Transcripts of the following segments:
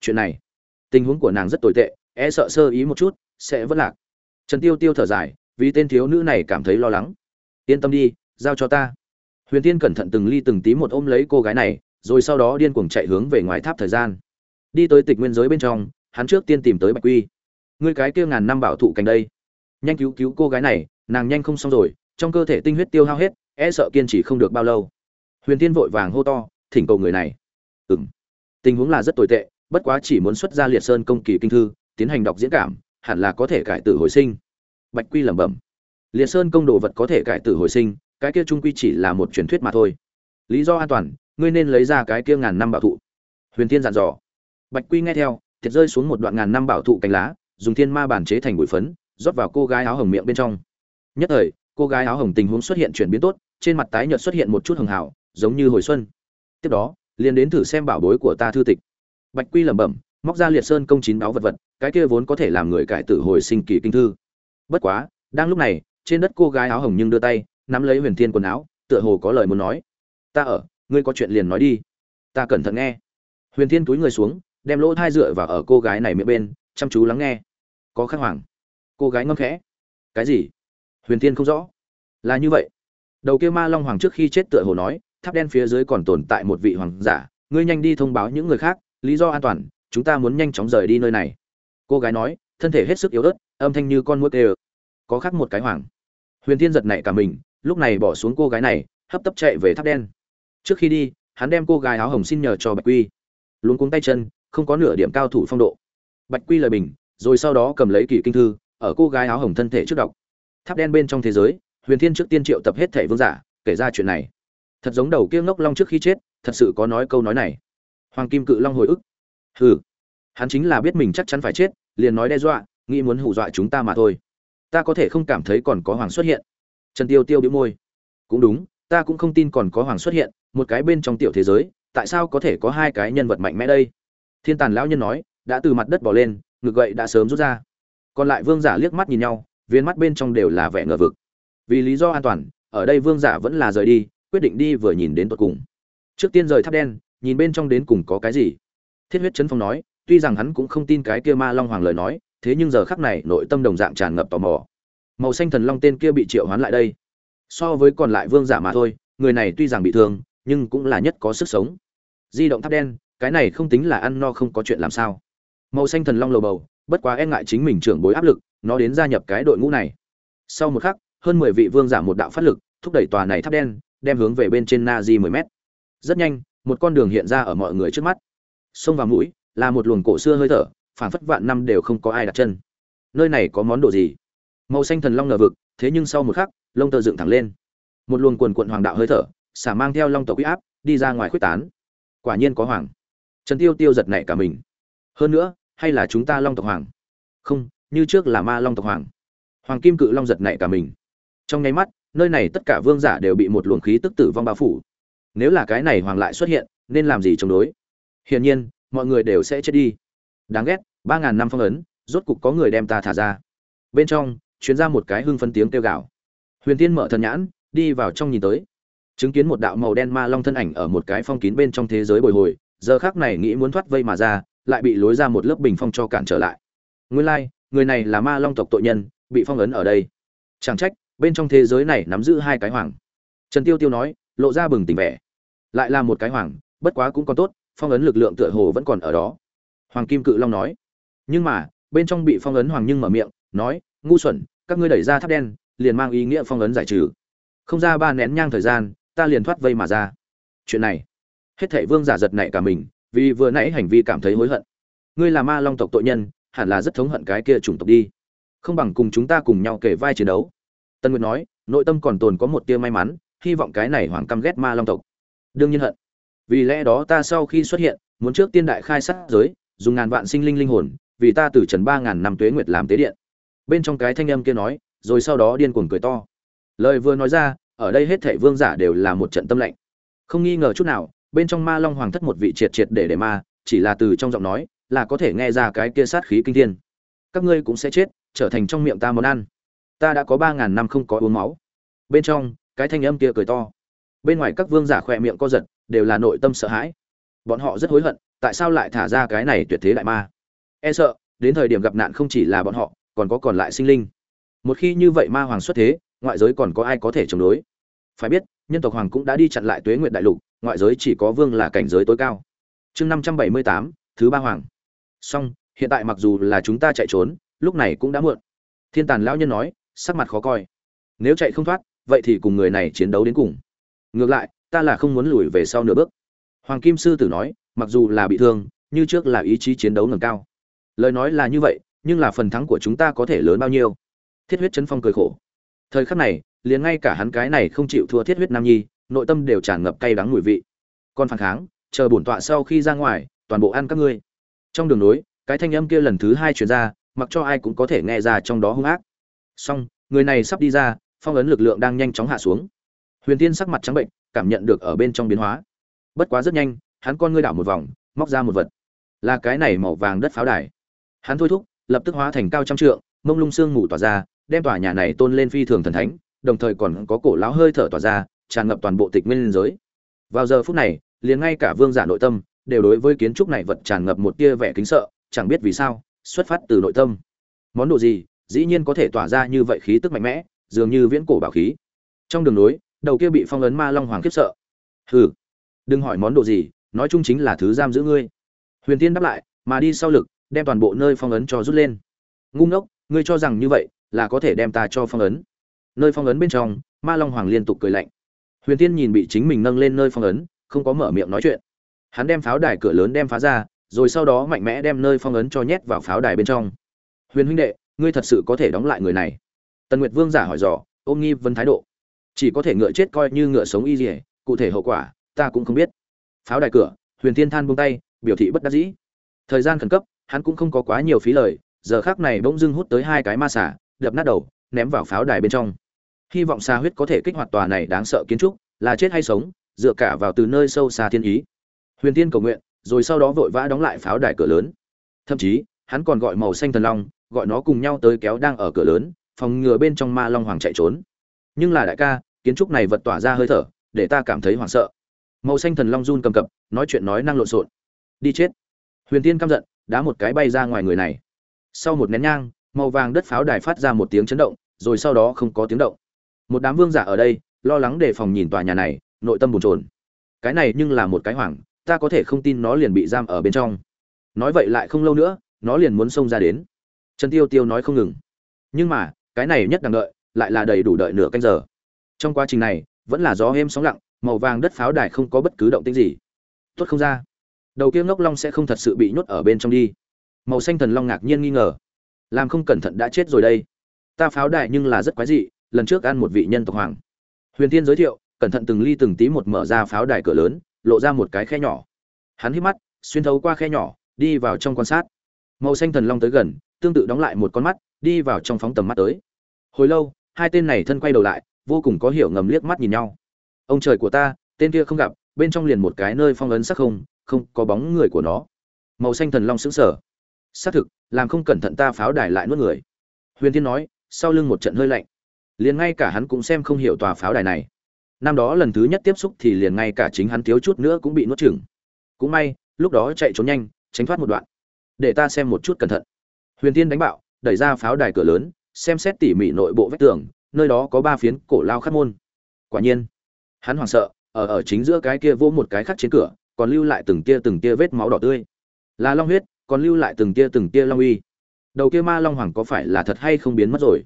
chuyện này. Tình huống của nàng rất tồi tệ e sợ sơ ý một chút, sẽ vất lạc. Trần tiêu tiêu thở dài, vì tên thiếu nữ này cảm thấy lo lắng. Yên tâm đi, giao cho ta. Huyền tiên cẩn thận từng ly từng tí một ôm lấy cô gái này, rồi sau đó điên cuồng chạy hướng về ngoài tháp thời gian. Đi tới tịch nguyên giới bên trong, hắn trước tiên tìm tới bạch quy. Ngươi cái kia ngàn năm bảo thụ cành đây. Nhanh cứu cứu cô gái này, nàng nhanh không xong rồi, trong cơ thể tinh huyết tiêu hao hết e sợ kiên trì không được bao lâu. Huyền tiên vội vàng hô to, thỉnh cầu người này. Ừng tình huống là rất tồi tệ bất quá chỉ muốn xuất ra liệt sơn công kỳ kinh thư, tiến hành đọc diễn cảm, hẳn là có thể cải tử hồi sinh. Bạch quy lẩm bẩm. Liệt sơn công đồ vật có thể cải tử hồi sinh, cái kia trung quy chỉ là một truyền thuyết mà thôi. Lý do an toàn, ngươi nên lấy ra cái kia ngàn năm bảo thụ. Huyền thiên dặn dò. Bạch quy nghe theo, thiệt rơi xuống một đoạn ngàn năm bảo thụ cánh lá, dùng thiên ma bản chế thành bụi phấn, rót vào cô gái áo hồng miệng bên trong. Nhất thời, cô gái áo hồng tình huống xuất hiện chuyển biến tốt, trên mặt tái nhợt xuất hiện một chút hường hảo giống như hồi xuân. Tiếp đó, liền đến thử xem bảo bối của ta thư tịch bạch quy lẩm bẩm, móc ra liệt sơn công chín báo vật vật, cái kia vốn có thể làm người cải tử hồi sinh kỳ kinh thư. Bất quá, đang lúc này, trên đất cô gái áo hồng nhưng đưa tay, nắm lấy huyền thiên quần áo, tựa hồ có lời muốn nói. Ta ở, ngươi có chuyện liền nói đi. Ta cẩn thận nghe. Huyền thiên túi người xuống, đem lỗ thai dựa vào ở cô gái này miệng bên, chăm chú lắng nghe. Có khắc hoàng. Cô gái ngâm khẽ. Cái gì? Huyền thiên không rõ. Là như vậy. Đầu kia ma long hoàng trước khi chết tựa hồ nói, tháp đen phía dưới còn tồn tại một vị hoàng giả, ngươi nhanh đi thông báo những người khác lý do an toàn, chúng ta muốn nhanh chóng rời đi nơi này. Cô gái nói, thân thể hết sức yếu ớt, âm thanh như con muỗi kêu. Có khác một cái hoàng huyền thiên giật nảy cả mình, lúc này bỏ xuống cô gái này, hấp tấp chạy về tháp đen. Trước khi đi, hắn đem cô gái áo hồng xin nhờ cho bạch quy. Luôn cuống tay chân, không có nửa điểm cao thủ phong độ. Bạch quy lời bình, rồi sau đó cầm lấy kỷ kinh thư, ở cô gái áo hồng thân thể trước đọc. Tháp đen bên trong thế giới, huyền thiên trước tiên triệu tập hết thẻ vương giả, kể ra chuyện này. Thật giống đầu kia ngốc long trước khi chết, thật sự có nói câu nói này hoàng kim cự long hồi ức. Hừ, hắn chính là biết mình chắc chắn phải chết, liền nói đe dọa, nghĩ muốn hù dọa chúng ta mà thôi. Ta có thể không cảm thấy còn có hoàng xuất hiện. Trần tiêu tiêu bĩu môi. Cũng đúng, ta cũng không tin còn có hoàng xuất hiện, một cái bên trong tiểu thế giới, tại sao có thể có hai cái nhân vật mạnh mẽ đây? Thiên tàn lão nhân nói, đã từ mặt đất bỏ lên, ngực gậy đã sớm rút ra. Còn lại vương giả liếc mắt nhìn nhau, viên mắt bên trong đều là vẻ ngờ vực. Vì lý do an toàn, ở đây vương giả vẫn là rời đi, quyết định đi vừa nhìn đến tận cùng. Trước tiên rời tháp đen nhìn bên trong đến cùng có cái gì. Thiết huyết chấn phong nói, tuy rằng hắn cũng không tin cái kia ma long hoàng lời nói, thế nhưng giờ khắc này nội tâm đồng dạng tràn ngập tò mò. Màu xanh thần long tên kia bị triệu hoán lại đây. So với còn lại vương giả mà thôi, người này tuy rằng bị thương, nhưng cũng là nhất có sức sống. Di động tháp đen, cái này không tính là ăn no không có chuyện làm sao. Màu xanh thần long lầu bầu, bất quá e ngại chính mình trưởng bối áp lực, nó đến gia nhập cái đội ngũ này. Sau một khắc, hơn mười vị vương giả một đạo phát lực, thúc đẩy tòa này tháp đen, đem hướng về bên trên na di mười mét. Rất nhanh một con đường hiện ra ở mọi người trước mắt. Sông vào mũi là một luồng cổ xưa hơi thở phản phất vạn năm đều không có ai đặt chân. Nơi này có món đồ gì? Màu xanh thần long ngờ vực, thế nhưng sau một khắc, lông tơ dựng thẳng lên. Một luồng quần quận hoàng đạo hơi thở, xả mang theo long tộc huy áp, đi ra ngoài khuếch tán. Quả nhiên có hoàng. Trần tiêu tiêu giật nảy cả mình. Hơn nữa, hay là chúng ta long tộc hoàng? Không, như trước là ma long tộc hoàng. Hoàng kim cự long giật nảy cả mình. Trong nháy mắt, nơi này tất cả vương giả đều bị một luồng khí tức tử vong bao phủ nếu là cái này hoàng lại xuất hiện, nên làm gì chống đối? Hiển nhiên, mọi người đều sẽ chết đi. Đáng ghét, ba ngàn năm phong ấn, rốt cục có người đem ta thả ra. Bên trong chuyến ra một cái hưng phân tiếng kêu gào. Huyền tiên mở thần nhãn, đi vào trong nhìn tới. Chứng kiến một đạo màu đen ma long thân ảnh ở một cái phong kín bên trong thế giới bồi hồi, giờ khác này nghĩ muốn thoát vây mà ra, lại bị lối ra một lớp bình phong cho cản trở lại. Nguyên lai, người này là ma long tộc tội nhân, bị phong ấn ở đây. Chẳng trách, bên trong thế giới này nắm giữ hai cái hoàng. Trần tiêu tiêu nói lộ ra bừng tỉnh vẻ. Lại là một cái hoàng, bất quá cũng còn tốt, phong ấn lực lượng tựa hồ vẫn còn ở đó. Hoàng kim cự long nói. Nhưng mà, bên trong bị phong ấn hoàng nhưng mở miệng, nói, ngu xuẩn, các ngươi đẩy ra tháp đen, liền mang ý nghĩa phong ấn giải trừ. Không ra ba nén nhang thời gian, ta liền thoát vây mà ra. Chuyện này, hết thảy vương giả giật nảy cả mình, vì vừa nãy hành vi cảm thấy hối hận. Ngươi là ma long tộc tội nhân, hẳn là rất thống hận cái kia chủng tộc đi. Không bằng cùng chúng ta cùng nhau kể vai chiến đấu. Tân nguyệt nói, nội tâm còn tồn có một tia may mắn hy vọng cái này hoàng căm ghét ma long tộc. Đương nhiên hận. Vì lẽ đó ta sau khi xuất hiện, muốn trước tiên đại khai sát giới, dùng ngàn vạn sinh linh linh hồn, vì ta từ trần ba ngàn năm tuế nguyệt làm tế điện. Bên trong cái thanh âm kia nói, rồi sau đó điên cuồng cười to. Lời vừa nói ra, ở đây hết thảy vương giả đều là một trận tâm lạnh không nghi ngờ chút nào, bên trong ma long hoàng thất một vị triệt triệt để để ma, chỉ là từ trong giọng nói, là có thể nghe ra cái kia sát khí kinh thiên. Các ngươi cũng sẽ chết, trở thành trong miệng ta món ăn. Ta đã có ba ngàn năm không có uống máu. Bên trong cái thanh âm kia cười to. Bên ngoài các vương giả khỏe miệng co giật, đều là nội tâm sợ hãi. Bọn họ rất hối hận, tại sao lại thả ra cái này tuyệt thế đại ma? E sợ, đến thời điểm gặp nạn không chỉ là bọn họ, còn có còn lại sinh linh. Một khi như vậy ma hoàng xuất thế, ngoại giới còn có ai có thể chống đối? Phải biết, nhân tộc hoàng cũng đã đi chặn lại tuế nguyện đại lục, ngoại giới chỉ có vương là cảnh giới tối cao. Chương năm trăm bảy mươi tám, thứ ba hoàng. Song hiện tại mặc dù là chúng ta chạy trốn, lúc này cũng đã muộn. Thiên tàn lão nhân nói, sắc mặt khó coi. Nếu chạy không thoát vậy thì cùng người này chiến đấu đến cùng. Ngược lại, ta là không muốn lùi về sau nửa bước. Hoàng kim sư tử nói, mặc dù là bị thương, như trước là ý chí chiến đấu ngầm cao. Lời nói là như vậy, nhưng là phần thắng của chúng ta có thể lớn bao nhiêu? Thiết huyết chấn phong cười khổ. Thời khắc này, liền ngay cả hắn cái này không chịu thua thiết huyết nam nhi, nội tâm đều tràn ngập cay đắng mùi vị. Còn phản kháng, chờ bổn tọa sau khi ra ngoài, toàn bộ ăn các ngươi. Trong đường nối, cái thanh âm kia lần thứ hai chuyển ra, mặc cho ai cũng có thể nghe ra trong đó hung ác. Song người này sắp đi ra phong ấn lực lượng đang nhanh chóng hạ xuống. Huyền tiên sắc mặt trắng bệnh, cảm nhận được ở bên trong biến hóa. Bất quá rất nhanh, hắn con ngươi đảo một vòng, móc ra một vật. Là cái này màu vàng đất pháo đài. Hắn thôi thúc, lập tức hóa thành cao trăm trượng, mông lung xương mù tỏa ra, đem tòa nhà này tôn lên phi thường thần thánh, đồng thời còn có cổ lão hơi thở tỏa ra, tràn ngập toàn bộ tịch nguyên giới. Vào giờ phút này, liền ngay cả vương giả nội tâm, đều đối với kiến trúc này vật tràn ngập một tia vẻ kính sợ, chẳng biết vì sao, xuất phát từ nội tâm. Món đồ gì, dĩ nhiên có thể tỏa ra như vậy khí tức mạnh mẽ dường như viễn cổ bảo khí. Trong đường núi đầu kia bị phong ấn ma long hoàng khiếp sợ. Hừ, đừng hỏi món đồ gì, nói chung chính là thứ giam giữ ngươi. Huyền tiên đáp lại, mà đi sau lực, đem toàn bộ nơi phong ấn cho rút lên. Ngu ngốc, ngươi cho rằng như vậy, là có thể đem ta cho phong ấn. Nơi phong ấn bên trong, ma long hoàng liên tục cười lạnh. Huyền tiên nhìn bị chính mình nâng lên nơi phong ấn, không có mở miệng nói chuyện. Hắn đem pháo đài cửa lớn đem phá ra, rồi sau đó mạnh mẽ đem nơi phong ấn cho nhét vào pháo đài bên trong. Huyền huynh đệ, ngươi thật sự có thể đóng lại người này tần nguyệt vương giả hỏi dò, ôm nghi vấn thái độ. Chỉ có thể ngựa chết coi như ngựa sống y dỉa cụ thể hậu quả, ta cũng không biết. Pháo đài cửa, huyền thiên than buông tay, biểu thị bất đắc dĩ. Thời gian khẩn cấp, hắn cũng không có quá nhiều phí lời, giờ khác này bỗng dưng hút tới hai cái ma xả đập nát đầu, ném vào pháo đài bên trong. Hy vọng xa huyết có thể kích hoạt tòa này đáng sợ kiến trúc, là chết hay sống, dựa cả vào từ nơi sâu xa thiên ý. Huyền tiên cầu nguyện, rồi sau đó vội vã đóng lại pháo đài cửa lớn. Thậm chí, hắn còn gọi màu xanh thần long, gọi nó cùng nhau tới kéo đang ở cửa lớn phòng ngừa bên trong ma long hoàng chạy trốn. Nhưng là đại ca, kiến trúc này vật tỏa ra hơi thở, để ta cảm thấy hoảng sợ. Màu xanh thần long run cầm cập, nói chuyện nói năng lộn xộn. Đi chết. Huyền tiên căm giận, đá một cái bay ra ngoài người này. Sau một nén nhang, màu vàng đất pháo đài phát ra một tiếng chấn động, rồi sau đó không có tiếng động. Một đám vương giả ở đây, lo lắng đề phòng nhìn tòa nhà này, nội tâm bồn chồn. Cái này nhưng là một cái hoảng, ta có thể không tin nó liền bị giam ở bên trong. Nói vậy lại không lâu nữa, nó liền muốn xông ra đến. Trần tiêu tiêu nói không ngừng. Nhưng mà cái này nhất đang đợi, lại là đầy đủ đợi nửa canh giờ. Trong quá trình này, vẫn là gió êm sóng lặng, màu vàng đất pháo đài không có bất cứ động tĩnh gì. Tốt không ra. Đầu kia ngốc long sẽ không thật sự bị nhốt ở bên trong đi. Màu xanh thần long ngạc nhiên nghi ngờ. Làm không cẩn thận đã chết rồi đây. Ta pháo đài nhưng là rất quái dị, lần trước ăn một vị nhân tộc hoàng. Huyền tiên giới thiệu, cẩn thận từng ly từng tí một mở ra pháo đài cửa lớn, lộ ra một cái khe nhỏ. Hắn hít mắt, xuyên thấu qua khe nhỏ, đi vào trong quan sát. Màu xanh thần long tới gần tương tự đóng lại một con mắt, đi vào trong phóng tầm mắt tới. Hồi lâu, hai tên này thân quay đầu lại, vô cùng có hiểu ngầm liếc mắt nhìn nhau. Ông trời của ta, tên kia không gặp, bên trong liền một cái nơi phong ấn sắc không không có bóng người của nó. Màu xanh thần long sững sờ. Xác thực, làm không cẩn thận ta pháo đài lại nuốt người. Huyền thiên nói, sau lưng một trận hơi lạnh. Liền ngay cả hắn cũng xem không hiểu tòa pháo đài này. Năm đó lần thứ nhất tiếp xúc thì liền ngay cả chính hắn thiếu chút nữa cũng bị nuốt chửng. Cũng may, lúc đó chạy trốn nhanh, tránh thoát một đoạn. Để ta xem một chút cẩn thận huyền tiên đánh bạo, đẩy ra pháo đài cửa lớn, xem xét tỉ mỉ nội bộ vách tường, nơi đó có ba phiến cổ lao khắc môn. Quả nhiên, hắn hoảng sợ, ở ở chính giữa cái kia vô một cái khắc trên cửa, còn lưu lại từng tia từng tia vết máu đỏ tươi. Là long huyết, còn lưu lại từng tia từng tia long uy. Đầu kia ma long hoàng có phải là thật hay không biến mất rồi?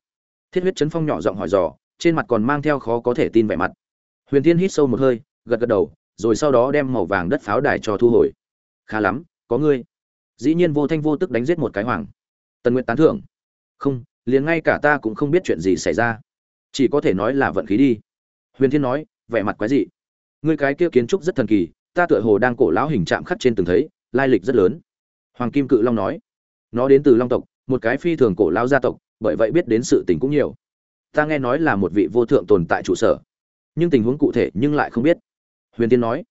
Thiết huyết chấn phong nhỏ giọng hỏi dò, trên mặt còn mang theo khó có thể tin vẻ mặt. Huyền tiên hít sâu một hơi, gật gật đầu, rồi sau đó đem màu vàng đất pháo đài cho thu hồi. Khá lắm, có ngươi. Dĩ nhiên vô thanh vô tức đánh giết một cái hoàng tần nguyện tán thưởng. Không, liền ngay cả ta cũng không biết chuyện gì xảy ra. Chỉ có thể nói là vận khí đi. Huyền thiên nói, vẻ mặt quái dị. Ngươi cái kia kiến trúc rất thần kỳ, ta tựa hồ đang cổ lão hình trạm khắc trên từng thấy, lai lịch rất lớn. Hoàng kim cự long nói, nó đến từ long tộc, một cái phi thường cổ lão gia tộc, bởi vậy biết đến sự tình cũng nhiều. Ta nghe nói là một vị vô thượng tồn tại trụ sở, nhưng tình huống cụ thể nhưng lại không biết. Huyền tiên nói,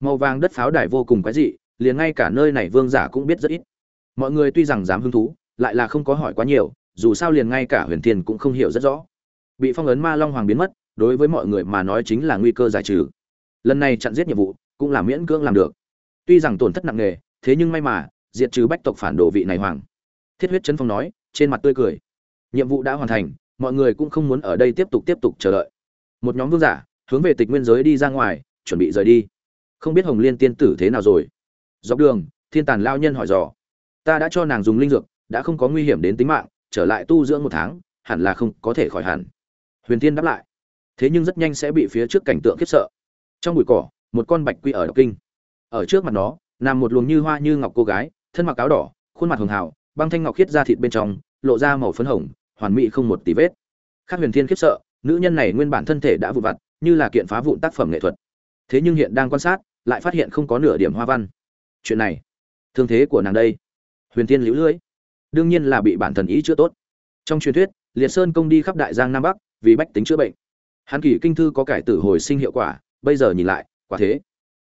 màu vàng đất pháo đài vô cùng quái dị, liền ngay cả nơi này vương giả cũng biết rất ít. Mọi người tuy rằng dám hứng thú lại là không có hỏi quá nhiều, dù sao liền ngay cả huyền thiên cũng không hiểu rất rõ. Bị phong ấn ma long hoàng biến mất, đối với mọi người mà nói chính là nguy cơ giải trừ. Lần này chặn giết nhiệm vụ, cũng là miễn cưỡng làm được. Tuy rằng tổn thất nặng nề, thế nhưng may mà, diệt trừ bách tộc phản đồ vị này hoàng. Thiết huyết chấn phong nói, trên mặt tươi cười. Nhiệm vụ đã hoàn thành, mọi người cũng không muốn ở đây tiếp tục tiếp tục chờ đợi. Một nhóm vương giả, hướng về tịch nguyên giới đi ra ngoài, chuẩn bị rời đi. Không biết hồng liên tiên tử thế nào rồi? Dọc đường, thiên tàn lao nhân hỏi dò. Ta đã cho nàng dùng linh dược đã không có nguy hiểm đến tính mạng, trở lại tu dưỡng một tháng, hẳn là không có thể khỏi hẳn. Huyền tiên đáp lại. Thế nhưng rất nhanh sẽ bị phía trước cảnh tượng khiếp sợ. Trong bụi cỏ, một con bạch quy ở độc kinh. Ở trước mặt nó, nằm một luồng như hoa như ngọc cô gái, thân mặc áo đỏ, khuôn mặt hường hào, băng thanh ngọc khiết ra thịt bên trong, lộ ra màu phấn hồng, hoàn mỹ không một tí vết. Khác huyền thiên khiếp sợ, nữ nhân này nguyên bản thân thể đã vụn vặt, như là kiện phá vụn tác phẩm nghệ thuật. Thế nhưng hiện đang quan sát, lại phát hiện không có nửa điểm hoa văn. Chuyện này, thương thế của nàng đây. Huyền thiên liễu lưỡi đương nhiên là bị bản thần ý chữa tốt. Trong truyền thuyết, liệt sơn công đi khắp đại giang nam bắc vì bách tính chữa bệnh. Hắn kỷ kinh thư có cải tử hồi sinh hiệu quả, bây giờ nhìn lại, quả thế.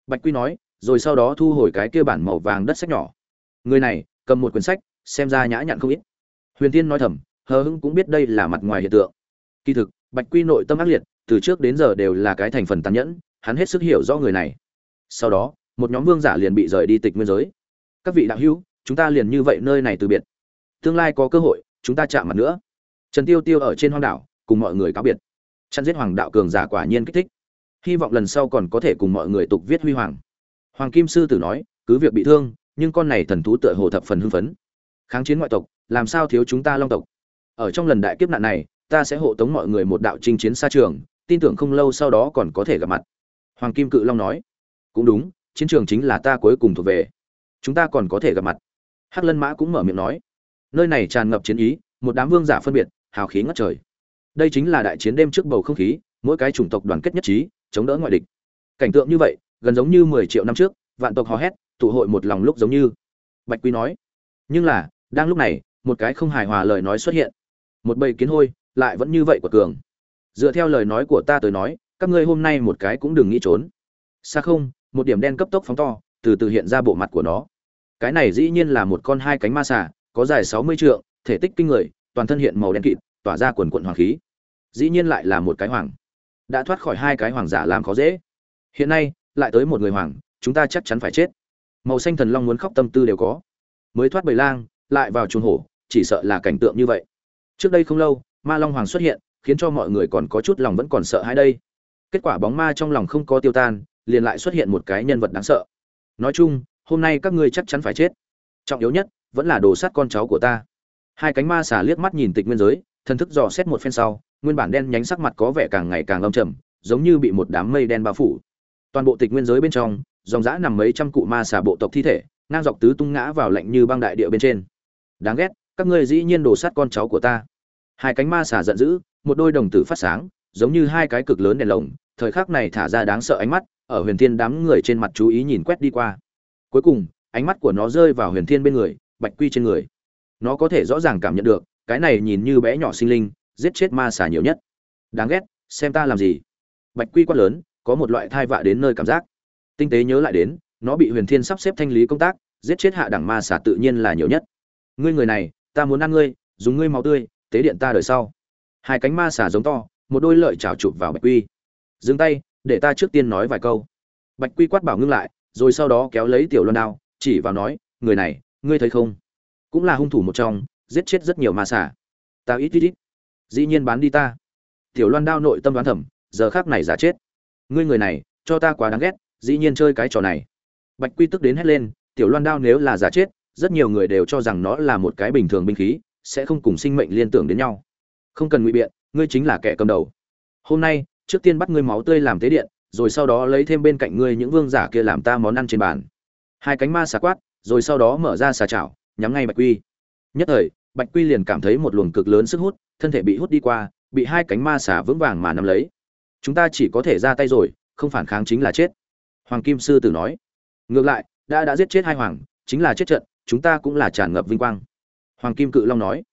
Bạch quy nói, rồi sau đó thu hồi cái kia bản màu vàng đất sách nhỏ. Người này, cầm một quyển sách, xem ra nhã nhặn không ít. Huyền tiên nói thầm, hờ hững cũng biết đây là mặt ngoài hiện tượng. Kỳ thực, bạch quy nội tâm ác liệt, từ trước đến giờ đều là cái thành phần tàn nhẫn, hắn hết sức hiểu rõ người này. Sau đó, một nhóm vương giả liền bị rời đi tịch nguyên giới. Các vị đạo hữu, chúng ta liền như vậy nơi này từ biệt tương lai có cơ hội, chúng ta chạm mặt nữa. Trần tiêu tiêu ở trên hoang đảo, cùng mọi người cáo biệt. Chặn giết hoàng đạo cường giả quả nhiên kích thích. Hy vọng lần sau còn có thể cùng mọi người tục viết huy hoàng. Hoàng kim sư tử nói, cứ việc bị thương, nhưng con này thần thú tựa hồ thập phần hưng phấn. Kháng chiến ngoại tộc, làm sao thiếu chúng ta long tộc? Ở trong lần đại kiếp nạn này, ta sẽ hộ tống mọi người một đạo chinh chiến xa trường, tin tưởng không lâu sau đó còn có thể gặp mặt. Hoàng kim cự long nói, cũng đúng, chiến trường chính là ta cuối cùng thuộc về. Chúng ta còn có thể gặp mặt. Hắc lân mã cũng mở miệng nói nơi này tràn ngập chiến ý, một đám vương giả phân biệt, hào khí ngất trời. Đây chính là đại chiến đêm trước bầu không khí, mỗi cái chủng tộc đoàn kết nhất trí, chống đỡ ngoại địch. Cảnh tượng như vậy, gần giống như mười triệu năm trước, vạn tộc hò hét, tụ hội một lòng lúc giống như. Bạch quy nói, nhưng là, đang lúc này, một cái không hài hòa lời nói xuất hiện. Một bầy kiến hôi, lại vẫn như vậy của cường. Dựa theo lời nói của ta tới nói, các ngươi hôm nay một cái cũng đừng nghĩ trốn. Xa không, một điểm đen cấp tốc phóng to, từ từ hiện ra bộ mặt của nó. Cái này dĩ nhiên là một con hai cánh ma xà có dài sáu mươi trượng, thể tích kinh người, toàn thân hiện màu đen kịt, tỏa ra quần quần hoàng khí. Dĩ nhiên lại là một cái hoàng. Đã thoát khỏi hai cái hoàng giả làm khó dễ. Hiện nay, lại tới một người hoàng, chúng ta chắc chắn phải chết. Màu xanh thần long muốn khóc tâm tư đều có. Mới thoát bầy lang, lại vào chuồng hổ, chỉ sợ là cảnh tượng như vậy. Trước đây không lâu, ma long hoàng xuất hiện, khiến cho mọi người còn có chút lòng vẫn còn sợ hãi đây. Kết quả bóng ma trong lòng không có tiêu tan, liền lại xuất hiện một cái nhân vật đáng sợ. Nói chung, hôm nay các ngươi chắc chắn phải chết. Trọng yếu nhất vẫn là đồ sát con cháu của ta. Hai cánh ma xà liếc mắt nhìn tịch nguyên giới, thần thức dò xét một phen sau, nguyên bản đen nhánh sắc mặt có vẻ càng ngày càng âm trầm, giống như bị một đám mây đen bao phủ. Toàn bộ tịch nguyên giới bên trong, dòng dã nằm mấy trăm cụ ma xà bộ tộc thi thể, ngang dọc tứ tung ngã vào lạnh như băng đại địa bên trên. Đáng ghét, các ngươi dĩ nhiên đổ sát con cháu của ta. Hai cánh ma xà giận dữ, một đôi đồng tử phát sáng, giống như hai cái cực lớn đèn lồng, thời khắc này thả ra đáng sợ ánh mắt, ở huyền thiên đám người trên mặt chú ý nhìn quét đi qua. Cuối cùng, ánh mắt của nó rơi vào huyền thiên bên người bạch quy trên người. Nó có thể rõ ràng cảm nhận được, cái này nhìn như bé nhỏ sinh linh, giết chết ma xà nhiều nhất. Đáng ghét, xem ta làm gì? Bạch quy quát lớn, có một loại thai vạ đến nơi cảm giác. Tinh tế nhớ lại đến, nó bị huyền thiên sắp xếp thanh lý công tác, giết chết hạ đẳng ma xà tự nhiên là nhiều nhất. Ngươi người này, ta muốn ăn ngươi, dùng ngươi máu tươi, tế điện ta đời sau. Hai cánh ma xà giống to, một đôi lợi chảo chụp vào bạch quy. Dừng tay, để ta trước tiên nói vài câu. Bạch quy quát bảo ngưng lại, rồi sau đó kéo lấy tiểu loan đao, chỉ vào nói, người này ngươi thấy không? Cũng là hung thủ một trong, giết chết rất nhiều ma xà. Ta ít ít ít. Dĩ nhiên bán đi ta. Tiểu loan đao nội tâm đoán thẩm giờ khác này giả chết. Ngươi người này, cho ta quá đáng ghét, dĩ nhiên chơi cái trò này. Bạch quy tức đến hét lên, tiểu loan đao nếu là giả chết, rất nhiều người đều cho rằng nó là một cái bình thường binh khí, sẽ không cùng sinh mệnh liên tưởng đến nhau. Không cần ngụy biện, ngươi chính là kẻ cầm đầu. Hôm nay, trước tiên bắt ngươi máu tươi làm tế điện, rồi sau đó lấy thêm bên cạnh ngươi những vương giả kia làm ta món ăn trên bàn. Hai cánh ma xà quát rồi sau đó mở ra xà chảo, nhắm ngay bạch quy. Nhất thời, bạch quy liền cảm thấy một luồng cực lớn sức hút, thân thể bị hút đi qua, bị hai cánh ma xà vững vàng mà nắm lấy. Chúng ta chỉ có thể ra tay rồi, không phản kháng chính là chết. Hoàng kim sư tử nói. Ngược lại, đã đã giết chết hai hoàng, chính là chết trận, chúng ta cũng là tràn ngập vinh quang. Hoàng kim cự long nói.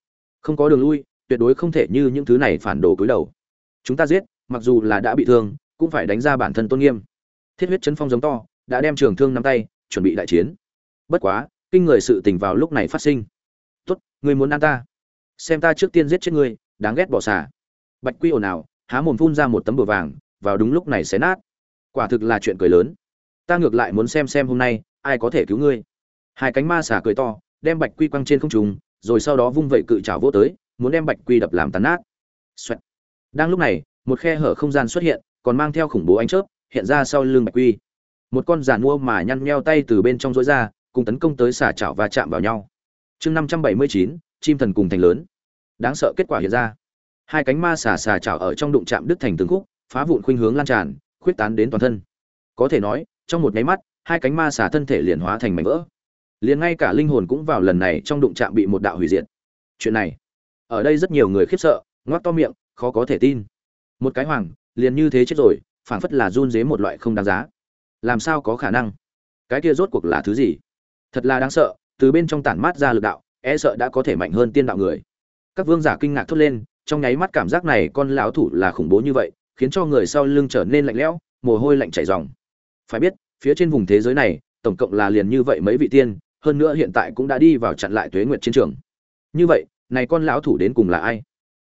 Không có đường lui, tuyệt đối không thể như những thứ này phản đồ cúi đầu. Chúng ta giết, mặc dù là đã bị thương, cũng phải đánh ra bản thân tôn nghiêm. Thiết huyết chấn phong giống to, đã đem trường thương nắm tay, chuẩn bị đại chiến bất quá, kinh người sự tình vào lúc này phát sinh. Tốt người muốn ăn ta? Xem ta trước tiên giết chết ngươi, đáng ghét bỏ xả bạch quy ồn ào, há mồm phun ra một tấm bờ vàng, vào đúng lúc này xé nát. Quả thực là chuyện cười lớn. Ta ngược lại muốn xem xem hôm nay, ai có thể cứu ngươi. Hai cánh ma xả cười to, đem bạch quy quăng trên không trung, rồi sau đó vung vẩy cự trào vô tới, muốn đem bạch quy đập làm tàn nát. Xoẹt. đang lúc này, một khe hở không gian xuất hiện, còn mang theo khủng bố ánh chớp, hiện ra sau lưng bạch quy. Một con giàn mua mà nhăn nheo tay từ bên trong rối ra cùng tấn công tới xả chảo và chạm vào nhau. Chương năm trăm bảy mươi chín, chim thần cùng thành lớn. Đáng sợ kết quả hiện ra. Hai cánh ma xà xà chảo ở trong đụng chạm đứt thành từng khúc, phá vụn khuynh hướng lan tràn, khuyết tán đến toàn thân. Có thể nói, trong một nháy mắt, hai cánh ma xà thân thể liền hóa thành mảnh vỡ. Liền ngay cả linh hồn cũng vào lần này trong đụng chạm bị một đạo hủy diệt. Chuyện này, ở đây rất nhiều người khiếp sợ, ngoác to miệng, khó có thể tin. Một cái hoàng, liền như thế chết rồi, phảng phất là run dế một loại không đáng giá. Làm sao có khả năng? Cái kia rốt cuộc là thứ gì? Thật là đáng sợ, từ bên trong tản mát ra lực đạo e sợ đã có thể mạnh hơn tiên đạo người. Các vương giả kinh ngạc thốt lên, trong nháy mắt cảm giác này con lão thủ là khủng bố như vậy, khiến cho người sau lưng trở nên lạnh lẽo, mồ hôi lạnh chảy ròng. Phải biết, phía trên vùng thế giới này, tổng cộng là liền như vậy mấy vị tiên, hơn nữa hiện tại cũng đã đi vào chặn lại tuế nguyệt chiến trường. Như vậy, này con lão thủ đến cùng là ai?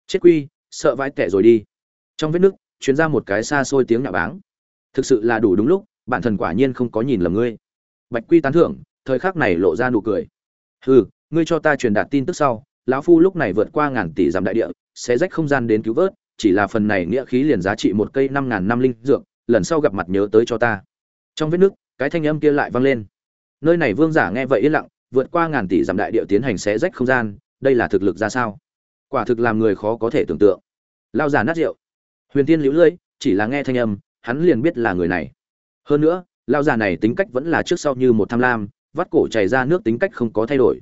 Chết quy, sợ vãi tệ rồi đi. Trong vết nước chuyến ra một cái xa xôi tiếng nhạo báng. Thực sự là đủ đúng lúc, bản thần quả nhiên không có nhìn lầm ngươi. Bạch quy tán thưởng thời khắc này lộ ra nụ cười. Hừ, ngươi cho ta truyền đạt tin tức sau, lão phu lúc này vượt qua ngàn tỷ dặm đại địa, sẽ rách không gian đến cứu vớt, chỉ là phần này nghĩa khí liền giá trị một cây năm ngàn năm linh dược, lần sau gặp mặt nhớ tới cho ta. Trong vết nước, cái thanh âm kia lại vang lên. Nơi này vương giả nghe vậy yên lặng, vượt qua ngàn tỷ dặm đại địa tiến hành xé rách không gian, đây là thực lực ra sao? Quả thực làm người khó có thể tưởng tượng. Lao giả nát rượu. Huyền tiên liễu lưỡi, chỉ là nghe thanh âm, hắn liền biết là người này. Hơn nữa lao giả này tính cách vẫn là trước sau như một tham lam vắt cổ chảy ra nước tính cách không có thay đổi.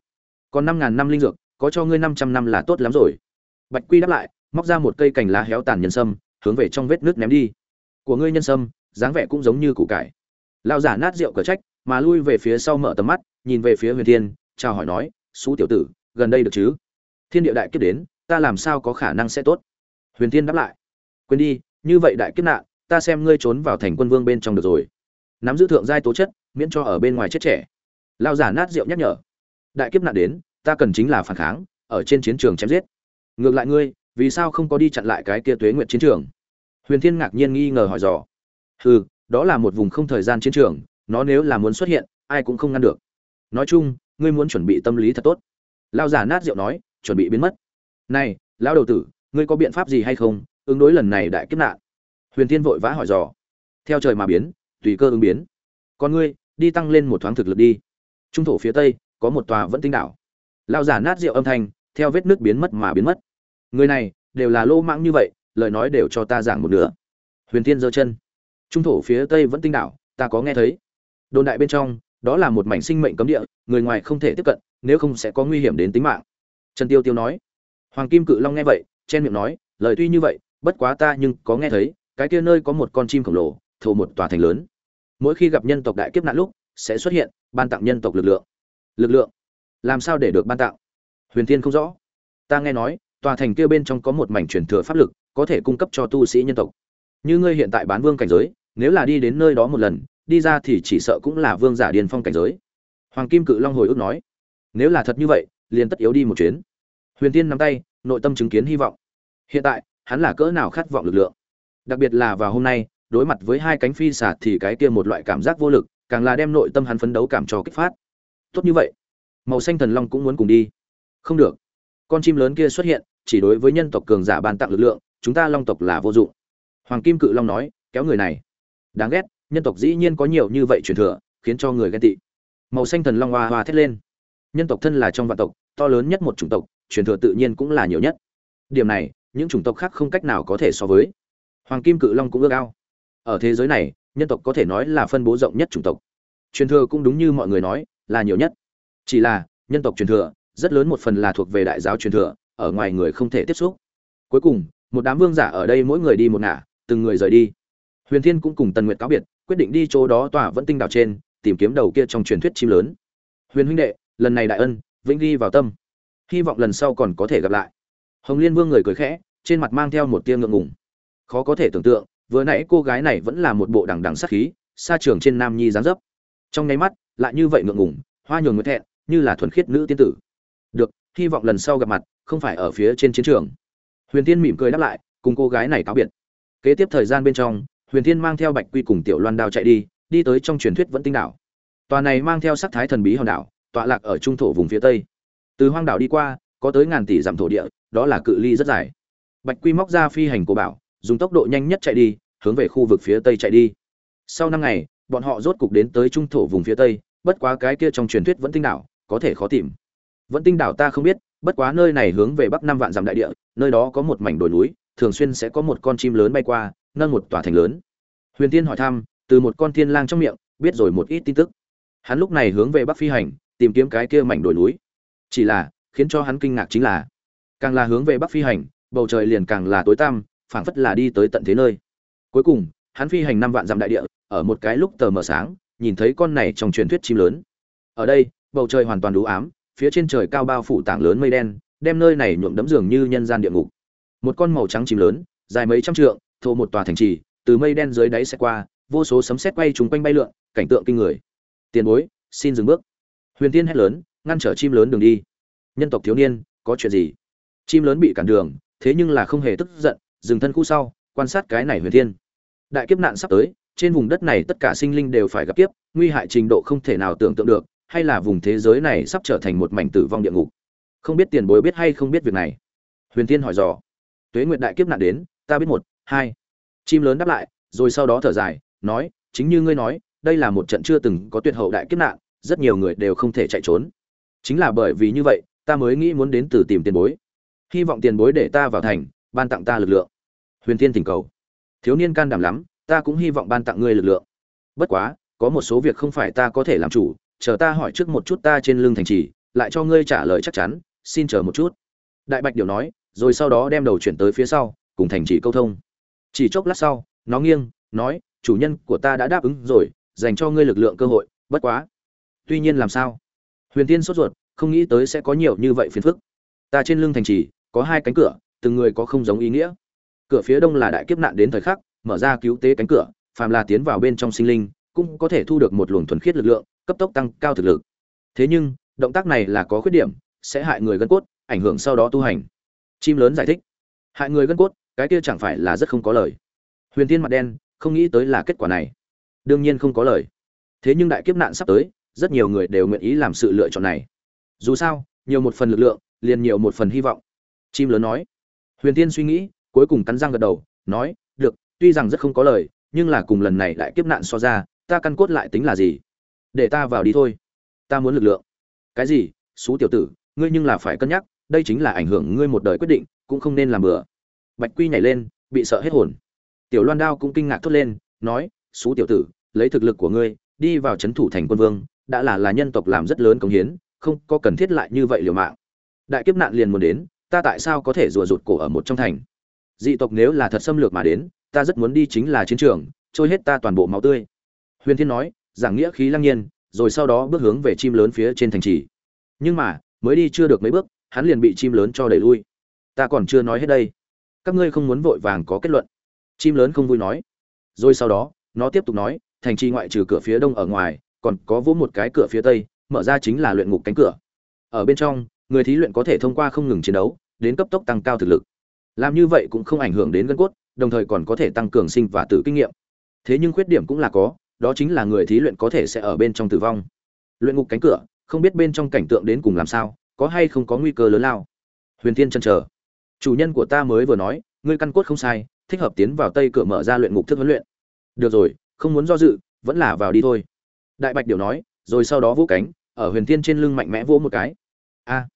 Còn năm ngàn năm linh dược, có cho ngươi năm trăm năm là tốt lắm rồi. Bạch quy đáp lại, móc ra một cây cành lá héo tàn nhân sâm, hướng về trong vết nước ném đi. Của ngươi nhân sâm, dáng vẻ cũng giống như củ cải. Lao giả nát rượu cờ trách, mà lui về phía sau mở tầm mắt, nhìn về phía huyền thiên, chào hỏi nói xú tiểu tử, gần đây được chứ? Thiên địa đại kiếp đến, ta làm sao có khả năng sẽ tốt? Huyền thiên đáp lại, quên đi, như vậy đại kiếp nạn, ta xem ngươi trốn vào thành quân vương bên trong được rồi. Nắm giữ thượng giai tố chất, miễn cho ở bên ngoài chết trẻ lao giả nát rượu nhắc nhở. Đại kiếp nạn đến, ta cần chính là phản kháng, ở trên chiến trường chém giết. Ngược lại ngươi, vì sao không có đi chặn lại cái kia tuế nguyện chiến trường? Huyền thiên ngạc nhiên nghi ngờ hỏi dò. Hừ, đó là một vùng không thời gian chiến trường, nó nếu là muốn xuất hiện, ai cũng không ngăn được. Nói chung, ngươi muốn chuẩn bị tâm lý thật tốt. Lao giả nát rượu nói, chuẩn bị biến mất. Này, lão đầu tử, ngươi có biện pháp gì hay không, ứng đối lần này đại kiếp nạn? Huyền thiên vội vã hỏi dò. Theo trời mà biến, tùy cơ ứng biến. Còn ngươi, đi tăng lên một thoáng thực lực đi trung thổ phía tây, có một tòa vẫn tinh đảo. Lao giả nát rượu âm thanh, theo vết nước biến mất mà biến mất. Người này, đều là lô mãng như vậy, lời nói đều cho ta giảng một nửa. Huyền thiên giơ chân. Trung thổ phía tây vẫn tinh đảo, ta có nghe thấy. Đồn đại bên trong, đó là một mảnh sinh mệnh cấm địa, người ngoài không thể tiếp cận, nếu không sẽ có nguy hiểm đến tính mạng. Trần tiêu tiêu nói. Hoàng kim cự long nghe vậy, chen miệng nói, lời tuy như vậy, bất quá ta nhưng có nghe thấy, cái kia nơi có một con chim khổng lồ, thổ một tòa thành lớn. Mỗi khi gặp nhân tộc đại kiếp nạn lúc sẽ xuất hiện ban tặng nhân tộc lực lượng. Lực lượng? Làm sao để được ban tặng? Huyền thiên không rõ. Ta nghe nói, tòa thành kia bên trong có một mảnh truyền thừa pháp lực, có thể cung cấp cho tu sĩ nhân tộc. Như ngươi hiện tại bán vương cảnh giới, nếu là đi đến nơi đó một lần, đi ra thì chỉ sợ cũng là vương giả điền phong cảnh giới. Hoàng kim cự long hồi ức nói, nếu là thật như vậy, liền tất yếu đi một chuyến. Huyền tiên nắm tay, nội tâm chứng kiến hy vọng. Hiện tại, hắn là cỡ nào khát vọng lực lượng? Đặc biệt là vào hôm nay, đối mặt với hai cánh phi xả thì cái kia một loại cảm giác vô lực càng là đem nội tâm hắn phấn đấu cảm cho kích phát. Tốt như vậy. Màu xanh thần long cũng muốn cùng đi. Không được. Con chim lớn kia xuất hiện, chỉ đối với nhân tộc cường giả ban tặng lực lượng, chúng ta long tộc là vô dụng. Hoàng kim cự long nói, kéo người này. Đáng ghét, nhân tộc dĩ nhiên có nhiều như vậy truyền thừa, khiến cho người ghen tị. Màu xanh thần long hoa hoa thét lên. Nhân tộc thân là trong vạn tộc, to lớn nhất một chủng tộc, truyền thừa tự nhiên cũng là nhiều nhất. Điểm này, những chủng tộc khác không cách nào có thể so với. Hoàng kim cự long cũng ước ao. Ở thế giới này nhân tộc có thể nói là phân bố rộng nhất chủng tộc. Truyền thừa cũng đúng như mọi người nói, là nhiều nhất. Chỉ là, nhân tộc truyền thừa, rất lớn một phần là thuộc về đại giáo truyền thừa, ở ngoài người không thể tiếp xúc. Cuối cùng, một đám vương giả ở đây mỗi người đi một ngả, từng người rời đi. Huyền thiên cũng cùng tần nguyệt cáo biệt, quyết định đi chỗ đó tỏa vẫn tinh đảo trên, tìm kiếm đầu kia trong truyền thuyết chim lớn. Huyền huynh đệ, lần này đại ân, vĩnh ghi vào tâm. Hy vọng lần sau còn có thể gặp lại. Hồng liên vương người cười khẽ, trên mặt mang theo một tia ngượng ngùng. Khó có thể tưởng tượng vừa nãy cô gái này vẫn là một bộ đằng đằng sát khí, xa trường trên nam nhi dáng dấp. Trong nháy mắt, lại như vậy ngượng ngùng, hoa nhường người thẹn, như là thuần khiết nữ tiên tử. Được, hy vọng lần sau gặp mặt, không phải ở phía trên chiến trường. Huyền tiên mỉm cười đáp lại, cùng cô gái này cáo biệt. Kế tiếp thời gian bên trong, huyền thiên mang theo bạch quy cùng tiểu loan đao chạy đi đi tới trong truyền thuyết vẫn tinh đảo. Tòa này mang theo sắc thái thần bí hòn đảo, tọa lạc ở trung thổ vùng phía tây. Từ hoang đảo đi qua, có tới ngàn tỷ dặm thổ địa, đó là cự ly rất dài. Bạch quy móc ra phi hành của bảo dùng tốc độ nhanh nhất chạy đi, hướng về khu vực phía tây chạy đi. Sau năm ngày, bọn họ rốt cục đến tới trung thổ vùng phía tây, bất quá cái kia trong truyền thuyết vẫn tinh đảo, có thể khó tìm. Vẫn tinh đảo ta không biết, bất quá nơi này hướng về bắc năm vạn dặm đại địa, nơi đó có một mảnh đồi núi, thường xuyên sẽ có một con chim lớn bay qua, nâng một tòa thành lớn. Huyền tiên hỏi thăm, từ một con thiên lang trong miệng, biết rồi một ít tin tức. Hắn lúc này hướng về bắc phi hành, tìm kiếm cái kia mảnh đồi núi. Chỉ là, khiến cho hắn kinh ngạc chính là, càng là hướng về bắc phi hành, bầu trời liền càng là tối tăm phảng phất là đi tới tận thế nơi. Cuối cùng, hắn phi hành năm vạn dặm đại địa, ở một cái lúc tờ mờ sáng, nhìn thấy con này trong truyền thuyết chim lớn. Ở đây, bầu trời hoàn toàn đủ ám, phía trên trời cao bao phủ tảng lớn mây đen, đem nơi này nhuộm đấm dường như nhân gian địa ngục. Một con màu trắng chim lớn, dài mấy trăm trượng, thô một tòa thành trì, từ mây đen dưới đáy xe qua, vô số sấm sét quay trúng quanh bay lượn, cảnh tượng kinh người. Tiền bối, xin dừng bước. Huyền tiên hét lớn, ngăn trở chim lớn đường đi. Nhân tộc thiếu niên, có chuyện gì? Chim lớn bị cản đường, thế nhưng là không hề tức giận dừng thân khu sau, quan sát cái này huyền thiên. Đại kiếp nạn sắp tới, trên vùng đất này tất cả sinh linh đều phải gặp kiếp, nguy hại trình độ không thể nào tưởng tượng được, hay là vùng thế giới này sắp trở thành một mảnh tử vong địa ngục. Không biết tiền bối biết hay không biết việc này. Huyền thiên hỏi dò. Tuế nguyệt đại kiếp nạn đến, ta biết một, hai. Chim lớn đáp lại, rồi sau đó thở dài, nói, chính như ngươi nói, đây là một trận chưa từng có tuyệt hậu đại kiếp nạn, rất nhiều người đều không thể chạy trốn. Chính là bởi vì như vậy, ta mới nghĩ muốn đến từ tìm tiền bối. Hy vọng tiền bối để ta vào thành ban tặng ta lực lượng. Huyền thiên thỉnh cầu. Thiếu niên can đảm lắm, ta cũng hy vọng ban tặng ngươi lực lượng. Bất quá, có một số việc không phải ta có thể làm chủ, chờ ta hỏi trước một chút ta trên lưng thành trì, lại cho ngươi trả lời chắc chắn, xin chờ một chút. Đại bạch điều nói, rồi sau đó đem đầu chuyển tới phía sau, cùng thành trì câu thông. Chỉ chốc lát sau, nó nghiêng, nói, chủ nhân của ta đã đáp ứng rồi, dành cho ngươi lực lượng cơ hội, bất quá. Tuy nhiên làm sao? Huyền tiên sốt ruột, không nghĩ tới sẽ có nhiều như vậy phiền phức. Ta trên lưng thành trì, có hai cánh cửa từng người có không giống ý nghĩa. Cửa phía đông là đại kiếp nạn đến thời khắc, mở ra cứu tế cánh cửa, phàm là tiến vào bên trong sinh linh, cũng có thể thu được một luồng thuần khiết lực lượng, cấp tốc tăng cao thực lực. Thế nhưng, động tác này là có khuyết điểm, sẽ hại người gân cốt, ảnh hưởng sau đó tu hành. Chim lớn giải thích. Hại người gân cốt, cái kia chẳng phải là rất không có lời. Huyền tiên mặt đen, không nghĩ tới là kết quả này. Đương nhiên không có lời. Thế nhưng đại kiếp nạn sắp tới, rất nhiều người đều nguyện ý làm sự lựa chọn này. Dù sao, nhiều một phần lực lượng, liền nhiều một phần hy vọng. Chim lớn nói huyền tiên suy nghĩ, cuối cùng cắn răng gật đầu, nói, được, tuy rằng rất không có lời, nhưng là cùng lần này lại kiếp nạn so ra, ta căn cốt lại tính là gì? Để ta vào đi thôi. Ta muốn lực lượng. Cái gì? Xú tiểu tử, ngươi nhưng là phải cân nhắc, đây chính là ảnh hưởng ngươi một đời quyết định, cũng không nên làm bừa. Bạch quy nhảy lên, bị sợ hết hồn. Tiểu loan đao cũng kinh ngạc thốt lên, nói, xú tiểu tử, lấy thực lực của ngươi, đi vào c h ấ n thủ thành quân vương, đã là là nhân tộc làm rất lớn công hiến, không có cần thiết lại như vậy liều mạng. Đại kiếp nạn liền muốn đến ta tại sao có thể rùa rụt cổ ở một trong thành? Dị tộc nếu là thật xâm lược mà đến, ta rất muốn đi chính là chiến trường, trôi hết ta toàn bộ máu tươi. Huyền thiên nói, giảng nghĩa khí lăng nhiên, rồi sau đó bước hướng về chim lớn phía trên thành trì. Nhưng mà, mới đi chưa được mấy bước, hắn liền bị chim lớn cho đẩy lui. Ta còn chưa nói hết đây. Các ngươi không muốn vội vàng có kết luận. Chim lớn không vui nói. Rồi sau đó, nó tiếp tục nói, thành trì ngoại trừ cửa phía đông ở ngoài, còn có vỗ một cái cửa phía tây, mở ra chính là luyện ngục cánh cửa. Ở bên trong người thí luyện có thể thông qua không ngừng chiến đấu, đến cấp tốc tăng cao thực lực. Làm như vậy cũng không ảnh hưởng đến gân cốt, đồng thời còn có thể tăng cường sinh và tử kinh nghiệm. Thế nhưng khuyết điểm cũng là có, đó chính là người thí luyện có thể sẽ ở bên trong tử vong. Luyện ngục cánh cửa, không biết bên trong cảnh tượng đến cùng làm sao, có hay không có nguy cơ lớn lao. Huyền tiên chân chờ. Chủ nhân của ta mới vừa nói, ngươi căn cốt không sai, thích hợp tiến vào tây cửa mở ra luyện ngục thức huấn luyện. Được rồi, không muốn do dự, vẫn là vào đi thôi. Đại bạch điều nói, rồi sau đó vũ cánh, ở huyền tiên trên lưng mạnh mẽ vỗ một cái. A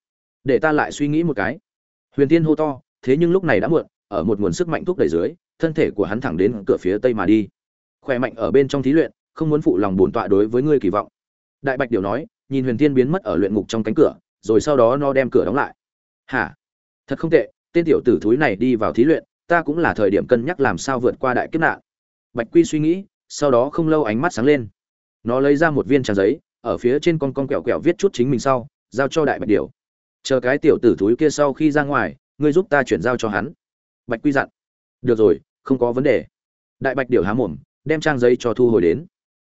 để ta lại suy nghĩ một cái. Huyền tiên hô to, thế nhưng lúc này đã muộn, ở một nguồn sức mạnh thúc đẩy dưới, thân thể của hắn thẳng đến cửa phía tây mà đi. Khỏe mạnh ở bên trong thí luyện, không muốn phụ lòng bổn tọa đối với ngươi kỳ vọng. Đại bạch điều nói, nhìn huyền tiên biến mất ở luyện ngục trong cánh cửa, rồi sau đó nó đem cửa đóng lại. Hả? Thật không tệ, tên tiểu tử thúi này đi vào thí luyện, ta cũng là thời điểm cân nhắc làm sao vượt qua đại kiếp nạn. Bạch quy suy nghĩ, sau đó không lâu ánh mắt sáng lên. Nó lấy ra một viên tràng giấy, ở phía trên con con kẹo kẹo viết chút chính mình sau, giao cho đại bạch điều chờ cái tiểu tử thúi kia sau khi ra ngoài, ngươi giúp ta chuyển giao cho hắn. Bạch quy dặn. Được rồi, không có vấn đề. Đại bạch điều há mồm, đem trang giấy cho thu hồi đến.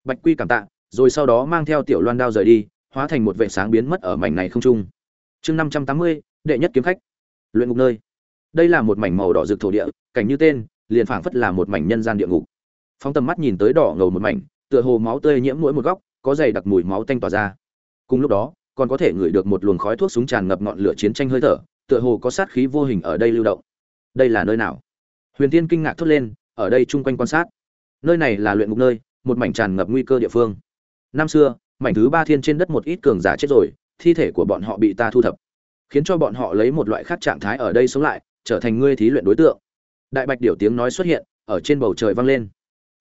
Bạch quy cảm tạ, rồi sau đó mang theo tiểu loan đao rời đi, hóa thành một vệ sáng biến mất ở mảnh này không trung. Chương năm trăm tám mươi, đệ nhất kiếm khách. Luyện ngục nơi. Đây là một mảnh màu đỏ rực thổ địa, cảnh như tên, liền phảng phất là một mảnh nhân gian địa ngục. Phóng tầm mắt nhìn tới đỏ ngầu một mảnh, tựa hồ máu tươi nhiễm mỗi một góc, có dày đặc mùi máu tanh tỏa ra. Cùng lúc đó còn có thể ngửi được một luồng khói thuốc súng tràn ngập ngọn lửa chiến tranh hơi thở, tựa hồ có sát khí vô hình ở đây lưu động. Đây là nơi nào? Huyền tiên kinh ngạc thốt lên, ở đây chung quanh quan sát. Nơi này là luyện ngục nơi, một mảnh tràn ngập nguy cơ địa phương. Năm xưa, mảnh thứ ba thiên trên đất một ít cường giả chết rồi, thi thể của bọn họ bị ta thu thập, khiến cho bọn họ lấy một loại khác trạng thái ở đây sống lại, trở thành ngươi thí luyện đối tượng. Đại bạch điểu tiếng nói xuất hiện, ở trên bầu trời vang lên.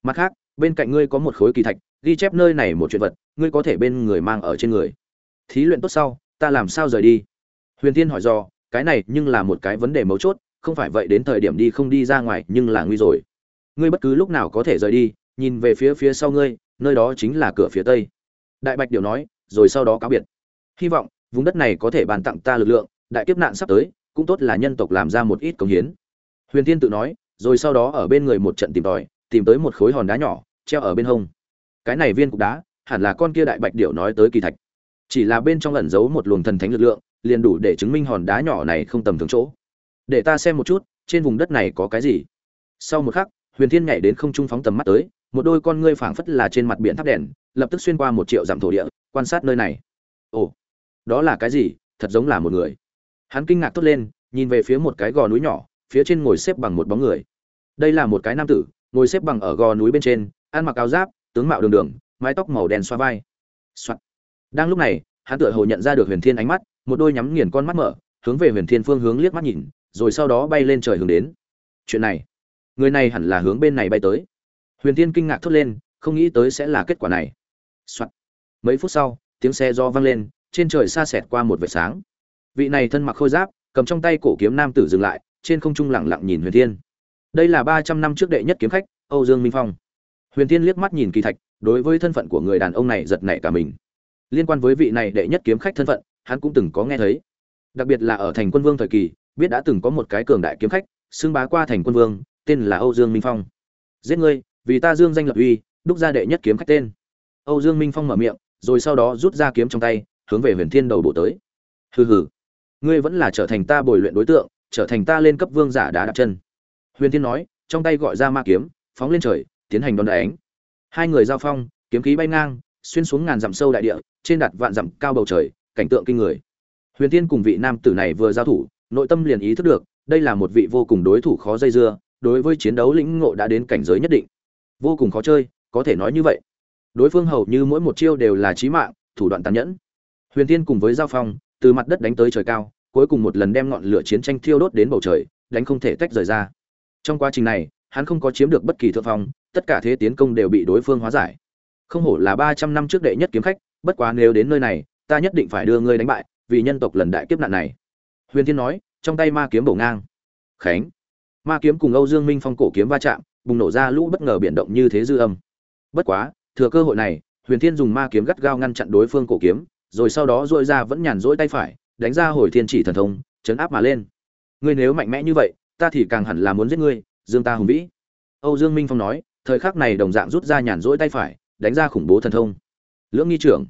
Mặt khác, bên cạnh ngươi có một khối kỳ thạch, ghi chép nơi này một chuyện vật, ngươi có thể bên người mang ở trên người thí luyện tốt sau, ta làm sao rời đi? Huyền Thiên hỏi do cái này nhưng là một cái vấn đề mấu chốt, không phải vậy đến thời điểm đi không đi ra ngoài nhưng là nguy rồi. Ngươi bất cứ lúc nào có thể rời đi, nhìn về phía phía sau ngươi, nơi đó chính là cửa phía tây. Đại bạch điều nói, rồi sau đó cáo biệt. Hy vọng, vùng đất này có thể bàn tặng ta lực lượng, đại kiếp nạn sắp tới, cũng tốt là nhân tộc làm ra một ít công hiến. Huyền Thiên tự nói, rồi sau đó ở bên người một trận tìm tòi, tìm tới một khối hòn đá nhỏ, treo ở bên hông. Cái này viên cục đá, hẳn là con kia đại bạch điểu nói tới kỳ thạch chỉ là bên trong ẩn giấu một luồng thần thánh lực lượng, liền đủ để chứng minh hòn đá nhỏ này không tầm thường chỗ. Để ta xem một chút, trên vùng đất này có cái gì. Sau một khắc, huyền thiên nhảy đến không trung phóng tầm mắt tới, một đôi con ngươi phảng phất là trên mặt biển tháp đèn, lập tức xuyên qua một triệu dặm thổ địa, quan sát nơi này. Ồ, đó là cái gì? Thật giống là một người. Hắn kinh ngạc thốt lên, nhìn về phía một cái gò núi nhỏ, phía trên ngồi xếp bằng một bóng người. Đây là một cái nam tử, ngồi xếp bằng ở gò núi bên trên, ăn mặc áo giáp, tướng mạo đường đường, mái tóc màu đen xoa vai. Soạn đang lúc này, hắn tựa hồ nhận ra được huyền thiên ánh mắt, một đôi nhắm nghiền con mắt mở, hướng về huyền thiên phương hướng liếc mắt nhìn, rồi sau đó bay lên trời hướng đến. Chuyện này, người này hẳn là hướng bên này bay tới. Huyền thiên kinh ngạc thốt lên, không nghĩ tới sẽ là kết quả này. Soạn. mấy phút sau, tiếng xe do vang lên, trên trời xa xẹt qua một vệt sáng. Vị này thân mặc khôi giáp, cầm trong tay cổ kiếm nam tử dừng lại, trên không trung lặng lặng nhìn huyền thiên. Đây là ba trăm năm trước đệ nhất kiếm khách, âu dương minh phong. Huyền thiên liếc mắt nhìn kỳ thạch, đối với thân phận của người đàn ông này giật nảy cả mình liên quan với vị này đệ nhất kiếm khách thân phận, hắn cũng từng có nghe thấy. Đặc biệt là ở thành quân vương thời kỳ, biết đã từng có một cái cường đại kiếm khách, xưng bá qua thành quân vương, tên là âu dương minh phong. Giết ngươi, vì ta dương danh lập uy, đúc ra đệ nhất kiếm khách tên. Âu dương minh phong mở miệng, rồi sau đó rút ra kiếm trong tay, hướng về huyền thiên đầu bộ tới. Hừ hừ, ngươi vẫn là trở thành ta bồi luyện đối tượng, trở thành ta lên cấp vương giả đá đặt chân. Huyền thiên nói, trong tay gọi ra ma kiếm, phóng lên trời, tiến hành đón đánh. Hai người giao phong, kiếm khí bay ngang, xuyên xuống ngàn dặm sâu đại địa trên đặt vạn dặm cao bầu trời, cảnh tượng kinh người. Huyền tiên cùng vị nam tử này vừa giao thủ, nội tâm liền ý thức được, đây là một vị vô cùng đối thủ khó dây dưa, đối với chiến đấu lĩnh ngộ đã đến cảnh giới nhất định. Vô cùng khó chơi, có thể nói như vậy. Đối phương hầu như mỗi một chiêu đều là chí mạng, thủ đoạn tàn nhẫn. Huyền tiên cùng với giao phong, từ mặt đất đánh tới trời cao, cuối cùng một lần đem ngọn lửa chiến tranh thiêu đốt đến bầu trời, đánh không thể tách rời ra. Trong quá trình này, hắn không có chiếm được bất kỳ thượng phong, tất cả thế tiến công đều bị đối phương hóa giải. Không hổ là ba trăm năm trước đệ nhất kiếm khách bất quá nếu đến nơi này, ta nhất định phải đưa ngươi đánh bại, vì nhân tộc lần đại kiếp nạn này. Huyền thiên nói, trong tay ma kiếm bổ ngang. Khánh. Ma kiếm cùng âu dương minh phong cổ kiếm va chạm, bùng nổ ra lũ bất ngờ biển động như thế dư âm. Bất quá, thừa cơ hội này, huyền thiên dùng ma kiếm gắt gao ngăn chặn đối phương cổ kiếm, rồi sau đó dội ra vẫn nhàn rỗi tay phải, đánh ra hồi thiên chỉ thần thông, chấn áp mà lên. Ngươi nếu mạnh mẽ như vậy, ta thì càng hẳn là muốn giết ngươi, dương ta hùng vĩ. Âu dương minh phong nói, thời khắc này đồng dạng rút ra nhàn rỗi tay phải, đánh ra khủng bố thần thông. Lưỡng nghi trưởng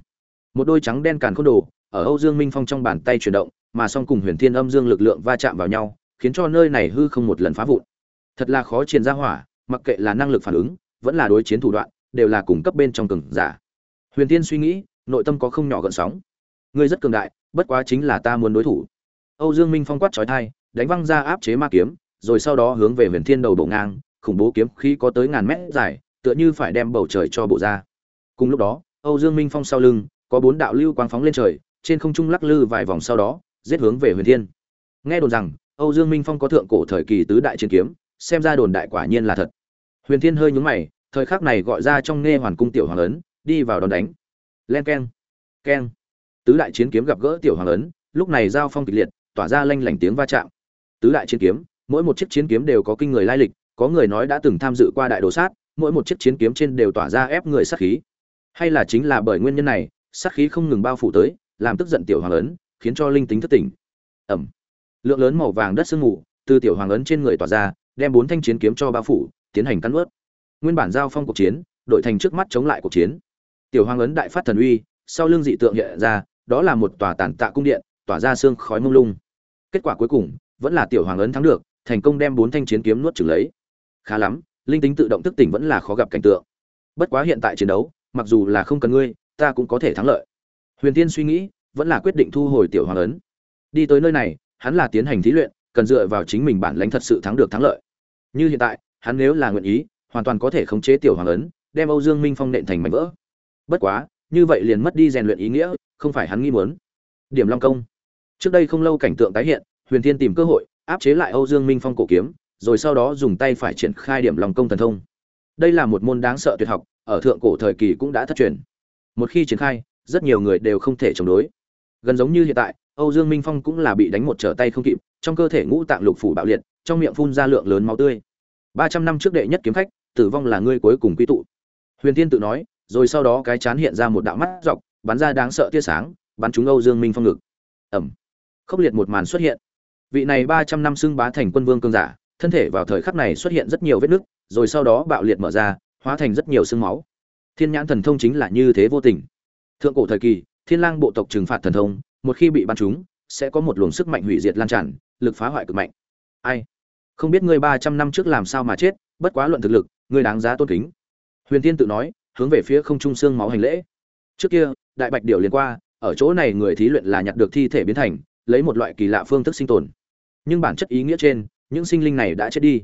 một đôi trắng đen càn khôn đồ ở âu dương minh phong trong bàn tay chuyển động, mà song cùng huyền thiên âm dương lực lượng va chạm vào nhau, khiến cho nơi này hư không một lần phá vụn. Thật là khó triển ra hỏa, mặc kệ là năng lực phản ứng, vẫn là đối chiến thủ đoạn, đều là cung cấp bên trong cường giả. Huyền thiên suy nghĩ, nội tâm có không nhỏ gợn sóng. Ngươi rất cường đại, bất quá chính là ta muốn đối thủ. Âu dương minh phong quát chói tai, đánh văng ra áp chế ma kiếm, rồi sau đó hướng về huyền thiên đầu bộ ngang, khủng bố kiếm khí có tới ngàn mét dài, tựa như phải đem bầu trời cho bộ ra. Cùng lúc đó, âu dương minh phong sau lưng có bốn đạo lưu quang phóng lên trời, trên không trung lắc lư vài vòng sau đó, giết hướng về huyền thiên. Nghe đồn rằng, âu dương minh phong có thượng cổ thời kỳ tứ đại chiến kiếm, xem ra đồn đại quả nhiên là thật. Huyền thiên hơi nhúng mày, thời khắc này gọi ra trong nghe hoàn cung tiểu hoàng ấn, đi vào đón đánh. Len keng keng. Tứ đại chiến kiếm gặp gỡ tiểu hoàng ấn, lúc này giao phong kịch liệt, tỏa ra lanh lảnh tiếng va chạm. Tứ đại chiến kiếm, mỗi một chiếc chiến kiếm đều có kinh người lai lịch, có người nói đã từng tham dự qua đại đồ sát, mỗi một chiếc chiến kiếm trên đều tỏa ra ép người sát khí. Hay là chính là bởi nguyên nhân này sát khí không ngừng bao phủ tới, làm tức giận tiểu hoàng ấn, khiến cho linh tính thất tỉnh. Ẩm. Lượng lớn màu vàng đất sương mù từ tiểu hoàng ấn trên người tỏa ra, đem bốn thanh chiến kiếm cho bao phủ, tiến hành cắn nuốt. nguyên bản giao phong cuộc chiến, đội thành trước mắt chống lại cuộc chiến. Tiểu hoàng ấn đại phát thần uy, sau lưng dị tượng hiện ra, đó là một tòa tản tạ cung điện, tỏa ra sương khói mông lung. Kết quả cuối cùng, vẫn là tiểu hoàng ấn thắng được, thành công đem bốn thanh chiến kiếm nuốt chửng lấy. Khá lắm, linh tính tự động thức tỉnh vẫn là khó gặp cảnh tượng. Bất quá hiện tại chiến đấu, mặc dù là không cần ngươi ta cũng có thể thắng lợi. Huyền tiên suy nghĩ, vẫn là quyết định thu hồi tiểu hoàng ấn. Đi tới nơi này, hắn là tiến hành thí luyện, cần dựa vào chính mình bản lãnh thật sự thắng được thắng lợi. Như hiện tại, hắn nếu là nguyện ý, hoàn toàn có thể khống chế tiểu hoàng ấn, đem âu dương minh phong nện thành mảnh vỡ. Bất quá, như vậy liền mất đi rèn luyện ý nghĩa, không phải hắn nghi muốn. Điểm long công. Trước đây không lâu cảnh tượng tái hiện, huyền thiên tìm cơ hội, áp chế lại âu dương minh phong cổ kiếm, rồi sau đó dùng tay phải triển khai điểm long công thần thông. Đây là một môn đáng sợ tuyệt học, ở thượng cổ thời kỳ cũng đã thất truyền một khi triển khai, rất nhiều người đều không thể chống đối. Gần giống như hiện tại, âu dương minh phong cũng là bị đánh một trở tay không kịp, trong cơ thể ngũ tạng lục phủ bạo liệt, trong miệng phun ra lượng lớn máu tươi. Ba trăm năm trước đệ nhất kiếm khách, tử vong là ngươi cuối cùng quy tụ. Huyền tiên tự nói, rồi sau đó cái chán hiện ra một đạo mắt dọc, bắn ra đáng sợ tia sáng, bắn trúng âu dương minh phong ngực. Ẩm. Khốc liệt một màn xuất hiện. Vị này ba trăm năm xưng bá thành quân vương cương giả, thân thể vào thời khắc này xuất hiện rất nhiều vết nứt, rồi sau đó bạo liệt mở ra, hóa thành rất nhiều xương máu thiên nhãn thần thông chính là như thế vô tình. Thượng cổ thời kỳ, thiên lang bộ tộc trừng phạt thần thông, một khi bị bắn trúng, sẽ có một luồng sức mạnh hủy diệt lan tràn, lực phá hoại cực mạnh. Ai? Không biết ngươi ba trăm năm trước làm sao mà chết, bất quá luận thực lực, ngươi đáng giá tôn kính. Huyền Thiên tự nói, hướng về phía không trung xương máu hành lễ. Trước kia, đại bạch điểu liền qua, ở chỗ này người thí luyện là nhặt được thi thể biến thành, lấy một loại kỳ lạ phương thức sinh tồn. Nhưng bản chất ý nghĩa trên, những sinh linh này đã chết đi.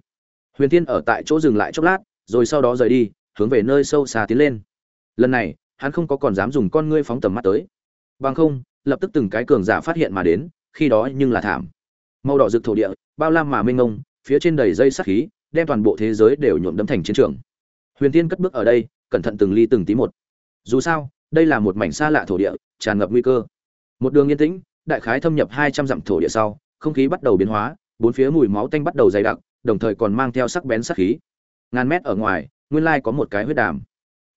Huyền Thiên ở tại chỗ dừng lại chốc lát, rồi sau đó rời đi hướng về nơi sâu xa tiến lên. Lần này, hắn không có còn dám dùng con ngươi phóng tầm mắt tới. Bằng không, lập tức từng cái cường giả phát hiện mà đến, khi đó nhưng là thảm. Màu đỏ rực thổ địa, bao lam mà mênh mông, phía trên đầy dây sắc khí, đem toàn bộ thế giới đều nhuộm đấm thành chiến trường. Huyền tiên cất bước ở đây, cẩn thận từng ly từng tí một. Dù sao, đây là một mảnh xa lạ thổ địa, tràn ngập nguy cơ. Một đường yên tĩnh, đại khái thâm nhập hai trăm dặm thổ địa sau, không khí bắt đầu biến hóa, bốn phía mùi máu tanh bắt đầu dày đặc, đồng thời còn mang theo sắc bén sắc khí. Ngàn mét ở ngoài nguyên lai có một cái huyết đàm.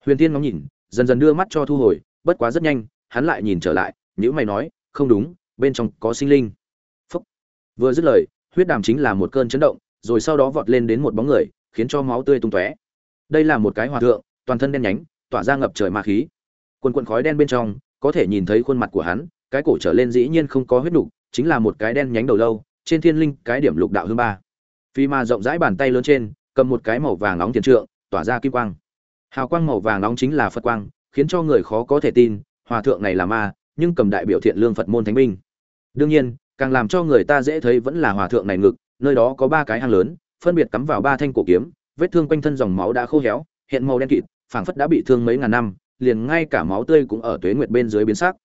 Huyền tiên ngóng nhìn dần dần đưa mắt cho thu hồi bất quá rất nhanh hắn lại nhìn trở lại nhữ mày nói không đúng bên trong có sinh linh. Phúc. vừa dứt lời huyết đàm chính là một cơn chấn động rồi sau đó vọt lên đến một bóng người khiến cho máu tươi tung tóe. Đây là một cái hòa thượng toàn thân đen nhánh tỏa ra ngập trời ma khí. Quần quần khói đen bên trong có thể nhìn thấy khuôn mặt của hắn cái cổ trở lên dĩ nhiên không có huyết đủ, chính là một cái đen nhánh đầu lâu trên thiên linh cái điểm lục đạo hương ba. Phi ma rộng rãi bàn tay lớn trên cầm một cái màu vàng nóng tiền trượng tỏa ra kim quang. Hào quang màu vàng nóng chính là phật quang, khiến cho người khó có thể tin, hòa thượng này là ma, nhưng cầm đại biểu thiện lương phật môn thánh binh. Đương nhiên, càng làm cho người ta dễ thấy vẫn là hòa thượng này ngực, nơi đó có ba cái hang lớn, phân biệt cắm vào ba thanh cổ kiếm, vết thương quanh thân dòng máu đã khô héo, hiện màu đen kịt, phảng phất đã bị thương mấy ngàn năm, liền ngay cả máu tươi cũng ở tuế nguyệt bên dưới biến sắc.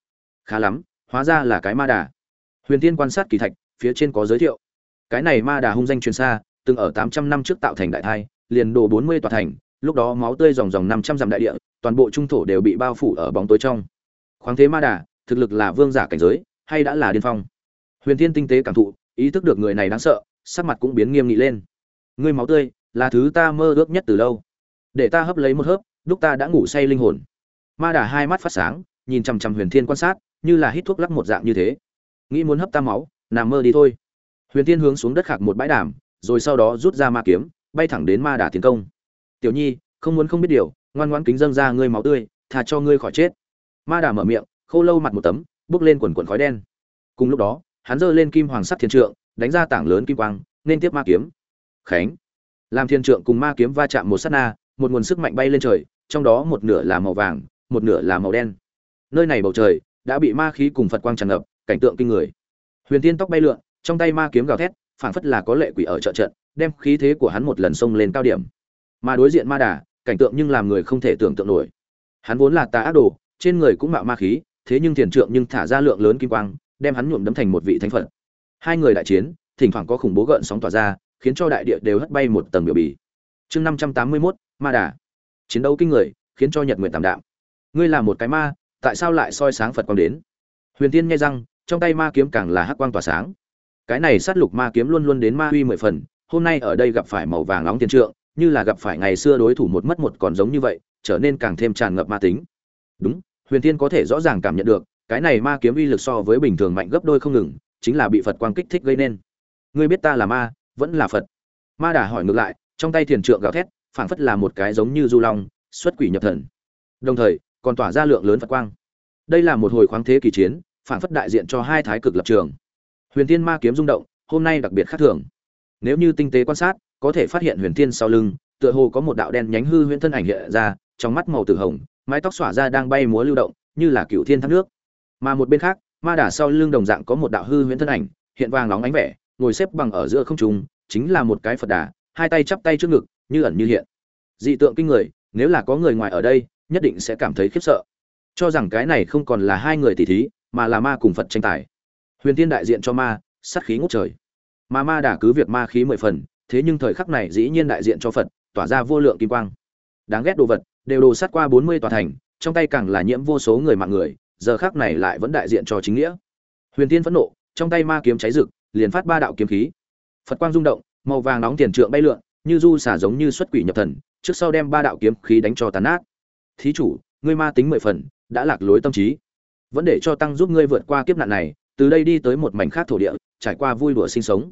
Khá lắm, hóa ra là cái ma đà. Huyền tiên quan sát kỳ thạch, phía trên có giới thiệu. Cái này ma đà hung danh truyền xa, từng ở tám trăm năm trước tạo thành đại thai liền đổ bốn mươi tòa thành, lúc đó máu tươi dòng dòng năm trăm dặm đại địa, toàn bộ trung thổ đều bị bao phủ ở bóng tối trong. Khoáng thế ma đà, thực lực là vương giả cảnh giới, hay đã là điên phong. Huyền thiên tinh tế cảm thụ, ý thức được người này đáng sợ, sắc mặt cũng biến nghiêm nghị lên. Ngươi máu tươi, là thứ ta mơ ước nhất từ lâu. Để ta hấp lấy một hớp lúc ta đã ngủ say linh hồn. Ma đà hai mắt phát sáng, nhìn chằm chằm huyền thiên quan sát, như là hít thuốc lắc một dạng như thế. Nghĩ muốn hấp ta máu, nằm mơ đi thôi. Huyền thiên hướng xuống đất khạc một bãi đàm, rồi sau đó rút ra ma kiếm bay thẳng đến ma đà tiến công. Tiểu nhi, không muốn không biết điều, ngoan ngoãn kính dâng ra ngươi máu tươi thà cho ngươi khỏi chết. Ma đà mở miệng, khô lâu mặt một tấm, bước lên quần quần khói đen. Cùng lúc đó, hắn giơ lên kim hoàng sắt thiên trượng, đánh ra tảng lớn kim quang, nên tiếp ma kiếm. Khánh. Làm thiên trượng cùng ma kiếm va chạm một sát na, một nguồn sức mạnh bay lên trời, trong đó một nửa là màu vàng, một nửa là màu đen. Nơi này bầu trời, đã bị ma khí cùng phật quang tràn ngập, cảnh tượng kinh người. Huyền tiên tóc bay lượn, trong tay ma kiếm gào thét, phảng phất là có lệ quỷ ở trợ trận đem khí thế của hắn một lần xông lên cao điểm. Mà đối diện ma đà, cảnh tượng nhưng làm người không thể tưởng tượng nổi. Hắn vốn là tà ác đồ, trên người cũng mạo ma khí, thế nhưng tiền trượng nhưng thả ra lượng lớn kim quang, đem hắn nhuộm đấm thành một vị thánh phật. Hai người đại chiến, thỉnh thoảng có khủng bố gợn sóng tỏa ra, khiến cho đại địa đều hất bay một tầng biểu bì. Chương năm trăm tám mươi mốt, ma đà. Chiến đấu kinh người, khiến cho nhật nguyện tạm đạm. Ngươi là một cái ma, tại sao lại soi sáng phật quang đến? Huyền tiên nghe răng trong tay ma kiếm càng là hắc quang tỏa sáng. Cái này sát lục ma kiếm luôn luôn đến ma uy mười phần hôm nay ở đây gặp phải màu vàng nóng tiền trượng, như là gặp phải ngày xưa đối thủ một mất một còn giống như vậy, trở nên càng thêm tràn ngập ma tính. Đúng, huyền tiên có thể rõ ràng cảm nhận được, cái này ma kiếm uy lực so với bình thường mạnh gấp đôi không ngừng, chính là bị phật quang kích thích gây nên. Ngươi biết ta là ma, vẫn là phật. Ma đà hỏi ngược lại, trong tay thiền trượng gào thét, phảng phất là một cái giống như du long, xuất quỷ nhập thần. Đồng thời, còn tỏa ra lượng lớn phật quang. Đây là một hồi khoáng thế kỳ chiến, phảng phất đại diện cho hai thái cực lập trường. Huyền tiên ma kiếm rung động, hôm nay đặc biệt khác thường nếu như tinh tế quan sát, có thể phát hiện huyền thiên sau lưng, tựa hồ có một đạo đen nhánh hư huyễn thân ảnh hiện ra, trong mắt màu tử hồng, mái tóc xỏa ra đang bay múa lưu động, như là cựu thiên thác nước. Mà một bên khác, ma đà sau lưng đồng dạng có một đạo hư huyễn thân ảnh, hiện vàng nóng ánh vẻ, ngồi xếp bằng ở giữa không trung, chính là một cái phật đà, hai tay chắp tay trước ngực, như ẩn như hiện. Dị tượng kinh người, nếu là có người ngoài ở đây, nhất định sẽ cảm thấy khiếp sợ. Cho rằng cái này không còn là hai người tỷ thí, mà là ma cùng phật tranh tài. Huyền tiên đại diện cho ma, sát khí ngút trời mà ma đà cứ việc ma khí mười phần, thế nhưng thời khắc này dĩ nhiên đại diện cho phật, tỏa ra vô lượng kim quang. Đáng ghét đồ vật, đều đồ sát qua bốn mươi tòa thành, trong tay càng là nhiễm vô số người mạng người, giờ khắc này lại vẫn đại diện cho chính nghĩa. Huyền tiên phẫn nộ, trong tay ma kiếm cháy rực, liền phát ba đạo kiếm khí. Phật quang rung động, màu vàng nóng tiền trượng bay lượn, như du xả giống như xuất quỷ nhập thần, trước sau đem ba đạo kiếm khí đánh cho tàn nát. Thí chủ, ngươi ma tính mười phần, đã lạc lối tâm trí. Vẫn để cho tăng giúp ngươi vượt qua kiếp nạn này, từ đây đi tới một mảnh khác thổ địa, trải qua vui đùa sinh sống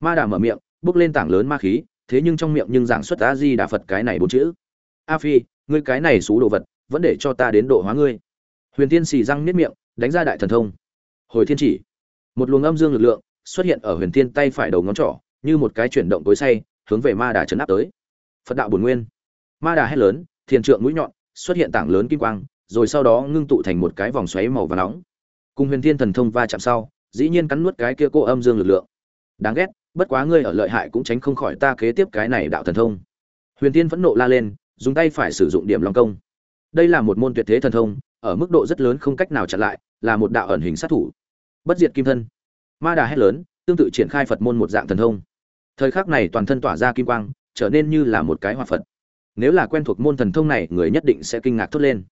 ma đà mở miệng, bước lên tảng lớn ma khí, thế nhưng trong miệng nhưng giảng xuất a di đà phật cái này bốn chữ. A phi, ngươi cái này xú đồ vật, vẫn để cho ta đến độ hóa ngươi. Huyền tiên xì răng nếp miệng, đánh ra đại thần thông. Hồi thiên chỉ, một luồng âm dương lực lượng xuất hiện ở huyền tiên tay phải đầu ngón trỏ, như một cái chuyển động tối say, hướng về ma đà chấn áp tới. Phật đạo bồn nguyên. Ma đà hét lớn, thiền trượng mũi nhọn xuất hiện tảng lớn kim quang, rồi sau đó ngưng tụ thành một cái vòng xoáy màu và nóng. Cùng huyền thiên thần thông va chạm sau, dĩ nhiên cắn nuốt cái kia cô âm dương lực lượng. Đáng ghét bất quá ngươi ở lợi hại cũng tránh không khỏi ta kế tiếp cái này đạo thần thông. Huyền tiên phẫn nộ la lên, dùng tay phải sử dụng điểm long công. Đây là một môn tuyệt thế thần thông, ở mức độ rất lớn không cách nào chặn lại, là một đạo ẩn hình sát thủ. Bất diệt kim thân. Ma đà hét lớn, tương tự triển khai phật môn một dạng thần thông. Thời khắc này toàn thân tỏa ra kim quang, trở nên như là một cái hoa phật. Nếu là quen thuộc môn thần thông này, người nhất định sẽ kinh ngạc thốt lên.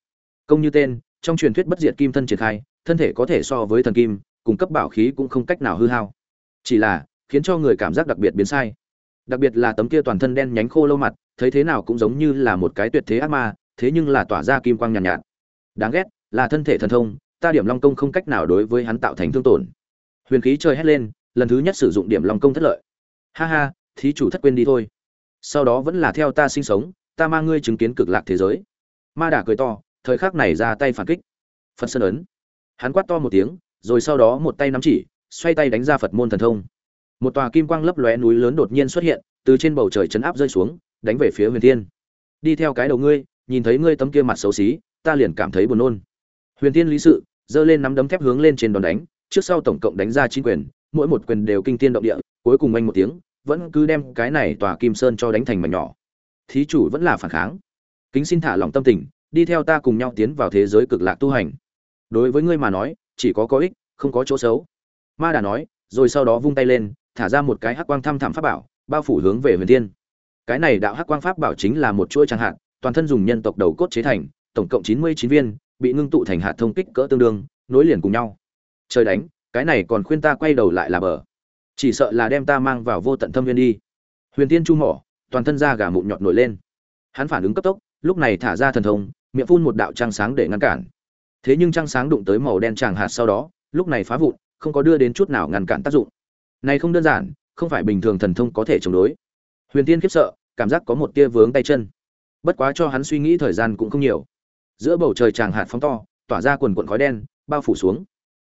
Công như tên, trong truyền thuyết bất diệt kim thân triển khai, thân thể có thể so với thần kim, cung cấp bảo khí cũng không cách nào hư hao. Chỉ là khiến cho người cảm giác đặc biệt biến sai. Đặc biệt là tấm kia toàn thân đen nhánh khô lâu mặt thấy thế nào cũng giống như là một cái tuyệt thế ác ma thế nhưng là tỏa ra kim quang nhàn nhạt, nhạt. Đáng ghét là thân thể thần thông ta điểm long công không cách nào đối với hắn tạo thành thương tổn. Huyền khí chơi hét lên lần thứ nhất sử dụng điểm long công thất lợi. Ha ha thí chủ thất quên đi thôi. Sau đó vẫn là theo ta sinh sống ta mang ngươi chứng kiến cực lạc thế giới. Ma đã cười to thời khắc này ra tay phản kích. Phật sơn ấn. Hắn quát to một tiếng rồi sau đó một tay nắm chỉ xoay tay đánh ra phật môn thần thông một tòa kim quang lấp lóe núi lớn đột nhiên xuất hiện, từ trên bầu trời chấn áp rơi xuống, đánh về phía huyền thiên. Đi theo cái đầu ngươi, nhìn thấy ngươi tấm kia mặt xấu xí, ta liền cảm thấy buồn nôn. Huyền thiên lý sự, giơ lên nắm đấm thép hướng lên trên đòn đánh, trước sau tổng cộng đánh ra chín quyền, mỗi một quyền đều kinh tiên động địa, cuối cùng anh một tiếng, vẫn cứ đem cái này tòa kim sơn cho đánh thành mảnh nhỏ. Thí chủ vẫn là phản kháng. Kính xin thả lòng tâm tình, đi theo ta cùng nhau tiến vào thế giới cực lạc tu hành. Đối với ngươi mà nói, chỉ có có ích, không có chỗ xấu. Ma đà nói, rồi sau đó vung tay lên thả ra một cái hắc quang thăm thẳm pháp bảo, bao phủ hướng về huyền thiên. Cái này đạo hắc quang pháp bảo chính là một chuỗi trang hạt, toàn thân dùng nhân tộc đầu cốt chế thành, tổng cộng chín mươi chín viên, bị ngưng tụ thành hạt thông kích cỡ tương đương, nối liền cùng nhau. Trời đánh, cái này còn khuyên ta quay đầu lại là bờ. Chỉ sợ là đem ta mang vào vô tận thâm viên đi. Huyền tiên chu mỏ, toàn thân da gà mụn nhọt nổi lên. Hắn phản ứng cấp tốc, lúc này thả ra thần thông, miệng phun một đạo trăng sáng để ngăn cản. Thế nhưng trăng sáng đụng tới màu đen tràng hạt sau đó, lúc này phá vụn, không có đưa đến chút nào ngăn cản tác dụng này không đơn giản, không phải bình thường thần thông có thể chống đối. Huyền tiên khiếp sợ, cảm giác có một tia vướng tay chân. Bất quá cho hắn suy nghĩ thời gian cũng không nhiều. Giữa bầu trời tràng hạt phóng to, tỏa ra quần quần khói đen, bao phủ xuống.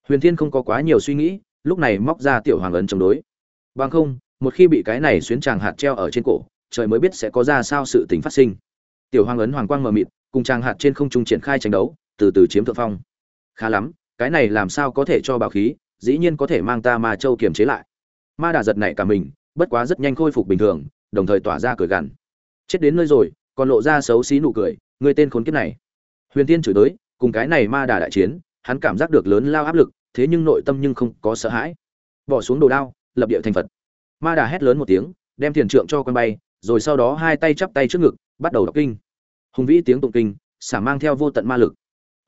Huyền thiên không có quá nhiều suy nghĩ, lúc này móc ra tiểu hoàng ấn chống đối. Bằng không, một khi bị cái này xuyến tràng hạt treo ở trên cổ, trời mới biết sẽ có ra sao sự tình phát sinh. Tiểu hoàng ấn hoàng quang mờ mịt, cùng tràng hạt trên không trung triển khai tranh đấu, từ từ chiếm thượng phong. Khá lắm, cái này làm sao có thể cho bảo khí, dĩ nhiên có thể mang ta ma châu kiềm chế lại ma đà giật nảy cả mình, bất quá rất nhanh khôi phục bình thường, đồng thời tỏa ra cười gằn. Chết đến nơi rồi, còn lộ ra xấu xí nụ cười, người tên khốn kiếp này. Huyền tiên chửi tới, cùng cái này ma đà đại chiến, hắn cảm giác được lớn lao áp lực, thế nhưng nội tâm nhưng không có sợ hãi. Bỏ xuống đồ đao, lập địa thành phật. Ma đà hét lớn một tiếng, đem thiền trượng cho quân bay, rồi sau đó hai tay chắp tay trước ngực, bắt đầu đọc kinh. Hùng vĩ tiếng tụng kinh, xả mang theo vô tận ma lực.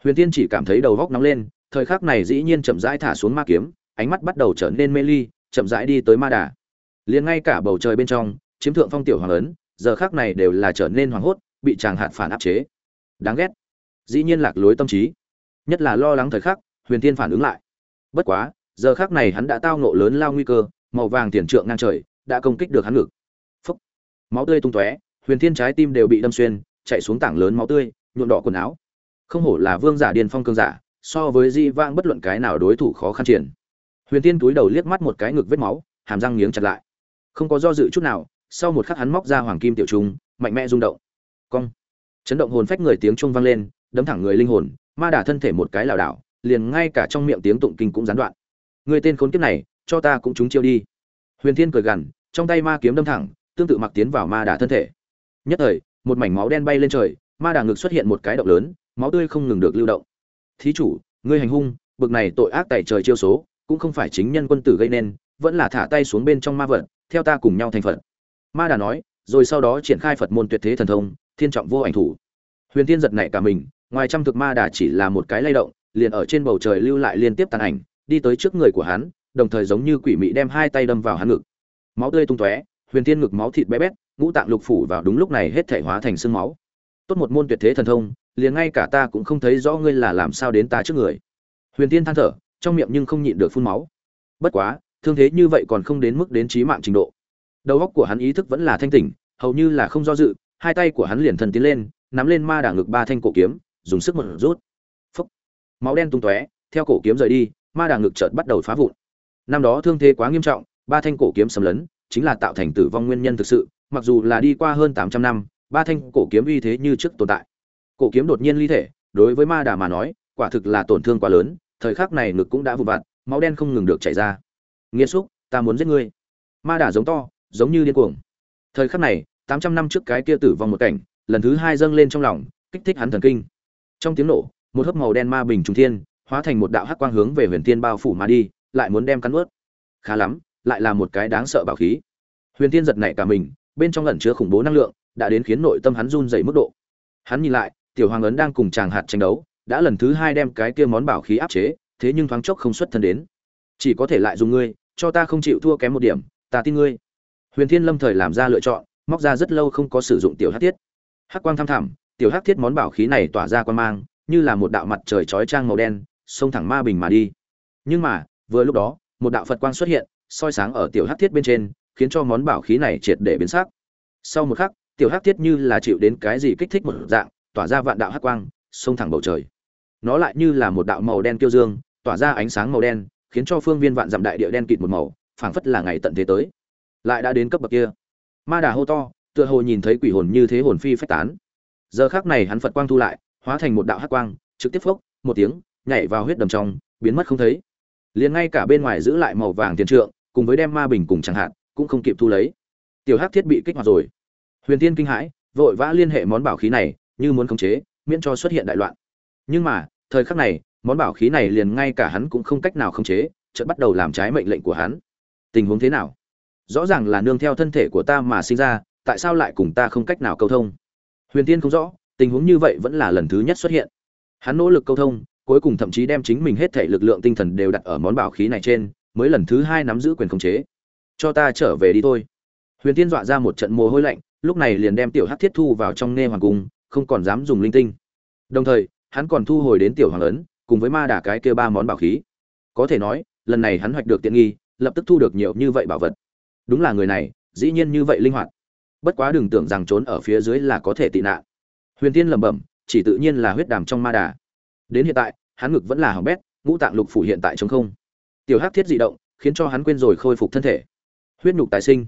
Huyền tiên chỉ cảm thấy đầu góc nóng lên, thời khắc này dĩ nhiên chậm rãi thả xuống ma kiếm, ánh mắt bắt đầu trở nên mê ly chậm rãi đi tới ma đà. Liền ngay cả bầu trời bên trong chiếm thượng phong tiểu hoàng lớn, giờ khác này đều là trở nên hoảng hốt bị chàng hạt phản áp chế. Đáng ghét. Dĩ nhiên lạc lối tâm trí. Nhất là lo lắng thời khắc huyền Thiên phản ứng lại. Bất quá giờ khác này hắn đã tao nộ lớn lao nguy cơ màu vàng tiền trượng ngang trời đã công kích được hắn ngực. Phúc. Máu tươi tung tóe huyền thiên trái tim đều bị đâm xuyên chạy xuống tảng lớn máu tươi nhuộm đỏ quần áo. Không hổ là vương giả điên phong cương giả so với di vang bất luận cái nào đối thủ khó khăn triển huyền tiên túi đầu liếc mắt một cái ngực vết máu, hàm răng nghiến chặt lại. Không có do dự chút nào, sau một khắc hắn móc ra hoàng kim tiểu trung mạnh mẽ rung động. Cong. Chấn động hồn phách người tiếng trung vang lên, đấm thẳng người linh hồn, ma đả thân thể một cái lảo đảo, liền ngay cả trong miệng tiếng tụng kinh cũng gián đoạn. Người tên khốn kiếp này, cho ta cũng trúng chiêu đi. Huyền thiên cười gằn, trong tay ma kiếm đâm thẳng, tương tự mặc tiến vào ma đà thân thể. Nhất thời, một mảnh máu đen bay lên trời, ma đà ngực xuất hiện một cái động lớn, máu tươi không ngừng được lưu động. Thí chủ, ngươi hành hung, bực này tội ác tại trời chiêu số cũng không phải chính nhân quân tử gây nên, vẫn là thả tay xuống bên trong ma vật, theo ta cùng nhau thành phật. Ma đà nói, rồi sau đó triển khai phật môn tuyệt thế thần thông, thiên trọng vô ảnh thủ. Huyền thiên giật nảy cả mình, ngoài trăm thực ma đà chỉ là một cái lay động, liền ở trên bầu trời lưu lại liên tiếp tàn ảnh, đi tới trước người của hắn, đồng thời giống như quỷ mị đem hai tay đâm vào hắn ngực. Máu tươi tung tóe, huyền thiên ngực máu thịt bé bét, ngũ tạng lục phủ vào đúng lúc này hết thể hóa thành sương máu. Tốt một môn tuyệt thế thần thông, liền ngay cả ta cũng không thấy rõ ngươi là làm sao đến ta trước người. Huyền tiên than thở trong miệng nhưng không nhịn được phun máu. Bất quá, thương thế như vậy còn không đến mức đến trí mạng trình độ. Đầu óc của hắn ý thức vẫn là thanh tỉnh, hầu như là không do dự, hai tay của hắn liền thần tiến lên, nắm lên ma đả ngực ba thanh cổ kiếm, dùng sức một rút. Phúc. Máu đen tung tóe, theo cổ kiếm rời đi, ma đả ngực chợt bắt đầu phá vụn. Năm đó thương thế quá nghiêm trọng, ba thanh cổ kiếm sầm lấn, chính là tạo thành tử vong nguyên nhân thực sự, mặc dù là đi qua hơn tám trăm năm, ba thanh cổ kiếm uy thế như trước tồn tại. Cổ kiếm đột nhiên ly thể, đối với ma đà mà nói, quả thực là tổn thương quá lớn thời khắc này ngực cũng đã vụn vặt, máu đen không ngừng được chảy ra. Nghĩa xúc, ta muốn giết ngươi. Ma đà giống to, giống như điên cuồng. Thời khắc này, tám trăm năm trước cái kia tử vong một cảnh, lần thứ hai dâng lên trong lòng, kích thích hắn thần kinh. Trong tiếng nổ, một hớp màu đen ma bình trung thiên, hóa thành một đạo hắc quang hướng về huyền tiên bao phủ mà đi, lại muốn đem cắn ướt khá lắm, lại là một cái đáng sợ bảo khí. Huyền tiên giật nảy cả mình, bên trong ẩn chứa khủng bố năng lượng, đã đến khiến nội tâm hắn run dày mức độ. Hắn nhìn lại, tiểu hoàng ấn đang cùng chàng hạt tranh đấu đã lần thứ hai đem cái kia món bảo khí áp chế, thế nhưng thoáng chốc không xuất thân đến. Chỉ có thể lại dùng ngươi, cho ta không chịu thua kém một điểm, ta tin ngươi. Huyền thiên lâm thời làm ra lựa chọn, móc ra rất lâu không có sử dụng tiểu hát thiết. Hắc quang tham thẳm, tiểu hát thiết món bảo khí này tỏa ra quan mang, như là một đạo mặt trời chói trang màu đen, xông thẳng ma bình mà đi. Nhưng mà, vừa lúc đó, một đạo phật quang xuất hiện, soi sáng ở tiểu hát thiết bên trên, khiến cho món bảo khí này triệt để biến sắc. Sau một khắc, tiểu hắc thiết như là chịu đến cái gì kích thích một dạng, tỏa ra vạn đạo hắc quang, xông thẳng bầu trời nó lại như là một đạo màu đen tiêu dương, tỏa ra ánh sáng màu đen, khiến cho phương viên vạn dặm đại địa đen kịt một màu, phảng phất là ngày tận thế tới. Lại đã đến cấp bậc kia. Ma đà hô to, tựa hồ nhìn thấy quỷ hồn như thế hồn phi phách tán. Giờ khác này hắn phật quang thu lại, hóa thành một đạo hắc quang, trực tiếp phốc, một tiếng, nhảy vào huyết đầm trong, biến mất không thấy. Liền ngay cả bên ngoài giữ lại màu vàng tiền trượng, cùng với đem ma bình cùng chẳng hạn, cũng không kịp thu lấy. Tiểu hắc thiết bị kích hoạt rồi. Huyền tiên kinh hãi, vội vã liên hệ món bảo khí này, như muốn khống chế, miễn cho xuất hiện đại loạn. Nhưng mà thời khắc này, món bảo khí này liền ngay cả hắn cũng không cách nào khống chế, chợt bắt đầu làm trái mệnh lệnh của hắn. Tình huống thế nào? Rõ ràng là nương theo thân thể của ta mà sinh ra, tại sao lại cùng ta không cách nào câu thông? Huyền tiên không rõ, tình huống như vậy vẫn là lần thứ nhất xuất hiện. Hắn nỗ lực câu thông, cuối cùng thậm chí đem chính mình hết thể lực lượng tinh thần đều đặt ở món bảo khí này trên, mới lần thứ hai nắm giữ quyền khống chế. Cho ta trở về đi thôi. Huyền tiên dọa ra một trận mồ hôi lạnh, lúc này liền đem tiểu hắc thiết thu vào trong nghe hoàng cung, không còn dám dùng linh tinh. Đồng thời hắn còn thu hồi đến tiểu hoàng ấn, cùng với ma đà cái kia ba món bảo khí. Có thể nói, lần này hắn hoạch được tiện nghi, lập tức thu được nhiều như vậy bảo vật. Đúng là người này, dĩ nhiên như vậy linh hoạt. Bất quá đừng tưởng rằng trốn ở phía dưới là có thể tị nạn. Huyền tiên lẩm bẩm, chỉ tự nhiên là huyết đàm trong ma đà. Đến hiện tại, hắn ngực vẫn là hỏng bét, ngũ tạng lục phủ hiện tại chống không. Tiểu hắc thiết dị động, khiến cho hắn quên rồi khôi phục thân thể. Huyết nhục tái sinh.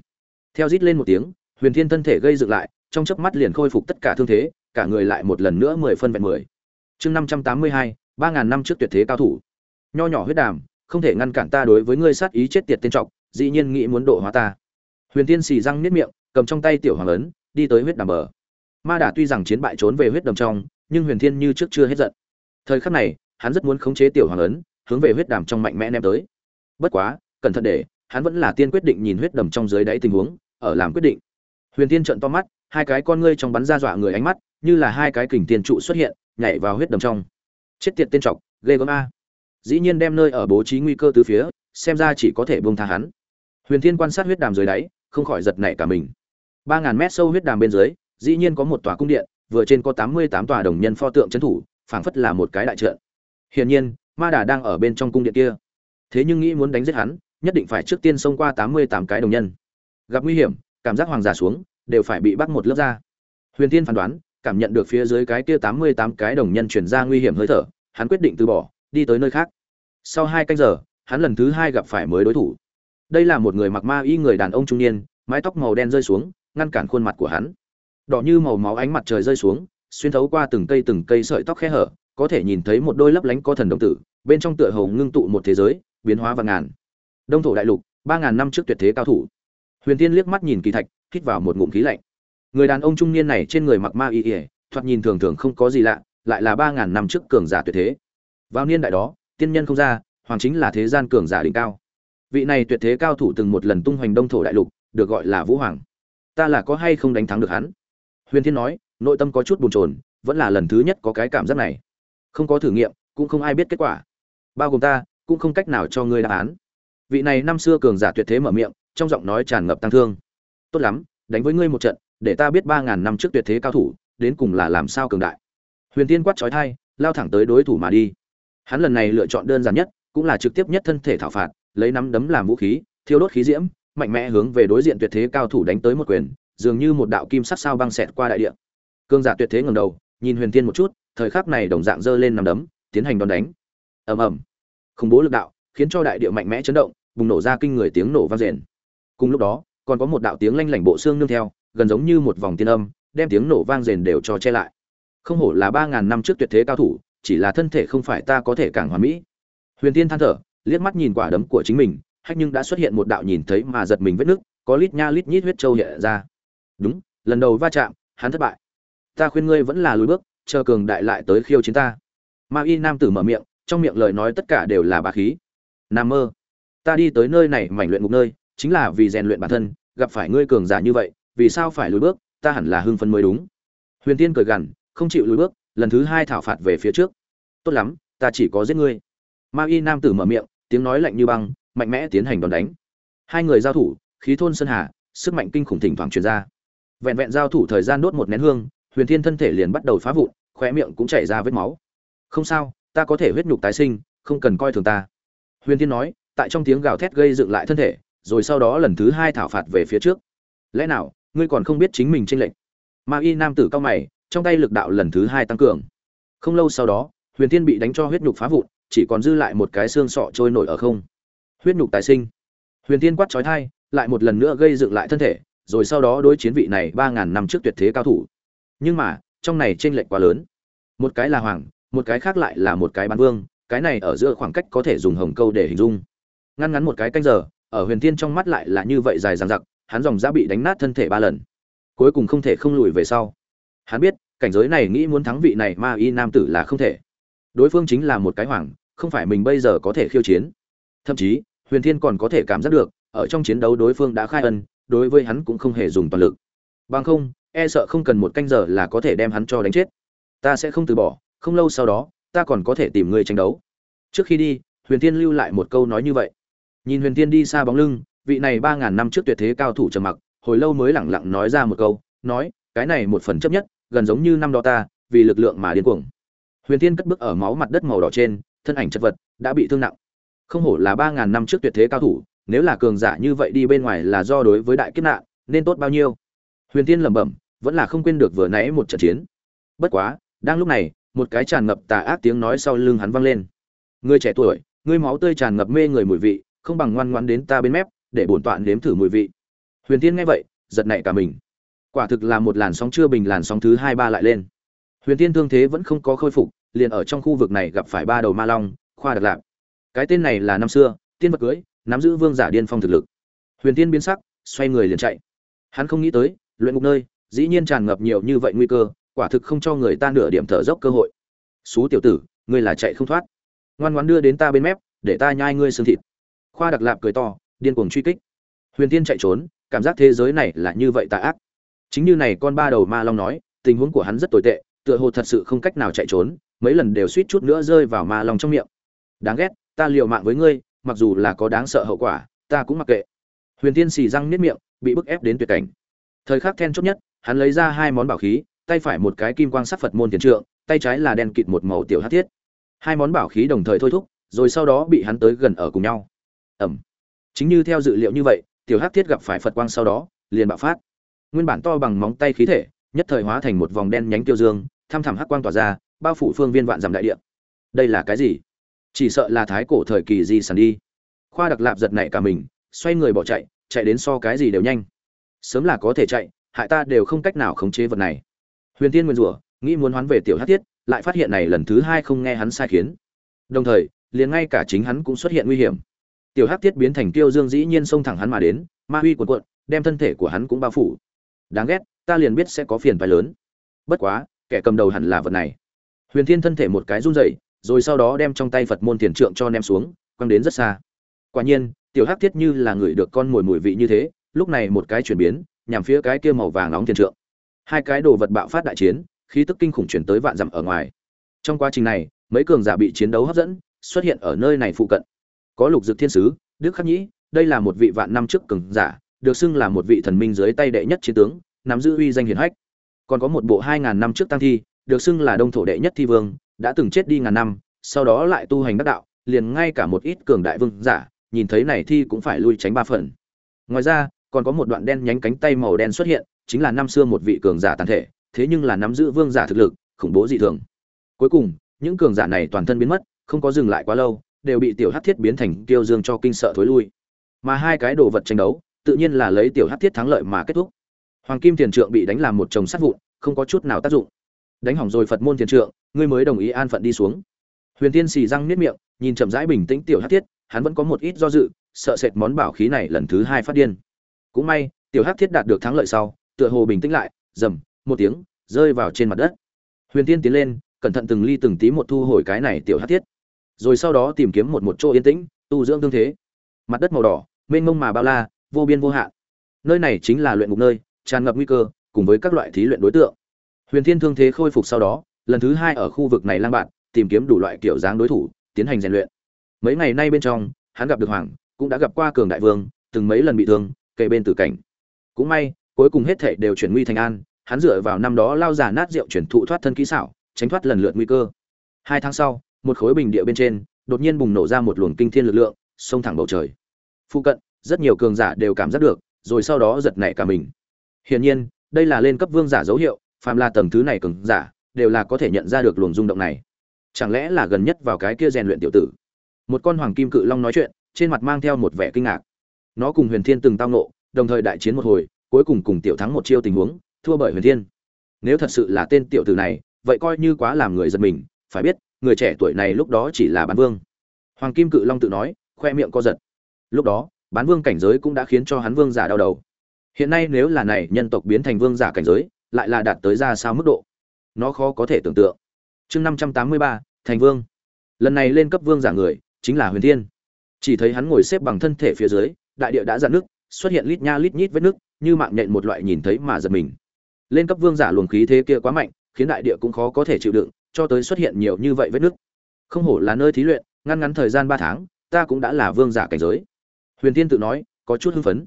Theo rít lên một tiếng, huyền thiên thân thể gây dựng lại, trong chớp mắt liền khôi phục tất cả thương thế, cả người lại một lần nữa mười phân vẹn mười chương năm trăm tám mươi hai, ba ngàn năm trước tuyệt thế cao thủ. Nho nhỏ huyết đàm, không thể ngăn cản ta đối với ngươi sát ý chết tiệt tên trọng dĩ nhiên nghĩ muốn độ hóa ta. Huyền tiên xì răng niết miệng, cầm trong tay tiểu hoàng ấn, đi tới huyết đàm bờ. Ma đà tuy rằng chiến bại trốn về huyết đầm trong, nhưng huyền thiên như trước chưa hết giận. Thời khắc này, hắn rất muốn khống chế tiểu hoàng ấn, hướng về huyết đàm trong mạnh mẽ ném tới. Bất quá, cẩn thận để, hắn vẫn là tiên quyết định nhìn huyết đầm trong dưới đáy tình huống, ở làm quyết định. Huyền thiên trợn to mắt, hai cái con ngươi trong bắn ra dọa người ánh mắt, như là hai cái kình tiền trụ xuất hiện nhảy vào huyết đầm trong. Chết tiệt tên trọc, ghê gớm a. Dĩ nhiên đem nơi ở bố trí nguy cơ từ phía, xem ra chỉ có thể buông tha hắn. Huyền thiên quan sát huyết đàm dưới đáy, không khỏi giật nảy cả mình. Ba ngàn mét sâu huyết đàm bên dưới, dĩ nhiên có một tòa cung điện, vừa trên có tám mươi tám tòa đồng nhân pho tượng trấn thủ, phảng phất là một cái đại trận. Hiển nhiên, ma đà đang ở bên trong cung điện kia. Thế nhưng nghĩ muốn đánh giết hắn, nhất định phải trước tiên xông qua tám mươi tám cái đồng nhân. Gặp nguy hiểm, cảm giác hoàng giả xuống, đều phải bị bắt một lớp ra. Huyền tiên phán đoán cảm nhận được phía dưới cái kia tám mươi tám cái đồng nhân chuyển ra nguy hiểm hơi thở, hắn quyết định từ bỏ, đi tới nơi khác. Sau hai canh giờ, hắn lần thứ hai gặp phải mới đối thủ. Đây là một người mặc ma y người đàn ông trung niên, mái tóc màu đen rơi xuống, ngăn cản khuôn mặt của hắn. Đỏ như màu máu ánh mặt trời rơi xuống, xuyên thấu qua từng cây từng cây sợi tóc khe hở, có thể nhìn thấy một đôi lấp lánh có thần đồng tử, bên trong tựa hồ ngưng tụ một thế giới, biến hóa vạn ngàn. Đông thổ đại lục, ba ngàn năm trước tuyệt thế cao thủ. Huyền tiên liếc mắt nhìn kỳ thạch, hít vào một ngụm khí lạnh người đàn ông trung niên này trên người mặc ma y ỉa thoạt nhìn thường thường không có gì lạ, lại là ba ngàn năm trước cường giả tuyệt thế. Vào niên đại đó, tiên nhân không ra, hoàng chính là thế gian cường giả đỉnh cao. Vị này tuyệt thế cao thủ từng một lần tung hoành đông thổ đại lục, được gọi là vũ hoàng. Ta là có hay không đánh thắng được hắn? Huyền thiên nói, nội tâm có chút bồn chồn, vẫn là lần thứ nhất có cái cảm giác này. Không có thử nghiệm, cũng không ai biết kết quả. Bao gồm ta, cũng không cách nào cho ngươi đáp án. Vị này năm xưa cường giả tuyệt thế mở miệng, trong giọng nói tràn ngập tăng thương. Tốt lắm, đánh với ngươi một trận để ta biết ba ngàn năm trước tuyệt thế cao thủ, đến cùng là làm sao cường đại. Huyền tiên quát trói thai lao thẳng tới đối thủ mà đi. Hắn lần này lựa chọn đơn giản nhất, cũng là trực tiếp nhất thân thể thảo phạt, lấy nắm đấm làm vũ khí, thiêu đốt khí diễm, mạnh mẽ hướng về đối diện tuyệt thế cao thủ đánh tới một quyền, dường như một đạo kim sắc sao băng xẹt qua đại địa. Cương giả tuyệt thế ngẩng đầu, nhìn huyền tiên một chút, thời khắc này đồng dạng giơ lên nắm đấm, tiến hành đòn đánh. Ầm ầm. Khủng bố lực đạo, khiến cho đại địa mạnh mẽ chấn động, bùng nổ ra kinh người tiếng nổ vang rền. Cùng lúc đó, còn có một đạo tiếng lanh lảnh bộ xương nương theo gần giống như một vòng tiên âm, đem tiếng nổ vang rền đều cho che lại. Không hổ là ba ngàn năm trước tuyệt thế cao thủ, chỉ là thân thể không phải ta có thể càng hoàn mỹ. Huyền tiên than thở, liếc mắt nhìn quả đấm của chính mình, hách nhưng đã xuất hiện một đạo nhìn thấy mà giật mình vết nước có lít nha lít nhít huyết châu hiện ra. Đúng, lần đầu va chạm, hắn thất bại. Ta khuyên ngươi vẫn là lùi bước, chờ cường đại lại tới khiêu chiến ta. Ma y nam tử mở miệng, trong miệng lời nói tất cả đều là bá khí. Nam mơ, ta đi tới nơi này mảnh luyện ngục nơi, chính là vì rèn luyện bản thân, gặp phải ngươi cường giả như vậy vì sao phải lùi bước, ta hẳn là hưng phấn mới đúng. Huyền tiên cười gằn, không chịu lùi bước, lần thứ hai thảo phạt về phía trước. Tốt lắm, ta chỉ có giết ngươi. Ma y nam tử mở miệng, tiếng nói lạnh như băng, mạnh mẽ tiến hành đòn đánh. Hai người giao thủ, khí thôn sơn hà, sức mạnh kinh khủng thỉnh thoảng truyền ra. Vẹn vẹn giao thủ thời gian đốt một nén hương, huyền thiên thân thể liền bắt đầu phá vụn, khóe miệng cũng chảy ra vết máu. Không sao, ta có thể huyết nhục tái sinh, không cần coi thường ta. Huyền thiên nói, tại trong tiếng gào thét gây dựng lại thân thể, rồi sau đó lần thứ hai thảo phạt về phía trước. Lẽ nào ngươi còn không biết chính mình trên lệch. Ma y nam tử cao mày, trong tay lực đạo lần thứ hai tăng cường. Không lâu sau đó, huyền thiên bị đánh cho huyết nhục phá vụn, chỉ còn dư lại một cái xương sọ trôi nổi ở không. Huyết nhục tái sinh. Huyền thiên quát trói thai lại một lần nữa gây dựng lại thân thể, rồi sau đó đối chiến vị này ba ngàn năm trước tuyệt thế cao thủ. Nhưng mà, trong này t r ê n lệch quá lớn. Một cái là hoàng, một cái khác lại là một cái bán vương, cái này ở giữa khoảng cách có thể dùng hồng câu để hình dung. Ngăn ngắn một cái canh giờ, ở huyền thiên trong mắt lại là như vậy dài dằng dặc hắn dòng giã bị đánh nát thân thể ba lần. Cuối cùng không thể không lùi về sau. Hắn biết, cảnh giới này nghĩ muốn thắng vị này ma y nam tử là không thể. Đối phương chính là một cái hoàng, không phải mình bây giờ có thể khiêu chiến. Thậm chí, huyền thiên còn có thể cảm giác được, ở trong chiến đấu đối phương đã khai ân, đối với hắn cũng không hề dùng toàn lực. Bằng không e sợ không cần một canh giờ là có thể đem hắn cho đánh chết. Ta sẽ không từ bỏ, không lâu sau đó, ta còn có thể tìm người tranh đấu. Trước khi đi, huyền thiên lưu lại một câu nói như vậy. Nhìn huyền thiên đi xa bóng lưng vị này ba ngàn năm trước tuyệt thế cao thủ trầm mặc, hồi lâu mới lẳng lặng nói ra một câu, nói, cái này một phần chấp nhất, gần giống như năm đó ta, vì lực lượng mà điên cuồng. Huyền tiên cất bước ở máu mặt đất màu đỏ trên, thân ảnh chật vật, đã bị thương nặng. Không hổ là ba ngàn năm trước tuyệt thế cao thủ, nếu là cường giả như vậy đi bên ngoài là do đối với đại kiếp nạn, nên tốt bao nhiêu? Huyền tiên lẩm bẩm, vẫn là không quên được vừa nãy một trận chiến. Bất quá, đang lúc này, một cái tràn ngập tà ác tiếng nói sau lưng hắn vang lên. Người trẻ tuổi, ngươi máu tươi tràn ngập mê người mùi vị, không bằng ngoan ngoan đến ta bên mép để bổn tọa nếm thử mùi vị. Huyền tiên nghe vậy, giật nảy cả mình. Quả thực là một làn sóng chưa bình làn sóng thứ hai ba lại lên. Huyền tiên thương thế vẫn không có khôi phục, liền ở trong khu vực này gặp phải ba đầu ma long, khoa đặc lạc cái tên này là năm xưa, tiên vật cưới, nắm giữ vương giả điên phong thực lực. Huyền tiên biến sắc, xoay người liền chạy. Hắn không nghĩ tới, luyện ngục nơi, dĩ nhiên tràn ngập nhiều như vậy nguy cơ, quả thực không cho người ta nửa điểm thở dốc cơ hội. Xú tiểu tử, ngươi là chạy không thoát. Ngoan ngoãn đưa đến ta bên mép, để ta nhai ngươi xương thịt. Khoa đặc lạp cười to điên cuồng truy kích. Huyền tiên chạy trốn, cảm giác thế giới này là như vậy tà ác. Chính như này con ba đầu ma long nói, tình huống của hắn rất tồi tệ, tựa hồ thật sự không cách nào chạy trốn, mấy lần đều suýt chút nữa rơi vào ma long trong miệng. Đáng ghét, ta liều mạng với ngươi, mặc dù là có đáng sợ hậu quả, ta cũng mặc kệ. Huyền tiên xì răng niết miệng, bị bức ép đến tuyệt cảnh. Thời khắc then chốt nhất, hắn lấy ra hai món bảo khí, tay phải một cái kim quang sắc phật môn tiền trượng, tay trái là đen kịt một màu tiểu hát thiết. Hai món bảo khí đồng thời thôi thúc, rồi sau đó bị hắn tới gần ở cùng nhau. Ẩm chính như theo dự liệu như vậy, tiểu hát thiết gặp phải phật quang sau đó, liền bạo phát. Nguyên bản to bằng móng tay khí thể, nhất thời hóa thành một vòng đen nhánh tiêu dương thăm thẳm hắc quang tỏa ra, bao phủ phương viên vạn dặm đại địa. Đây là cái gì? Chỉ sợ là thái cổ thời kỳ di sản đi. Khoa đặc lạp giật nảy cả mình, xoay người bỏ chạy chạy đến so cái gì đều nhanh. Sớm là có thể chạy, hại ta đều không cách nào khống chế vật này. Huyền tiên nguyên rủa, nghĩ muốn hoán về tiểu hát thiết, lại phát hiện này lần thứ hai không nghe hắn sai khiến. Đồng thời, liền ngay cả chính hắn cũng xuất hiện nguy hiểm tiểu hắc tiết biến thành tiêu dương dĩ nhiên xông thẳng hắn mà đến, ma huy cuộn cuộn, đem thân thể của hắn cũng bao phủ. Đáng ghét, ta liền biết sẽ có phiền phái lớn. Bất quá, kẻ cầm đầu hẳn là vật này. Huyền thiên thân thể một cái run rẩy, rồi sau đó đem trong tay phật môn tiền trượng cho ném xuống, quăng đến rất xa. Quả nhiên, tiểu hắc thiết như là người được con mồi mùi vị như thế, lúc này một cái chuyển biến, nhằm phía cái kia màu vàng nóng tiền trượng. Hai cái đồ vật bạo phát đại chiến, khí tức kinh khủng chuyển tới vạn dặm ở ngoài. Trong quá trình này, mấy cường giả bị chiến đấu hấp dẫn, xuất hiện ở nơi này phụ cận có lục dực thiên sứ, đức khắc nhĩ, đây là một vị vạn năm trước cường giả, được xưng là một vị thần minh dưới tay đệ nhất chiến tướng, nắm giữ uy danh hiển hách. Còn có một bộ hai ngàn năm trước tăng thi, được xưng là đông thổ đệ nhất thi vương, đã từng chết đi ngàn năm, sau đó lại tu hành đắc đạo, liền ngay cả một ít cường đại vương giả, nhìn thấy này thi cũng phải lui tránh ba phần. Ngoài ra, còn có một đoạn đen nhánh cánh tay màu đen xuất hiện, chính là năm xưa một vị cường giả tàn thể, thế nhưng là nắm giữ vương giả thực lực, khủng bố dị thường. Cuối cùng, những cường giả này toàn thân biến mất, không có dừng lại quá lâu đều bị tiểu hắc thiết biến thành tiêu dương cho kinh sợ thối lui. Mà hai cái đồ vật tranh đấu, tự nhiên là lấy tiểu hắc thiết thắng lợi mà kết thúc. Hoàng kim tiền trượng bị đánh làm một chồng sắt vụn, không có chút nào tác dụng. Đánh hỏng rồi phật môn tiền trượng, ngươi mới đồng ý an phận đi xuống. Huyền tiên xì răng niết miệng, nhìn chậm rãi bình tĩnh tiểu hắc thiết, hắn vẫn có một ít do dự, sợ sệt món bảo khí này lần thứ hai phát điên. Cũng may, tiểu hắc thiết đạt được thắng lợi sau, tựa hồ bình tĩnh lại rầm một tiếng, rơi vào trên mặt đất. Huyền tiên tiến lên, cẩn thận từng ly từng tí một thu hồi cái này tiểu hắc thiết rồi sau đó tìm kiếm một một chỗ yên tĩnh, tu dưỡng tương thế. Mặt đất màu đỏ, mênh mông mà bao la, vô biên vô hạn. Nơi này chính là luyện ngục nơi, tràn ngập nguy cơ, cùng với các loại thí luyện đối tượng. Huyền thiên thương thế khôi phục sau đó, lần thứ hai ở khu vực này lang bạn, tìm kiếm đủ loại kiểu dáng đối thủ, tiến hành rèn luyện. Mấy ngày nay bên trong, hắn gặp được hoàng, cũng đã gặp qua cường đại vương, từng mấy lần bị thương kề bên tử cảnh. Cũng may, cuối cùng hết thảy đều chuyển nguy thành an, hắn dựa vào năm đó lao giả nát rượu chuyển thụ thoát thân kỹ xảo, tránh thoát lần lượt nguy cơ. Hai tháng sau một khối bình địa bên trên, đột nhiên bùng nổ ra một luồng kinh thiên lực lượng, xông thẳng bầu trời. Phụ cận, rất nhiều cường giả đều cảm giác được, rồi sau đó giật nảy cả mình. Hiển nhiên, đây là lên cấp vương giả dấu hiệu, phàm là tầng thứ này cường giả, đều là có thể nhận ra được luồng rung động này. Chẳng lẽ là gần nhất vào cái kia rèn luyện tiểu tử? Một con hoàng kim cự long nói chuyện, trên mặt mang theo một vẻ kinh ngạc. Nó cùng huyền thiên từng tao nộ đồng thời đại chiến một hồi, cuối cùng cùng tiểu thắng một chiêu tình huống, thua bởi huyền thiên. Nếu thật sự là tên tiểu tử này, vậy coi như quá làm người giật mình, phải biết người trẻ tuổi này lúc đó chỉ là bán vương. Hoàng kim cự long tự nói, khoe miệng co giật. Lúc đó, bán vương cảnh giới cũng đã khiến cho hắn vương giả đau đầu. Hiện nay nếu là này nhân tộc biến thành vương giả cảnh giới, lại là đạt tới ra sao mức độ? Nó khó có thể tưởng tượng. Chương năm trăm tám mươi ba, thành vương. Lần này lên cấp vương giả người, chính là huyền thiên. Chỉ thấy hắn ngồi xếp bằng thân thể phía dưới, đại địa đã dạn nước, xuất hiện lít nha lít nhít vết nước, như mạng nhện một loại nhìn thấy mà giật mình. Lên cấp vương giả luồng khí thế kia quá mạnh, khiến đại địa cũng khó có thể chịu đựng cho tới xuất hiện nhiều như vậy vết nước không hổ là nơi thí luyện, ngăn ngắn thời gian ba tháng, ta cũng đã là vương giả cảnh giới. Huyền tiên tự nói, có chút hưng phấn.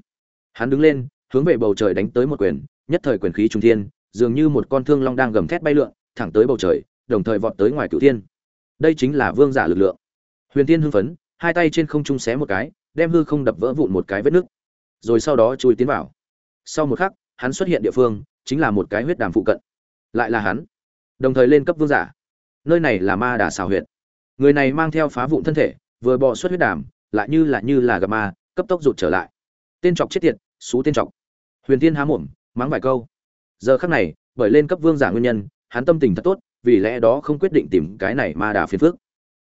Hắn đứng lên, hướng về bầu trời đánh tới một quyền, nhất thời quyền khí trung thiên, dường như một con thương long đang gầm thét bay lượn, thẳng tới bầu trời, đồng thời vọt tới ngoài cửu thiên. Đây chính là vương giả lực lượng. Huyền tiên hưng phấn, hai tay trên không trung xé một cái, đem hư không đập vỡ vụn một cái vết nước rồi sau đó chui tiến vào. Sau một khắc, hắn xuất hiện địa phương, chính là một cái huyết đàm phụ cận. Lại là hắn. Đồng thời lên cấp vương giả nơi này là ma đà xào huyệt. Người này mang theo phá vụn thân thể, vừa bò xuất huyết đàm, lại như là như là gặp ma, cấp tốc rụt trở lại. Tên trọc chết tiệt, xú tên trọc huyền tiên há mồm, mắng vài câu. Giờ khắc này, bởi lên cấp vương giả nguyên nhân, hắn tâm tình thật tốt, vì lẽ đó không quyết định tìm cái này ma đà phiền phước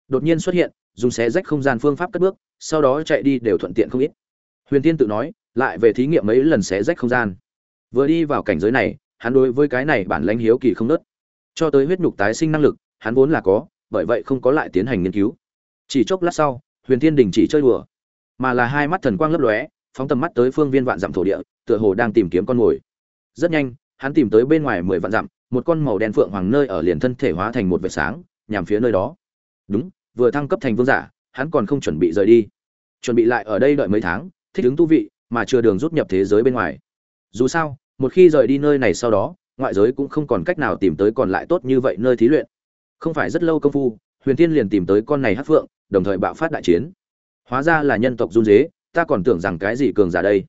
đột nhiên xuất hiện, dùng xé rách không gian phương pháp cất bước, sau đó chạy đi đều thuận tiện không ít. Huyền tiên tự nói, lại về thí nghiệm mấy lần xé rách không gian. Vừa đi vào cảnh giới này, hắn đối với cái này bản lãnh hiếu kỳ không nớt. Cho tới huyết nhục tái sinh năng lực hắn vốn là có, bởi vậy không có lại tiến hành nghiên cứu. Chỉ chốc lát sau, huyền thiên đình chỉ chơi đùa, mà là hai mắt thần quang lấp lóe, phóng tầm mắt tới phương viên vạn dặm thổ địa, tựa hồ đang tìm kiếm con mồi. Rất nhanh, hắn tìm tới bên ngoài mười vạn dặm, một con màu đen phượng hoàng nơi ở liền thân thể hóa thành một vệt sáng, nhằm phía nơi đó. Đúng, vừa thăng cấp thành vương giả, hắn còn không chuẩn bị rời đi. Chuẩn bị lại ở đây đợi mấy tháng, thích ứng tu vị, mà chưa đường rút nhập thế giới bên ngoài. Dù sao, một khi rời đi nơi này sau đó, ngoại giới cũng không còn cách nào tìm tới còn lại tốt như vậy nơi thí luyện không phải rất lâu công phu, huyền tiên liền tìm tới con này hát phượng, đồng thời bạo phát đại chiến. Hóa ra là nhân tộc run dế ta còn tưởng rằng cái gì cường giả đây.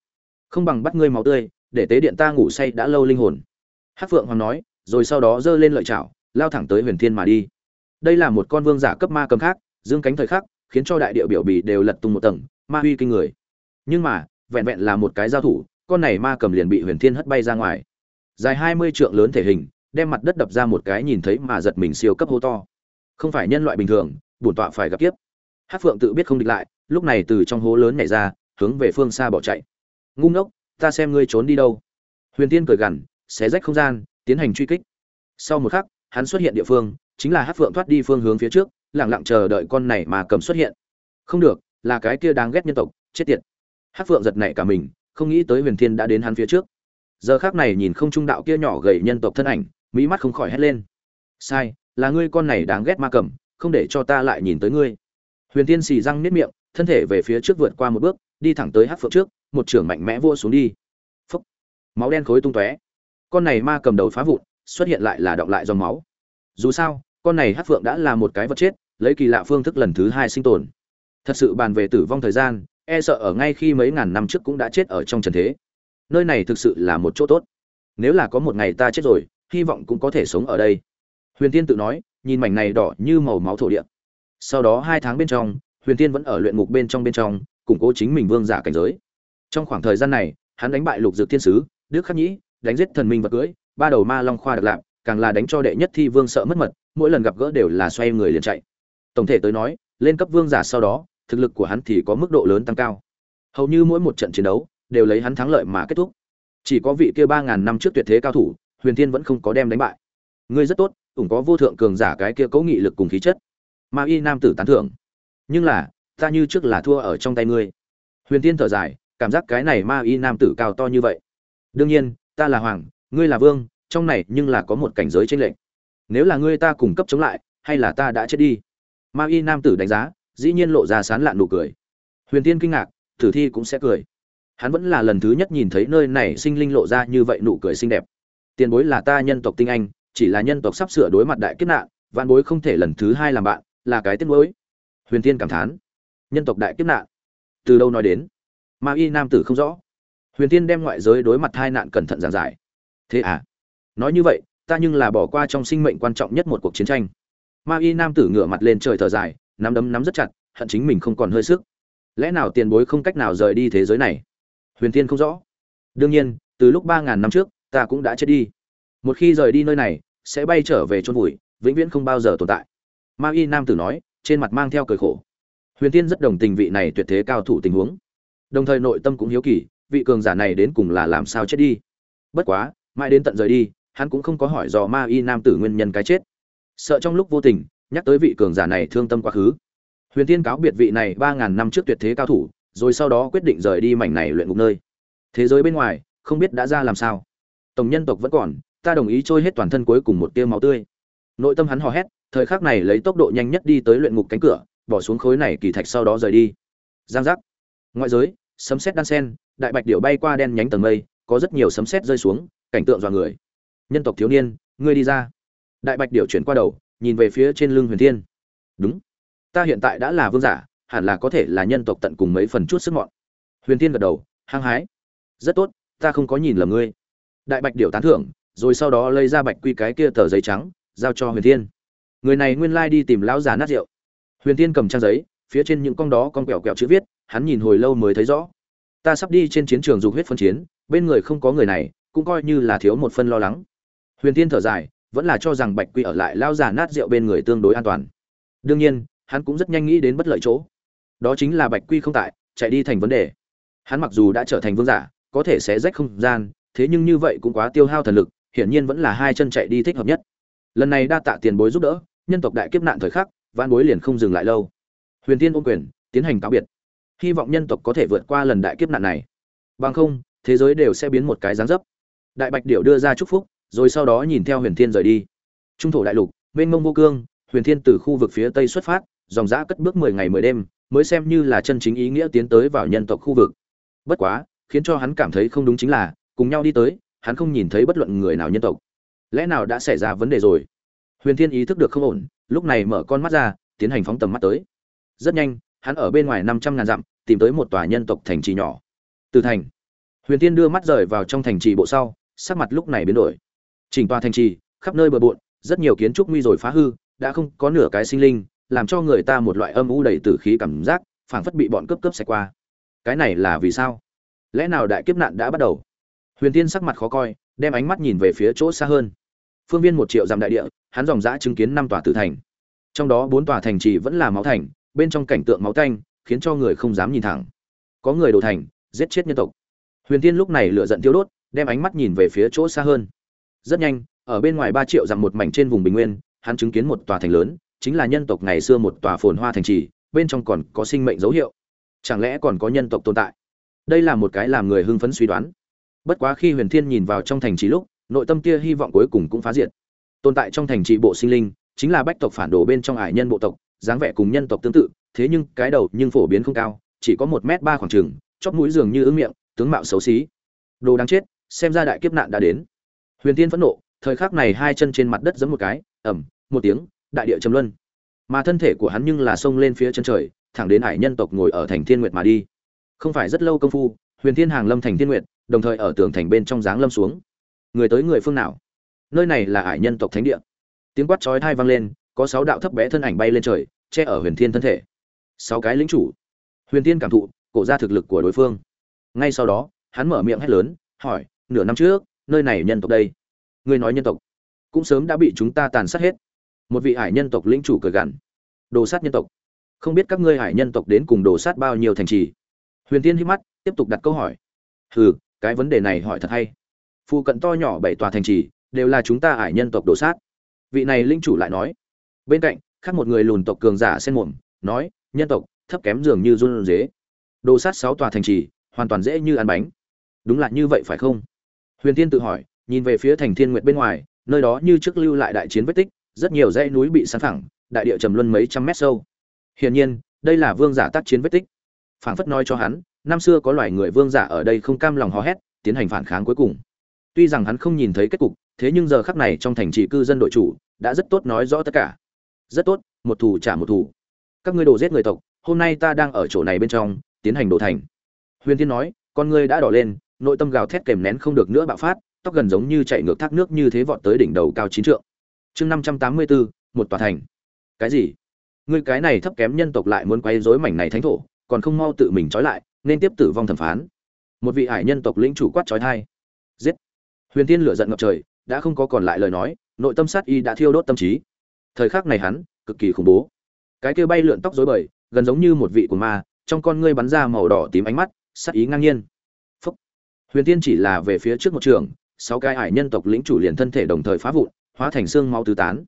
Không bằng bắt ngươi máu tươi, để tế điện ta ngủ say đã lâu linh hồn. Hát phượng hoàng nói, rồi sau đó giơ lên lợi chảo, lao thẳng tới huyền thiên mà đi. Đây là một con vương giả cấp ma cầm khác, dương cánh thời khắc, khiến cho đại địa biểu bì đều lật tung một tầng, ma huy kinh người. Nhưng mà, vẹn vẹn là một cái giao thủ, con này ma cầm liền bị huyền thiên hất bay ra ngoài. Dài hai mươi trượng lớn thể hình đem mặt đất đập ra một cái nhìn thấy mà giật mình siêu cấp hô to. Không phải nhân loại bình thường, bổn tọa phải gặp kiếp. Hát phượng tự biết không địch lại, lúc này từ trong hố lớn nhảy ra, hướng về phương xa bỏ chạy. Ngu ngốc, ta xem ngươi trốn đi đâu. Huyền tiên cười gằn, xé rách không gian, tiến hành truy kích. Sau một khắc, hắn xuất hiện địa phương, chính là hát phượng thoát đi phương hướng phía trước lẳng lặng chờ đợi con này mà cầm xuất hiện. Không được, là cái kia đáng ghét nhân tộc, chết tiệt. Hát phượng giật nảy cả mình, không nghĩ tới huyền thiên đã đến hắn phía trước. Giờ khác này nhìn không trung đạo kia nhỏ gầy nhân tộc thân ảnh mỹ mắt không khỏi hét lên. Sai, là ngươi con này đáng ghét ma cầm, không để cho ta lại nhìn tới ngươi. Huyền tiên xì răng nếp miệng, thân thể về phía trước vượt qua một bước, đi thẳng tới hát phượng trước, một trưởng mạnh mẽ vua xuống đi. Phúc. Máu đen khối tung tóe. Con này ma cầm đầu phá vụn, xuất hiện lại là động lại dòng máu. Dù sao, con này hát phượng đã là một cái vật chết, lấy kỳ lạ phương thức lần thứ hai sinh tồn. Thật sự bàn về tử vong thời gian e sợ ở ngay khi mấy ngàn năm trước cũng đã chết ở trong trần thế. Nơi này thực sự là một chỗ tốt. Nếu là có một ngày ta chết rồi hy vọng cũng có thể sống ở đây. Huyền tiên tự nói, nhìn mảnh này đỏ như màu máu thổ địa. Sau đó hai tháng bên trong, huyền tiên vẫn ở luyện ngục bên trong bên trong, củng cố chính mình vương giả cảnh giới. Trong khoảng thời gian này, hắn đánh bại lục dược thiên sứ, đức khắc nhĩ, đánh giết thần minh vật cưỡi ba đầu ma long khoa đặc lạp, càng là đánh cho đệ nhất thi vương sợ mất mật, mỗi lần gặp gỡ đều là xoay người liền chạy. Tổng thể tới nói, lên cấp vương giả sau đó, thực lực của hắn thì có mức độ lớn tăng cao. Hầu như mỗi một trận chiến đấu, đều lấy hắn thắng lợi mà kết thúc. Chỉ có vị kia ba ngàn năm trước tuyệt thế cao thủ huyền thiên vẫn không có đem đánh bại. Ngươi rất tốt, cũng có vô thượng cường giả cái kia cấu nghị lực cùng khí chất. Ma y nam tử tán thưởng. Nhưng là, ta như trước là thua ở trong tay ngươi. Huyền thiên thở dài, cảm giác cái này ma y nam tử cao to như vậy. Đương nhiên, ta là hoàng, ngươi là vương, trong này nhưng là có một cảnh giới tranh lệch. Nếu là ngươi ta cùng cấp chống lại, hay là ta đã chết đi? Ma y nam tử đánh giá, dĩ nhiên lộ ra sán lạn nụ cười. Huyền tiên kinh ngạc, tử thi cũng sẽ cười. Hắn vẫn là lần thứ nhất nhìn thấy nơi này sinh linh lộ ra như vậy nụ cười xinh đẹp tiền bối là ta nhân tộc tinh anh, chỉ là nhân tộc sắp sửa đối mặt đại kiếp nạn, vạn bối không thể lần thứ hai làm bạn, là cái tiếc bối huyền tiên cảm thán. Nhân tộc đại kiếp nạn. Từ đâu nói đến? Ma y nam tử không rõ. Huyền tiên đem ngoại giới đối mặt hai nạn cẩn thận giảng giải. Thế à? Nói như vậy, ta nhưng là bỏ qua trong sinh mệnh quan trọng nhất một cuộc chiến tranh. Ma y nam tử ngửa mặt lên trời thở dài, nắm đấm nắm rất chặt, hận chính mình không còn hơi sức. Lẽ nào tiền bối không cách nào rời đi thế giới này? Huyền tiên không rõ. Đương nhiên, từ lúc ba ngàn năm trước ta cũng đã chết đi. Một khi rời đi nơi này, sẽ bay trở về chôn vùi, vĩnh viễn không bao giờ tồn tại. Ma y nam tử nói, trên mặt mang theo cười khổ. Huyền tiên rất đồng tình vị này tuyệt thế cao thủ tình huống. Đồng thời nội tâm cũng hiếu kỳ, vị cường giả này đến cùng là làm sao chết đi. Bất quá, mãi đến tận rời đi, hắn cũng không có hỏi dò ma y nam tử nguyên nhân cái chết. Sợ trong lúc vô tình, nhắc tới vị cường giả này thương tâm quá khứ. Huyền tiên cáo biệt vị này ba ngàn năm trước tuyệt thế cao thủ, rồi sau đó quyết định rời đi mảnh này luyện ngục nơi. Thế giới bên ngoài, không biết đã ra làm sao tổng nhân tộc vẫn còn, ta đồng ý trôi hết toàn thân cuối cùng một tia máu tươi. Nội tâm hắn hò hét, thời khắc này lấy tốc độ nhanh nhất đi tới luyện ngục cánh cửa, bỏ xuống khối này kỳ thạch sau đó rời đi. Giang giác. Ngoại giới, sấm sét đan sen, đại bạch điệu bay qua đen nhánh tầng mây, có rất nhiều sấm sét rơi xuống, cảnh tượng dọa người. Nhân tộc thiếu niên, ngươi đi ra. Đại bạch điệu chuyển qua đầu, nhìn về phía trên lưng huyền thiên. Đúng. Ta hiện tại đã là vương giả, hẳn là có thể là nhân tộc tận cùng mấy phần chút sức mọn. Huyền thiên gật đầu, hăng hái. Rất tốt, ta không có nhìn lầm ngươi đại bạch điều tán thưởng, rồi sau đó lấy ra bạch quy cái kia tờ giấy trắng, giao cho huyền thiên. Người này nguyên lai đi tìm lão già nát rượu. Huyền thiên cầm trang giấy, phía trên những con đó con quẹo quẹo chữ viết, hắn nhìn hồi lâu mới thấy rõ. Ta sắp đi trên chiến trường dục huyết phân chiến, bên người không có người này, cũng coi như là thiếu một phân lo lắng. Huyền thiên thở dài, vẫn là cho rằng bạch quy ở lại lao già nát rượu bên người tương đối an toàn. Đương nhiên, hắn cũng rất nhanh nghĩ đến bất lợi chỗ. Đó chính là bạch quy không tại, chạy đi thành vấn đề. Hắn mặc dù đã trở thành vương giả, có thể sẽ rách không gian thế nhưng như vậy cũng quá tiêu hao thần lực, hiển nhiên vẫn là hai chân chạy đi thích hợp nhất. Lần này đa tạ tiền bối giúp đỡ, nhân tộc đại kiếp nạn thời khắc văn bối liền không dừng lại lâu. Huyền tiên ôm quyền, tiến hành cáo biệt. Hy vọng nhân tộc có thể vượt qua lần đại kiếp nạn này. Bằng không, thế giới đều sẽ biến một cái dáng dấp. Đại bạch điệu đưa ra chúc phúc, rồi sau đó nhìn theo huyền thiên rời đi. Trung thổ đại lục, mênh mông vô cương, huyền thiên từ khu vực phía tây xuất phát, dòng dã cất bước mười ngày mười đêm, mới xem như là chân chính ý nghĩa tiến tới vào nhân tộc khu vực. Bất quá, khiến cho hắn cảm thấy không đúng chính là cùng nhau đi tới, hắn không nhìn thấy bất luận người nào nhân tộc. Lẽ nào đã xảy ra vấn đề rồi? Huyền thiên ý thức được không ổn, lúc này mở con mắt ra, tiến hành phóng tầm mắt tới. Rất nhanh, hắn ở bên ngoài năm trăm ngàn dặm, tìm tới một tòa nhân tộc thành trì nhỏ. Từ thành. Huyền thiên đưa mắt rời vào trong thành trì bộ sau, sắc mặt lúc này biến đổi. Chỉnh tòa thành trì, khắp nơi bờ bộn, rất nhiều kiến trúc nguy rồi phá hư, đã không có nửa cái sinh linh, làm cho người ta một loại âm u đầy tử khí cảm giác, phảng phất bị bọn cướp cướp xẹt qua. Cái này là vì sao? Lẽ nào đại kiếp nạn đã bắt đầu? Huyền tiên sắc mặt khó coi, đem ánh mắt nhìn về phía chỗ xa hơn. Phương viên một triệu dặm đại địa, hắn dòng dã chứng kiến năm tòa tử thành. Trong đó bốn tòa thành trì vẫn là máu thành, bên trong cảnh tượng máu tanh, khiến cho người không dám nhìn thẳng. Có người đổ thành, giết chết nhân tộc. Huyền tiên lúc này lựa giận tiêu đốt, đem ánh mắt nhìn về phía chỗ xa hơn. Rất nhanh, ở bên ngoài ba triệu dặm một mảnh trên vùng bình nguyên, hắn chứng kiến một tòa thành lớn, chính là nhân tộc ngày xưa một tòa phồn hoa thành trì, bên trong còn có sinh mệnh dấu hiệu. Chẳng lẽ còn có nhân tộc tồn tại? Đây là một cái làm người hưng phấn suy đoán bất quá khi huyền thiên nhìn vào trong thành trì lúc, nội tâm kia hy vọng cuối cùng cũng phá diệt. Tồn tại trong thành trì bộ sinh linh, chính là bách tộc phản đồ bên trong ải nhân bộ tộc, dáng vẻ cùng nhân tộc tương tự, thế nhưng cái đầu nhưng phổ biến không cao, chỉ có một m ba khoảng trừng chóp mũi dường như ứng miệng, tướng mạo xấu xí. Đồ đáng chết, xem ra đại kiếp nạn đã đến. Huyền tiên phẫn nộ, thời khắc này hai chân trên mặt đất giẫm một cái ẩm một tiếng, đại địa trầm luân. Mà thân thể của hắn nhưng là xông lên phía chân trời, thẳng đến ải nhân tộc ngồi ở thành thiên nguyệt mà đi. Không phải rất lâu công phu, huyền thiên hàng lâm thành thiên nguyệt đồng thời ở tường thành bên trong dáng lâm xuống. Người tới người phương nào? Nơi này là ải nhân tộc thánh địa. Tiếng quát chói thai vang lên, có sáu đạo thấp bé thân ảnh bay lên trời, che ở huyền thiên thân thể. Sáu cái lính chủ. Huyền thiên cảm thụ, cổ ra thực lực của đối phương. Ngay sau đó, hắn mở miệng hét lớn, hỏi, nửa năm trước, nơi này nhân tộc đây? Người nói nhân tộc. Cũng sớm đã bị chúng ta tàn sát hết. Một vị hải nhân tộc lĩnh chủ cười gằn. Đồ sát nhân tộc. Không biết các ngươi hải nhân tộc đến cùng đồ sát bao nhiêu thành trì? Huyền tiên hít mắt, tiếp tục đặt câu hỏi. Hừ cái vấn đề này hỏi thật hay. Phụ cận to nhỏ bảy tòa thành trì, đều là chúng ta hải nhân tộc đồ sát. Vị này linh chủ lại nói. Bên cạnh, khác một người lùn tộc cường giả sen mồm, nói, nhân tộc, thấp kém dường như run dế đồ sát sáu tòa thành trì, hoàn toàn dễ như ăn bánh. Đúng là như vậy phải không? Huyền tiên tự hỏi, nhìn về phía thành thiên nguyệt bên ngoài, nơi đó như trước lưu lại đại chiến vết tích, rất nhiều dãy núi bị sán phẳng, đại địa trầm luân mấy trăm mét sâu. Hiển nhiên, đây là vương giả tác chiến vết tích. Phảng phất nói cho hắn năm xưa có loài người vương giả ở đây không cam lòng hò hét, tiến hành phản kháng cuối cùng. Tuy rằng hắn không nhìn thấy kết cục, thế nhưng giờ khắc này trong thành trì cư dân đội chủ đã rất tốt nói rõ tất cả. Rất tốt, một thủ trả một thủ. Các ngươi đồ giết người tộc, hôm nay ta đang ở chỗ này bên trong, tiến hành đổ thành. Huyền thiên nói, con ngươi đã đỏ lên, nội tâm gào thét kèm nén không được nữa bạo phát, tóc gần giống như chạy ngược thác nước như thế vọt tới đỉnh đầu cao chín trượng. Chương năm trăm tám mươi bốn một tòa thành. Cái gì? Ngươi cái này thấp kém nhân tộc lại muốn quay rối mảnh này thánh thổ, còn không mau tự mình trói lại nên tiếp tử vong thẩm phán. Một vị hải nhân tộc lĩnh chủ quát trói thai. Giết. Huyền Thiên lửa giận ngập trời, đã không có còn lại lời nói, nội tâm sát y đã thiêu đốt tâm trí. Thời khắc này hắn, cực kỳ khủng bố. Cái kia bay lượn tóc rối bời, gần giống như một vị của ma, trong con ngươi bắn ra màu đỏ tím ánh mắt, sát ý ngang nhiên. Phúc. huyền Thiên chỉ là về phía trước một trường, sáu cái hải nhân tộc lĩnh chủ liền thân thể đồng thời phá vụn, hóa thành xương máu tứ tán.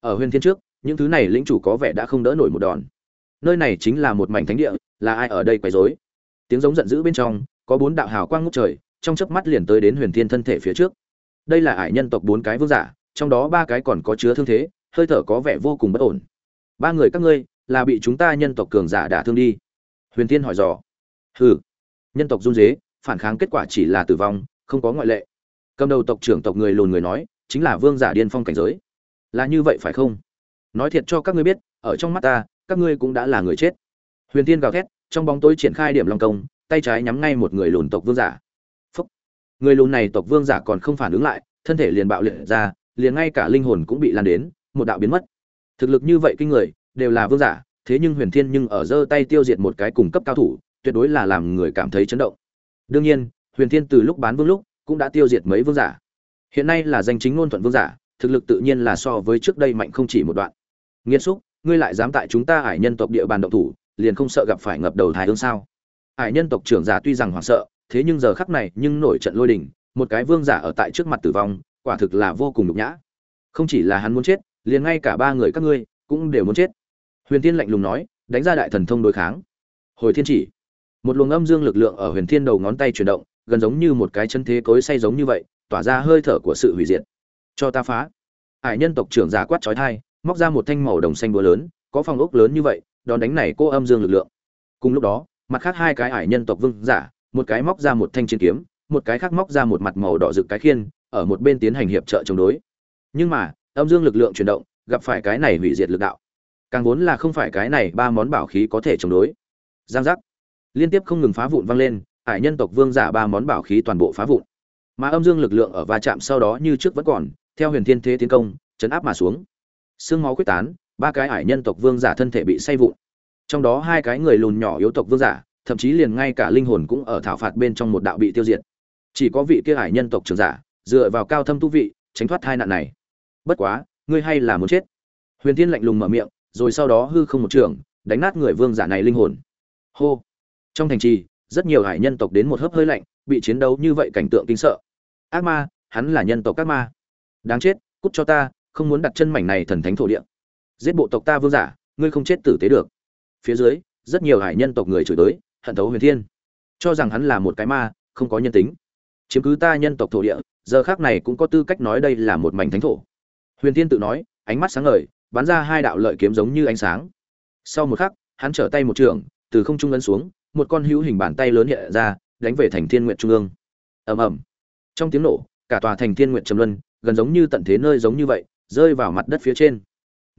Ở huyền thiên trước, những thứ này lĩnh chủ có vẻ đã không đỡ nổi một đòn. Nơi này chính là một mảnh thánh địa, là ai ở đây quấy rối? Tiếng giống giận dữ bên trong, có bốn đạo hào quang ngút trời, trong chớp mắt liền tới đến huyền thiên thân thể phía trước. Đây là ải nhân tộc bốn cái vương giả, trong đó ba cái còn có chứa thương thế, hơi thở có vẻ vô cùng bất ổn. Ba người các ngươi, là bị chúng ta nhân tộc cường giả đả thương đi. Huyền thiên hỏi dò. Hừ. Nhân tộc run dế phản kháng kết quả chỉ là tử vong, không có ngoại lệ. Cầm đầu tộc trưởng tộc người lùn người nói, chính là vương giả điên phong cảnh giới. Là như vậy phải không? Nói thiệt cho các ngươi biết, ở trong mắt ta, các ngươi cũng đã là người chết. Huyền tiên gào thét trong bóng tối triển khai điểm long công, tay trái nhắm ngay một người lùn tộc vương giả. Phúc. người lùn này tộc vương giả còn không phản ứng lại, thân thể liền bạo liệt ra, liền ngay cả linh hồn cũng bị lan đến, một đạo biến mất. Thực lực như vậy kinh người, đều là vương giả, thế nhưng huyền thiên nhưng ở giơ tay tiêu diệt một cái cùng cấp cao thủ, tuyệt đối là làm người cảm thấy chấn động. Đương nhiên, huyền thiên từ lúc bán vương lúc, cũng đã tiêu diệt mấy vương giả. Hiện nay là danh chính ngôn thuận vương giả, thực lực tự nhiên là so với trước đây mạnh không chỉ một đoạn. Nghiên xúc ngươi lại dám tại chúng ta hải nhân tộc địa bàn động thủ liền không sợ gặp phải ngập đầu thái hương sao? Hải nhân tộc trưởng giả tuy rằng hoảng sợ, thế nhưng giờ khắc này nhưng nổi trận lôi đình, một cái vương giả ở tại trước mặt tử vong, quả thực là vô cùng nhục nhã. Không chỉ là hắn muốn chết, liền ngay cả ba người các ngươi cũng đều muốn chết. Huyền thiên lạnh lùng nói, đánh ra đại thần thông đối kháng. Hồi thiên chỉ, một luồng âm dương lực lượng ở huyền thiên đầu ngón tay chuyển động, gần giống như một cái chân thế cối say giống như vậy, tỏa ra hơi thở của sự hủy diệt. Cho ta phá. Hải nhân tộc trưởng giả quát trói thai móc ra một thanh màu đồng xanh búa lớn, có phòng ốc lớn như vậy đón đánh này cô âm dương lực lượng. Cùng lúc đó, mặt khác hai cái hải nhân tộc vương giả, một cái móc ra một thanh chiến kiếm, một cái khác móc ra một mặt màu đỏ rực cái khiên, ở một bên tiến hành hiệp trợ chống đối. Nhưng mà, âm dương lực lượng chuyển động, gặp phải cái này hủy diệt lực đạo. Càng vốn là không phải cái này ba món bảo khí có thể chống đối. Giang giác. Liên tiếp không ngừng phá vụn vang lên hải nhân tộc vương giả ba món bảo khí toàn bộ phá vụn. Mà âm dương lực lượng ở va chạm sau đó như trước vẫn còn, theo huyền thiên thế tiến công, chấn áp mà xuống. Xương máu quyết tán ba cái ải nhân tộc vương giả thân thể bị say vụn. Trong đó hai cái người lùn nhỏ yếu tộc vương giả, thậm chí liền ngay cả linh hồn cũng ở thảo phạt bên trong một đạo bị tiêu diệt. Chỉ có vị kia ải nhân tộc trưởng giả, dựa vào cao thâm tu vị, tránh thoát hai nạn này. Bất quá, ngươi hay là muốn chết. Huyền thiên lạnh lùng mở miệng, rồi sau đó hư không một trường, đánh nát người vương giả này linh hồn. Hô. Trong thành trì, rất nhiều hải nhân tộc đến một hớp hơi lạnh, bị chiến đấu như vậy cảnh tượng kinh sợ. Ác ma, hắn là nhân tộc các ma. Đáng chết, cút cho ta, không muốn đặt chân mảnh này thần thánh thổ địa giết bộ tộc ta vương giả, ngươi không chết tử tế được. Phía dưới, rất nhiều hải nhân tộc người chửi tới, hận thấu huyền thiên. Cho rằng hắn là một cái ma, không có nhân tính. Chiếm cứ ta nhân tộc thổ địa, giờ khác này cũng có tư cách nói đây là một mảnh thánh thổ. Huyền thiên tự nói, ánh mắt sáng ngời, bắn ra hai đạo lợi kiếm giống như ánh sáng. Sau một khắc, hắn trở tay một trường, từ không trung ấn xuống, một con hữu hình bàn tay lớn hiện ra, đánh về thành thiên nguyện trung ương. Ầm ầm. Trong tiếng nổ, cả tòa thành thiên nguyện trầm luân, gần giống như tận thế nơi giống như vậy, rơi vào mặt đất phía trên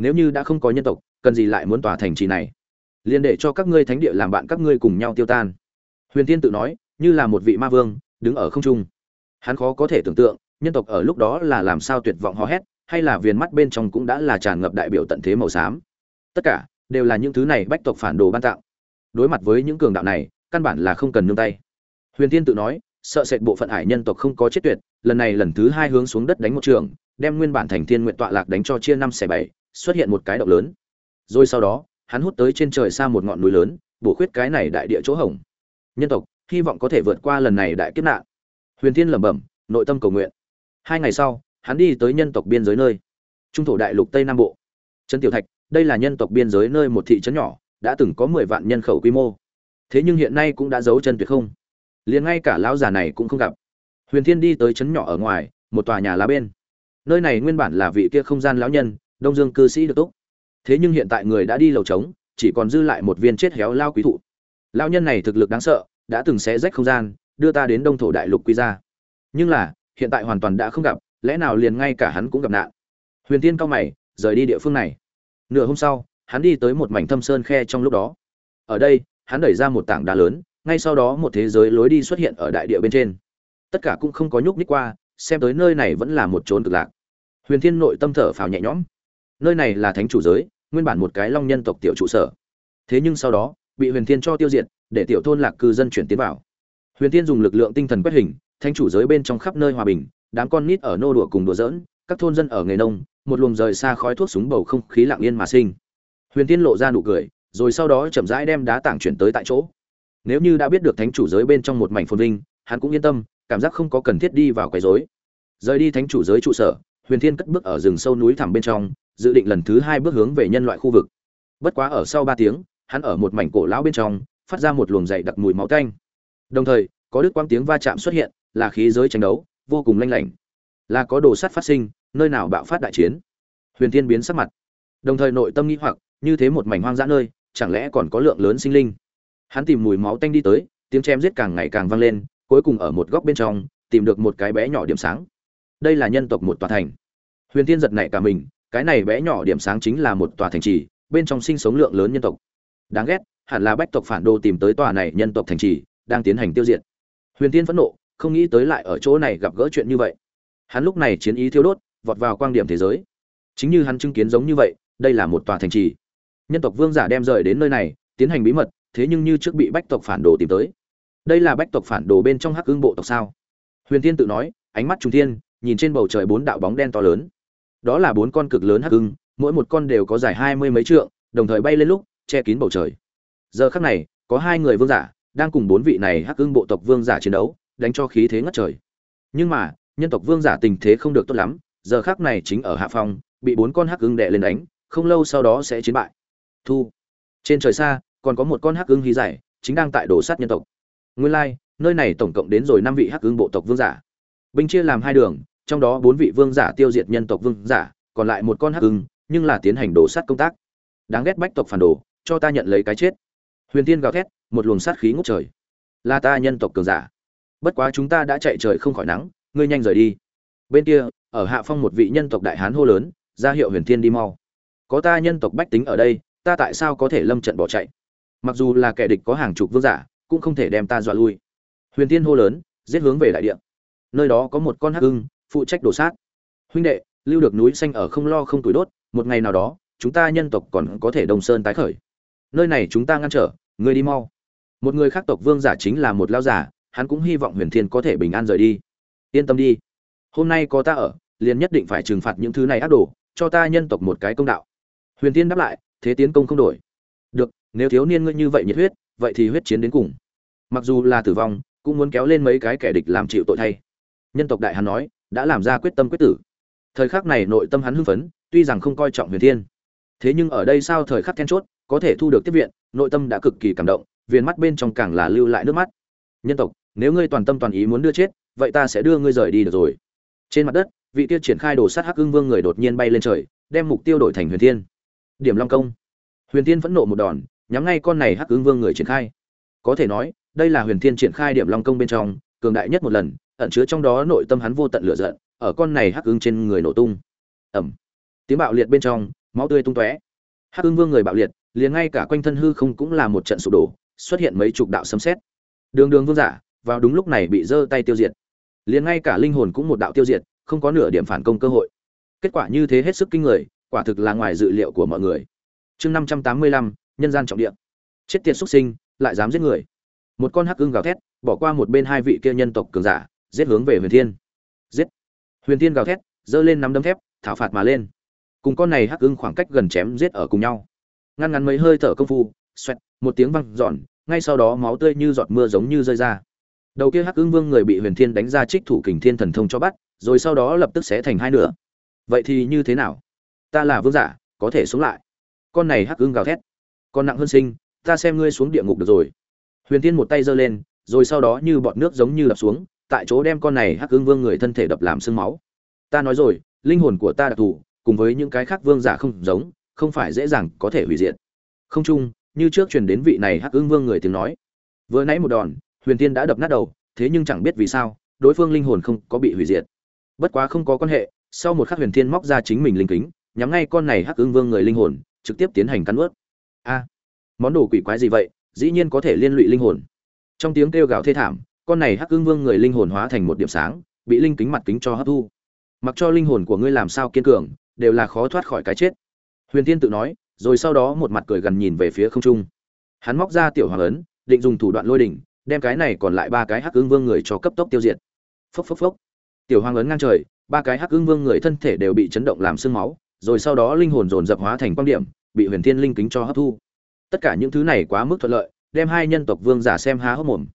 nếu như đã không có nhân tộc, cần gì lại muốn tòa thành trì này? Liền để cho các ngươi thánh địa làm bạn các ngươi cùng nhau tiêu tan. Huyền tiên tự nói, như là một vị ma vương, đứng ở không trung. Hắn khó có thể tưởng tượng, nhân tộc ở lúc đó là làm sao tuyệt vọng hò hét, hay là viền mắt bên trong cũng đã là tràn ngập đại biểu tận thế màu xám. Tất cả đều là những thứ này bách tộc phản đồ ban tặng đối mặt với những cường đạo này, căn bản là không cần nương tay. Huyền tiên tự nói, sợ sệt bộ phận hải nhân tộc không có chết tuyệt, lần này lần thứ hai hướng xuống đất đánh một trường, đem nguyên bản thành thiên nguyện tọa lạc đánh cho chia năm xẻ bảy xuất hiện một cái động lớn. Rồi sau đó, hắn hút tới trên trời xa một ngọn núi lớn, bổ khuyết cái này đại địa chỗ hổng. Nhân tộc, hy vọng có thể vượt qua lần này đại kiếp nạn. Huyền thiên lẩm bẩm, nội tâm cầu nguyện. Hai ngày sau, hắn đi tới nhân tộc biên giới nơi. Trung thổ đại lục tây nam bộ. Trấn tiểu thạch, đây là nhân tộc biên giới nơi một thị trấn nhỏ, đã từng có mười vạn nhân khẩu quy mô. Thế nhưng hiện nay cũng đã giấu chân tuyệt không. Liền ngay cả lão già này cũng không gặp. Huyền thiên đi tới trấn nhỏ ở ngoài, một tòa nhà lá bên. Nơi này nguyên bản là vị kia không gian lão nhân đông dương cư sĩ được tốt thế nhưng hiện tại người đã đi lầu trống, chỉ còn dư lại một viên chết héo lao quý thụ. Lão nhân này thực lực đáng sợ, đã từng xé rách không gian, đưa ta đến đông thổ đại lục quy ra. Nhưng là, hiện tại hoàn toàn đã không gặp, lẽ nào liền ngay cả hắn cũng gặp nạn? Huyền tiên cao mày, rời đi địa phương này. Nửa hôm sau, hắn đi tới một mảnh thâm sơn khe trong lúc đó. Ở đây, hắn đẩy ra một tảng đá lớn, ngay sau đó một thế giới lối đi xuất hiện ở đại địa bên trên. Tất cả cũng không có nhúc nhích qua, xem tới nơi này vẫn là một trốn cực lạc. Huyền thiên nội tâm thở phào nhẹ nhõm nơi này là thánh chủ giới, nguyên bản một cái long nhân tộc tiểu trụ sở. Thế nhưng sau đó, bị huyền thiên cho tiêu diệt, để tiểu thôn lạc cư dân chuyển tiến vào. Huyền thiên dùng lực lượng tinh thần quét hình, thánh chủ giới bên trong khắp nơi hòa bình, đám con nít ở nô đùa cùng đùa giỡn, các thôn dân ở nghề nông, một luồng rời xa khói thuốc súng bầu không khí lặng yên mà sinh. Huyền thiên lộ ra nụ cười, rồi sau đó chậm rãi đem đá tảng chuyển tới tại chỗ. Nếu như đã biết được thánh chủ giới bên trong một mảnh phồn vinh, hắn cũng yên tâm, cảm giác không có cần thiết đi vào quấy rối. Rời đi thánh chủ giới trụ sở, huyền thiên cất bước ở rừng sâu núi thẳm bên trong dự định lần thứ hai bước hướng về nhân loại khu vực. Bất quá ở sau ba tiếng, hắn ở một mảnh cổ lão bên trong, phát ra một luồng dày đặc mùi máu tanh. Đồng thời, có đứt quang tiếng va chạm xuất hiện, là khí giới tranh đấu, vô cùng lanh lảnh. Là có đồ sắt phát sinh, nơi nào bạo phát đại chiến. Huyền thiên biến sắc mặt. Đồng thời nội tâm nghĩ hoặc, như thế một mảnh hoang dã nơi, chẳng lẽ còn có lượng lớn sinh linh? Hắn tìm mùi máu tanh đi tới, tiếng chém giết càng ngày càng vang lên, cuối cùng ở một góc bên trong, tìm được một cái bé nhỏ điểm sáng. Đây là nhân tộc một tòa thành. Huyền thiên giật nảy cả mình cái này bé nhỏ điểm sáng chính là một tòa thành trì, bên trong sinh sống lượng lớn nhân tộc. Đáng ghét, hẳn là bách tộc phản đồ tìm tới tòa này nhân tộc thành trì, đang tiến hành tiêu diệt. Huyền thiên phẫn nộ, không nghĩ tới lại ở chỗ này gặp gỡ chuyện như vậy. Hắn lúc này chiến ý thiêu đốt, vọt vào quan điểm thế giới. Chính như hắn chứng kiến giống như vậy, đây là một tòa thành trì. Nhân tộc vương giả đem rời đến nơi này, tiến hành bí mật, thế nhưng như trước bị bách tộc phản đồ tìm tới. Đây là bách tộc phản đồ bên trong hắc ương bộ tộc sao? Huyền thiên tự nói, ánh mắt trung thiên, nhìn trên bầu trời bốn đạo bóng đen to lớn đó là bốn con cực lớn hắc ưng, mỗi một con đều có dài hai mươi mấy trượng, đồng thời bay lên lúc, che kín bầu trời. Giờ khắc này, có hai người vương giả đang cùng bốn vị này hắc ưng bộ tộc vương giả chiến đấu, đánh cho khí thế ngất trời. Nhưng mà, nhân tộc vương giả tình thế không được tốt lắm, giờ khắc này chính ở hạ phong bị bốn con hắc ưng đè lên đánh, không lâu sau đó sẽ chiến bại. Thu. Trên trời xa, còn có một con hắc ưng hí giải chính đang tại đổ sát nhân tộc. Nguyên lai, nơi này tổng cộng đến rồi năm vị hắc ưng bộ tộc vương giả. Binh chia làm hai đường trong đó bốn vị vương giả tiêu diệt nhân tộc vương giả, còn lại một con hắc ưng, nhưng là tiến hành đổ sát công tác. Đáng ghét bách tộc phản đồ, cho ta nhận lấy cái chết. Huyền tiên gào thét, một luồng sát khí ngút trời. Là ta nhân tộc cường giả. Bất quá chúng ta đã chạy trời không khỏi nắng, ngươi nhanh rời đi. Bên kia, ở hạ phong một vị nhân tộc đại hán hô lớn, ra hiệu huyền thiên đi mau. Có ta nhân tộc bách tính ở đây, ta tại sao có thể lâm trận bỏ chạy? Mặc dù là kẻ địch có hàng chục vương giả, cũng không thể đem ta dọa lui. Huyền thiên hô lớn, giết hướng về đại địa. Nơi đó có một con hắc hưng phụ trách đổ sát. Huynh đệ, lưu được núi xanh ở không lo không tuổi đốt, một ngày nào đó, chúng ta nhân tộc còn có thể đồng sơn tái khởi. Nơi này chúng ta ngăn trở ngươi đi mau. Một người khác tộc vương giả chính là một lao giả, hắn cũng hy vọng huyền thiên có thể bình an rời đi. Yên tâm đi. Hôm nay có ta ở, liền nhất định phải trừng phạt những thứ này ác đồ, cho ta nhân tộc một cái công đạo. Huyền thiên đáp lại, thế tiến công không đổi. Được, nếu thiếu niên ngươi như vậy nhiệt huyết, vậy thì huyết chiến đến cùng. Mặc dù là tử vong, cũng muốn kéo lên mấy cái kẻ địch làm chịu tội thay. Nhân tộc đại hắn nói đã làm ra quyết tâm quyết tử. Thời khắc này nội tâm hắn hưng phấn, tuy rằng không coi trọng huyền thiên. Thế nhưng ở đây sao thời khắc then chốt, có thể thu được tiếp viện, nội tâm đã cực kỳ cảm động, viền mắt bên trong càng là lưu lại nước mắt. Nhân tộc, nếu ngươi toàn tâm toàn ý muốn đưa chết, vậy ta sẽ đưa ngươi rời đi được rồi. Trên mặt đất, vị tiêu triển khai đồ sát hắc ương vương người đột nhiên bay lên trời, đem mục tiêu đổi thành huyền thiên. Điểm long công. Huyền thiên phẫn nộ một đòn, nhắm ngay con này hắc ương vương người triển khai. Có thể nói, đây là huyền thiên triển khai điểm long công bên trong, cường đại nhất một lần ẩn chứa trong đó nội tâm hắn vô tận lửa giận ở con này hắc ưng trên người nổ tung. Ầm, tiếng bạo liệt bên trong máu tươi tung tóe. Hắc ưng vương người bạo liệt liền ngay cả quanh thân hư không cũng là một trận sụp đổ xuất hiện mấy chục đạo sấm sét. Đường đường vương giả vào đúng lúc này bị giơ tay tiêu diệt. Liền ngay cả linh hồn cũng một đạo tiêu diệt không có nửa điểm phản công cơ hội. Kết quả như thế hết sức kinh người quả thực là ngoài dự liệu của mọi người. Chương năm trăm tám mươi lăm nhân gian trọng địa. Chết tiệt xuất sinh lại dám giết người. Một con hắc ưng gào thét bỏ qua một bên hai vị kia nhân tộc cường giả giết hướng về huyền thiên. Giết. Huyền thiên gào thét, giơ lên nắm đấm thép thảo phạt mà lên. Cùng con này hắc ưng khoảng cách gần chém giết ở cùng nhau. Ngăn ngắn mấy hơi thở công phu, xoẹt, một tiếng vang giòn ngay sau đó máu tươi như giọt mưa giống như rơi ra. Đầu kia hắc ưng vương người bị huyền thiên đánh ra trích thủ kình thiên thần thông cho bắt, rồi sau đó lập tức xé thành hai nửa. Vậy thì như thế nào? Ta là vương giả, có thể sống lại. Con này hắc ưng gào thét. Còn nặng hơn sinh, ta xem ngươi xuống địa ngục được rồi. Huyền thiên một tay giơ lên, rồi sau đó như bọt nước giống như lập xuống tại chỗ đem con này hắc ương vương người thân thể đập làm sương máu. Ta nói rồi, linh hồn của ta đặc thù, cùng với những cái khác vương giả không giống, không phải dễ dàng có thể hủy diệt. Không chung, như trước truyền đến vị này hắc ương vương người tiếng nói. Vừa nãy một đòn, huyền tiên đã đập nát đầu, thế nhưng chẳng biết vì sao, đối phương linh hồn không có bị hủy diệt. Bất quá không có quan hệ, sau một khắc huyền thiên móc ra chính mình linh kính, nhắm ngay con này hắc ương vương người linh hồn, trực tiếp tiến hành cắn ướt a! Món đồ quỷ quái gì vậy? Dĩ nhiên có thể liên lụy linh hồn. Trong tiếng kêu gào thê thảm con này hắc ương vương người linh hồn hóa thành một điểm sáng, bị linh kính mặt kính cho hấp thu. Mặc cho linh hồn của ngươi làm sao kiên cường, đều là khó thoát khỏi cái chết. Huyền tiên tự nói, rồi sau đó một mặt cười gần nhìn về phía không trung. Hắn móc ra tiểu hoàng ấn, định dùng thủ đoạn lôi đỉnh, đem cái này còn lại ba cái hắc ương vương người cho cấp tốc tiêu diệt. Phốc phốc phốc. Tiểu hoàng ấn ngang trời, ba cái hắc ương vương người thân thể đều bị chấn động làm sương máu, rồi sau đó linh hồn dồn dập hóa thành quan điểm, bị huyền thiên linh kính cho hấp thu. Tất cả những thứ này quá mức thuận lợi, đem hai nhân tộc vương giả xem há hốc mồm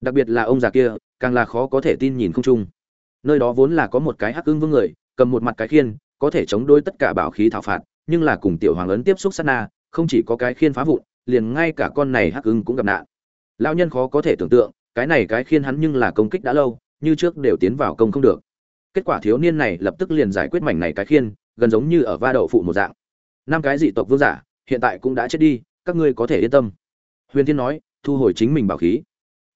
đặc biệt là ông già kia, càng là khó có thể tin nhìn không chung. Nơi đó vốn là có một cái hắc ương vương người, cầm một mặt cái khiên, có thể chống đối tất cả bảo khí thảo phạt, nhưng là cùng tiểu hoàng ấn tiếp xúc sát na, không chỉ có cái khiên phá vụn, liền ngay cả con này hắc ưng cũng gặp nạn. Lão nhân khó có thể tưởng tượng, cái này cái khiên hắn nhưng là công kích đã lâu, như trước đều tiến vào công không được. Kết quả thiếu niên này lập tức liền giải quyết mảnh này cái khiên, gần giống như ở va đậu phụ một dạng. Năm cái dị tộc vương giả, hiện tại cũng đã chết đi, các ngươi có thể yên tâm. Huyền thiên nói, thu hồi chính mình bảo khí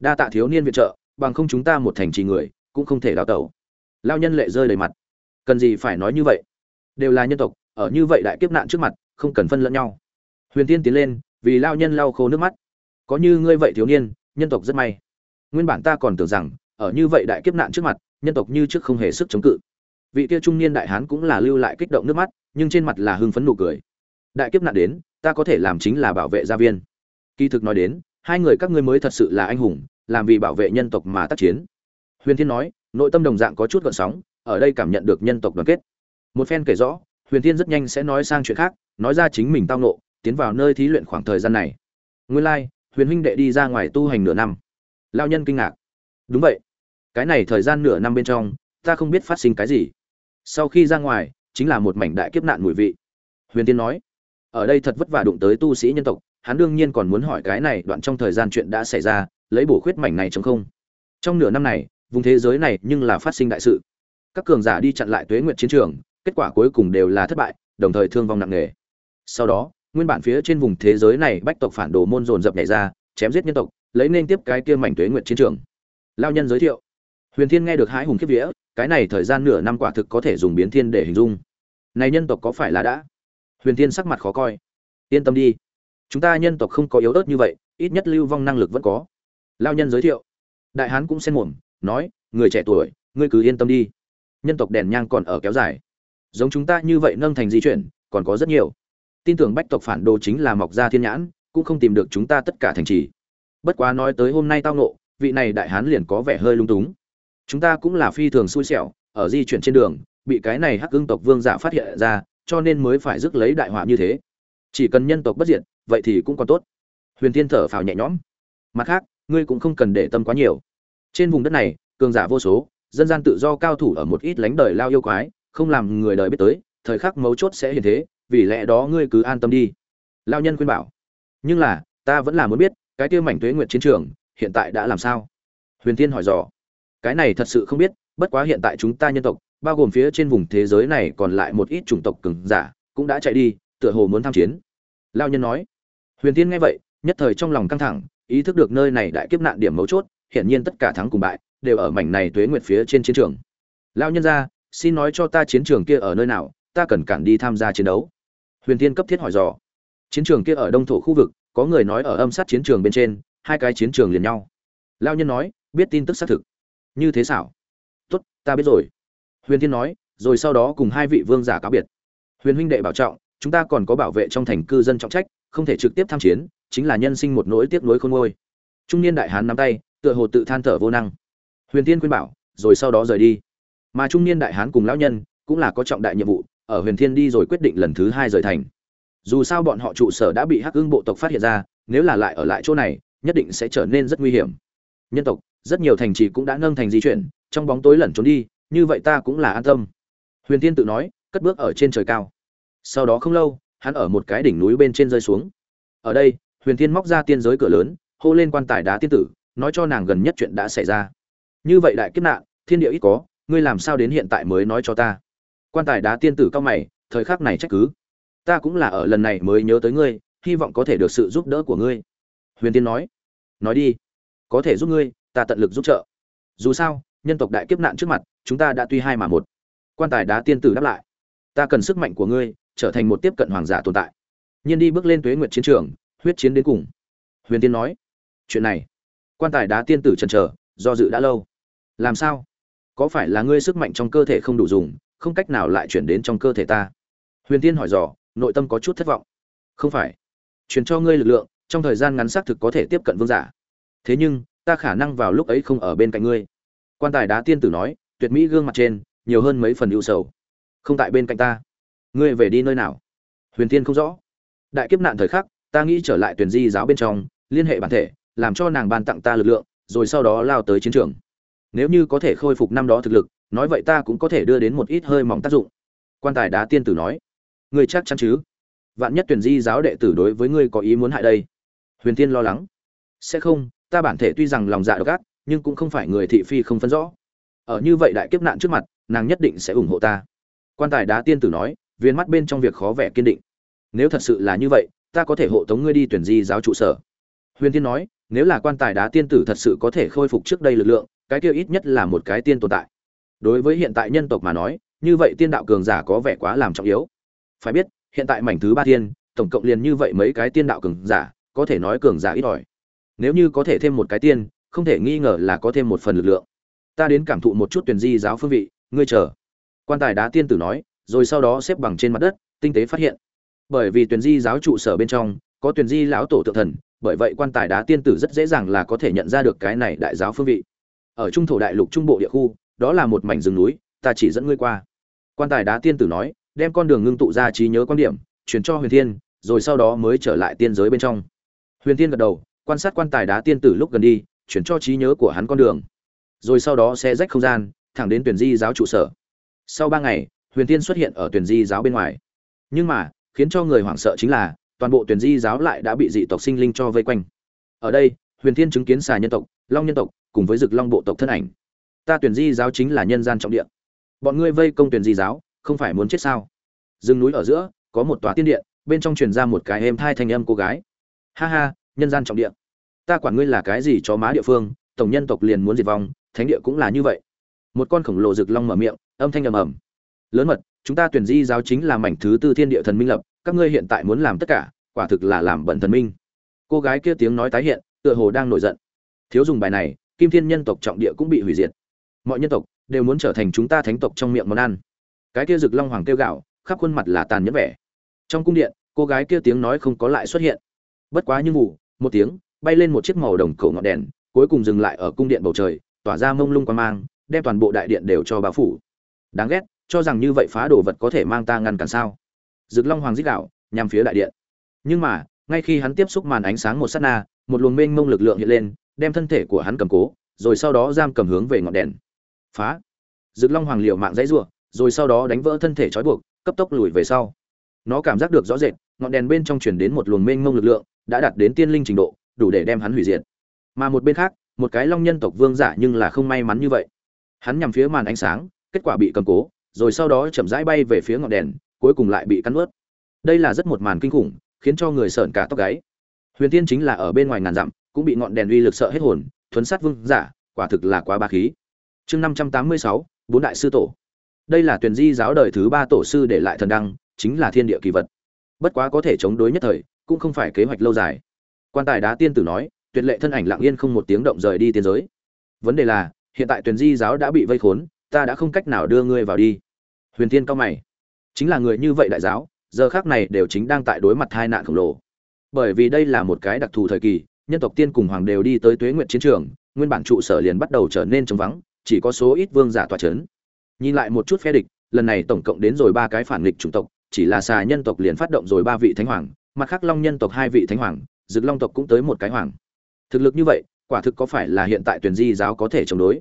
đa tạ thiếu niên viện trợ, bằng không chúng ta một thành trì người, cũng không thể đào tẩu. Lao nhân lệ rơi đầy mặt. Cần gì phải nói như vậy? Đều là nhân tộc, ở như vậy đại kiếp nạn trước mặt, không cần phân lẫn nhau. Huyền tiên tiến lên, vì lao nhân lau khô nước mắt. Có như ngươi vậy thiếu niên, nhân tộc rất may. Nguyên bản ta còn tưởng rằng, ở như vậy đại kiếp nạn trước mặt, nhân tộc như trước không hề sức chống cự. Vị kia trung niên đại hán cũng là lưu lại kích động nước mắt, nhưng trên mặt là hưng phấn nụ cười. Đại kiếp nạn đến, ta có thể làm chính là bảo vệ gia viên. Kỳ thực nói đến, hai người các ngươi mới thật sự là anh hùng làm vì bảo vệ nhân tộc mà tác chiến. Huyền thiên nói nội tâm đồng dạng có chút gợn sóng ở đây cảm nhận được nhân tộc đoàn kết. Một phen kể rõ huyền thiên rất nhanh sẽ nói sang chuyện khác nói ra chính mình tao nộ tiến vào nơi thí luyện khoảng thời gian này. Nguyên lai、like, huyền huynh đệ đi ra ngoài tu hành nửa năm. Lao nhân kinh ngạc. Đúng vậy. Cái này thời gian nửa năm bên trong ta không biết phát sinh cái gì. Sau khi ra ngoài chính là một mảnh đại kiếp nạn mùi vị. Huyền tiên nói ở đây thật vất vả đụng tới tu sĩ nhân tộc hắn đương nhiên còn muốn hỏi cái này đoạn trong thời gian chuyện đã xảy ra lấy bổ khuyết mảnh này chống không. Trong nửa năm này, vùng thế giới này nhưng là phát sinh đại sự. Các cường giả đi chặn lại tuế nguyện chiến trường, kết quả cuối cùng đều là thất bại, đồng thời thương vong nặng nề. Sau đó, nguyên bản phía trên vùng thế giới này bách tộc phản đồ môn dồn dập nhảy ra, chém giết nhân tộc, lấy nên tiếp cái kia mảnh tuế nguyện chiến trường. Lao nhân giới thiệu. Huyền thiên nghe được hái hùng kiếp vía, cái này thời gian nửa năm quả thực có thể dùng biến thiên để hình dung. Này nhân tộc có phải là đã? Huyền thiên sắc mặt khó coi. Yên tâm đi. Chúng ta nhân tộc không có yếu ớt như vậy, ít nhất lưu vong năng lực vẫn có lao nhân giới thiệu. Đại hán cũng xen mồm, nói, người trẻ tuổi, ngươi cứ yên tâm đi. Nhân tộc đèn nhang còn ở kéo dài. Giống chúng ta như vậy nâng thành di chuyển, còn có rất nhiều. Tin tưởng bách tộc phản đồ chính là mọc ra thiên nhãn, cũng không tìm được chúng ta tất cả thành trì. Bất quá nói tới hôm nay tao nộ vị này đại hán liền có vẻ hơi lung túng. Chúng ta cũng là phi thường xui xẻo, ở di chuyển trên đường, bị cái này hắc ương tộc vương giả phát hiện ra, cho nên mới phải rước lấy đại họa như thế. Chỉ cần nhân tộc bất diệt, vậy thì cũng còn tốt. Huyền Thiên thở phào nhẹ nhõm mặt khác, ngươi cũng không cần để tâm quá nhiều. Trên vùng đất này, cường giả vô số, dân gian tự do cao thủ ở một ít lánh đời lao yêu quái, không làm người đời biết tới, thời khắc mấu chốt sẽ hiện thế, vì lẽ đó ngươi cứ an tâm đi. Lao nhân khuyên bảo. Nhưng là, ta vẫn là muốn biết, cái kia mảnh tuế nguyệt chiến trường, hiện tại đã làm sao? Huyền tiên hỏi dò. Cái này thật sự không biết, bất quá hiện tại chúng ta nhân tộc, bao gồm phía trên vùng thế giới này còn lại một ít chủng tộc cường giả, cũng đã chạy đi, tựa hồ muốn tham chiến. Lao nhân nói. Huyền tiên nghe vậy, nhất thời trong lòng căng thẳng ý thức được nơi này đại kiếp nạn điểm mấu chốt, hiển nhiên tất cả thắng cùng bại, đều ở mảnh này tuế nguyệt phía trên chiến trường. Lao nhân ra xin nói cho ta chiến trường kia ở nơi nào, ta cần cản đi tham gia chiến đấu. Huyền tiên cấp thiết hỏi dò. Chiến trường kia ở đông thổ khu vực, có người nói ở âm sát chiến trường bên trên, hai cái chiến trường liền nhau. Lao nhân nói, biết tin tức xác thực. Như thế xảo. Tốt, ta biết rồi. Huyền thiên nói, rồi sau đó cùng hai vị vương giả cáo biệt. Huyền huynh đệ bảo trọng, chúng ta còn có bảo vệ trong thành cư dân trọng trách, không thể trực tiếp tham chiến chính là nhân sinh một nỗi tiếc nuối khôn nguôi. trung niên đại hán nắm tay, tựa hồ tự than thở vô năng. Huyền Thiên khuyên bảo, rồi sau đó rời đi. Mà trung niên đại hán cùng lão nhân cũng là có trọng đại nhiệm vụ, ở huyền thiên đi rồi quyết định lần thứ hai rời thành. Dù sao bọn họ trụ sở đã bị hắc ưng bộ tộc phát hiện ra, nếu là lại ở lại chỗ này, nhất định sẽ trở nên rất nguy hiểm. Nhân tộc, rất nhiều thành trì cũng đã nâng thành di chuyển, trong bóng tối lẩn trốn đi, như vậy ta cũng là an tâm. Huyền Thiên tự nói, cất bước ở trên trời cao. Sau đó không lâu, hắn ở một cái đỉnh núi bên trên rơi xuống. Ở đây huyền Thiên móc ra tiên giới cửa lớn, hô lên quan tài đá tiên tử, nói cho nàng gần nhất chuyện đã xảy ra. Như vậy đại kiếp nạn, thiên địa ít có, ngươi làm sao đến hiện tại mới nói cho ta? Quan tài đá tiên tử cao mày, thời khắc này trách cứ. Ta cũng là ở lần này mới nhớ tới ngươi, hy vọng có thể được sự giúp đỡ của ngươi. Huyền tiên nói. Nói đi. Có thể giúp ngươi, ta tận lực giúp trợ. Dù sao, nhân tộc đại kiếp nạn trước mặt, chúng ta đã tuy hai mà một. Quan tài đá tiên tử đáp lại. Ta cần sức mạnh của ngươi, trở thành một tiếp cận hoàng giả tồn tại. Nhiên đi bước lên tuế nguyệt chiến trường huyết chiến đến cùng. Huyền tiên nói, chuyện này, quan tài đá tiên tử chần trở do dự đã lâu. Làm sao? Có phải là ngươi sức mạnh trong cơ thể không đủ dùng, không cách nào lại chuyển đến trong cơ thể ta? Huyền tiên hỏi dò, nội tâm có chút thất vọng. Không phải. Truyền cho ngươi lực lượng, trong thời gian ngắn xác thực có thể tiếp cận vương giả. Thế nhưng, ta khả năng vào lúc ấy không ở bên cạnh ngươi. Quan tài đá tiên tử nói, tuyệt mỹ gương mặt trên, nhiều hơn mấy phần ưu sầu. Không tại bên cạnh ta. Ngươi về đi nơi nào? Huyền tiên không rõ. Đại kiếp nạn thời khắc ta nghĩ trở lại tuyển di giáo bên trong, liên hệ bản thể, làm cho nàng ban tặng ta lực lượng, rồi sau đó lao tới chiến trường. Nếu như có thể khôi phục năm đó thực lực, nói vậy ta cũng có thể đưa đến một ít hơi mỏng tác dụng. Quan tài đá tiên tử nói. Ngươi chắc chắn chứ? Vạn nhất tuyển di giáo đệ tử đối với ngươi có ý muốn hại đây? Huyền tiên lo lắng. Sẽ không, ta bản thể tuy rằng lòng dạ độc ác, nhưng cũng không phải người thị phi không phân rõ. Ở như vậy đại kiếp nạn trước mặt, nàng nhất định sẽ ủng hộ ta. Quan tài đá tiên tử nói, viên mắt bên trong việc khó vẻ kiên định. Nếu thật sự là như vậy ta có thể hộ tống ngươi đi tuyển di giáo trụ sở. Huyền tiên nói, nếu là quan tài đá tiên tử thật sự có thể khôi phục trước đây lực lượng, cái kia ít nhất là một cái tiên tồn tại. Đối với hiện tại nhân tộc mà nói, như vậy tiên đạo cường giả có vẻ quá làm trọng yếu. Phải biết, hiện tại mảnh thứ ba tiên, tổng cộng liền như vậy mấy cái tiên đạo cường giả, có thể nói cường giả ít ỏi. Nếu như có thể thêm một cái tiên, không thể nghi ngờ là có thêm một phần lực lượng. Ta đến cảm thụ một chút tuyển di giáo phương vị, ngươi chờ. Quan tài đá tiên tử nói, rồi sau đó xếp bằng trên mặt đất, tinh tế phát hiện bởi vì tuyển di giáo trụ sở bên trong, có tuyển di lão tổ tượng thần, bởi vậy quan tài đá tiên tử rất dễ dàng là có thể nhận ra được cái này đại giáo phương vị. Ở trung thổ đại lục trung bộ địa khu, đó là một mảnh rừng núi, ta chỉ dẫn ngươi qua. Quan tài đá tiên tử nói, đem con đường ngưng tụ ra trí nhớ quan điểm, truyền cho huyền thiên, rồi sau đó mới trở lại tiên giới bên trong. Huyền thiên gật đầu, quan sát quan tài đá tiên tử lúc gần đi, chuyển cho trí nhớ của hắn con đường. Rồi sau đó xe rách không gian, thẳng đến tuyển di giáo trụ sở. Sau ba ngày, huyền thiên xuất hiện ở tuyển di giáo bên ngoài. Nhưng mà khiến cho người hoảng sợ chính là, toàn bộ tuyển di giáo lại đã bị dị tộc sinh linh cho vây quanh. Ở đây, huyền thiên chứng kiến xà nhân tộc, long nhân tộc cùng với dực long bộ tộc thân ảnh. Ta tuyển di giáo chính là nhân gian trọng địa. Bọn ngươi vây công tuyển di giáo, không phải muốn chết sao? Rừng núi ở giữa, có một tòa tiên điện, bên trong truyền ra một cái êm thai thanh âm cô gái. Ha ha, nhân gian trọng địa. Ta quản ngươi là cái gì cho má địa phương, tổng nhân tộc liền muốn diệt vong, thánh địa cũng là như vậy. Một con khổng lồ rực long mở miệng, âm thanh ầm ầm. Lớn mật chúng ta tuyển di giáo chính là mảnh thứ tư thiên địa thần minh lập, các ngươi hiện tại muốn làm tất cả, quả thực là làm bẩn thần minh. Cô gái kia tiếng nói tái hiện, tựa hồ đang nổi giận. Thiếu dùng bài này, kim thiên nhân tộc trọng địa cũng bị hủy diệt. Mọi nhân tộc đều muốn trở thành chúng ta thánh tộc trong miệng món ăn. Cái kia rực long hoàng kêu gạo, khắp khuôn mặt là tàn nhẫn vẻ. Trong cung điện, cô gái kia tiếng nói không có lại xuất hiện. Bất quá như vụ một tiếng, bay lên một chiếc màu đồng cổ ngọn đèn, cuối cùng dừng lại ở cung điện bầu trời, tỏa ra mông lung quan mang, đem toàn bộ đại điện đều cho bao phủ. Đáng ghét cho rằng như vậy phá đồ vật có thể mang ta ngăn cản sao? Rực long hoàng dích đạo, nhằm phía đại điện. Nhưng mà, ngay khi hắn tiếp xúc màn ánh sáng một sát na, một luồng mênh mông lực lượng hiện lên, đem thân thể của hắn cầm cố, rồi sau đó giam cầm hướng về ngọn đèn. Phá! Rực long hoàng liệu mạng dãy ruộng rồi sau đó đánh vỡ thân thể trói buộc, cấp tốc lùi về sau. Nó cảm giác được rõ rệt, ngọn đèn bên trong chuyển đến một luồng mênh mông lực lượng, đã đạt đến tiên linh trình độ, đủ để đem hắn hủy diệt. Mà một bên khác, một cái long nhân tộc vương giả nhưng là không may mắn như vậy. Hắn nhằm phía màn ánh sáng, kết quả bị cầm cố rồi sau đó chậm rãi bay về phía ngọn đèn, cuối cùng lại bị cắn ướt đây là rất một màn kinh khủng, khiến cho người sợn cả tóc gáy. Huyền tiên chính là ở bên ngoài ngàn dặm, cũng bị ngọn đèn uy lực sợ hết hồn, thuấn sát vương giả, quả thực là quá ba khí. Chương năm trăm tám mươi sáu, bốn đại sư tổ. Đây là tuyển di giáo đời thứ ba tổ sư để lại thần đăng, chính là thiên địa kỳ vật. Bất quá có thể chống đối nhất thời, cũng không phải kế hoạch lâu dài. Quan tài đá tiên tử nói, tuyệt lệ thân ảnh lặng yên không một tiếng động rời đi tiên giới. Vấn đề là, hiện tại tuyển di giáo đã bị vây khốn ta đã không cách nào đưa ngươi vào đi. Huyền Thiên cao mày. Chính là người như vậy đại giáo, giờ khác này đều chính đang tại đối mặt hai nạn khổng lồ. Bởi vì đây là một cái đặc thù thời kỳ, nhân tộc tiên cùng hoàng đều đi tới tuế nguyện chiến trường, nguyên bản trụ sở liền bắt đầu trở nên trống vắng, chỉ có số ít vương giả tòa c h ấ n nhìn lại một chút phe địch, lần này tổng cộng đến rồi ba cái phản nghịch chủng tộc, chỉ là xà nhân tộc liền phát động rồi ba vị thánh hoàng, mặt khác long nhân tộc hai vị thánh hoàng, dực long tộc cũng tới một cái hoàng. Thực lực như vậy, quả thực có phải là hiện tại tuyển di giáo có thể chống đối.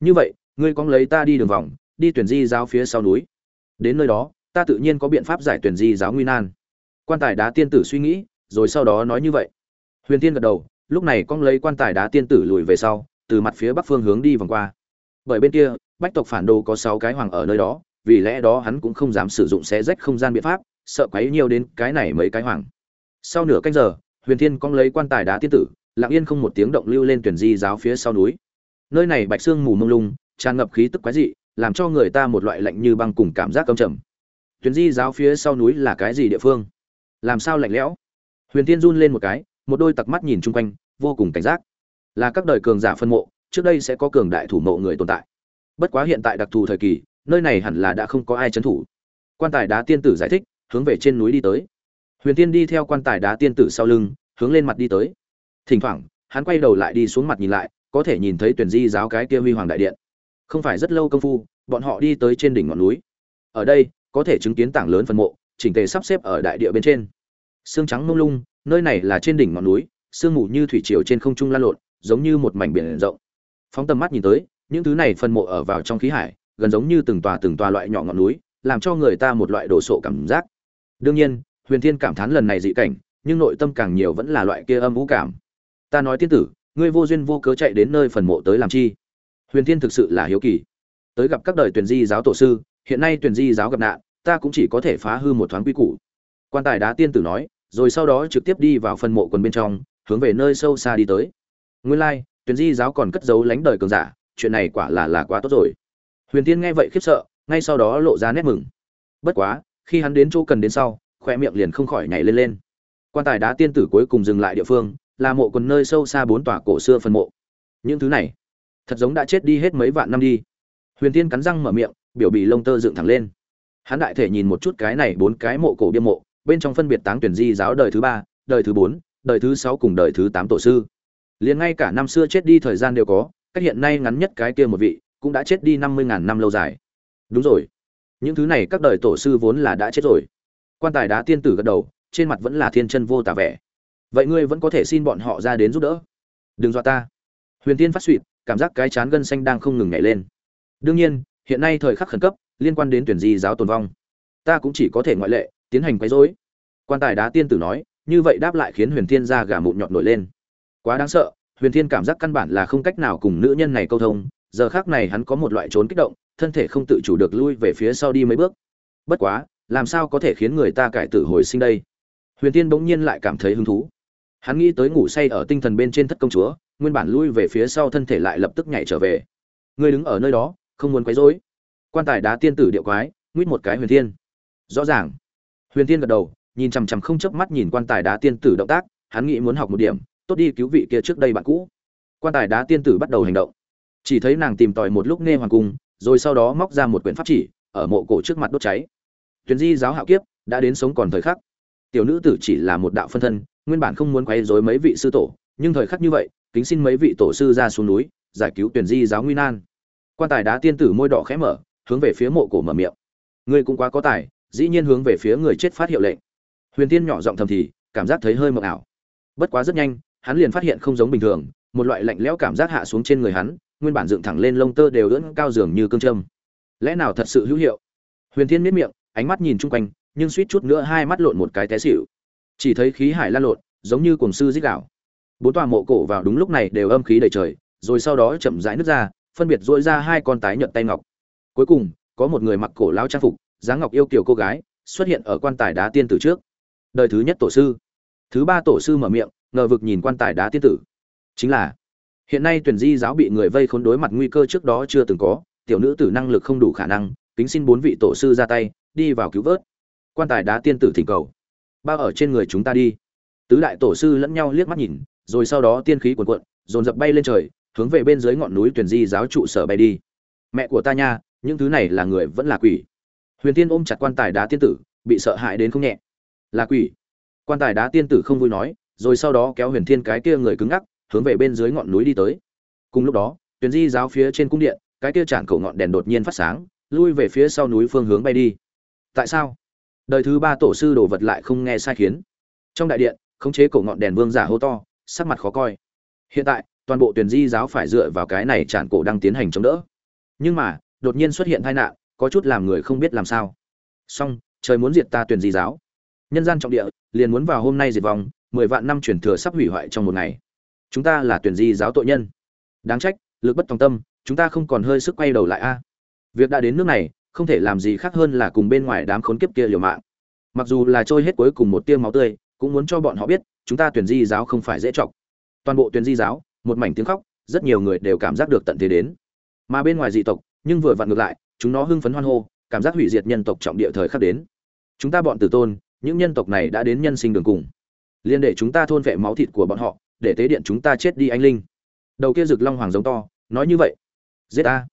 Như vậy ngươi con lấy ta đi đường vòng, đi tuyển di giáo phía sau núi. Đến nơi đó, ta tự nhiên có biện pháp giải tuyển di giáo nguy nan. Quan tài đá tiên tử suy nghĩ, rồi sau đó nói như vậy. Huyền tiên gật đầu, lúc này con lấy quan tài đá tiên tử lùi về sau, từ mặt phía bắc phương hướng đi vòng qua. Bởi bên kia, bách tộc phản đồ có sáu cái hoàng ở nơi đó, vì lẽ đó hắn cũng không dám sử dụng xé rách không gian biện pháp, sợ quấy nhiều đến cái này mấy cái hoàng. Sau nửa canh giờ, huyền thiên con lấy quan tài đá tiên tử, lặng yên không một tiếng động lưu lên tuyển di giáo phía sau núi. Nơi này bạch sương mù mông lung tràn ngập khí tức quái dị, làm cho người ta một loại lạnh như băng cùng cảm giác căm trầm. Tuyển di giáo phía sau núi là cái gì địa phương? Làm sao lạnh lẽo? Huyền tiên run lên một cái, một đôi tặc mắt nhìn chung quanh, vô cùng cảnh giác. Là các đời cường giả phân mộ, trước đây sẽ có cường đại thủ mộ người tồn tại. Bất quá hiện tại đặc thù thời kỳ, nơi này hẳn là đã không có ai trấn thủ. Quan tài đá tiên tử giải thích, hướng về trên núi đi tới. Huyền tiên đi theo quan tài đá tiên tử sau lưng, hướng lên mặt đi tới. Thỉnh thoảng, hắn quay đầu lại đi xuống mặt nhìn lại, có thể nhìn thấy tuyển di giáo cái kia huy hoàng đại điện không phải rất lâu công phu, bọn họ đi tới trên đỉnh ngọn núi. Ở đây, có thể chứng kiến tảng lớn phần mộ, chỉnh tề sắp xếp ở đại địa bên trên. Sương trắng mông lung, nơi này là trên đỉnh ngọn núi, sương mù như thủy triều trên không trung lan lộn, giống như một mảnh biển rộng. Phóng tầm mắt nhìn tới, những thứ này phần mộ ở vào trong khí hải, gần giống như từng tòa từng tòa loại nhỏ ngọn núi, làm cho người ta một loại đồ sộ cảm giác. Đương nhiên, huyền thiên cảm thán lần này dị cảnh, nhưng nội tâm càng nhiều vẫn là loại kia âm vũ cảm. Ta nói tiên tử, ngươi vô duyên vô cớ chạy đến nơi phần mộ tới làm chi? Huyền thiên thực sự là hiếu kỳ. Tới gặp các đời tuyển di giáo tổ sư, hiện nay tuyển di giáo gặp nạn, ta cũng chỉ có thể phá hư một thoáng quy củ. Quan tài đá tiên tử nói, rồi sau đó trực tiếp đi vào phần mộ quần bên trong, hướng về nơi sâu xa đi tới. Nguyên lai, tuyển di giáo còn cất giấu lánh đời cường giả, chuyện này quả là là quá tốt rồi. Huyền tiên nghe vậy khiếp sợ, ngay sau đó lộ ra nét mừng. Bất quá, khi hắn đến chỗ cần đến sau, khoe miệng liền không khỏi nhảy lên lên. Quan tài đá tiên tử cuối cùng dừng lại địa phương, là mộ quần nơi sâu xa bốn tòa cổ xưa phần mộ. Những thứ này thật giống đã chết đi hết mấy vạn năm đi. Huyền tiên cắn răng mở miệng, biểu bị lông tơ dựng thẳng lên. Hắn đại thể nhìn một chút cái này bốn cái mộ cổ bia mộ, bên trong phân biệt táng tuyển di giáo đời thứ ba, đời thứ bốn, đời thứ sáu cùng đời thứ tám tổ sư. Liền ngay cả năm xưa chết đi thời gian đều có, cách hiện nay ngắn nhất cái kia một vị, cũng đã chết đi năm mươi ngàn năm lâu dài. Đúng rồi. Những thứ này các đời tổ sư vốn là đã chết rồi. Quan tài đá tiên tử gật đầu, trên mặt vẫn là thiên chân vô tả vẻ. Vậy ngươi vẫn có thể xin bọn họ ra đến giúp đỡ. Đừng dọa ta. Huyền tiên phát suỵt cảm giác cái chán gân xanh đang không ngừng nhảy lên. Đương nhiên, hiện nay thời khắc khẩn cấp, liên quan đến tuyển di giáo tồn vong. Ta cũng chỉ có thể ngoại lệ, tiến hành quấy rối. Quan tài đá tiên tử nói, như vậy đáp lại khiến huyền thiên ra gà mụn nhọn nổi lên. Quá đáng sợ, huyền thiên cảm giác căn bản là không cách nào cùng nữ nhân này câu thông, giờ khác này hắn có một loại trốn kích động, thân thể không tự chủ được lui về phía sau đi mấy bước. Bất quá, làm sao có thể khiến người ta cải tử hồi sinh đây? Huyền thiên bỗng nhiên lại cảm thấy hứng thú. Hắn nghĩ tới ngủ say ở tinh thần bên trên thất công chúa nguyên bản lui về phía sau thân thể lại lập tức nhảy trở về. Ngươi đứng ở nơi đó, không muốn quấy rối. Quan tài đá tiên tử điệu quái, nguyết một cái huyền thiên. Rõ ràng. Huyền thiên gật đầu, nhìn chằm chằm không chớp mắt nhìn quan tài đá tiên tử động tác, hắn nghĩ muốn học một điểm, tốt đi cứu vị kia trước đây bạn cũ. Quan tài đá tiên tử bắt đầu hành động. Chỉ thấy nàng tìm tòi một lúc nghe hoàng cung, rồi sau đó móc ra một quyển pháp chỉ, ở mộ cổ trước mặt đốt cháy. Truyền di giáo hạo kiếp, đã đến sống còn thời khắc. Tiểu nữ tử chỉ là một đạo phân thân, nguyên bản không muốn quấy rối mấy vị sư tổ, nhưng thời khắc như vậy kính xin mấy vị tổ sư ra xuống núi, giải cứu tuyển di giáo nguy nan. Quan tài đá tiên tử môi đỏ khẽ mở, hướng về phía mộ cổ mở miệng. Ngươi cũng quá có tài, dĩ nhiên hướng về phía người chết phát hiệu lệnh. Huyền tiên nhỏ giọng thầm thì, cảm giác thấy hơi mờ ảo. Bất quá rất nhanh, hắn liền phát hiện không giống bình thường, một loại lạnh lẽo cảm giác hạ xuống trên người hắn, nguyên bản dựng thẳng lên lông tơ đều ưỡn cao dường như cương châm. Lẽ nào thật sự hữu hiệu? Huyền thiên miết miệng, ánh mắt nhìn chung quanh, nhưng suýt chút nữa hai mắt lộn một cái té xỉu. Chỉ thấy khí hải lan lộn, giống như cuồng sư dích đảo bốn tòa mộ cổ vào đúng lúc này đều âm khí đầy trời, rồi sau đó chậm rãi nứt ra, phân biệt dỗi ra hai con tái nhợt tay ngọc. Cuối cùng, có một người mặc cổ lao trang phục, dáng ngọc yêu kiểu cô gái, xuất hiện ở quan tài đá tiên tử trước. Đời thứ nhất tổ sư. Thứ ba tổ sư mở miệng, ngờ vực nhìn quan tài đá tiên tử. Chính là, hiện nay tuyển di giáo bị người vây khốn đối mặt nguy cơ trước đó chưa từng có, tiểu nữ tử năng lực không đủ khả năng, kính xin bốn vị tổ sư ra tay, đi vào cứu vớt. Quan tài đá tiên tử thỉnh cầu. Bao ở trên người chúng ta đi. Tứ đại tổ sư lẫn nhau liếc mắt nhìn rồi sau đó tiên khí cuồn cuộn, dồn dập bay lên trời, hướng về bên dưới ngọn núi tuyển di giáo trụ sở bay đi. Mẹ của ta nha, những thứ này là người vẫn là quỷ. Huyền tiên ôm chặt quan tài đá tiên tử, bị sợ hãi đến không nhẹ. Là quỷ. Quan tài đá tiên tử không vui nói, rồi sau đó kéo huyền thiên cái kia người cứng ngắc, hướng về bên dưới ngọn núi đi tới. Cùng lúc đó tuyển di giáo phía trên cung điện, cái kia chản cổ ngọn đèn đột nhiên phát sáng, lui về phía sau núi phương hướng bay đi. Tại sao? Đời thứ ba tổ sư đồ vật lại không nghe sai khiến. Trong đại điện, khống chế cổ ngọn đèn vương giả hô to sắc mặt khó coi. Hiện tại, toàn bộ tuyển di giáo phải dựa vào cái này tràn cổ đang tiến hành chống đỡ. Nhưng mà, đột nhiên xuất hiện tai nạn, có chút làm người không biết làm sao. Song trời muốn diệt ta tuyển di giáo. Nhân gian trọng địa, liền muốn vào hôm nay diệt vong, mười vạn năm truyền thừa sắp hủy hoại trong một ngày. Chúng ta là tuyển di giáo tội nhân. Đáng trách, lực bất tòng tâm, chúng ta không còn hơi sức quay đầu lại a. Việc đã đến nước này, không thể làm gì khác hơn là cùng bên ngoài đám khốn kiếp kia liều mạng. Mặc dù là trôi hết cuối cùng một tia máu tươi cũng muốn cho bọn họ biết, chúng ta tuyển di giáo không phải dễ chọc. Toàn bộ tuyển di giáo, một mảnh tiếng khóc, rất nhiều người đều cảm giác được tận thế đến. Mà bên ngoài dị tộc, nhưng vừa vặn ngược lại, chúng nó hưng phấn hoan hô, cảm giác hủy diệt nhân tộc trọng địa thời khắc đến. Chúng ta bọn tử tôn, những nhân tộc này đã đến nhân sinh đường cùng. Liên để chúng ta thôn vệ máu thịt của bọn họ, để tế điện chúng ta chết đi anh linh. Đầu kia rực long hoàng giống to, nói như vậy. Giết ta.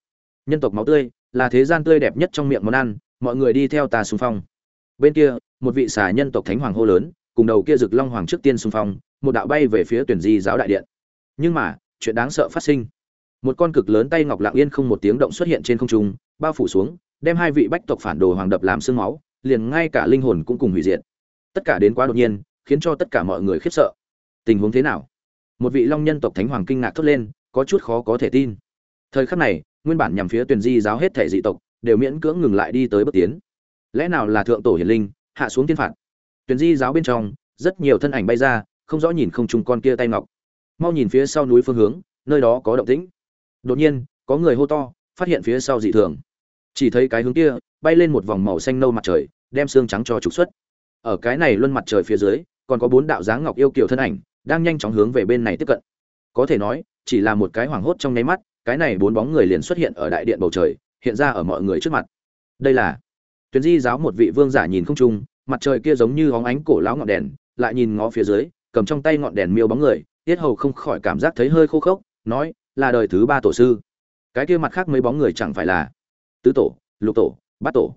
Nhân tộc máu tươi, là thế gian tươi đẹp nhất trong miệng món ăn, mọi người đi theo ta xung phong. Bên kia, một vị xà nhân tộc thánh hoàng hô lớn cùng đầu kia rực long hoàng trước tiên xung phong, một đạo bay về phía tuyển di giáo đại điện. Nhưng mà, chuyện đáng sợ phát sinh. Một con cực lớn tay ngọc lạng yên không một tiếng động xuất hiện trên không trung, bao phủ xuống, đem hai vị bách tộc phản đồ hoàng đập làm xương máu, liền ngay cả linh hồn cũng cùng hủy diệt. Tất cả đến quá đột nhiên, khiến cho tất cả mọi người khiếp sợ. Tình huống thế nào? Một vị long nhân tộc thánh hoàng kinh ngạc thốt lên, có chút khó có thể tin. Thời khắc này, nguyên bản nhằm phía tuyển di giáo hết thể dị tộc, đều miễn cưỡng ngừng lại đi tới bước tiến. Lẽ nào là thượng tổ hiển linh, hạ xuống tiên phạt? Tuyển di giáo bên trong, rất nhiều thân ảnh bay ra, không rõ nhìn không trùng con kia tay ngọc. Mau nhìn phía sau núi phương hướng, nơi đó có động tĩnh. Đột nhiên, có người hô to, phát hiện phía sau dị thường. Chỉ thấy cái hướng kia, bay lên một vòng màu xanh nâu mặt trời, đem xương trắng cho trục xuất. Ở cái này luân mặt trời phía dưới, còn có bốn đạo dáng ngọc yêu kiều thân ảnh, đang nhanh chóng hướng về bên này tiếp cận. Có thể nói, chỉ là một cái hoảng hốt trong nháy mắt, cái này bốn bóng người liền xuất hiện ở đại điện bầu trời, hiện ra ở mọi người trước mặt. Đây là tuyến di giáo một vị vương giả nhìn không trung mặt trời kia giống như hóng ánh cổ lão ngọn đèn, lại nhìn ngó phía dưới, cầm trong tay ngọn đèn miêu bóng người, tiết hầu không khỏi cảm giác thấy hơi khô khốc, nói, là đời thứ ba tổ sư. Cái kia mặt khác mấy bóng người chẳng phải là tứ tổ, lục tổ, bát tổ.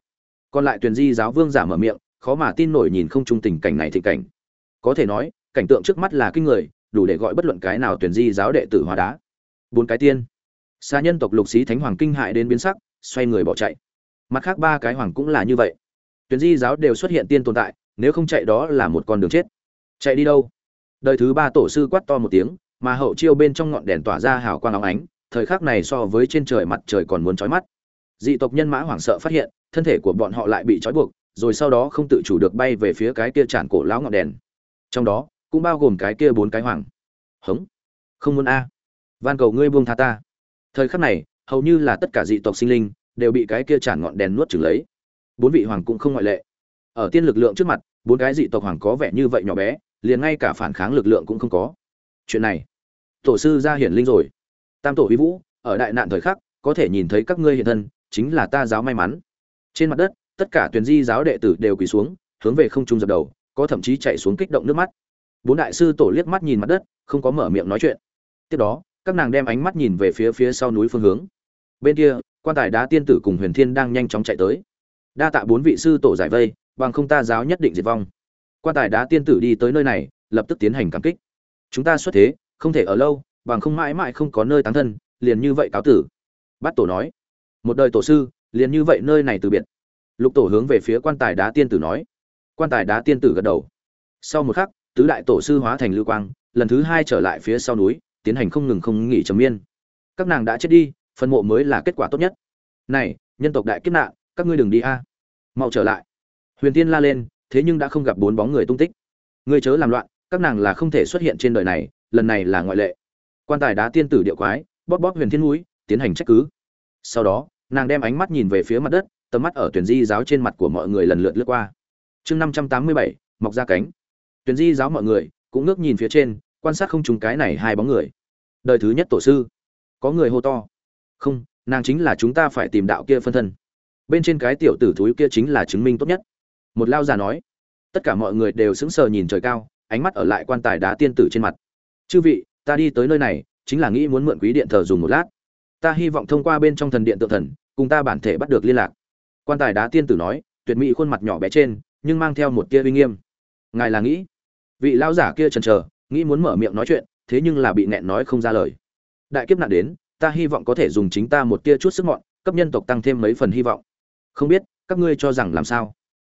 Còn lại tuyền di giáo vương giả mở miệng, khó mà tin nổi nhìn không trung tình cảnh này thì cảnh. Có thể nói, cảnh tượng trước mắt là kinh người, đủ để gọi bất luận cái nào tuyển di giáo đệ tử hóa đá. Bốn cái tiên. Xa nhân tộc lục sĩ thánh hoàng kinh hại đến biến sắc, xoay người bỏ chạy. Mặt khác ba cái hoàng cũng là như vậy tuyển di giáo đều xuất hiện tiên tồn tại, nếu không chạy đó là một con đường chết. Chạy đi đâu? Đời thứ ba tổ sư quát to một tiếng, mà hậu chiêu bên trong ngọn đèn tỏa ra hào quang óng ánh, thời khắc này so với trên trời mặt trời còn muốn chói mắt. Dị tộc nhân mã hoảng sợ phát hiện, thân thể của bọn họ lại bị trói buộc, rồi sau đó không tự chủ được bay về phía cái kia tràn cổ lão ngọn đèn. Trong đó, cũng bao gồm cái kia bốn cái hoàng. Hống! Không muốn a. Van cầu ngươi buông tha ta. Thời khắc này, hầu như là tất cả dị tộc sinh linh đều bị cái kia tràn ngọn đèn nuốt chửng lấy bốn vị hoàng cũng không ngoại lệ. Ở tiên lực lượng trước mặt, bốn cái dị tộc hoàng có vẻ như vậy nhỏ bé, liền ngay cả phản kháng lực lượng cũng không có. Chuyện này, tổ sư ra hiển linh rồi. Tam tổ huy vũ, ở đại nạn thời khắc, có thể nhìn thấy các ngươi hiện thân, chính là ta giáo may mắn. Trên mặt đất, tất cả tuyển di giáo đệ tử đều quỳ xuống, hướng về không trung dập đầu, có thậm chí chạy xuống kích động nước mắt. Bốn đại sư tổ liếc mắt nhìn mặt đất, không có mở miệng nói chuyện. Tiếp đó, các nàng đem ánh mắt nhìn về phía phía sau núi phương hướng. Bên kia, quan tài đá tiên tử cùng huyền thiên đang nhanh chóng chạy tới đa tạ bốn vị sư tổ giải vây, bằng không ta giáo nhất định diệt vong. Quan tài đá tiên tử đi tới nơi này, lập tức tiến hành cảm kích. Chúng ta xuất thế, không thể ở lâu, bằng không mãi mãi không có nơi tán thân, liền như vậy cáo tử. Bát tổ nói. Một đời tổ sư, liền như vậy nơi này từ biệt. Lục tổ hướng về phía quan tài đá tiên tử nói. Quan tài đá tiên tử gật đầu. Sau một khắc, tứ đại tổ sư hóa thành lưu quang, lần thứ hai trở lại phía sau núi, tiến hành không ngừng không nghỉ trầm miên. Các nàng đã chết đi phân mộ mới là kết quả tốt nhất. Này, nhân tộc đại kiếp nạn các ngươi đừng đi a. Mau trở lại. Huyền tiên la lên, thế nhưng đã không gặp bốn bóng người tung tích. Ngươi chớ làm loạn, các nàng là không thể xuất hiện trên đời này, lần này là ngoại lệ. Quan tài đá tiên tử địa quái, bóp bóp huyền thiên núi, tiến hành trách cứ. Sau đó, nàng đem ánh mắt nhìn về phía mặt đất, tầm mắt ở tuyển di giáo trên mặt của mọi người lần lượt lướt qua. Chương năm trăm tám mươi bảy, mọc ra cánh. Tuyển di giáo mọi người cũng ngước nhìn phía trên, quan sát không trùng cái này hai bóng người. Đời thứ nhất tổ sư. Có người hô to. Không, nàng chính là chúng ta phải tìm đạo kia phân thân bên trên cái tiểu tử thúi kia chính là chứng minh tốt nhất. Một lao già nói. Tất cả mọi người đều sững sờ nhìn trời cao, ánh mắt ở lại quan tài đá tiên tử trên mặt. Chư vị, ta đi tới nơi này, chính là nghĩ muốn mượn quý điện thờ dùng một lát. Ta hy vọng thông qua bên trong thần điện tự thần, cùng ta bản thể bắt được liên lạc. Quan tài đá tiên tử nói, tuyệt mỹ khuôn mặt nhỏ bé trên, nhưng mang theo một tia uy nghiêm. Ngài là nghĩ? Vị lão giả kia chần chờ, nghĩ muốn mở miệng nói chuyện, thế nhưng là bị nẹn nói không ra lời. Đại kiếp nạn đến, ta hy vọng có thể dùng chính ta một tia chút sức mọn, cấp nhân tộc tăng thêm mấy phần hy vọng không biết, các ngươi cho rằng làm sao?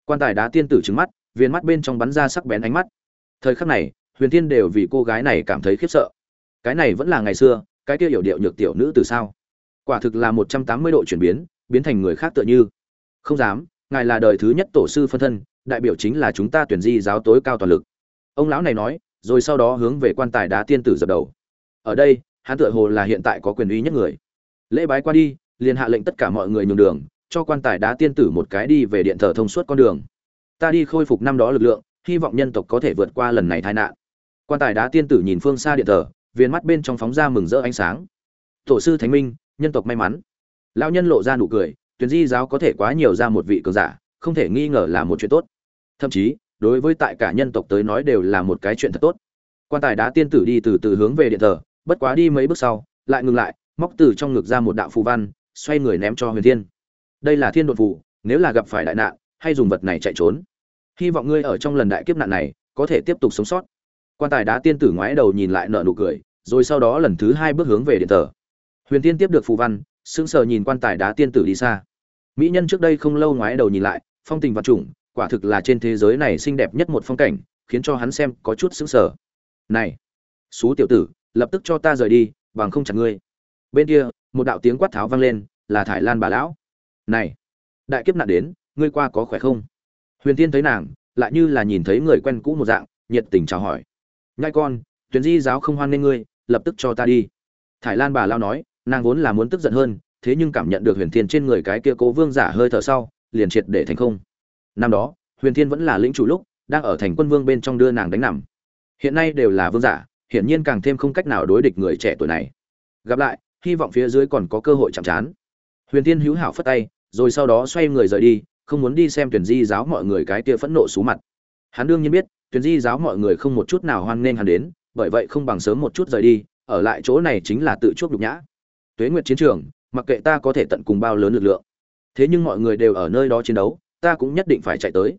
Quan tài đá tiên tử trứng mắt, viên mắt bên trong bắn ra sắc bén ánh mắt. Thời khắc này, huyền Thiên đều vì cô gái này cảm thấy khiếp sợ. Cái này vẫn là ngày xưa, cái kia hiểu điệu nhược tiểu nữ từ sao? Quả thực là một trăm tám mươi độ chuyển biến biến thành người khác tựa như. Không dám, ngài là đời thứ nhất tổ sư phân thân, đại biểu chính là chúng ta tuyển di giáo tối cao toàn lực. Ông lão này nói, rồi sau đó hướng về quan tài đá tiên tử dập đầu. Ở đây, hắn tựa hồ là hiện tại có quyền uy nhất người. Lễ bái qua đi, liền hạ lệnh tất cả mọi người nhường đường cho quan tài đá tiên tử một cái đi về điện thờ thông suốt con đường. Ta đi khôi phục năm đó lực lượng, hy vọng nhân tộc có thể vượt qua lần này tai nạn. Quan tài đá tiên tử nhìn phương xa điện thờ viên mắt bên trong phóng ra mừng rỡ ánh sáng. Tổ sư thánh minh, nhân tộc may mắn. Lão nhân lộ ra nụ cười, tuyển di giáo có thể quá nhiều ra một vị cường giả, không thể nghi ngờ là một chuyện tốt. Thậm chí, đối với tại cả nhân tộc tới nói đều là một cái chuyện thật tốt. Quan tài đá tiên tử đi từ từ hướng về điện thờ, bất quá đi mấy bước sau, lại ngừng lại, móc từ trong ngực ra một đạo phù văn, xoay người ném cho huyền thiên đây là thiên đột phủ nếu là gặp phải đại nạn, hay dùng vật này chạy trốn. Hy vọng ngươi ở trong lần đại kiếp nạn này, có thể tiếp tục sống sót. Quan tài đá tiên tử ngoái đầu nhìn lại nợ nụ cười, rồi sau đó lần thứ hai bước hướng về điện tờ huyền tiên tiếp được phù văn, sững sờ nhìn quan tài đá tiên tử đi xa. Mỹ nhân trước đây không lâu ngoái đầu nhìn lại, phong tình vật chủng quả thực là trên thế giới này xinh đẹp nhất một phong cảnh, khiến cho hắn xem có chút sững sờ. Này, xú tiểu tử, lập tức cho ta rời đi, bằng không chặt ngươi. Bên kia, một đạo tiếng quát tháo vang lên, là thải lan bà lão này, đại kiếp nạn đến, ngươi qua có khỏe không? Huyền tiên thấy nàng, lại như là nhìn thấy người quen cũ một dạng, nhiệt tình chào hỏi. Nhai con tuyển di giáo không hoan nên ngươi, lập tức cho ta đi. Thải lan bà lao nói, nàng vốn là muốn tức giận hơn, thế nhưng cảm nhận được huyền thiên trên người cái kia cố vương giả hơi thở sau, liền triệt để thành không. Năm đó, huyền thiên vẫn là lĩnh chủ lúc, đang ở thành quân vương bên trong đưa nàng đánh nằm. Hiện nay đều là vương giả, hiển nhiên càng thêm không cách nào đối địch người trẻ tuổi này. Gặp lại, hy vọng phía dưới còn có cơ hội chạm trán. Huyền thiên hữu hảo phất tay rồi sau đó xoay người rời đi, không muốn đi xem tuyển di giáo mọi người cái kia phẫn nộ xú mặt. Hắn đương nhiên biết, tuyển di giáo mọi người không một chút nào hoan nghênh hắn đến, bởi vậy không bằng sớm một chút rời đi, ở lại chỗ này chính là tự chuốc nhục nhã. Tuế nguyệt chiến trường, mặc kệ ta có thể tận cùng bao lớn lực lượng, thế nhưng mọi người đều ở nơi đó chiến đấu, ta cũng nhất định phải chạy tới.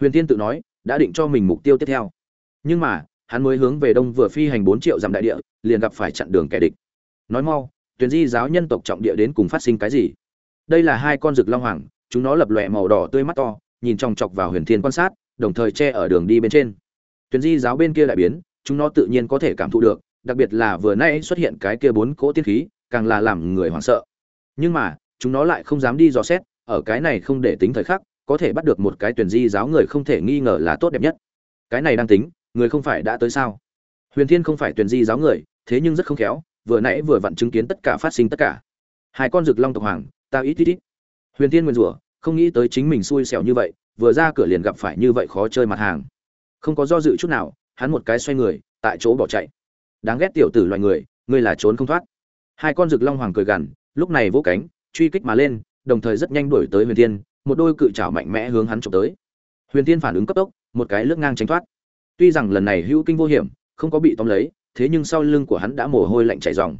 Huyền Thiên tự nói, đã định cho mình mục tiêu tiếp theo. Nhưng mà, hắn mới hướng về đông vừa phi hành bốn triệu dặm đại địa, liền gặp phải chặn đường kẻ địch. Nói mau, tuyển di giáo nhân tộc trọng địa đến cùng phát sinh cái gì? Đây là hai con rực long hoàng, chúng nó lập lòe màu đỏ tươi mắt to, nhìn chòng chọc vào huyền thiên quan sát, đồng thời che ở đường đi bên trên. Tuyển di giáo bên kia lại biến, chúng nó tự nhiên có thể cảm thụ được, đặc biệt là vừa nãy xuất hiện cái kia bốn cỗ tiên khí, càng là làm người hoảng sợ. Nhưng mà, chúng nó lại không dám đi dò xét, ở cái này không để tính thời khắc, có thể bắt được một cái tuyển di giáo người không thể nghi ngờ là tốt đẹp nhất. Cái này đang tính, người không phải đã tới sao? Huyền thiên không phải tuyển di giáo người, thế nhưng rất không khéo, vừa nãy vừa vặn chứng kiến tất cả phát sinh tất cả. Hai con rực long tộc hoàng ta ít ít ít. Huyền thiên nguyên rủa, không nghĩ tới chính mình xui xẻo như vậy, vừa ra cửa liền gặp phải như vậy khó chơi mặt hàng. Không có do dự chút nào, hắn một cái xoay người, tại chỗ bỏ chạy. Đáng ghét tiểu tử loài người, ngươi là trốn không thoát. Hai con rực long hoàng cười gằn, lúc này vỗ cánh, truy kích mà lên, đồng thời rất nhanh đuổi tới huyền thiên, một đôi cự trảo mạnh mẽ hướng hắn trộm tới. Huyền thiên phản ứng cấp tốc, một cái lướt ngang tránh thoát. Tuy rằng lần này hữu kinh vô hiểm, không có bị tóm lấy, thế nhưng sau lưng của hắn đã mồ hôi lạnh chảy ròng.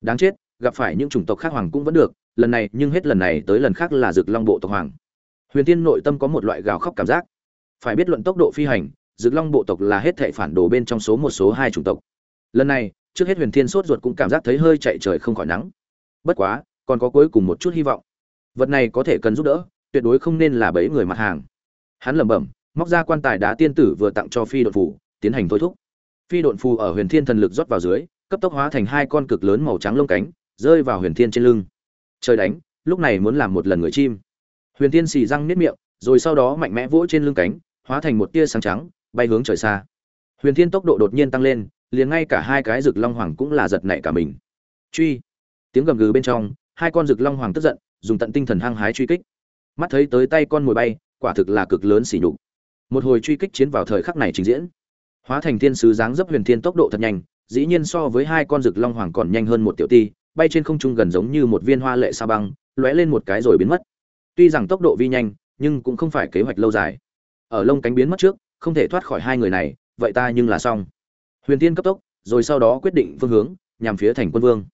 Đáng chết, gặp phải những chủng tộc khác hoàng cũng vẫn được lần này, nhưng hết lần này tới lần khác là rực long bộ tộc hoàng. Huyền thiên nội tâm có một loại gào khóc cảm giác. Phải biết luận tốc độ phi hành rực long bộ tộc là hết thệ phản đồ bên trong số một, số hai chủng tộc. Lần này, trước hết huyền thiên sốt ruột cũng cảm giác thấy hơi chạy trời không khỏi nắng. Bất quá, còn có cuối cùng một chút hy vọng. Vật này có thể cần giúp đỡ, tuyệt đối không nên là bẫy người mặt hàng. Hắn lẩm bẩm, móc ra quan tài đá tiên tử vừa tặng cho phi đột phủ tiến hành thôi thúc. Phi đội phù ở huyền thiên thần lực rót vào dưới, cấp tốc hóa thành hai con cực lớn màu trắng lông cánh, rơi vào huyền thiên trên lưng trời đánh, lúc này muốn làm một lần người chim. Huyền thiên xì răng nếp miệng, rồi sau đó mạnh mẽ vỗ trên lưng cánh, hóa thành một tia sáng trắng, bay hướng trời xa. Huyền thiên tốc độ đột nhiên tăng lên, liền ngay cả hai cái rực long hoàng cũng là giật nảy cả mình. Truy. Tiếng gầm gừ bên trong, hai con rực long hoàng tức giận, dùng tận tinh thần hăng hái truy kích. Mắt thấy tới tay con mồi bay, quả thực là cực lớn xỉ nhục. Một hồi truy kích chiến vào thời khắc này trình diễn. Hóa thành thiên sứ dáng dấp huyền thiên tốc độ thật nhanh, dĩ nhiên so với hai con rực long hoàng còn nhanh hơn một tiểu ti bay trên không trung gần giống như một viên hoa lệ sa băng, lóe lên một cái rồi biến mất. Tuy rằng tốc độ vi nhanh, nhưng cũng không phải kế hoạch lâu dài. Ở lông cánh biến mất trước, không thể thoát khỏi hai người này, vậy ta nhưng là xong. Huyền tiên cấp tốc, rồi sau đó quyết định phương hướng, nhằm phía thành quân vương.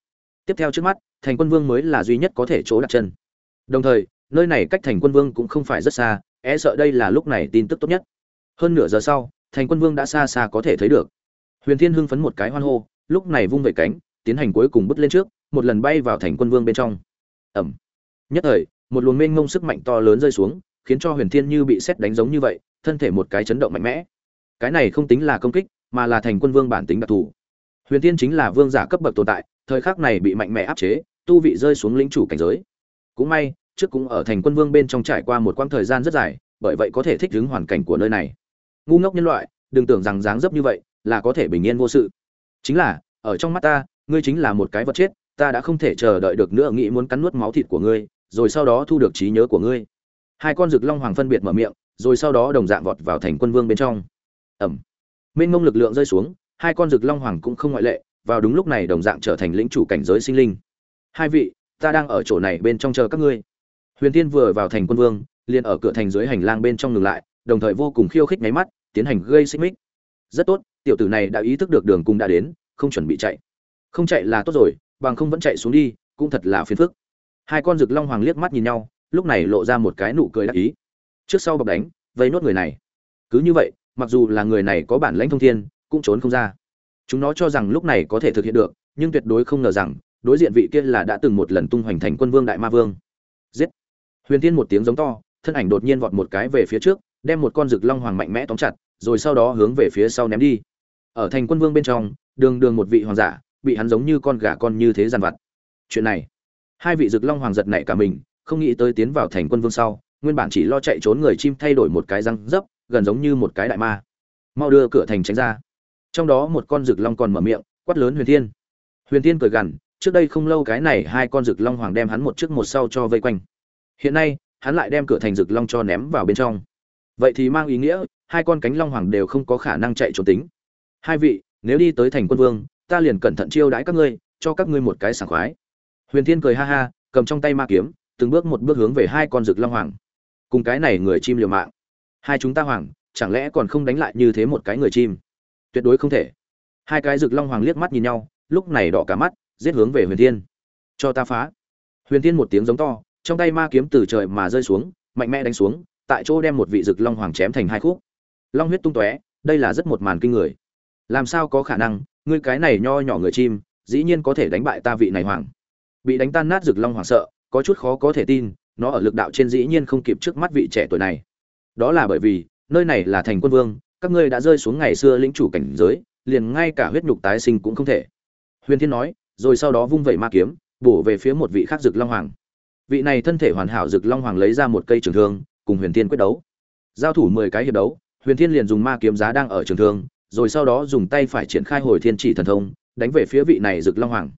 Tiếp theo trước mắt, thành quân vương mới là duy nhất có thể chỗ đặt chân. Đồng thời, nơi này cách thành quân vương cũng không phải rất xa e sợ đây là lúc này tin tức tốt nhất. Hơn nửa giờ sau, thành quân vương đã xa xa có thể thấy được. Huyền thiên hưng phấn một cái hoan hô, lúc này vung vẩy cánh, tiến hành cuối cùng bứt lên trước một lần bay vào thành quân vương bên trong. Ẩm. Nhất thời, một luồng mênh ngông sức mạnh to lớn rơi xuống, khiến cho huyền thiên như bị xét đánh giống như vậy, thân thể một cái chấn động mạnh mẽ. Cái này không tính là công kích, mà là thành quân vương bản tính đặc thù. Huyền thiên chính là vương giả cấp bậc tồn tại, thời khắc này bị mạnh mẽ áp chế, tu vị rơi xuống lĩnh chủ cảnh giới. Cũng may, trước cũng ở thành quân vương bên trong trải qua một quãng thời gian rất dài, bởi vậy có thể thích ứng hoàn cảnh của nơi này. Ngu ngốc nhân loại, đừng tưởng rằng dáng dấp như vậy là có thể bình yên vô sự. Chính là, ở trong mắt ta, ngươi chính là một cái vật chết ta đã không thể chờ đợi được nữa, nghĩ muốn cắn nuốt máu thịt của ngươi, rồi sau đó thu được trí nhớ của ngươi. Hai con rực long hoàng phân biệt mở miệng, rồi sau đó đồng dạng vọt vào thành quân vương bên trong. Ẩm. Mênh mông lực lượng rơi xuống, hai con rực long hoàng cũng không ngoại lệ, vào đúng lúc này đồng dạng trở thành lĩnh chủ cảnh giới sinh linh. Hai vị, ta đang ở chỗ này bên trong chờ các ngươi. Huyền tiên vừa vào thành quân vương, liền ở cửa thành dưới hành lang bên trong ngừng lại, đồng thời vô cùng khiêu khích nháy mắt, tiến hành gây xích mích. Rất tốt, tiểu tử này đã ý thức được đường cung đã đến, không chuẩn bị chạy. Không chạy là tốt rồi bằng không vẫn chạy xuống đi, cũng thật là phiền phức. Hai con rực long hoàng liếc mắt nhìn nhau, lúc này lộ ra một cái nụ cười đắc ý. Trước sau bọc đánh, vây nốt người này. Cứ như vậy, mặc dù là người này có bản lãnh thông thiên, cũng trốn không ra. Chúng nó cho rằng lúc này có thể thực hiện được, nhưng tuyệt đối không ngờ rằng, đối diện vị kia là đã từng một lần tung hoành thành quân vương đại ma vương. Giết! Huyền tiên một tiếng giống to, thân ảnh đột nhiên vọt một cái về phía trước, đem một con rực long hoàng mạnh mẽ tóm chặt, rồi sau đó hướng về phía sau ném đi. Ở thành quân vương bên trong, đường đường một vị hoàng giả bị hắn giống như con gà con như thế giàn vặt. Chuyện này, hai vị rực long hoàng giật nảy cả mình, không nghĩ tới tiến vào thành quân vương sau, nguyên bản chỉ lo chạy trốn người chim thay đổi một cái răng dấp, gần giống như một cái đại ma. Mau đưa cửa thành tránh ra. Trong đó một con rực long còn mở miệng, quát lớn huyền thiên. Huyền thiên cười gằn, trước đây không lâu cái này hai con rực long hoàng đem hắn một trước một sau cho vây quanh. Hiện nay, hắn lại đem cửa thành rực long cho ném vào bên trong. Vậy thì mang ý nghĩa, hai con cánh long hoàng đều không có khả năng chạy trốn tính. Hai vị, nếu đi tới thành quân vương ta liền cẩn thận chiêu đãi các ngươi, cho các ngươi một cái sảng khoái. Huyền thiên cười ha ha, cầm trong tay ma kiếm, từng bước một bước hướng về hai con rực long hoàng. Cùng cái này người chim liều mạng. Hai chúng ta hoàng, chẳng lẽ còn không đánh lại như thế một cái người chim? Tuyệt đối không thể. Hai cái rực long hoàng liếc mắt nhìn nhau, lúc này đỏ cả mắt, giết hướng về huyền thiên. Cho ta phá. Huyền thiên một tiếng giống to, trong tay ma kiếm từ trời mà rơi xuống, mạnh mẽ đánh xuống, tại chỗ đem một vị rực long hoàng chém thành hai khúc. Long huyết tung tóe, đây là rất một màn kinh người. Làm sao có khả năng ngươi cái này nho nhỏ người chim, dĩ nhiên có thể đánh bại ta vị này hoàng. Bị đánh tan nát rực long hoàng sợ, có chút khó có thể tin, nó ở lực đạo trên dĩ nhiên không kịp trước mắt vị trẻ tuổi này. Đó là bởi vì, nơi này là thành quân vương, các ngươi đã rơi xuống ngày xưa lĩnh chủ cảnh giới, liền ngay cả huyết nhục tái sinh cũng không thể. Huyền thiên nói, rồi sau đó vung vẩy ma kiếm, bổ về phía một vị khác rực long hoàng. Vị này thân thể hoàn hảo rực long hoàng lấy ra một cây trường thương, cùng huyền thiên quyết đấu. Giao thủ mười cái hiệp đấu, huyền thiên liền dùng ma kiếm giá đang ở trường thương rồi sau đó dùng tay phải triển khai hồi thiên chỉ thần thông, đánh về phía vị này dực long hoàng.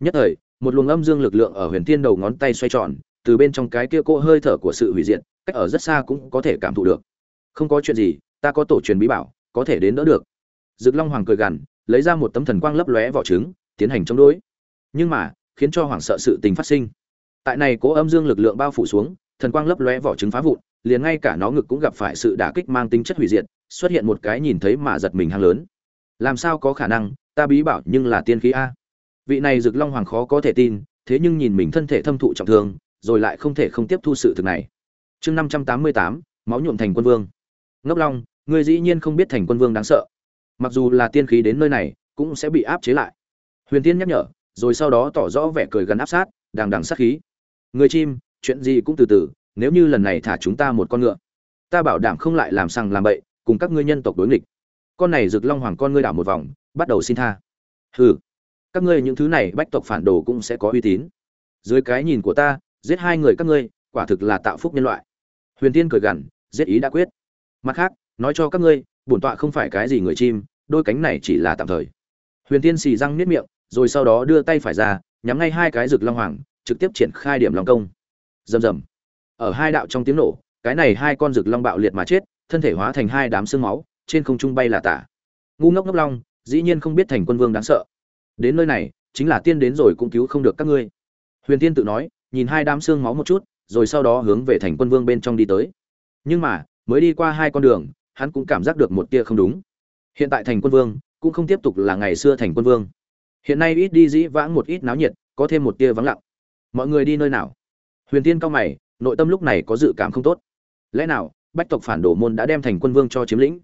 Nhất thời, một luồng âm dương lực lượng ở huyền thiên đầu ngón tay xoay tròn, từ bên trong cái kia cỗ hơi thở của sự hủy diệt, cách ở rất xa cũng có thể cảm thụ được. Không có chuyện gì, ta có tổ truyền bí bảo, có thể đến đỡ được. Dực long hoàng cười gằn, lấy ra một tấm thần quang lấp lóe vỏ trứng, tiến hành chống đối. Nhưng mà, khiến cho hoàng sợ sự tình phát sinh. Tại này cố âm dương lực lượng bao phủ xuống, thần quang lấp lóe vỏ trứng phá vụn liền ngay cả nó ngực cũng gặp phải sự đả kích mang tính chất hủy diệt, xuất hiện một cái nhìn thấy mà giật mình hang lớn. Làm sao có khả năng, ta bí bảo nhưng là tiên khí a. Vị này rực long hoàng khó có thể tin, thế nhưng nhìn mình thân thể thâm thụ trọng thương, rồi lại không thể không tiếp thu sự thực này. Chương năm trăm tám mươi tám, máu nhuộm thành quân vương. Ngốc long, ngươi dĩ nhiên không biết thành quân vương đáng sợ. Mặc dù là tiên khí đến nơi này, cũng sẽ bị áp chế lại. Huyền tiên nhắc nhở, rồi sau đó tỏ rõ vẻ cười gần áp sát đang đằng sát khí. Người chim, chuyện gì cũng từ từ nếu như lần này thả chúng ta một con ngựa, ta bảo đảm không lại làm sằng làm bậy, cùng các ngươi nhân tộc đối nghịch. Con này rực long hoàng con ngươi đảo một vòng, bắt đầu xin tha. Hừ, các ngươi những thứ này bách tộc phản đồ cũng sẽ có uy tín. Dưới cái nhìn của ta, giết hai người các ngươi, quả thực là tạo phúc nhân loại. Huyền tiên cười gằn, giết ý đã quyết. Mặt khác, nói cho các ngươi, bổn tọa không phải cái gì người chim, đôi cánh này chỉ là tạm thời. Huyền tiên xì răng niết miệng, rồi sau đó đưa tay phải ra, nhắm ngay hai cái rực long hoàng, trực tiếp triển khai điểm long công. Rầm rầm ở hai đạo trong tiếng nổ, cái này hai con rực long bạo liệt mà chết, thân thể hóa thành hai đám xương máu, trên không trung bay là tả. Ngu ngốc ngốc long, dĩ nhiên không biết thành quân vương đáng sợ. Đến nơi này, chính là tiên đến rồi cũng cứu không được các ngươi. Huyền tiên tự nói, nhìn hai đám xương máu một chút, rồi sau đó hướng về thành quân vương bên trong đi tới. Nhưng mà, mới đi qua hai con đường, hắn cũng cảm giác được một tia không đúng. Hiện tại thành quân vương, cũng không tiếp tục là ngày xưa thành quân vương. Hiện nay ít đi dĩ vãng một ít náo nhiệt, có thêm một tia vắng lặng. Mọi người đi nơi nào? Huyền tiên cao mày nội tâm lúc này có dự cảm không tốt. Lẽ nào, bách tộc phản đổ môn đã đem thành quân vương cho chiếm lĩnh?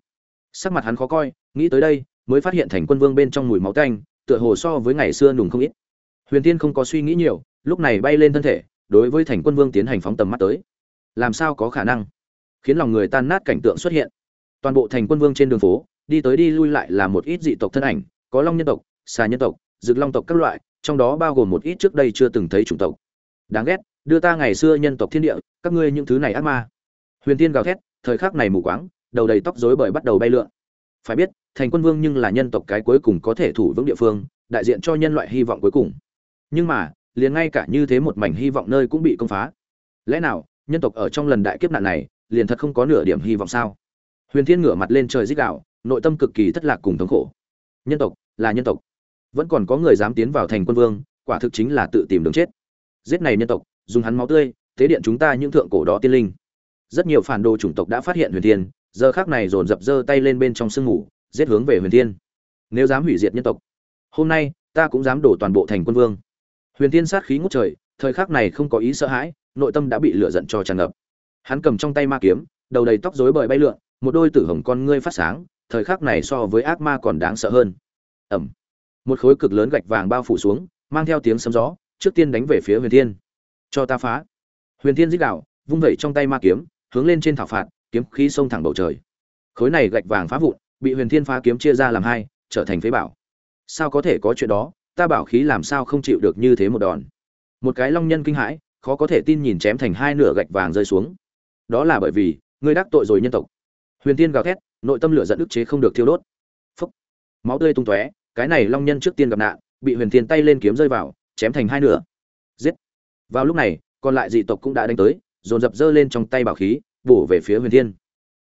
Sắc mặt hắn khó coi, nghĩ tới đây, mới phát hiện thành quân vương bên trong mùi máu tanh, tựa hồ so với ngày xưa nùng không ít. Huyền tiên không có suy nghĩ nhiều, lúc này bay lên thân thể, đối với thành quân vương tiến hành phóng tầm mắt tới. Làm sao có khả năng? Khiến lòng người tan nát cảnh tượng xuất hiện. Toàn bộ thành quân vương trên đường phố, đi tới đi lui lại là một ít dị tộc thân ảnh, có long nhân tộc, xà nhân tộc rực long tộc các loại, trong đó bao gồm một ít trước đây chưa từng thấy chủng tộc. Đáng ghét đưa ta ngày xưa nhân tộc thiên địa, các ngươi những thứ này ác ma. Huyền tiên gào thét, thời khắc này mù quáng, đầu đầy tóc rối bời bắt đầu bay lượn. Phải biết, thành quân vương nhưng là nhân tộc cái cuối cùng có thể thủ vững địa phương, đại diện cho nhân loại hy vọng cuối cùng. Nhưng mà, liền ngay cả như thế một mảnh hy vọng nơi cũng bị công phá. Lẽ nào, nhân tộc ở trong lần đại kiếp nạn này, liền thật không có nửa điểm hy vọng sao? Huyền thiên ngửa mặt lên trời dích đạo nội tâm cực kỳ thất lạc cùng thống khổ. Nhân tộc, là nhân tộc. Vẫn còn có người dám tiến vào thành quân vương, quả thực chính là tự tìm đường chết. Giết này nhân tộc dùng hắn máu tươi tế điện chúng ta những thượng cổ đó tiên linh. Rất nhiều phản đồ chủng tộc đã phát hiện huyền thiên, giờ khác này dồn dập giơ tay lên bên trong sương ngủ giết hướng về huyền thiên. Nếu dám hủy diệt nhân tộc, hôm nay, ta cũng dám đổ toàn bộ thành quân vương. Huyền thiên sát khí ngút trời, thời khắc này không có ý sợ hãi, nội tâm đã bị lửa giận cho tràn ngập. Hắn cầm trong tay ma kiếm, đầu đầy tóc rối bời bay lượn, một đôi tử hồng con ngươi phát sáng, thời khắc này so với ác ma còn đáng sợ hơn. Ẩm. Một khối cực lớn gạch vàng bao phủ xuống, mang theo tiếng sấm gió, trước tiên đánh về phía huyền thiên cho ta phá. Huyền thiên dích đạo, vung vẩy trong tay ma kiếm, hướng lên trên thảo phạt, kiếm khí xông thẳng bầu trời. Khối này gạch vàng phá vụn, bị huyền thiên phá kiếm chia ra làm hai, trở thành phế bảo. Sao có thể có chuyện đó, ta bảo khí làm sao không chịu được như thế một đòn. Một cái long nhân kinh hãi, khó có thể tin nhìn chém thành hai nửa gạch vàng rơi xuống. Đó là bởi vì, ngươi đắc tội rồi nhân tộc. Huyền tiên gào thét, nội tâm lửa giận ức chế không được thiêu đốt. Phúc. Máu tươi tung tóe, cái này long nhân trước tiên gặp nạn, bị huyền tiên tay lên kiếm rơi vào, chém thành hai nửa. Giết vào lúc này, còn lại dị tộc cũng đã đánh tới, dồn dập dơ lên trong tay bảo khí, bổ về phía huyền thiên.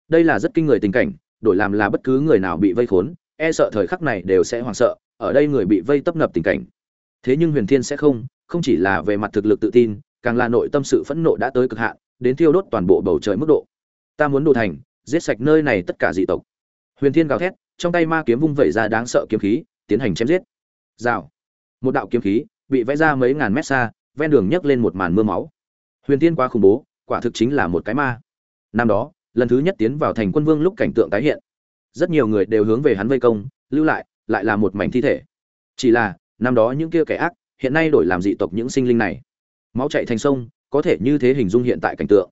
Đây là rất kinh người tình cảnh, đổi làm là bất cứ người nào bị vây khốn e sợ thời khắc này đều sẽ hoảng sợ, ở đây người bị vây tấp nập tình cảnh. Thế nhưng huyền thiên sẽ không không chỉ là về mặt thực lực tự tin, càng là nội tâm sự phẫn nộ đã tới cực hạn, đến thiêu đốt toàn bộ bầu trời mức độ. Ta muốn đồ thành, giết sạch nơi này tất cả dị tộc. Huyền thiên gào thét, trong tay ma kiếm vung vẩy ra đáng sợ kiếm khí, tiến hành chém giết. Rào. Một đạo kiếm khí, bị vẽ ra mấy ngàn mét xa ven đường nhấc lên một màn mưa máu. Huyền thiên quá khủng bố, quả thực chính là một cái ma. Năm đó, lần thứ nhất tiến vào thành quân vương lúc cảnh tượng tái hiện. Rất nhiều người đều hướng về hắn vây công, lưu lại lại là một mảnh thi thể. Chỉ là, năm đó những kia kẻ ác, hiện nay đổi làm dị tộc những sinh linh này. Máu chạy thành sông, có thể như thế hình dung hiện tại cảnh tượng.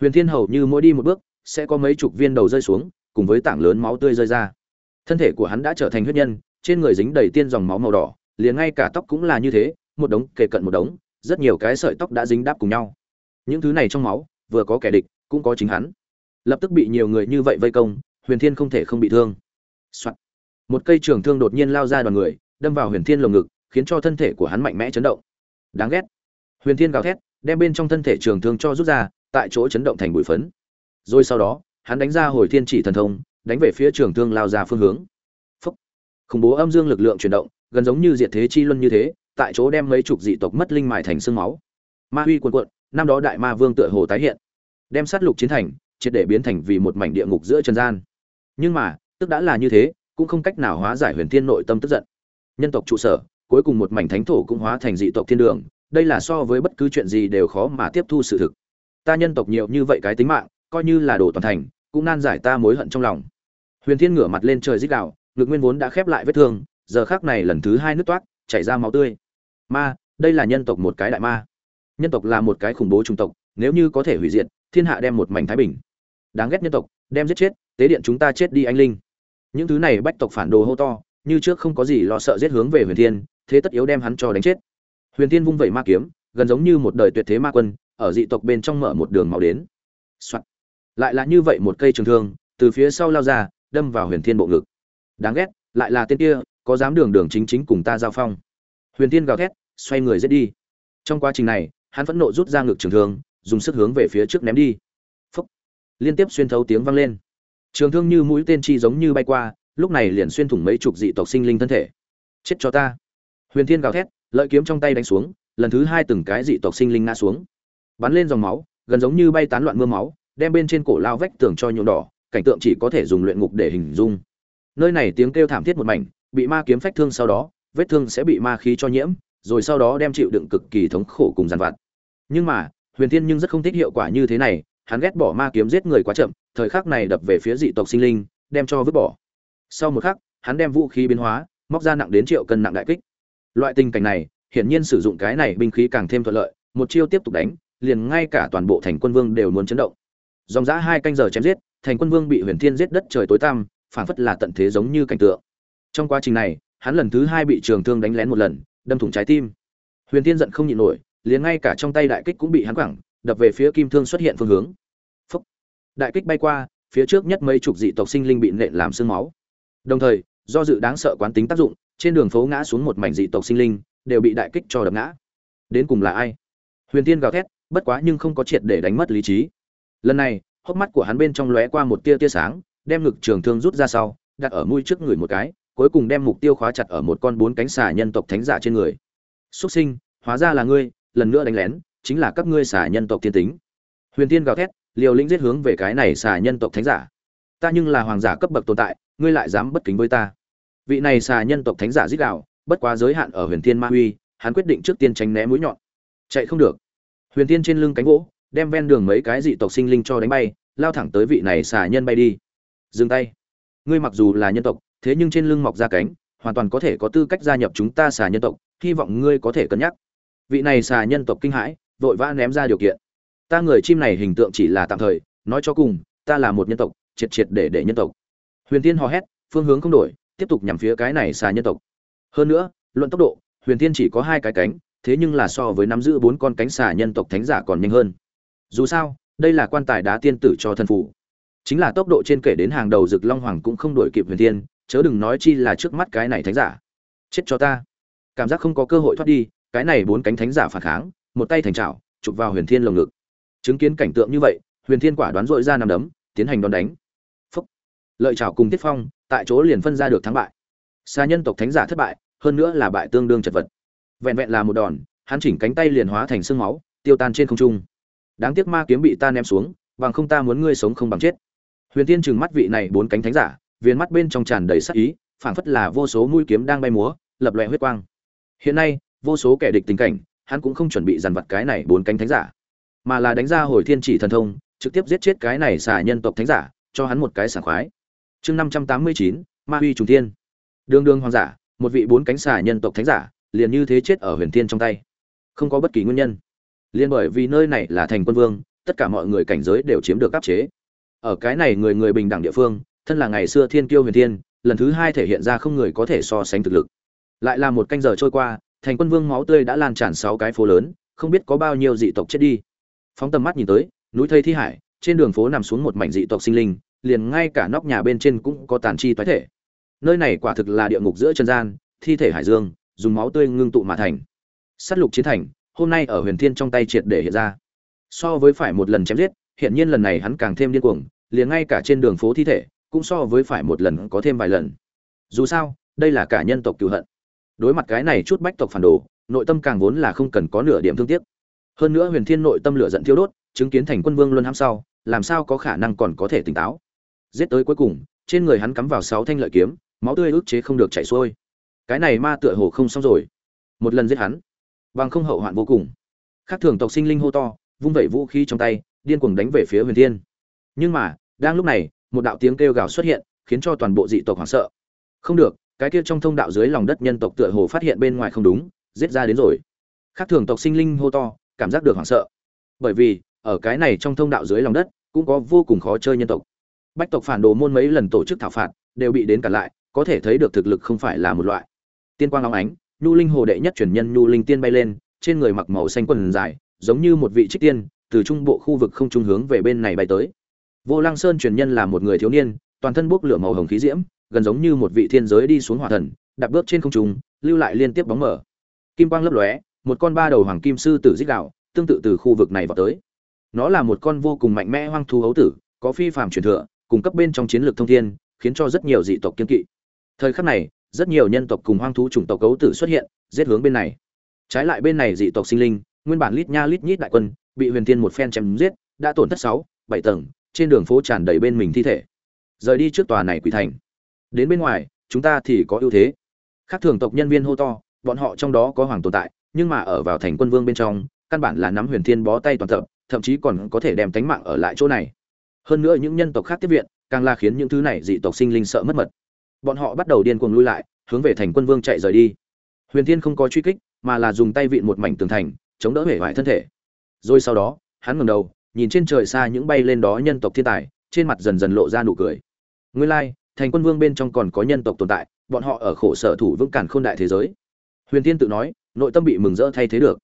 Huyền thiên hầu như mỗi đi một bước, sẽ có mấy chục viên đầu rơi xuống, cùng với tảng lớn máu tươi rơi ra. Thân thể của hắn đã trở thành huyết nhân, trên người dính đầy tiên dòng máu màu đỏ, liền ngay cả tóc cũng là như thế, một đống kề cận một đống rất nhiều cái sợi tóc đã dính đáp cùng nhau. Những thứ này trong máu, vừa có kẻ địch, cũng có chính hắn. Lập tức bị nhiều người như vậy vây công, huyền thiên không thể không bị thương、Soạn. một cây trường thương đột nhiên lao ra đoàn người, đâm vào huyền thiên lồng ngực, khiến cho thân thể của hắn mạnh mẽ chấn động. Đáng ghét. Huyền thiên gào thét, đem bên trong thân thể trường thương cho rút ra, tại chỗ chấn động thành bụi phấn. Rồi sau đó, hắn đánh ra hồi thiên chỉ thần thông, đánh về phía trường thương lao ra phương hướng. Phúc. khủng bố âm dương lực lượng chuyển động, gần giống như diệt thế chi luân như thế tại chỗ đem mấy chục dị tộc mất linh mài thành xương máu. Ma huy cuồn cuộn, năm đó đại ma vương tựa hồ tái hiện. Đem sát lục chiến thành, triệt để biến thành vì một mảnh địa ngục giữa trần gian. Nhưng mà, tức đã là như thế, cũng không cách nào hóa giải huyền thiên nội tâm tức giận. Nhân tộc trụ sở, cuối cùng một mảnh thánh thổ cũng hóa thành dị tộc thiên đường, đây là so với bất cứ chuyện gì đều khó mà tiếp thu sự thực. Ta nhân tộc nhiều như vậy cái tính mạng, coi như là đồ toàn thành, cũng nan giải ta mối hận trong lòng. Huyền thiên ngửa mặt lên trời dích đạo ngực nguyên vốn đã khép lại vết thương, giờ khác này lần thứ hai nước toát chảy ra máu tươi ma, đây là nhân tộc một cái đại ma. Nhân tộc là một cái khủng bố trung tộc, nếu như có thể hủy diệt, thiên hạ đem một mảnh thái bình. Đáng ghét nhân tộc, đem giết chết, tế điện chúng ta chết đi anh linh. Những thứ này bách tộc phản đồ hô to, như trước không có gì lo sợ giết hướng về huyền thiên, thế tất yếu đem hắn cho đánh chết. Huyền thiên vung vẩy ma kiếm, gần giống như một đời tuyệt thế ma quân, ở dị tộc bên trong mở một đường màu đến、Soạn. lại là như vậy một cây trường thương, từ phía sau lao ra, đâm vào huyền thiên bộ ngực. Đáng ghét, lại là tên kia, có dám đường đường chính chính cùng ta giao phong huyền thiên gào thét, xoay người giết đi. Trong quá trình này, hắn phẫn nộ rút ra ngực trường thương, dùng sức hướng về phía trước ném đi. Phúc. Liên tiếp xuyên thấu tiếng vang lên. Trường thương như mũi tên chi giống như bay qua, lúc này liền xuyên thủng mấy chục dị tộc sinh linh thân thể. Chết cho ta. Huyền thiên gào thét, lợi kiếm trong tay đánh xuống, lần thứ hai từng cái dị tộc sinh linh ngã xuống. Bắn lên dòng máu, gần giống như bay tán loạn mưa máu, đem bên trên cổ lao vách tường cho nhuộm đỏ, cảnh tượng chỉ có thể dùng luyện ngục để hình dung. Nơi này tiếng kêu thảm thiết một mảnh, bị ma kiếm phách thương sau đó vết thương sẽ bị ma khí cho nhiễm, rồi sau đó đem chịu đựng cực kỳ thống khổ cùng giàn vặt. Nhưng mà, huyền thiên nhưng rất không thích hiệu quả như thế này, hắn ghét bỏ ma kiếm giết người quá chậm, thời khắc này đập về phía dị tộc sinh linh, đem cho vứt bỏ. Sau một khắc, hắn đem vũ khí biến hóa, móc ra nặng đến triệu cân nặng đại kích. Loại tình cảnh này, hiển nhiên sử dụng cái này binh khí càng thêm thuận lợi, một chiêu tiếp tục đánh, liền ngay cả toàn bộ thành quân vương đều muốn chấn động. Dòng giã hai canh giờ chém giết, thành quân vương bị huyền thiên giết đất trời tối tăm, phảng phất là tận thế giống như cảnh tượng. Trong quá trình này hắn lần thứ hai bị trường thương đánh lén một lần, đâm thủng trái tim. Huyền thiên giận không nhịn nổi, liền ngay cả trong tay đại kích cũng bị hắn quẳng, đập về phía kim thương xuất hiện phương hướng. Phúc. đại kích bay qua, phía trước nhất mấy chục dị tộc sinh linh bị nện làm xương máu. Đồng thời, do dự đáng sợ quán tính tác dụng, trên đường phố ngã xuống một mảnh dị tộc sinh linh, đều bị đại kích cho đập ngã. Đến cùng là ai? Huyền tiên gào thét, bất quá nhưng không có triệt để đánh mất lý trí. Lần này, hốc mắt của hắn bên trong lóe qua một tia tia sáng, đem ngực trường thương rút ra sau, đặt ở mũi trước người một cái cuối cùng đem mục tiêu khóa chặt ở một con bốn cánh xà nhân tộc thánh giả trên người. Xuất sinh, hóa ra là ngươi, lần nữa đánh lén, chính là các ngươi xà nhân tộc thiên tính. Huyền tiên gào thét, liều lĩnh giết hướng về cái này xà nhân tộc thánh giả. Ta nhưng là hoàng giả cấp bậc tồn tại, ngươi lại dám bất kính với ta. Vị này xà nhân tộc thánh giả giết đạo bất quá giới hạn ở huyền thiên ma huy, hắn quyết định trước tiên tránh né mũi nhọn. Chạy không được. Huyền thiên trên lưng cánh gỗ, đem ven đường mấy cái dị tộc sinh linh cho đánh bay, lao thẳng tới vị này xà nhân bay đi. Dừng tay. Ngươi mặc dù là nhân tộc thế nhưng trên lưng mọc ra cánh, hoàn toàn có thể có tư cách gia nhập chúng ta xà nhân tộc, hy vọng ngươi có thể cân nhắc. Vị này xà nhân tộc kinh hãi, vội vã ném ra điều kiện. Ta người chim này hình tượng chỉ là tạm thời, nói cho cùng, ta là một nhân tộc, triệt triệt để để nhân tộc. Huyền tiên hò hét, phương hướng không đổi, tiếp tục nhằm phía cái này xà nhân tộc. Hơn nữa, luận tốc độ, huyền tiên chỉ có hai cái cánh, thế nhưng là so với nắm giữ bốn con cánh xà nhân tộc thánh giả còn nhanh hơn. Dù sao, đây là quan tài đá tiên tử cho thân phủ. Chính là tốc độ trên kể đến hàng đầu rực long hoàng cũng không đổi kịp huyền tiên chớ đừng nói chi là trước mắt cái này thánh giả. Chết cho ta. Cảm giác không có cơ hội thoát đi, cái này bốn cánh thánh giả phản kháng, một tay thành trào chụp vào huyền thiên lồng ngực. Chứng kiến cảnh tượng như vậy, huyền thiên quả đoán dội ra nằm đấm, tiến hành đòn đánh. Phúc. Lợi trào cùng tiết phong, tại chỗ liền phân ra được thắng bại. Xa nhân tộc thánh giả thất bại, hơn nữa là bại tương đương chật vật. Vẹn vẹn là một đòn, hắn chỉnh cánh tay liền hóa thành sương máu, tiêu tan trên không trung. Đáng tiếc ma kiếm bị ta ném xuống, bằng không ta muốn ngươi sống không bằng chết. Huyền tiên trừng mắt vị này bốn cánh thánh giả viên mắt bên trong tràn đầy sắc ý, phảng phất là vô số mũi kiếm đang bay múa, lập loè huyết quang. Hiện nay, vô số kẻ địch tình cảnh, hắn cũng không chuẩn bị dằn vặt cái này bốn cánh thánh giả, mà là đánh ra hồi thiên chỉ thần thông, trực tiếp giết chết cái này xả nhân tộc thánh giả, cho hắn một cái sảng khoái. Chương năm trăm tám mươi chín, ma huy trùng thiên. Đường đường hoàng giả, một vị bốn cánh xả nhân tộc thánh giả, liền như thế chết ở huyền thiên trong tay. Không có bất kỳ nguyên nhân. Liền bởi vì nơi này là thành quân vương, tất cả mọi người cảnh giới đều chiếm được áp chế. Ở cái này người người bình đẳng địa phương thân là ngày xưa thiên kiêu huyền thiên, lần thứ hai thể hiện ra không người có thể so sánh thực lực. Lại là một canh giờ trôi qua, thành quân vương máu tươi đã lan tràn sáu cái phố lớn, không biết có bao nhiêu dị tộc chết đi. Phóng tầm mắt nhìn tới, núi thây thi hải, trên đường phố nằm xuống một mảnh dị tộc sinh linh, liền ngay cả nóc nhà bên trên cũng có tàn chi toái thể. Nơi này quả thực là địa ngục giữa chân gian, thi thể hải dương, dùng máu tươi ngưng tụ mà thành. Sắt lục chiến thành, hôm nay ở huyền thiên trong tay triệt để hiện ra. So với phải một lần chém giết hiện nhiên lần này hắn càng thêm điên cuồng, liền ngay cả trên đường phố thi thể cũng so với phải một lần có thêm vài lần. Dù sao, đây là cả nhân tộc cựu hận. Đối mặt cái này chút bách tộc phản đồ, nội tâm càng vốn là không cần có nửa điểm thương tiếc. Hơn nữa huyền thiên nội tâm lửa giận thiêu đốt, chứng kiến thành quân vương luân hãm sau, làm sao có khả năng còn có thể tỉnh táo? Giết tới cuối cùng, trên người hắn cắm vào sáu thanh lợi kiếm, máu tươi ức chế không được chảy xuôi. Cái này ma tựa hồ không xong rồi. Một lần giết hắn, bằng không hậu hoạn vô cùng. Khác thường tộc sinh linh hô to, vung vẩy vũ khí trong tay, điên cuồng đánh về phía huyền thiên. Nhưng mà, đang lúc này một đạo tiếng kêu gào xuất hiện, khiến cho toàn bộ dị tộc hoảng sợ. Không được, cái kia trong thông đạo dưới lòng đất nhân tộc tựa hồ phát hiện bên ngoài không đúng, giết ra đến rồi. Khác thường tộc sinh linh hô to, cảm giác được hoảng sợ. Bởi vì, ở cái này trong thông đạo dưới lòng đất, cũng có vô cùng khó chơi nhân tộc. Bách tộc phản đồ môn mấy lần tổ chức thảo phạt, đều bị đến cản lại, có thể thấy được thực lực không phải là một loại. Tiên quang lóe ánh, nhu linh hồ đệ nhất truyền nhân nhu linh tiên bay lên, trên người mặc màu xanh quần dài, giống như một vị trích tiên, từ trung bộ khu vực không trung hướng về bên này bay tới vô lăng sơn truyền nhân là một người thiếu niên, toàn thân bốc lửa màu hồng khí diễm, gần giống như một vị thiên giới đi xuống hỏa thần, đạp bước trên không trung, lưu lại liên tiếp bóng mở kim quang lấp lóe, một con ba đầu hoàng kim sư tử dích đạo tương tự từ khu vực này vào tới. Nó là một con vô cùng mạnh mẽ hoang thú hấu tử, có phi phàm truyền thừa cung cấp bên trong chiến lược thông thiên, khiến cho rất nhiều dị tộc kiên kỵ. Thời khắc này, rất nhiều nhân tộc cùng hoang thú chủng tộc cấu tử xuất hiện, giết hướng bên này. Trái lại bên này dị tộc sinh linh, nguyên bản lít nha lít nhít đại quân, bị huyền thiên một phen chém giết, đã tổn thất sáu, bảy tầng trên đường phố tràn đầy bên mình thi thể. Rời đi trước tòa này quỷ thành. Đến bên ngoài, chúng ta thì có ưu thế. Khác thường tộc nhân viên hô to, bọn họ trong đó có hoàng tồn tại, nhưng mà ở vào thành quân vương bên trong, căn bản là nắm huyền thiên bó tay toàn tập, thậm chí còn có thể đem tánh mạng ở lại chỗ này. Hơn nữa những nhân tộc khác tiếp viện, càng là khiến những thứ này dị tộc sinh linh sợ mất mật. Bọn họ bắt đầu điên cuồng lui lại, hướng về thành quân vương chạy rời đi. Huyền thiên không có truy kích, mà là dùng tay vịn một mảnh tường thành, chống đỡ hể vải thân thể. Rồi sau đó, hắn ngẩng đầu nhìn trên trời xa những bay lên đó nhân tộc thiên tài, trên mặt dần dần lộ ra nụ cười. Nguyên lai, thành quân vương bên trong còn có nhân tộc tồn tại, bọn họ ở khổ sở thủ vững cản khôn đại thế giới. Huyền tiên tự nói, nội tâm bị mừng rỡ thay thế được.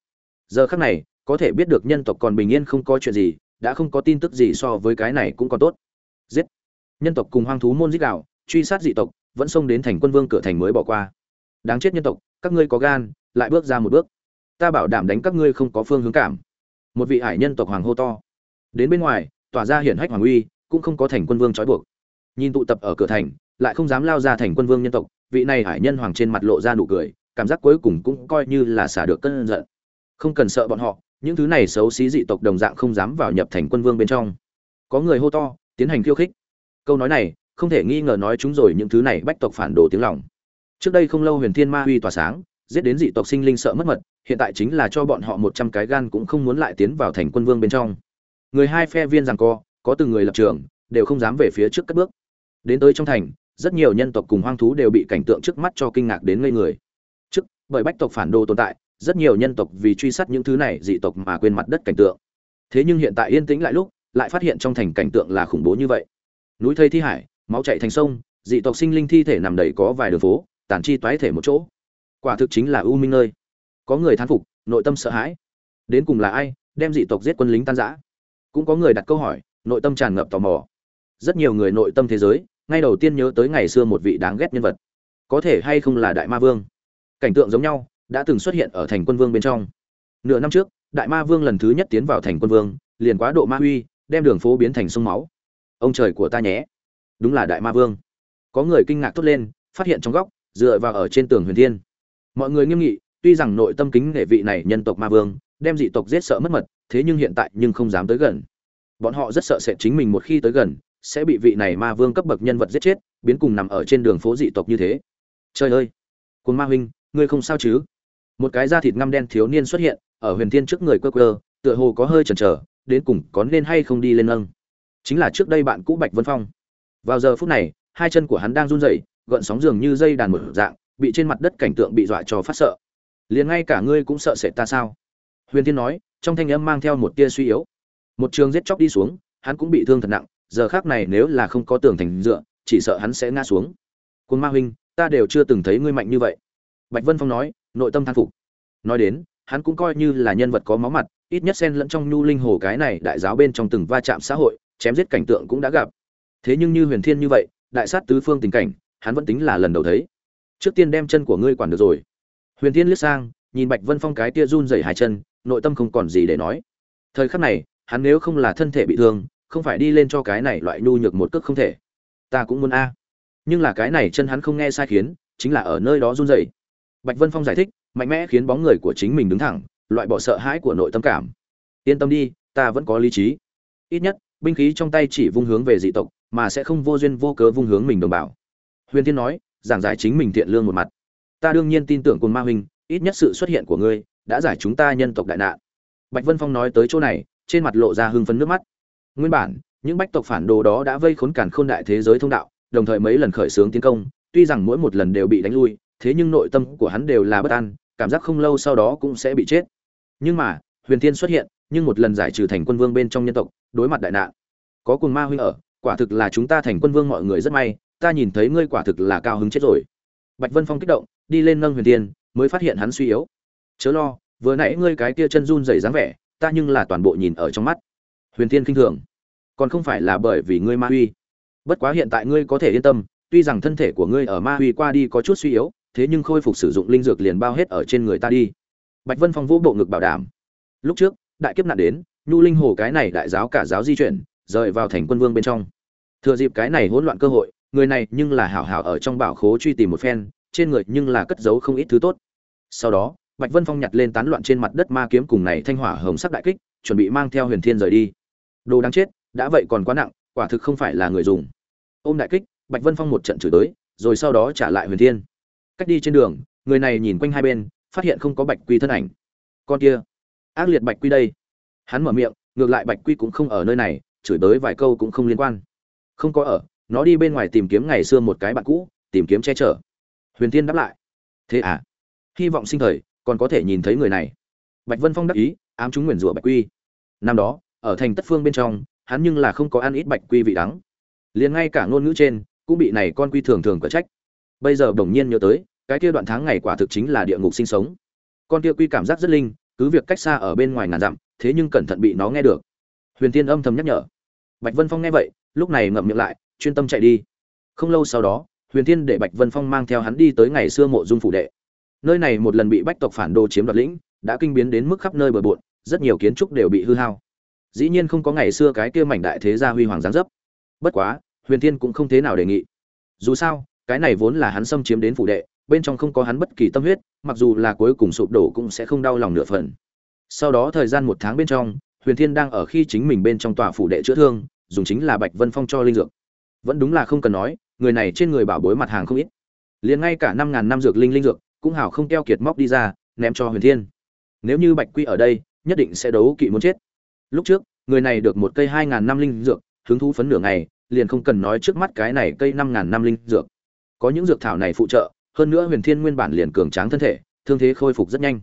Giờ khắc này, có thể biết được nhân tộc còn bình yên không có chuyện gì, đã không có tin tức gì so với cái này cũng còn tốt. Giết! Nhân tộc cùng hoang thú môn giết đạo truy sát dị tộc, vẫn xông đến thành quân vương cửa thành mới bỏ qua. Đáng chết nhân tộc, các ngươi có gan, lại bước ra một bước. Ta bảo đảm đánh các ngươi không có phương hướng cảm. Một vị hải nhân tộc hoàng hô to đến bên ngoài, tỏa ra hiển hách hoàng uy, cũng không có thành quân vương trói buộc. Nhìn tụ tập ở cửa thành, lại không dám lao ra thành quân vương nhân tộc, vị này hải nhân hoàng trên mặt lộ ra nụ cười, cảm giác cuối cùng cũng coi như là xả được cơn giận. Không cần sợ bọn họ, những thứ này xấu xí dị tộc đồng dạng không dám vào nhập thành quân vương bên trong. Có người hô to, tiến hành khiêu khích. Câu nói này, không thể nghi ngờ nói chúng rồi những thứ này bách tộc phản đồ tiếng lòng. Trước đây không lâu huyền thiên ma huy tỏa sáng, giết đến dị tộc sinh linh sợ mất mật, hiện tại chính là cho bọn họ một trăm cái gan cũng không muốn lại tiến vào thành quân vương bên trong người hai phe viên rằng co, có từng người lập trường, đều không dám về phía trước cất bước. Đến tới trong thành, rất nhiều nhân tộc cùng hoang thú đều bị cảnh tượng trước mắt cho kinh ngạc đến ngây người. Trước, bởi bách tộc phản đồ tồn tại, rất nhiều nhân tộc vì truy sát những thứ này dị tộc mà quên mặt đất cảnh tượng. Thế nhưng hiện tại yên tĩnh lại lúc, lại phát hiện trong thành cảnh tượng là khủng bố như vậy. Núi thây thi hải, máu chạy thành sông, dị tộc sinh linh thi thể nằm đầy có vài đường phố tàn chi toái thể một chỗ. Quả thực chính là u minh nơi. Có người thán phục, nội tâm sợ hãi. Đến cùng là ai, đem dị tộc giết quân lính tan giã cũng có người đặt câu hỏi, nội tâm tràn ngập tò mò. Rất nhiều người nội tâm thế giới, ngay đầu tiên nhớ tới ngày xưa một vị đáng ghét nhân vật. Có thể hay không là đại ma vương? Cảnh tượng giống nhau, đã từng xuất hiện ở thành quân vương bên trong. Nửa năm trước, đại ma vương lần thứ nhất tiến vào thành quân vương, liền quá độ ma huy đem đường phố biến thành sông máu. Ông trời của ta nhé. Đúng là đại ma vương. Có người kinh ngạc thốt lên, phát hiện trong góc, dựa vào ở trên tường huyền thiên. Mọi người nghiêm nghị, tuy rằng nội tâm kính nể vị này nhân tộc ma vương, đem dị tộc giết sợ mất mật thế nhưng hiện tại nhưng không dám tới gần. Bọn họ rất sợ sẽ chính mình một khi tới gần, sẽ bị vị này ma vương cấp bậc nhân vật giết chết, biến cùng nằm ở trên đường phố dị tộc như thế. Trời ơi! Cùng ma huynh, ngươi không sao chứ? Một cái da thịt ngăm đen thiếu niên xuất hiện, ở huyền thiên trước người quơ quơ, tựa hồ có hơi chần chờ, đến cùng có nên hay không đi lên nâng. Chính là trước đây bạn cũ bạch vân phong. Vào giờ phút này, hai chân của hắn đang run rẩy, gợn sóng dường như dây đàn một dạng, bị trên mặt đất cảnh tượng bị dọa cho phát sợ. Liền ngay cả ngươi cũng sợ sệt ta sao? Huyền thiên nói, trong thanh âm mang theo một tia suy yếu. Một trường giết chóc đi xuống, hắn cũng bị thương thật nặng, giờ khác này nếu là không có tường thành dựa, chỉ sợ hắn sẽ ngã xuống. Quân ma huynh, ta đều chưa từng thấy ngươi mạnh như vậy. Bạch vân phong nói, nội tâm thán phục. Nói đến, hắn cũng coi như là nhân vật có máu mặt, ít nhất xen lẫn trong nhu linh hồ cái này đại giáo bên trong từng va chạm xã hội, chém giết cảnh tượng cũng đã gặp. Thế nhưng như huyền thiên như vậy, đại sát tứ phương tình cảnh, hắn vẫn tính là lần đầu thấy. Trước tiên đem chân của ngươi quản được rồi. Huyền thiên liếc sang nhìn bạch vân phong cái tia run rẩy hai chân, nội tâm không còn gì để nói. Thời khắc này, hắn nếu không là thân thể bị thương, không phải đi lên cho cái này loại nhu nhược một cước không thể. Ta cũng muốn a. Nhưng là cái này chân hắn không nghe sai khiến, chính là ở nơi đó run rẩy. Bạch vân phong giải thích, mạnh mẽ khiến bóng người của chính mình đứng thẳng, loại bỏ sợ hãi của nội tâm cảm. Yên tâm đi, ta vẫn có lý trí. Ít nhất, binh khí trong tay chỉ vung hướng về dị tộc, mà sẽ không vô duyên vô cớ vung hướng mình đồng bào. Huyền thiên nói, giảng giải chính mình thiện lương một mặt. Ta đương nhiên tin tưởng côn ma huynh ít nhất sự xuất hiện của ngươi đã giải chúng ta nhân tộc đại nạn. Bạch vân phong nói tới chỗ này, trên mặt lộ ra hưng phấn nước mắt. Nguyên bản, những bách tộc phản đồ đó đã vây khốn cản khôn đại thế giới thông đạo, đồng thời mấy lần khởi xướng tiến công, tuy rằng mỗi một lần đều bị đánh lui, thế nhưng nội tâm của hắn đều là bất an, cảm giác không lâu sau đó cũng sẽ bị chết. Nhưng mà, huyền thiên xuất hiện, nhưng một lần giải trừ thành quân vương bên trong nhân tộc, đối mặt đại nạn. Có cùng ma huynh ở, quả thực là chúng ta thành quân vương mọi người rất may, ta nhìn thấy ngươi quả thực là cao hứng chết rồi. Bạch vân phong kích động, đi lên nâng huyền tiên mới phát hiện hắn suy yếu. Chớ lo, vừa nãy ngươi cái kia chân run rẩy dáng vẻ, ta nhưng là toàn bộ nhìn ở trong mắt. Huyền thiên kinh thường. Còn không phải là bởi vì ngươi ma huy. Bất quá hiện tại ngươi có thể yên tâm, tuy rằng thân thể của ngươi ở ma huy qua đi có chút suy yếu, thế nhưng khôi phục sử dụng linh dược liền bao hết ở trên người ta đi. Bạch vân phong vũ bộ ngực bảo đảm. Lúc trước, đại kiếp nạn đến, nhu linh hồ cái này đại giáo cả giáo di chuyển, rời vào thành quân vương bên trong. Thừa dịp cái này hỗn loạn cơ hội, người này nhưng là hảo hảo ở trong bảo khố truy tìm một phen trên người nhưng là cất giấu không ít thứ tốt. Sau đó, bạch vân phong nhặt lên tán loạn trên mặt đất ma kiếm cùng này thanh hỏa hồng sắc đại kích, chuẩn bị mang theo huyền thiên rời đi. Đồ đáng chết, đã vậy còn quá nặng, quả thực không phải là người dùng. Ôm đại kích, bạch vân phong một trận chửi tới, rồi sau đó trả lại huyền thiên. Cách đi trên đường, người này nhìn quanh hai bên, phát hiện không có bạch quy thân ảnh. Con kia, ác liệt bạch quy đây. Hắn mở miệng, ngược lại bạch quy cũng không ở nơi này, chửi tới vài câu cũng không liên quan. Không có ở, nó đi bên ngoài tìm kiếm ngày xưa một cái bạn cũ, tìm kiếm che chở huyền tiên đáp lại. Thế à? Hy vọng sinh thời, còn có thể nhìn thấy người này. Bạch vân phong đắc ý, ám chúng nguyền rủa bạch quy. Năm đó, ở thành tất phương bên trong, hắn nhưng là không có ăn ít bạch quy vị đắng. Liền ngay cả ngôn ngữ trên, cũng bị này con quy thường thường cở trách. Bây giờ bỗng nhiên nhớ tới, cái kia đoạn tháng ngày quả thực chính là địa ngục sinh sống. Con kia quy cảm giác rất linh, cứ việc cách xa ở bên ngoài ngàn dặm, thế nhưng cẩn thận bị nó nghe được. Huyền tiên âm thầm nhắc nhở. Bạch vân phong nghe vậy, lúc này ngậm miệng lại, chuyên tâm chạy đi. Không lâu sau đó huyền Thiên để bạch vân phong mang theo hắn đi tới ngày xưa mộ dung phủ đệ. Nơi này một lần bị bách tộc phản đồ chiếm đoạt lĩnh, đã kinh biến đến mức khắp nơi bờ bộn, rất nhiều kiến trúc đều bị hư hao. Dĩ nhiên không có ngày xưa cái kia mảnh đại thế gia huy hoàng giáng dấp. Bất quá, huyền thiên cũng không thế nào đề nghị. Dù sao, cái này vốn là hắn xâm chiếm đến phủ đệ, bên trong không có hắn bất kỳ tâm huyết, mặc dù là cuối cùng sụp đổ cũng sẽ không đau lòng nửa phần. Sau đó thời gian một tháng bên trong, huyền thiên đang ở khi chính mình bên trong tòa phủ đệ chữa thương, dùng chính là bạch vân phong cho linh dược. Vẫn đúng là không cần nói người này trên người bảo bối mặt hàng không ít. Liền ngay cả năm ngàn năm dược linh linh dược cũng hảo không keo kiệt móc đi ra, ném cho huyền thiên. Nếu như bạch quy ở đây, nhất định sẽ đấu kỵ muốn chết. Lúc trước, người này được một cây hai ngàn năm linh dược, hứng thú phấn nửa ngày, liền không cần nói trước mắt cái này cây năm ngàn năm linh dược. Có những dược thảo này phụ trợ, hơn nữa huyền thiên nguyên bản liền cường tráng thân thể, thương thế khôi phục rất nhanh.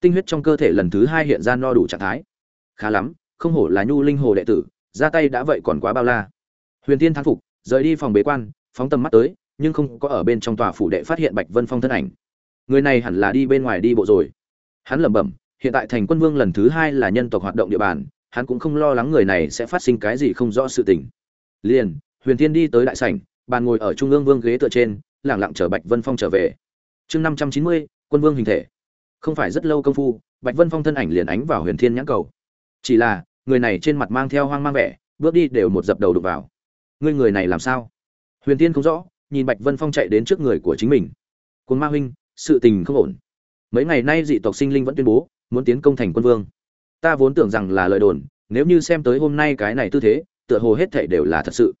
Tinh huyết trong cơ thể lần thứ hai hiện ra no đủ trạng thái. Khá lắm, không hổ là nhu linh hồ đệ tử, ra tay đã vậy còn quá bao la. Huyền thiên thắng phục, rời đi phòng bế quan phóng tầm mắt tới, nhưng không có ở bên trong tòa phủ đệ phát hiện bạch vân phong thân ảnh. Người này hẳn là đi bên ngoài đi bộ rồi. Hắn lẩm bẩm, hiện tại thành quân vương lần thứ hai là nhân tộc hoạt động địa bàn, hắn cũng không lo lắng người này sẽ phát sinh cái gì không rõ sự tình. Liền, huyền thiên đi tới đại sảnh, bàn ngồi ở trung ương vương ghế tựa trên lẳng lặng chờ bạch vân phong trở về. Chương năm trăm chín mươi, quân vương hình thể. Không phải rất lâu công phu, bạch vân phong thân ảnh liền ánh vào huyền thiên nhãn cầu. Chỉ là, người này trên mặt mang theo hoang mang vẻ, bước đi đều một dập đầu đục vào. Ngươi người này làm sao? Huyền thiên không rõ, nhìn bạch vân phong chạy đến trước người của chính mình. Quân ma huynh, sự tình không ổn. Mấy ngày nay dị tộc sinh linh vẫn tuyên bố, muốn tiến công thành quân vương. Ta vốn tưởng rằng là lời đồn, nếu như xem tới hôm nay cái này tư thế, tựa hồ hết thảy đều là thật sự.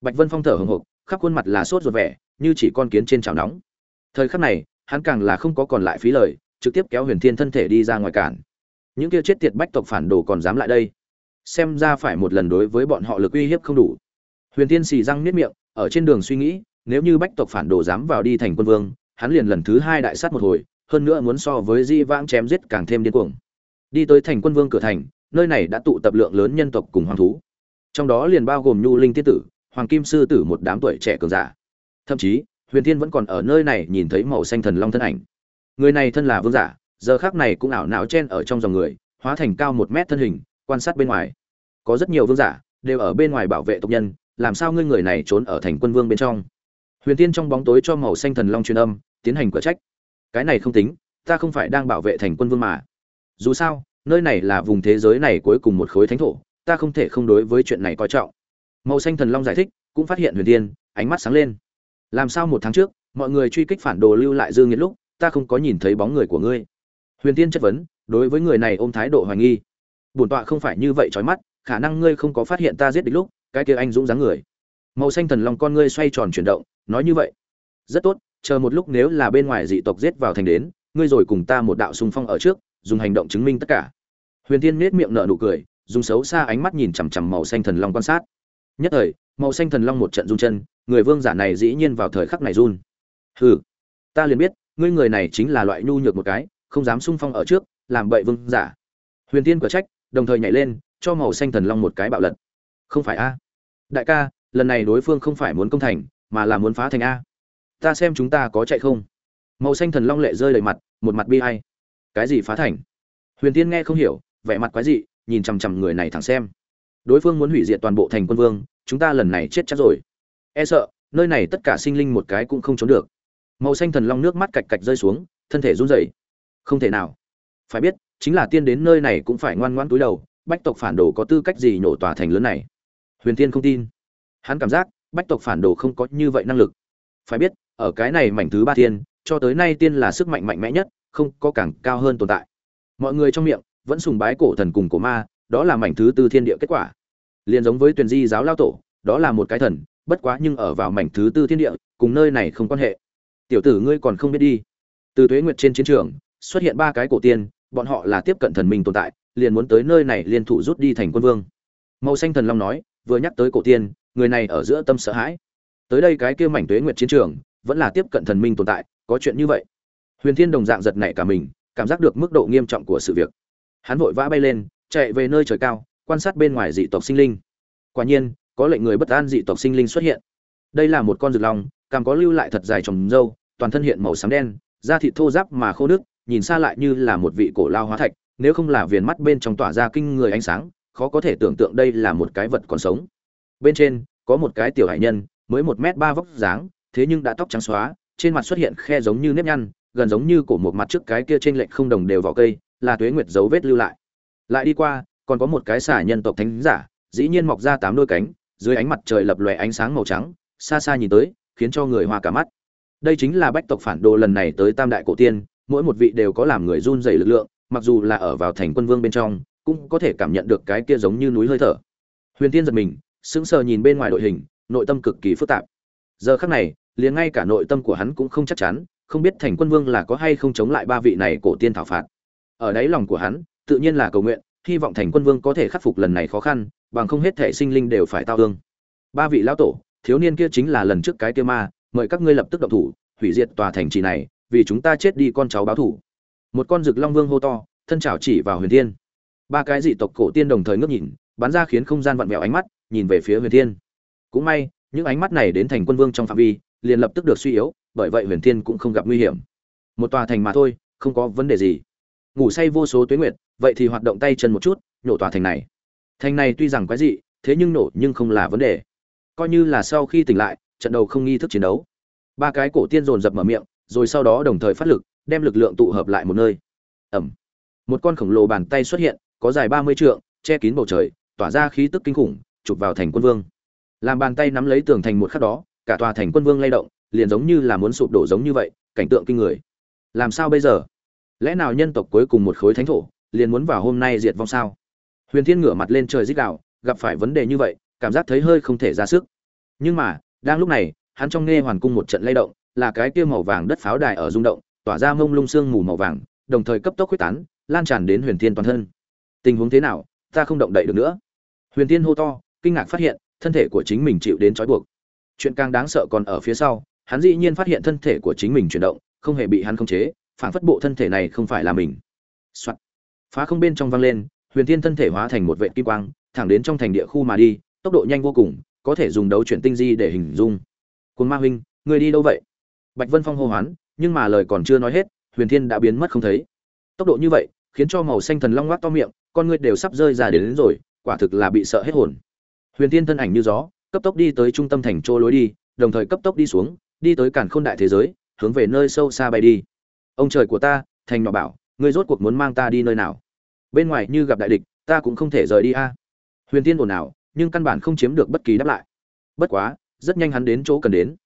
Bạch vân phong thở hồng hộc, khắp khuôn mặt là sốt ruột vẻ, như chỉ con kiến trên chảo nóng. Thời khắc này, hắn càng là không có còn lại phí lời, trực tiếp kéo huyền thiên thân thể đi ra ngoài cản. Những kia chết tiệt bách tộc phản đồ còn dám lại đây? Xem ra phải một lần đối với bọn họ lực uy hiếp không đủ. Huyền thiên xì răng niết miệng ở trên đường suy nghĩ, nếu như bách tộc phản đồ dám vào đi thành quân vương, hắn liền lần thứ hai đại sát một hồi, hơn nữa muốn so với di vãng chém giết càng thêm điên cuồng. Đi tới thành quân vương cửa thành, nơi này đã tụ tập lượng lớn nhân tộc cùng hoàng thú. Trong đó liền bao gồm nhu linh tiết tử, hoàng kim sư tử một đám tuổi trẻ cường giả. Thậm chí, huyền thiên vẫn còn ở nơi này nhìn thấy màu xanh thần long thân ảnh. Người này thân là vương giả, giờ khác này cũng ảo não chen ở trong dòng người, hóa thành cao một mét thân hình, quan sát bên ngoài. Có rất nhiều vương giả đều ở bên ngoài bảo vệ tộc nhân làm sao ngươi người này trốn ở thành quân vương bên trong? Huyền tiên trong bóng tối cho màu xanh thần long truyền âm, tiến hành cửa trách. Cái này không tính, ta không phải đang bảo vệ thành quân vương mà. Dù sao, nơi này là vùng thế giới này cuối cùng một khối thánh thổ, ta không thể không đối với chuyện này coi trọng. Màu xanh thần long giải thích, cũng phát hiện huyền tiên, ánh mắt sáng lên. Làm sao một tháng trước, mọi người truy kích phản đồ lưu lại dương nghiệt lúc, ta không có nhìn thấy bóng người của ngươi? Huyền tiên chất vấn, đối với người này ôm thái độ hoài nghi. Bổn tọa không phải như vậy trói mắt, khả năng ngươi không có phát hiện ta giết địch lúc cái kia anh dũng dáng người. Màu xanh thần long con ngươi xoay tròn chuyển động, nói như vậy. Rất tốt, chờ một lúc nếu là bên ngoài dị tộc giết vào thành đến, ngươi rồi cùng ta một đạo xung phong ở trước, dùng hành động chứng minh tất cả. Huyền thiên nết miệng nở nụ cười, dùng xấu xa ánh mắt nhìn chằm chằm màu xanh thần long quan sát. Nhất thời, màu xanh thần long một trận run chân, người vương giả này dĩ nhiên vào thời khắc này run. Hừ, ta liền biết, ngươi người này chính là loại nhu nhược một cái, không dám xung phong ở trước, làm bậy vương giả. Huyền tiên quả trách, đồng thời nhảy lên, cho màu xanh thần long một cái bạo lật không phải a. Đại ca, lần này đối phương không phải muốn công thành, mà là muốn phá thành a. Ta xem chúng ta có chạy không? Màu xanh thần long lệ rơi đầy mặt, một mặt bi ai. Cái gì phá thành? Huyền tiên nghe không hiểu, vẻ mặt quái dị, nhìn chằm chằm người này thẳng xem. Đối phương muốn hủy diệt toàn bộ thành quân vương, chúng ta lần này chết chắc rồi. E sợ, nơi này tất cả sinh linh một cái cũng không trốn được. Màu xanh thần long nước mắt cạch cạch rơi xuống, thân thể run rẩy. Không thể nào. Phải biết, chính là tiên đến nơi này cũng phải ngoan ngoãn túi đầu, bách tộc phản đồ có tư cách gì nổ tòa thành lớn này? Huyền Thiên không tin. Hắn cảm giác, bách tộc phản đồ không có như vậy năng lực. Phải biết, ở cái này mảnh thứ ba tiên cho tới nay tiên là sức mạnh mạnh mẽ nhất, không có càng cao hơn tồn tại. Mọi người trong miệng, vẫn sùng bái cổ thần cùng cổ ma, đó là mảnh thứ tư thiên địa kết quả. Liền giống với Tuyền di giáo lao tổ, đó là một cái thần, bất quá nhưng ở vào mảnh thứ tư thiên địa, cùng nơi này không quan hệ. Tiểu tử ngươi còn không biết đi. Từ tuế nguyệt trên chiến trường, xuất hiện ba cái cổ tiên, bọn họ là tiếp cận thần minh tồn tại, liền muốn tới nơi này liên thủ rút đi thành quân vương. Màu xanh thần long nói vừa nhắc tới cổ tiên, người này ở giữa tâm sợ hãi. Tới đây cái kia mảnh tuế nguyệt chiến trường, vẫn là tiếp cận thần minh tồn tại, có chuyện như vậy. Huyền thiên đồng dạng giật nảy cả mình, cảm giác được mức độ nghiêm trọng của sự việc. Hắn vội vã bay lên, chạy về nơi trời cao, quan sát bên ngoài dị tộc sinh linh. Quả nhiên, có lệnh người bất an dị tộc sinh linh xuất hiện. Đây là một con rực long, càng có lưu lại thật dài trồng râu toàn thân hiện màu xám đen, da thịt thô ráp mà khô nước nhìn xa lại như là một vị cổ lao hóa thạch, nếu không là viền mắt bên trong tỏa ra kinh người ánh sáng khó có thể tưởng tượng đây là một cái vật còn sống. Bên trên, có một cái tiểu hải nhân, mới một m ba vóc dáng, thế nhưng đã tóc trắng xóa, trên mặt xuất hiện khe giống như nếp nhăn, gần giống như cổ một mặt trước cái kia trên lệch không đồng đều vào cây, là tuế nguyệt dấu vết lưu lại. Lại đi qua, còn có một cái xả nhân tộc thánh giả, dĩ nhiên mọc ra tám đôi cánh, dưới ánh mặt trời lập lòe ánh sáng màu trắng, xa xa nhìn tới, khiến cho người hoa cả mắt. Đây chính là bách tộc phản đồ lần này tới tam đại cổ tiên, mỗi một vị đều có làm người run dày lực lượng, mặc dù là ở vào thành quân vương bên trong cũng có thể cảm nhận được cái kia giống như núi hơi thở. Huyền tiên giật mình, sững sờ nhìn bên ngoài đội hình, nội tâm cực kỳ phức tạp. Giờ khắc này, liền ngay cả nội tâm của hắn cũng không chắc chắn, không biết thành quân vương là có hay không chống lại ba vị này cổ tiên thảo phạt. Ở đáy lòng của hắn, tự nhiên là cầu nguyện, hy vọng thành quân vương có thể khắc phục lần này khó khăn, bằng không hết thể sinh linh đều phải tao thương. Ba vị lão tổ, thiếu niên kia chính là lần trước cái kia ma, mời các ngươi lập tức động thủ, hủy diệt tòa thành trì này, vì chúng ta chết đi con cháu báo thủ. Một con rực long vương hô to, thân chảo chỉ vào huyền thiên ba cái dị tộc cổ tiên đồng thời ngước nhìn, bắn ra khiến không gian vặn vẹo ánh mắt, nhìn về phía huyền thiên. Cũng may, những ánh mắt này đến thành quân vương trong phạm vi, liền lập tức được suy yếu, bởi vậy huyền thiên cũng không gặp nguy hiểm. Một tòa thành mà thôi, không có vấn đề gì. Ngủ say vô số tuế nguyệt, vậy thì hoạt động tay chân một chút nhổ tòa thành này. Thành này tuy rằng quái dị, thế nhưng nổ nhưng không là vấn đề. Coi như là sau khi tỉnh lại, trận đầu không nghi thức chiến đấu. Ba cái cổ tiên dồn dập mở miệng, rồi sau đó đồng thời phát lực, đem lực lượng tụ hợp lại một nơi. Ẩm một con khổng lồ bàn tay xuất hiện có dài ba mươi trượng che kín bầu trời tỏa ra khí tức kinh khủng chụp vào thành quân vương. Làm bàn tay nắm lấy tường thành một khắc đó cả tòa thành quân vương lay động liền giống như là muốn sụp đổ giống như vậy cảnh tượng kinh người. Làm sao bây giờ? Lẽ nào nhân tộc cuối cùng một khối thánh thổ liền muốn vào hôm nay diệt vong sao? Huyền thiên ngửa mặt lên trời rít gào, gặp phải vấn đề như vậy cảm giác thấy hơi không thể ra sức. Nhưng mà đang lúc này hắn trong nghe hoàn cung một trận lay động là cái kia màu vàng đất pháo đài ở rung động tỏa ra mông lung sương mù màu vàng đồng thời cấp tốc khuếch tán lan tràn đến huyền thiên toàn thân tình huống thế nào, ta không động đậy được nữa. Huyền thiên hô to, kinh ngạc phát hiện, thân thể của chính mình chịu đến trói buộc. Chuyện càng đáng sợ còn ở phía sau, hắn dĩ nhiên phát hiện thân thể của chính mình chuyển động, không hề bị hắn khống chế, phản phất bộ thân thể này không phải là mình、Soạn. phá không bên trong văng lên, huyền thiên thân thể hóa thành một vệ kim quang, thẳng đến trong thành địa khu mà đi, tốc độ nhanh vô cùng, có thể dùng đấu chuyển tinh di để hình dung. Cồn ma huynh người đi đâu vậy? Bạch vân phong hô hoán, nhưng mà lời còn chưa nói hết, huyền thiên đã biến mất không thấy. Tốc độ như vậy khiến cho màu xanh thần long ngoác to miệng con ngươi đều sắp rơi ra đến, đến rồi quả thực là bị sợ hết hồn. Huyền thiên thân ảnh như gió cấp tốc đi tới trung tâm thành chỗ lối đi đồng thời cấp tốc đi xuống đi tới cản khôn đại thế giới hướng về nơi sâu xa bay đi. Ông trời của ta thành nhỏ bảo ngươi rốt cuộc muốn mang ta đi nơi nào? Bên ngoài như gặp đại địch ta cũng không thể rời đi a. Huyền tiên ồn ào nhưng căn bản không chiếm được bất kỳ đáp lại. Bất quá rất nhanh hắn đến chỗ cần đến.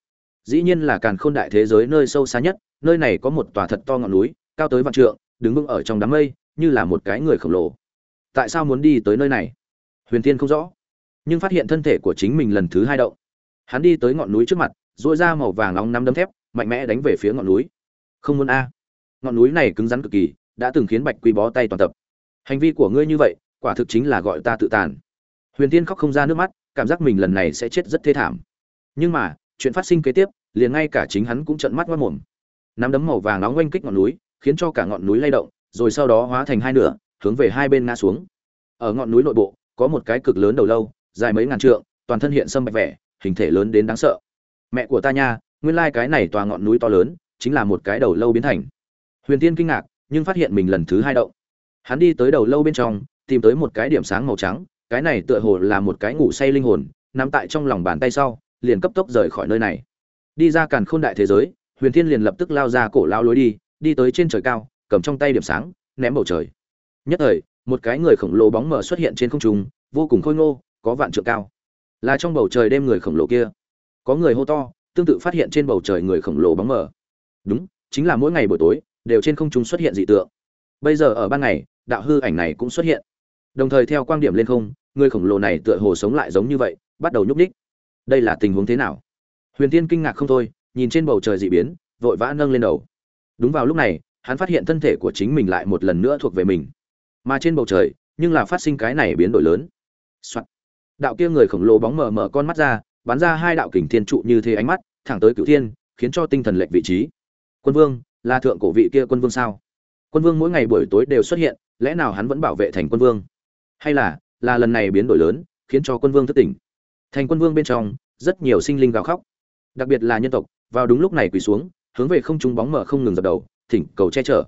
Dĩ nhiên là càn khôn đại thế giới nơi sâu xa nhất nơi này có một tòa thật to ngọn núi cao tới vạn trượng đứng vững ở trong đám mây, như là một cái người khổng lồ. Tại sao muốn đi tới nơi này? Huyền Thiên không rõ, nhưng phát hiện thân thể của chính mình lần thứ hai động. Hắn đi tới ngọn núi trước mặt dội ra màu vàng nóng năm đấm thép, mạnh mẽ đánh về phía ngọn núi. Không muốn a. Ngọn núi này cứng rắn cực kỳ, đã từng khiến bạch quy bó tay toàn tập. Hành vi của ngươi như vậy, quả thực chính là gọi ta tự tàn. Huyền tiên khóc không ra nước mắt, cảm giác mình lần này sẽ chết rất thê thảm. Nhưng mà, chuyện phát sinh kế tiếp, liền ngay cả chính hắn cũng trợn mắt mất mồm. Nắm đấm màu vàng nóng oanh kích ngọn núi khiến cho cả ngọn núi lay động, rồi sau đó hóa thành hai nửa, hướng về hai bên ngã xuống. Ở ngọn núi nội bộ, có một cái cực lớn đầu lâu, dài mấy ngàn trượng, toàn thân hiện sâm bạch vẻ, hình thể lớn đến đáng sợ. Mẹ của ta nha, nguyên lai cái này tòa ngọn núi to lớn, chính là một cái đầu lâu biến thành. Huyền tiên kinh ngạc, nhưng phát hiện mình lần thứ hai động. Hắn đi tới đầu lâu bên trong, tìm tới một cái điểm sáng màu trắng, cái này tựa hồ là một cái ngủ say linh hồn, nằm tại trong lòng bàn tay sau, liền cấp tốc rời khỏi nơi này. Đi ra càn khôn đại thế giới, huyền thiên liền lập tức lao ra cổ lao lối đi đi tới trên trời cao, cầm trong tay điểm sáng, ném bầu trời. Nhất thời, một cái người khổng lồ bóng mờ xuất hiện trên không trung, vô cùng khôi ngô, có vạn trượng cao. Là trong bầu trời đêm người khổng lồ kia. Có người hô to, tương tự phát hiện trên bầu trời người khổng lồ bóng mờ. Đúng, chính là mỗi ngày buổi tối, đều trên không trung xuất hiện dị tượng. Bây giờ ở ban ngày, đạo hư ảnh này cũng xuất hiện. Đồng thời theo quan điểm lên không, người khổng lồ này tựa hồ sống lại giống như vậy, bắt đầu nhúc ních đây là tình huống thế nào? Huyền tiên kinh ngạc không thôi, nhìn trên bầu trời dị biến, vội vã nâng lên đầu đúng vào lúc này, hắn phát hiện thân thể của chính mình lại một lần nữa thuộc về mình. Mà trên bầu trời, nhưng là phát sinh cái này biến đổi lớn、Soạn. đạo kia người khổng lồ bóng mờ mở con mắt ra, bắn ra hai đạo kình thiên trụ như thế ánh mắt, thẳng tới cửu thiên, khiến cho tinh thần lệch vị trí. Quân vương, là thượng cổ vị kia quân vương sao? Quân vương mỗi ngày buổi tối đều xuất hiện, lẽ nào hắn vẫn bảo vệ thành quân vương? Hay là là lần này biến đổi lớn, khiến cho quân vương thất tỉnh? Thành quân vương bên trong, rất nhiều sinh linh gào khóc. Đặc biệt là nhân tộc, vào đúng lúc này quỳ xuống hướng về không trung bóng mở không ngừng dập đầu, thỉnh cầu che chở.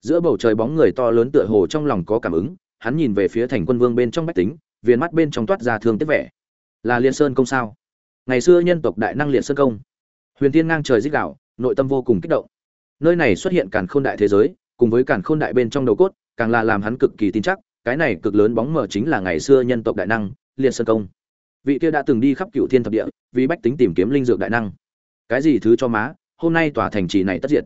Giữa bầu trời bóng người to lớn tựa hồ trong lòng có cảm ứng, hắn nhìn về phía thành quân vương bên trong bách tính, viền mắt bên trong toát ra thương tiếc vẻ. Là liên sơn công sao? Ngày xưa nhân tộc đại năng liệt sơn công. Huyền tiên ngang trời dích đạo, nội tâm vô cùng kích động. Nơi này xuất hiện càn khôn đại thế giới, cùng với càn khôn đại bên trong đầu cốt, càng là làm hắn cực kỳ tin chắc, cái này cực lớn bóng mờ chính là ngày xưa nhân tộc đại năng liệt sơn công. Vị kia đã từng đi khắp cựu thiên thập địa, vì bách tính tìm kiếm linh dược đại năng. Cái gì thứ cho má? Hôm nay tòa thành trì này tất diệt.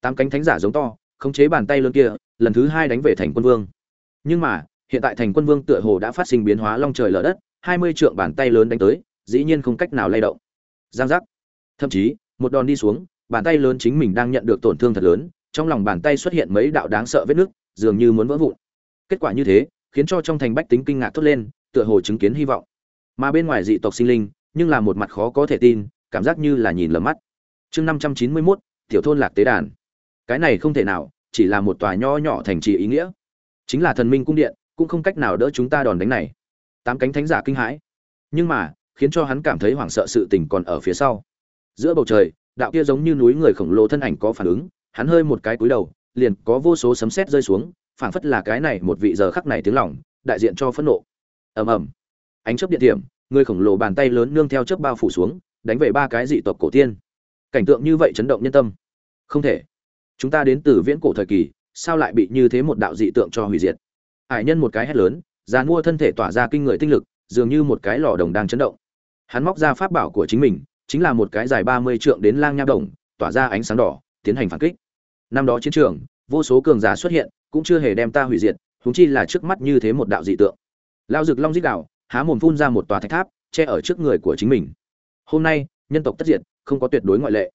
Tám cánh thánh giả giống to, khống chế bàn tay lớn kia, lần thứ hai đánh về thành quân vương. Nhưng mà, hiện tại thành quân vương tựa hồ đã phát sinh biến hóa long trời lở đất, hai mươi trượng bàn tay lớn đánh tới, dĩ nhiên không cách nào lay động. Giang giác. Thậm chí, một đòn đi xuống, bàn tay lớn chính mình đang nhận được tổn thương thật lớn, trong lòng bàn tay xuất hiện mấy đạo đáng sợ vết nứt, dường như muốn vỡ vụn. Kết quả như thế, khiến cho trong thành bách tính kinh ngạc thốt lên, tựa hồ chứng kiến hy vọng. Mà bên ngoài dị tộc sinh linh, nhưng là một mặt khó có thể tin, cảm giác như là nhìn lầm mắt chương năm trăm chín mươi mốt, tiểu thôn lạc tế đàn. Cái này không thể nào, chỉ là một tòa nho nhỏ thành trì ý nghĩa. Chính là thần minh cung điện, cũng không cách nào đỡ chúng ta đòn đánh này. Tám cánh thánh giả kinh hãi. Nhưng mà, khiến cho hắn cảm thấy hoảng sợ sự tình còn ở phía sau. Giữa bầu trời, đạo kia giống như núi người khổng lồ thân ảnh có phản ứng, hắn hơi một cái cúi đầu, liền có vô số sấm sét rơi xuống, phảng phất là cái này một vị giờ khắc này tiếng lòng, đại diện cho phẫn nộ. Ầm ầm. Ánh chớp điện tiệm người khổng lồ bàn tay lớn nương theo chớp bao phủ xuống, đánh về ba cái dị tộc cổ tiên cảnh tượng như vậy chấn động nhân tâm. Không thể. Chúng ta đến từ viễn cổ thời kỳ, sao lại bị như thế một đạo dị tượng cho hủy diệt? Hải nhân một cái hét lớn dàn mua thân thể tỏa ra kinh người tinh lực, dường như một cái lò đồng đang chấn động. Hắn móc ra pháp bảo của chính mình, chính là một cái dài ba mươi trượng đến lang nham đồng, tỏa ra ánh sáng đỏ, tiến hành phản kích. Năm đó chiến trường, vô số cường giả xuất hiện, cũng chưa hề đem ta hủy diệt húng chi là trước mắt như thế một đạo dị tượng. Lao rực long dích đạo, há mồm phun ra một tòa thạch tháp, che ở trước người của chính mình. Hôm nay, nhân tộc tất diệt không có tuyệt đối ngoại lệ.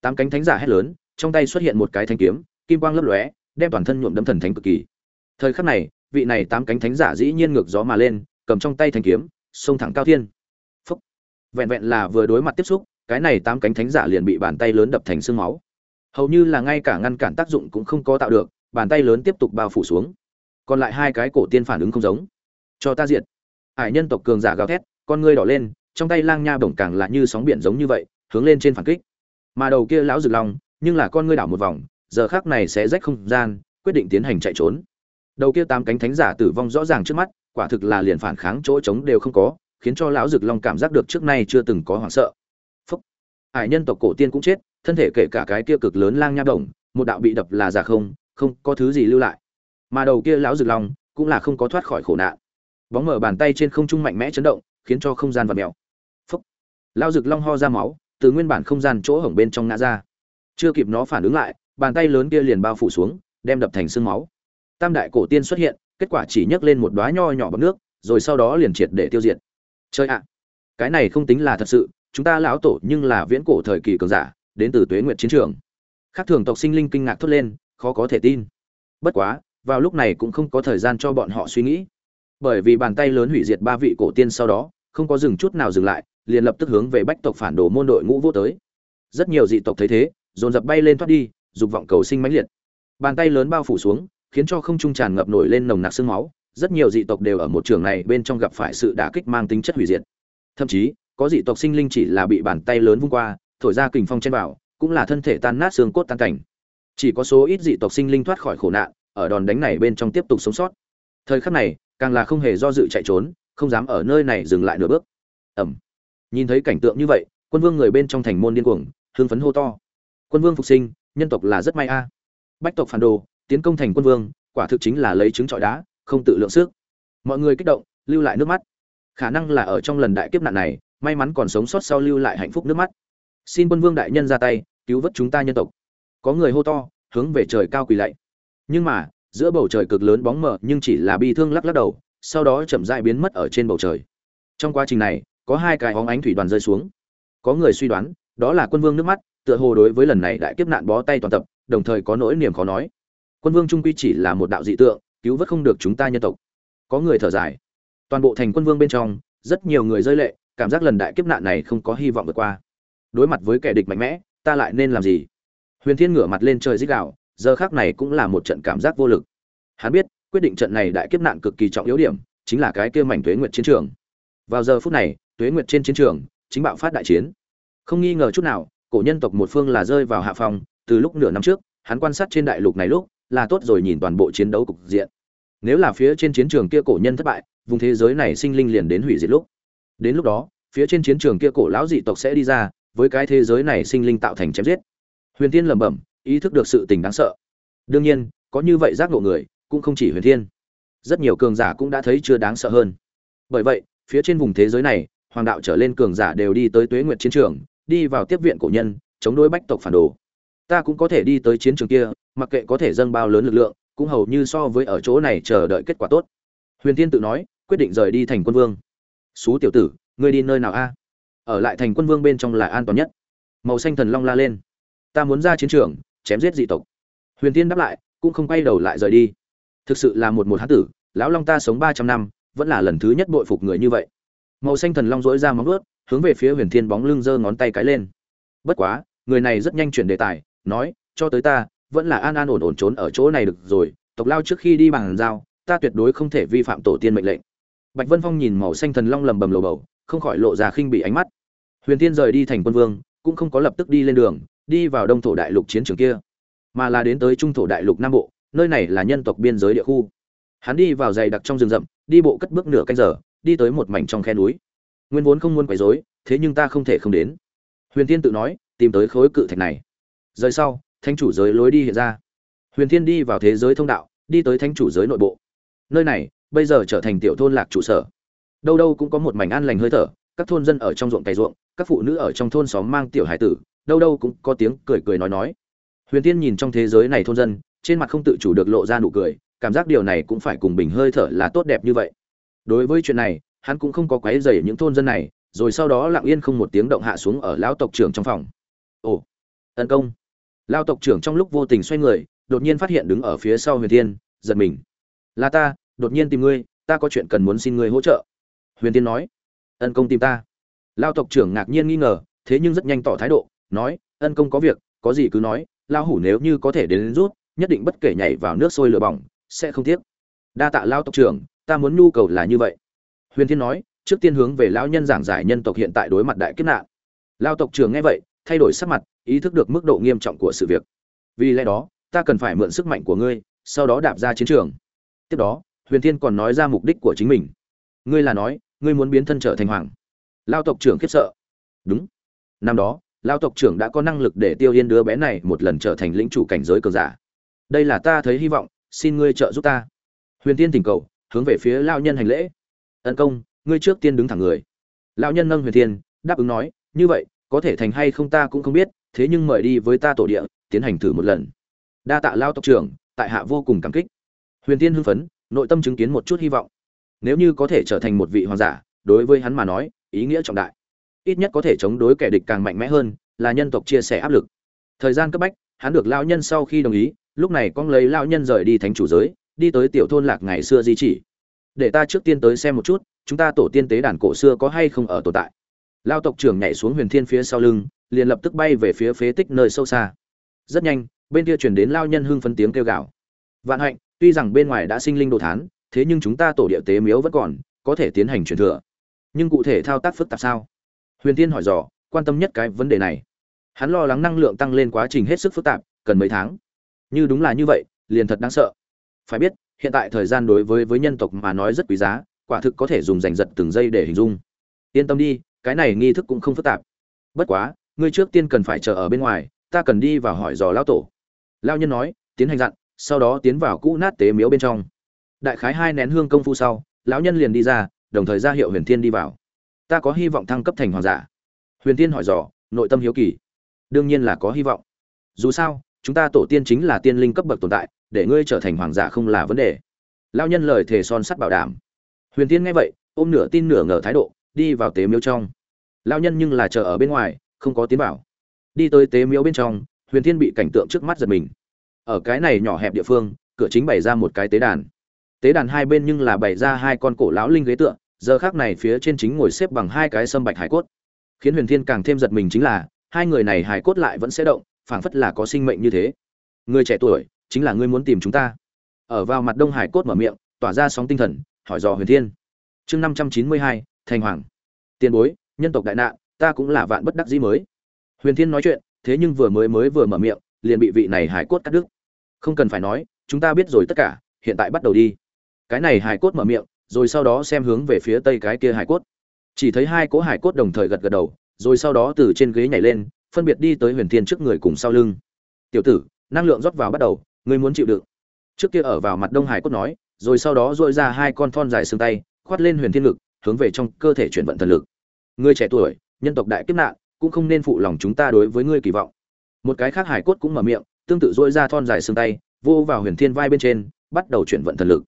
Tám cánh thánh giả hét lớn, trong tay xuất hiện một cái thanh kiếm, kim quang lấp lóe, đem toàn thân nhuộm đấm thần thánh cực kỳ. Thời khắc này, vị này tám cánh thánh giả dĩ nhiên ngược gió mà lên, cầm trong tay thanh kiếm, xông thẳng cao thiên. Phúc. Vẹn vẹn là vừa đối mặt tiếp xúc, cái này tám cánh thánh giả liền bị bàn tay lớn đập thành xương máu. Hầu như là ngay cả ngăn cản tác dụng cũng không có tạo được, bàn tay lớn tiếp tục bao phủ xuống. Còn lại hai cái cổ tiên phản ứng không giống. Cho ta diệt. Hải nhân tộc cường giả gào thét, con ngươi đỏ lên, trong tay lang nha bổng càng là như sóng biển giống như vậy hướng lên trên phản kích. Mà đầu kia lão rực long nhưng là con ngươi đảo một vòng giờ khác này sẽ rách không gian quyết định tiến hành chạy trốn. Đầu kia tám cánh thánh giả tử vong rõ ràng trước mắt quả thực là liền phản kháng chỗ trống đều không có khiến cho lão rực long cảm giác được trước nay chưa từng có hoảng sợ. Phúc. Hải nhân tộc cổ tiên cũng chết thân thể kể cả cái kia cực lớn lang nha động, một đạo bị đập là giả không không có thứ gì lưu lại. Mà đầu kia lão rực long cũng là không có thoát khỏi khổ nạn. Bóng mở bàn tay trên không trung mạnh mẽ chấn động khiến cho không gian vặn mèo. Phúc. Lão rực long ho ra máu từ nguyên bản không gian chỗ hổng bên trong ngã ra. Chưa kịp nó phản ứng lại, bàn tay lớn kia liền bao phủ xuống, đem đập thành xương máu. Tam đại cổ tiên xuất hiện, kết quả chỉ nhấc lên một đóa nho nhỏ bằng nước, rồi sau đó liền triệt để tiêu diệt. Chơi ạ! Cái này không tính là thật sự, chúng ta lão tổ nhưng là viễn cổ thời kỳ cường giả, đến từ tuế nguyệt chiến trường. Khác thường tộc sinh linh kinh ngạc thốt lên, khó có thể tin. Bất quá, vào lúc này cũng không có thời gian cho bọn họ suy nghĩ. Bởi vì bàn tay lớn hủy diệt ba vị cổ tiên sau đó, không có dừng chút nào dừng lại liền lập tức hướng về bách tộc phản đồ môn đội ngũ vô tới. Rất nhiều dị tộc thấy thế dồn dập bay lên thoát đi dục vọng cầu sinh mãnh liệt. Bàn tay lớn bao phủ xuống khiến cho không trung tràn ngập nổi lên nồng nặc sương máu. Rất nhiều dị tộc đều ở một trường này bên trong gặp phải sự đả kích mang tính chất hủy diệt. Thậm chí có dị tộc sinh linh chỉ là bị bàn tay lớn vung qua thổi ra kình phong trên bảo, cũng là thân thể tan nát xương cốt tan cảnh. Chỉ có số ít dị tộc sinh linh thoát khỏi khổ nạn ở đòn đánh này bên trong tiếp tục sống sót. Thời khắc này càng là không hề do dự chạy trốn không dám ở nơi này dừng lại nửa bước. Ẩm nhìn thấy cảnh tượng như vậy, quân vương người bên trong thành môn điên cuồng hương phấn hô to. Quân vương phục sinh, nhân tộc là rất may a. À. Bách tộc phản đồ, tiến công thành quân vương, quả thực chính là lấy trứng trọi đá, không tự lượng sức. Mọi người kích động, lưu lại nước mắt. Khả năng là ở trong lần đại kiếp nạn này, may mắn còn sống sót sau lưu lại hạnh phúc nước mắt. Xin quân vương đại nhân ra tay, cứu vớt chúng ta nhân tộc. Có người hô to, hướng về trời cao quỳ lạy. Nhưng mà, giữa bầu trời cực lớn bóng mờ nhưng chỉ là bi thương lắc lắc đầu, sau đó chậm rãi biến mất ở trên bầu trời. Trong quá trình này có hai cái hóng ánh thủy đoàn rơi xuống. Có người suy đoán, đó là quân vương nước mắt, tựa hồ đối với lần này đại kiếp nạn bó tay toàn tập, đồng thời có nỗi niềm khó nói. Quân vương trung quy chỉ là một đạo dị tượng, cứu vớt không được chúng ta nhân tộc. Có người thở dài. Toàn bộ thành quân vương bên trong, rất nhiều người rơi lệ, cảm giác lần đại kiếp nạn này không có hy vọng vượt qua. Đối mặt với kẻ địch mạnh mẽ, ta lại nên làm gì? Huyền thiên ngửa mặt lên trời dích đạo giờ khác này cũng là một trận cảm giác vô lực. Hắn biết, quyết định trận này đại kiếp nạn cực kỳ trọng yếu điểm, chính là cái kia mảnh thuế nguyệt chiến trường. Vào giờ phút này tuế nguyệt trên chiến trường, chính bạo phát đại chiến. Không nghi ngờ chút nào, cổ nhân tộc một phương là rơi vào hạ phòng từ lúc nửa năm trước, hắn quan sát trên đại lục này lúc, là tốt rồi nhìn toàn bộ chiến đấu cục diện. Nếu là phía trên chiến trường kia cổ nhân thất bại, vùng thế giới này sinh linh liền đến hủy diệt lúc. Đến lúc đó, phía trên chiến trường kia cổ lão dị tộc sẽ đi ra, với cái thế giới này sinh linh tạo thành chém giết. Huyền thiên lẩm bẩm, ý thức được sự tình đáng sợ. Đương nhiên, có như vậy giác ngộ người, cũng không chỉ huyền thiên. Rất nhiều cường giả cũng đã thấy chưa đáng sợ hơn. Bởi vậy, phía trên vùng thế giới này hoàng đạo trở lên cường giả đều đi tới tuế nguyệt chiến trường, đi vào tiếp viện cổ nhân, chống đối bách tộc phản đồ. Ta cũng có thể đi tới chiến trường kia, mặc kệ có thể dâng bao lớn lực lượng, cũng hầu như so với ở chỗ này chờ đợi kết quả tốt. Huyền Thiên tự nói, quyết định rời đi thành quân vương. Xú tiểu tử, ngươi đi nơi nào a? Ở lại thành quân vương bên trong là an toàn nhất. Màu xanh thần long la lên. Ta muốn ra chiến trường, chém giết dị tộc. Huyền tiên đáp lại, cũng không quay đầu lại rời đi. Thực sự là một một hán tử, lão long ta sống ba trăm năm, vẫn là lần thứ nhất bội phục người như vậy màu xanh thần long dỗi ra móng ướt hướng về phía huyền thiên bóng lưng giơ ngón tay cái lên. Bất quá, người này rất nhanh chuyển đề tài, nói, cho tới ta, vẫn là an an ổn ổn trốn ở chỗ này được rồi, tộc lao trước khi đi bằng giao, ta tuyệt đối không thể vi phạm tổ tiên mệnh lệnh. Bạch vân phong nhìn màu xanh thần long lầm bầm lầu bầu, không khỏi lộ ra khinh bị ánh mắt. Huyền Thiên rời đi thành quân vương, cũng không có lập tức đi lên đường, đi vào đông thổ đại lục chiến trường kia, mà là đến tới trung thổ đại lục nam bộ, nơi này là nhân tộc biên giới địa khu hắn đi vào dày đặc trong rừng rậm, đi bộ cất bước nửa canh giờ, đi tới một mảnh trong khe núi. Nguyên vốn không muốn quấy rối, thế nhưng ta không thể không đến. Huyền Thiên tự nói, tìm tới khối cự thạch này. Rời sau, thánh chủ giới lối đi hiện ra. Huyền thiên đi vào thế giới thông đạo, đi tới thánh chủ giới nội bộ. Nơi này, bây giờ trở thành tiểu thôn lạc trụ sở. Đâu đâu cũng có một mảnh an lành hơi thở, các thôn dân ở trong ruộng cày ruộng, các phụ nữ ở trong thôn xóm mang tiểu hải tử, đâu đâu cũng có tiếng cười cười nói nói. Huyền tiên nhìn trong thế giới này thôn dân, trên mặt không tự chủ được lộ ra nụ cười cảm giác điều này cũng phải cùng bình hơi thở là tốt đẹp như vậy. Đối với chuyện này hắn cũng không có quấy rầy những thôn dân này rồi sau đó lặng yên không một tiếng động hạ xuống ở lão tộc trưởng trong phòng. Ồ tấn công. Lão tộc trưởng trong lúc vô tình xoay người đột nhiên phát hiện đứng ở phía sau huyền thiên giật mình. Là ta đột nhiên tìm ngươi ta có chuyện cần muốn xin ngươi hỗ trợ. Huyền thiên nói ân công tìm ta. Lao tộc trưởng ngạc nhiên nghi ngờ thế nhưng rất nhanh tỏ thái độ nói ân công có việc có gì cứ nói lao hủ nếu như có thể đến, đến rút nhất định bất kể nhảy vào nước sôi lửa bỏng sẽ không tiếc. Đa tạ lao tộc trưởng, ta muốn nhu cầu là như vậy. Huyền thiên nói, trước tiên hướng về lão nhân giảng giải nhân tộc hiện tại đối mặt đại kiếp nạn. Lao tộc trưởng nghe vậy, thay đổi sắc mặt, ý thức được mức độ nghiêm trọng của sự việc. Vì lẽ đó, ta cần phải mượn sức mạnh của ngươi, sau đó đạp ra chiến trường. Tiếp đó, huyền thiên còn nói ra mục đích của chính mình. Ngươi là nói, ngươi muốn biến thân trở thành hoàng. Lao tộc trưởng khiếp sợ. Đúng. Năm đó lao tộc trưởng đã có năng lực để tiêu yên đứa bé này một lần trở thành lĩnh chủ cảnh giới cường giả. Đây là ta thấy hy vọng xin ngươi trợ giúp ta. Huyền tiên thỉnh cầu, hướng về phía lao nhân hành lễ. Ân công, ngươi trước tiên đứng thẳng người. Lao nhân nâng huyền tiên đáp ứng nói, như vậy, có thể thành hay không ta cũng không biết, thế nhưng mời đi với ta tổ địa, tiến hành thử một lần. Đa tạ lao tộc trưởng, tại hạ vô cùng cảm kích. Huyền tiên hưng phấn, nội tâm chứng kiến một chút hy vọng. Nếu như có thể trở thành một vị hoàng giả, đối với hắn mà nói, ý nghĩa trọng đại. Ít nhất có thể chống đối kẻ địch càng mạnh mẽ hơn, là nhân tộc chia sẻ áp lực. Thời gian cấp bách, hắn được lao nhân sau khi đồng ý lúc này con lấy lao nhân rời đi thánh chủ giới, đi tới tiểu thôn lạc ngày xưa di chỉ. Để ta trước tiên tới xem một chút, chúng ta tổ tiên tế đàn cổ xưa có hay không ở tồn tại. Lao tộc trưởng nhảy xuống huyền thiên phía sau lưng, liền lập tức bay về phía phế tích nơi sâu xa. Rất nhanh, bên kia chuyển đến lao nhân hưng phấn tiếng kêu gào. Vạn hạnh, tuy rằng bên ngoài đã sinh linh đồ thán, thế nhưng chúng ta tổ địa tế miếu vẫn còn, có thể tiến hành truyền thừa. Nhưng cụ thể thao tác phức tạp sao? Huyền thiên hỏi dò, quan tâm nhất cái vấn đề này. Hắn lo lắng năng lượng tăng lên quá trình hết sức phức tạp, cần mấy tháng? Như đúng là như vậy, liền thật đáng sợ. Phải biết, hiện tại thời gian đối với với nhân tộc mà nói rất quý giá, quả thực có thể dùng giành giật từng giây để hình dung. Yên tâm đi, cái này nghi thức cũng không phức tạp. Bất quá, ngươi trước tiên cần phải chờ ở bên ngoài, ta cần đi và hỏi dò lão tổ. Lao nhân nói, tiến hành dặn, sau đó tiến vào cũ nát tế miếu bên trong. Đại khái hai nén hương công phu sau, lão nhân liền đi ra, đồng thời ra hiệu huyền thiên đi vào. Ta có hy vọng thăng cấp thành hoàng giả. Huyền thiên hỏi dò, nội tâm hiếu kỳ. Đương nhiên là có hy vọng. Dù sao chúng ta tổ tiên chính là tiên linh cấp bậc tồn tại, để ngươi trở thành hoàng giả không là vấn đề. Lao nhân lời thề son sắt bảo đảm. Huyền tiên nghe vậy, ôm nửa tin nửa ngờ thái độ, đi vào tế miếu trong. Lao nhân nhưng là chờ ở bên ngoài, không có tiến bảo đi tới tế miếu bên trong, huyền thiên bị cảnh tượng trước mắt giật mình. Ở cái này nhỏ hẹp địa phương, cửa chính bày ra một cái tế đàn. Tế đàn hai bên nhưng là bày ra hai con cổ lão linh ghế tượng giờ khác này phía trên chính ngồi xếp bằng hai cái sâm bạch hải cốt. Khiến huyền thiên càng thêm giật mình chính là, hai người này hải cốt lại vẫn sẽ động phảng phất là có sinh mệnh như thế. Người trẻ tuổi, chính là ngươi muốn tìm chúng ta. Ở vào mặt đông hải cốt mở miệng, tỏa ra sóng tinh thần, hỏi dò huyền thiên. Chương năm trăm chín mươi hai, thành hoàng. Tiền bối, nhân tộc đại nạn, ta cũng là vạn bất đắc dĩ mới. Huyền thiên nói chuyện, thế nhưng vừa mới mới vừa mở miệng, liền bị vị này hải cốt cắt đứt. Không cần phải nói, chúng ta biết rồi tất cả, hiện tại bắt đầu đi. Cái này hải cốt mở miệng, rồi sau đó xem hướng về phía tây cái kia hải cốt. Chỉ thấy hai cỗ hải cốt đồng thời gật gật đầu, rồi sau đó từ trên ghế nhảy lên phân biệt đi tới huyền thiên trước người cùng sau lưng. Tiểu tử, năng lượng rót vào bắt đầu, ngươi muốn chịu đựng. Trước kia ở vào mặt đông hải cốt nói, rồi sau đó dội ra hai con thon dài xương tay, khoát lên huyền thiên lực, hướng về trong cơ thể chuyển vận thần lực. Ngươi trẻ tuổi, nhân tộc đại kiếp nạn, cũng không nên phụ lòng chúng ta đối với ngươi kỳ vọng. Một cái khác hải cốt cũng mở miệng, tương tự dội ra thon dài xương tay, vô vào huyền thiên vai bên trên, bắt đầu chuyển vận thần lực.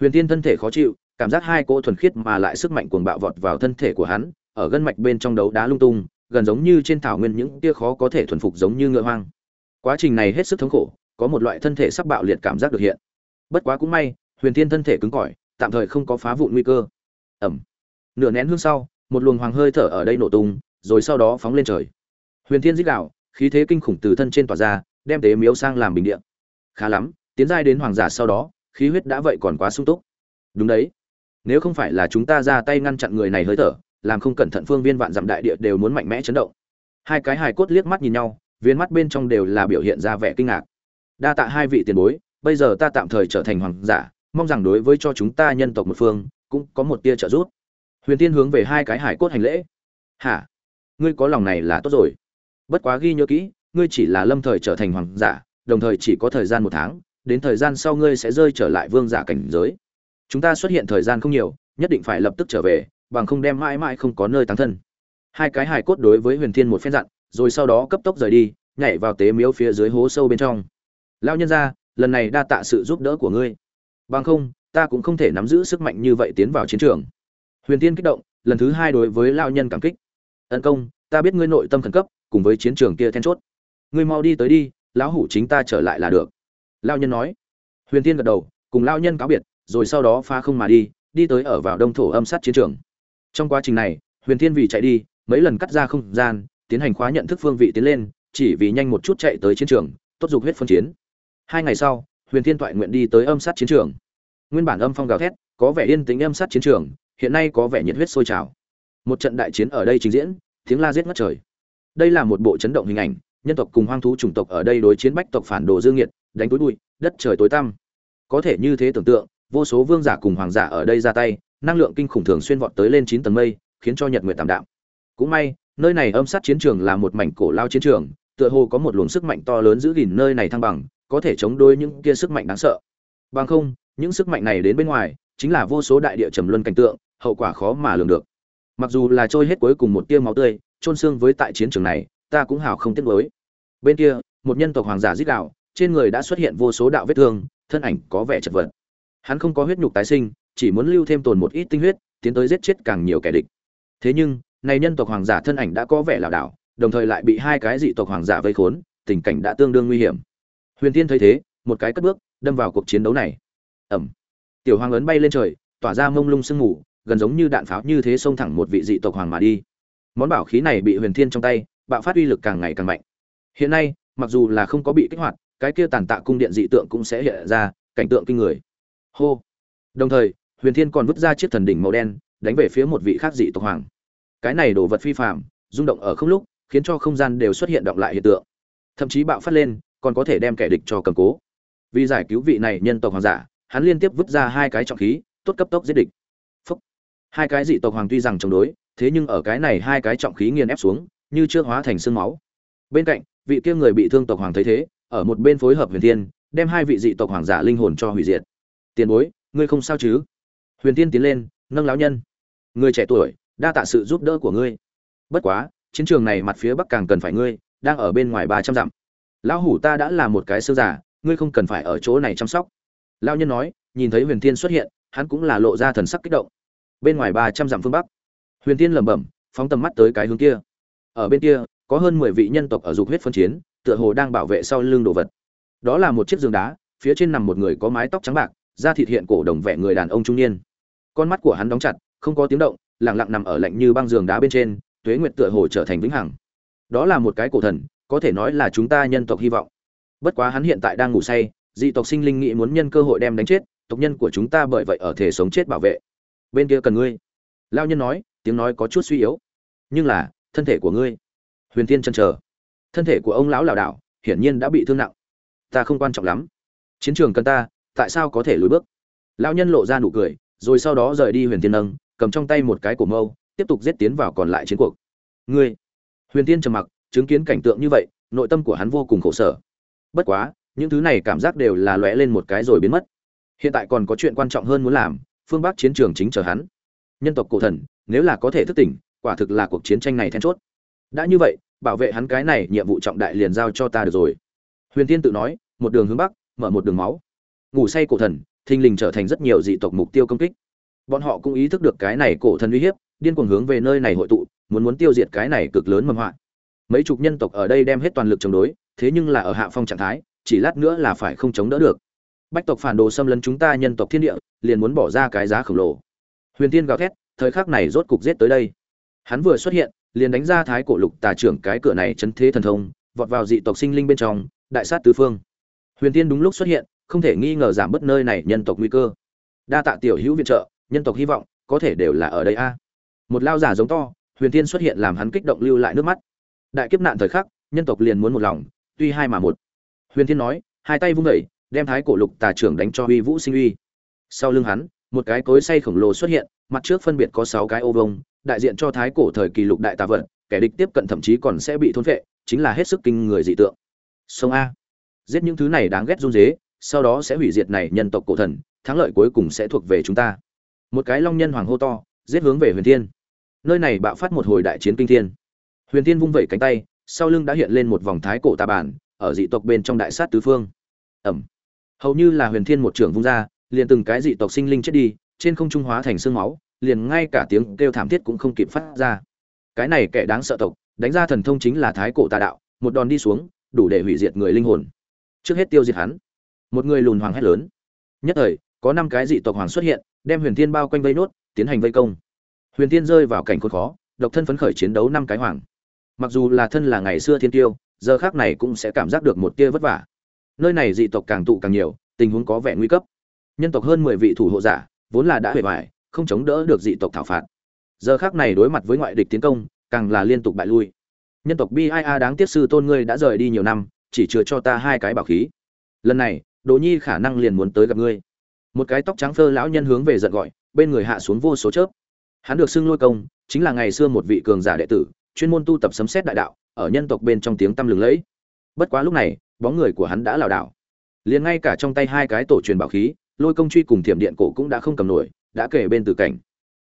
Huyền thiên thân thể khó chịu, cảm giác hai cỗ thuần khiết mà lại sức mạnh cuồng bạo vọt vào thân thể của hắn, ở gân mạch bên trong đấu đá lung tung gần giống như trên thảo nguyên những tia khó có thể thuần phục giống như ngựa hoang. Quá trình này hết sức thống khổ, có một loại thân thể sắp bạo liệt cảm giác được hiện. Bất quá cũng may, huyền thiên thân thể cứng cỏi, tạm thời không có phá vụn nguy cơ. Ẩm. Nửa nén hương sau, một luồng hoàng hơi thở ở đây nổ tung, rồi sau đó phóng lên trời. Huyền thiên dích đạo, khí thế kinh khủng từ thân trên tỏa ra, đem tế miếu sang làm bình địa. Khá lắm, tiến giai đến hoàng giả sau đó, khí huyết đã vậy còn quá sung túc. Đúng đấy. Nếu không phải là chúng ta ra tay ngăn chặn người này hơi thở làm không cẩn thận phương viên vạn dặm đại địa đều muốn mạnh mẽ chấn động. Hai cái hài cốt liếc mắt nhìn nhau, viên mắt bên trong đều là biểu hiện ra vẻ kinh ngạc. Đa tạ hai vị tiền bối, bây giờ ta tạm thời trở thành hoàng giả, mong rằng đối với cho chúng ta nhân tộc một phương, cũng có một tia trợ giúp. Huyền tiên hướng về hai cái hải cốt hành lễ. Hả? Ngươi có lòng này là tốt rồi. Bất quá ghi nhớ kỹ, ngươi chỉ là lâm thời trở thành hoàng giả, đồng thời chỉ có thời gian một tháng, đến thời gian sau ngươi sẽ rơi trở lại vương giả cảnh giới. Chúng ta xuất hiện thời gian không nhiều, nhất định phải lập tức trở về bằng không đem mãi mãi không có nơi tăng thân. Hai cái hài cốt đối với huyền thiên một phen dặn, rồi sau đó cấp tốc rời đi, nhảy vào tế miếu phía dưới hố sâu bên trong. Lao nhân ra lần này đa tạ sự giúp đỡ của ngươi. Bằng không, ta cũng không thể nắm giữ sức mạnh như vậy tiến vào chiến trường. Huyền thiên kích động, lần thứ hai đối với lao nhân cảm kích. Tấn công, ta biết ngươi nội tâm khẩn cấp, cùng với chiến trường kia then chốt. Ngươi mau đi tới đi, lão hủ chính ta trở lại là được. Lao nhân nói. Huyền thiên gật đầu, cùng lao nhân cáo biệt, rồi sau đó pha không mà đi đi tới ở vào đông thổ âm sát chiến trường trong quá trình này, huyền thiên vì chạy đi, mấy lần cắt ra không gian, tiến hành khóa nhận thức phương vị tiến lên, chỉ vì nhanh một chút chạy tới chiến trường, tốt dục huyết phân chiến. Hai ngày sau, huyền thiên toại nguyện đi tới âm sát chiến trường. Nguyên bản âm phong gào thét, có vẻ yên tĩnh âm sát chiến trường, hiện nay có vẻ nhiệt huyết sôi trào. Một trận đại chiến ở đây trình diễn, tiếng la giết ngất trời. Đây là một bộ chấn động hình ảnh, nhân tộc cùng hoang thú chủng tộc ở đây đối chiến bách tộc phản đồ dương nhiệt, đánh túi bụi, đất trời tối tăm. Có thể như thế tưởng tượng, vô số vương giả cùng hoàng giả ở đây ra tay năng lượng kinh khủng thường xuyên vọt tới lên chín tầng mây, khiến cho nhật nguyệt tạm đạm. Cũng may, nơi này âm sát chiến trường là một mảnh cổ lao chiến trường, tựa hồ có một luồng sức mạnh to lớn giữ gìn nơi này thăng bằng, có thể chống đối những kia sức mạnh đáng sợ. Bằng không, những sức mạnh này đến bên ngoài, chính là vô số đại địa trầm luân cảnh tượng, hậu quả khó mà lường được. Mặc dù là trôi hết cuối cùng một tia máu tươi trôn xương với tại chiến trường này, ta cũng hào không tiếc nuối. Bên kia, một nhân tộc hoàng giả giết đạo trên người đã xuất hiện vô số đạo vết thương, thân ảnh có vẻ chật vật. Hắn không có huyết nhục tái sinh chỉ muốn lưu thêm tồn một ít tinh huyết, tiến tới giết chết càng nhiều kẻ địch. Thế nhưng, này nhân tộc hoàng giả thân ảnh đã có vẻ lảo đảo, đồng thời lại bị hai cái dị tộc hoàng giả vây khốn, tình cảnh đã tương đương nguy hiểm. Huyền tiên thấy thế, một cái cất bước, đâm vào cuộc chiến đấu này. Ẩm. Tiểu hoàng ấn bay lên trời, tỏa ra mông lung sương mù, gần giống như đạn pháo như thế xông thẳng một vị dị tộc hoàng mà đi. Món bảo khí này bị huyền thiên trong tay, bạo phát uy lực càng ngày càng mạnh. Hiện nay, mặc dù là không có bị kích hoạt, cái kia tàn tạ cung điện dị tượng cũng sẽ hiện ra, cảnh tượng kinh người. Hô. Đồng thời huyền thiên còn vứt ra chiếc thần đỉnh màu đen, đánh về phía một vị khác dị tộc hoàng. Cái này đổ vật phi phạm rung động ở không lúc, khiến cho không gian đều xuất hiện động lại hiện tượng. Thậm chí bạo phát lên, còn có thể đem kẻ địch cho cầm cố. Vì giải cứu vị này nhân tộc hoàng giả, hắn liên tiếp vứt ra hai cái trọng khí, tốt cấp tốc giết địch. Phúc. hai cái dị tộc hoàng tuy rằng chống đối, thế nhưng ở cái này hai cái trọng khí nghiền ép xuống, như chưa hóa thành xương máu. Bên cạnh, vị kia người bị thương tộc hoàng thấy thế, ở một bên phối hợp huyền thiên, đem hai vị dị tộc hoàng giả linh hồn cho hủy diệt. Tiền bối, ngươi không sao chứ? Huyền thiên tiến lên, nâng lão nhân. Người trẻ tuổi, đa tạ sự giúp đỡ của ngươi. Bất quá, chiến trường này mặt phía bắc càng cần phải ngươi, đang ở bên ngoài ba trăm dặm. Lão hủ ta đã là một cái sơ giả ngươi không cần phải ở chỗ này chăm sóc. Lão nhân nói, nhìn thấy huyền thiên xuất hiện, hắn cũng là lộ ra thần sắc kích động. Bên ngoài ba trăm dặm phương bắc, huyền thiên lẩm bẩm, phóng tầm mắt tới cái hướng kia. Ở bên kia, có hơn mười vị nhân tộc ở dục huyết phân chiến, tựa hồ đang bảo vệ sau lưng đồ vật. Đó là một chiếc giường đá, phía trên nằm một người có mái tóc trắng bạc da thịt hiện cổ đồng vẻ người đàn ông trung niên. Con mắt của hắn đóng chặt, không có tiếng động, lặng lặng nằm ở lạnh như băng giường đá bên trên, tuế nguyệt tựa hồ trở thành vĩnh hằng. Đó là một cái cổ thần, có thể nói là chúng ta nhân tộc hy vọng. Bất quá hắn hiện tại đang ngủ say, dị tộc sinh linh nghĩ muốn nhân cơ hội đem đánh chết, tộc nhân của chúng ta bởi vậy ở thể sống chết bảo vệ. Bên kia cần ngươi. Lao nhân nói, tiếng nói có chút suy yếu. Nhưng là, thân thể của ngươi. Huyền tiên chân chờ. Thân thể của ông lão lảo đảo, hiển nhiên đã bị thương nặng. Ta không quan trọng lắm. Chiến trường cần ta tại sao có thể lùi bước? Lao nhân lộ ra nụ cười, rồi sau đó rời đi huyền tiên nâng, cầm trong tay một cái cổ mâu, tiếp tục giết tiến vào còn lại chiến cuộc. Ngươi! Huyền tiên trầm mặc, chứng kiến cảnh tượng như vậy, nội tâm của hắn vô cùng khổ sở. Bất quá, những thứ này cảm giác đều là lóe lên một cái rồi biến mất. Hiện tại còn có chuyện quan trọng hơn muốn làm, phương bắc chiến trường chính chờ hắn. Nhân tộc cổ thần, nếu là có thể thức tỉnh, quả thực là cuộc chiến tranh này then chốt. Đã như vậy, bảo vệ hắn cái này nhiệm vụ trọng đại liền giao cho ta được rồi. Huyền tiên tự nói, một đường hướng bắc, mở một đường máu ngủ say cổ thần, thình lình trở thành rất nhiều dị tộc mục tiêu công kích. Bọn họ cũng ý thức được cái này cổ thần uy hiếp, điên cuồng hướng về nơi này hội tụ, muốn muốn tiêu diệt cái này cực lớn mầm họa. Mấy chục nhân tộc ở đây đem hết toàn lực chống đối, thế nhưng là ở hạ phong trạng thái, chỉ lát nữa là phải không chống đỡ được. Bách tộc phản đồ xâm lấn chúng ta nhân tộc thiên địa, liền muốn bỏ ra cái giá khổng lồ. Huyền tiên gào thét, thời khắc này rốt cục giết tới đây. Hắn vừa xuất hiện, liền đánh ra thái cổ lục tà trưởng cái cửa này chấn thế thần thông, vọt vào dị tộc sinh linh bên trong, đại sát tứ phương. Huyền tiên đúng lúc xuất hiện không thể nghi ngờ giảm bớt nơi này nhân tộc nguy cơ. Đa tạ tiểu hữu viện trợ, nhân tộc hy vọng, có thể đều là ở đây a. Một lao giả giống to, huyền Thiên xuất hiện làm hắn kích động lưu lại nước mắt. Đại kiếp nạn thời khắc, nhân tộc liền muốn một lòng, tuy hai mà một. Huyền thiên nói, hai tay vung vẩy đem thái cổ lục tà trưởng đánh cho uy vũ sinh uy sau lưng hắn, một cái cối say khổng lồ xuất hiện, mặt trước phân biệt có sáu cái ô vông đại diện cho thái cổ thời kỳ lục đại tà vận kẻ địch tiếp cận thậm chí còn sẽ bị thôn vệ chính là hết sức kinh người dị tượng. Sông a. Giết những thứ này đáng ghét run dế sau đó sẽ hủy diệt này nhân tộc cổ thần, thắng lợi cuối cùng sẽ thuộc về chúng ta. Một cái long nhân hoàng hô to, giết hướng về huyền thiên. Nơi này bạo phát một hồi đại chiến kinh thiên. Huyền thiên vung vẩy cánh tay, sau lưng đã hiện lên một vòng thái cổ tà bản, ở dị tộc bên trong đại sát tứ phương. Ẩm. Hầu như là huyền thiên một trưởng vung ra, liền từng cái dị tộc sinh linh chết đi, trên không trung hóa thành xương máu, liền ngay cả tiếng kêu thảm thiết cũng không kịp phát ra. Cái này kẻ đáng sợ tộc, đánh ra thần thông chính là thái cổ tà đạo, một đòn đi xuống, đủ để hủy diệt người linh hồn. Trước hết tiêu diệt hắn một người lùn hoàng hét lớn. Nhất thời, có năm cái dị tộc hoàng xuất hiện, đem huyền thiên bao quanh vây nốt, tiến hành vây công. Huyền thiên rơi vào cảnh khốn khó, độc thân phấn khởi chiến đấu năm cái hoàng. Mặc dù là thân là ngày xưa thiên tiêu, giờ khác này cũng sẽ cảm giác được một tia vất vả. Nơi này dị tộc càng tụ càng nhiều, tình huống có vẻ nguy cấp. Nhân tộc hơn mười vị thủ hộ giả, vốn là đã huệ hoại, không chống đỡ được dị tộc thảo phạt. Giờ khác này đối mặt với ngoại địch tiến công, càng là liên tục bại lui. Nhân tộc bia đáng tiếc sư tôn ngươi đã rời đi nhiều năm, chỉ chừa cho ta hai cái bảo khí. Lần này đỗ nhi khả năng liền muốn tới gặp ngươi. Một cái tóc trắng phơ lão nhân hướng về giận gọi, bên người hạ xuống vô số chớp. Hắn được xưng lôi công, chính là ngày xưa một vị cường giả đệ tử, chuyên môn tu tập sấm xét đại đạo, ở nhân tộc bên trong tiếng tăm lừng lẫy. Bất quá lúc này, bóng người của hắn đã lảo đảo. Liền ngay cả trong tay hai cái tổ truyền bảo khí, lôi công truy cùng thiểm điện cổ cũng đã không cầm nổi, đã kể bên tử cảnh.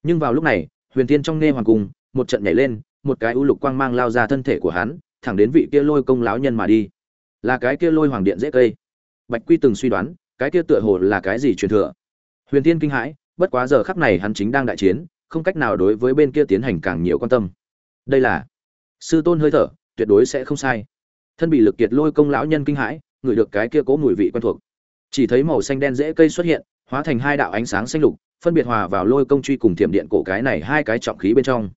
Nhưng vào lúc này, huyền thiên trong nghe hoàng cung, một trận nhảy lên, một cái u lục quang mang lao ra thân thể của hắn, thẳng đến vị kia lôi công lão nhân mà đi. Là cái kia lôi hoàng điện dễ cây bạch quy từng suy đoán, cái kia tựa hồ là cái gì truyền thừa. Huyền thiên kinh hãi, bất quá giờ khắc này hắn chính đang đại chiến, không cách nào đối với bên kia tiến hành càng nhiều quan tâm. Đây là, sư tôn hơi thở, tuyệt đối sẽ không sai. Thân bị lực kiệt lôi công lão nhân kinh hãi ngửi được cái kia cố mùi vị quen thuộc. Chỉ thấy màu xanh đen dễ cây xuất hiện, hóa thành hai đạo ánh sáng xanh lục, phân biệt hòa vào lôi công truy cùng thiểm điện cổ cái này hai cái trọng khí bên trong.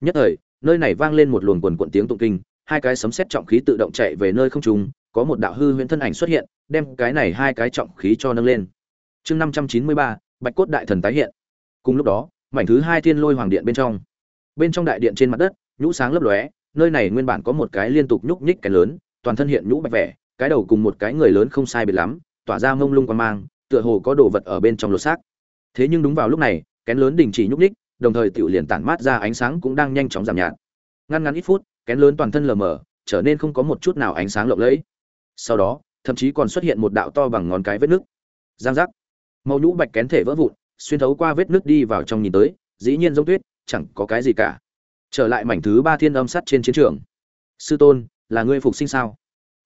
Nhất thời, nơi này vang lên một luồng quần quận tiếng tụng kinh, hai cái sấm sét trọng khí tự động chạy về nơi không trung, có một đạo hư huyễn thân ảnh xuất hiện đem cái này hai cái trọng khí cho nâng lên. Chương năm trăm chín mươi ba, bạch cốt đại thần tái hiện. Cùng lúc đó, mảnh thứ hai thiên lôi hoàng điện bên trong. Bên trong đại điện trên mặt đất, nhũ sáng lấp lóe, nơi này nguyên bản có một cái liên tục nhúc nhích cái lớn, toàn thân hiện nhũ bạch vẻ, cái đầu cùng một cái người lớn không sai biệt lắm, tỏa ra mông lung quan mang, tựa hồ có đồ vật ở bên trong lột xác. Thế nhưng đúng vào lúc này, kén lớn đình chỉ nhúc nhích, đồng thời tiểu liền tản mát ra ánh sáng cũng đang nhanh chóng giảm nhạt. Ngăn ngắn ít phút, kén lớn toàn thân lờ mờ, trở nên không có một chút nào ánh sáng lộng lẫy. Sau đó thậm chí còn xuất hiện một đạo to bằng ngón cái vết nước. Giang giác. Màu nhũ bạch kén thể vỡ vụn, xuyên thấu qua vết nước đi vào trong nhìn tới, dĩ nhiên giống tuyết, chẳng có cái gì cả. Trở lại mảnh thứ ba thiên âm sắt trên chiến trường. Sư tôn, là ngươi phục sinh sao?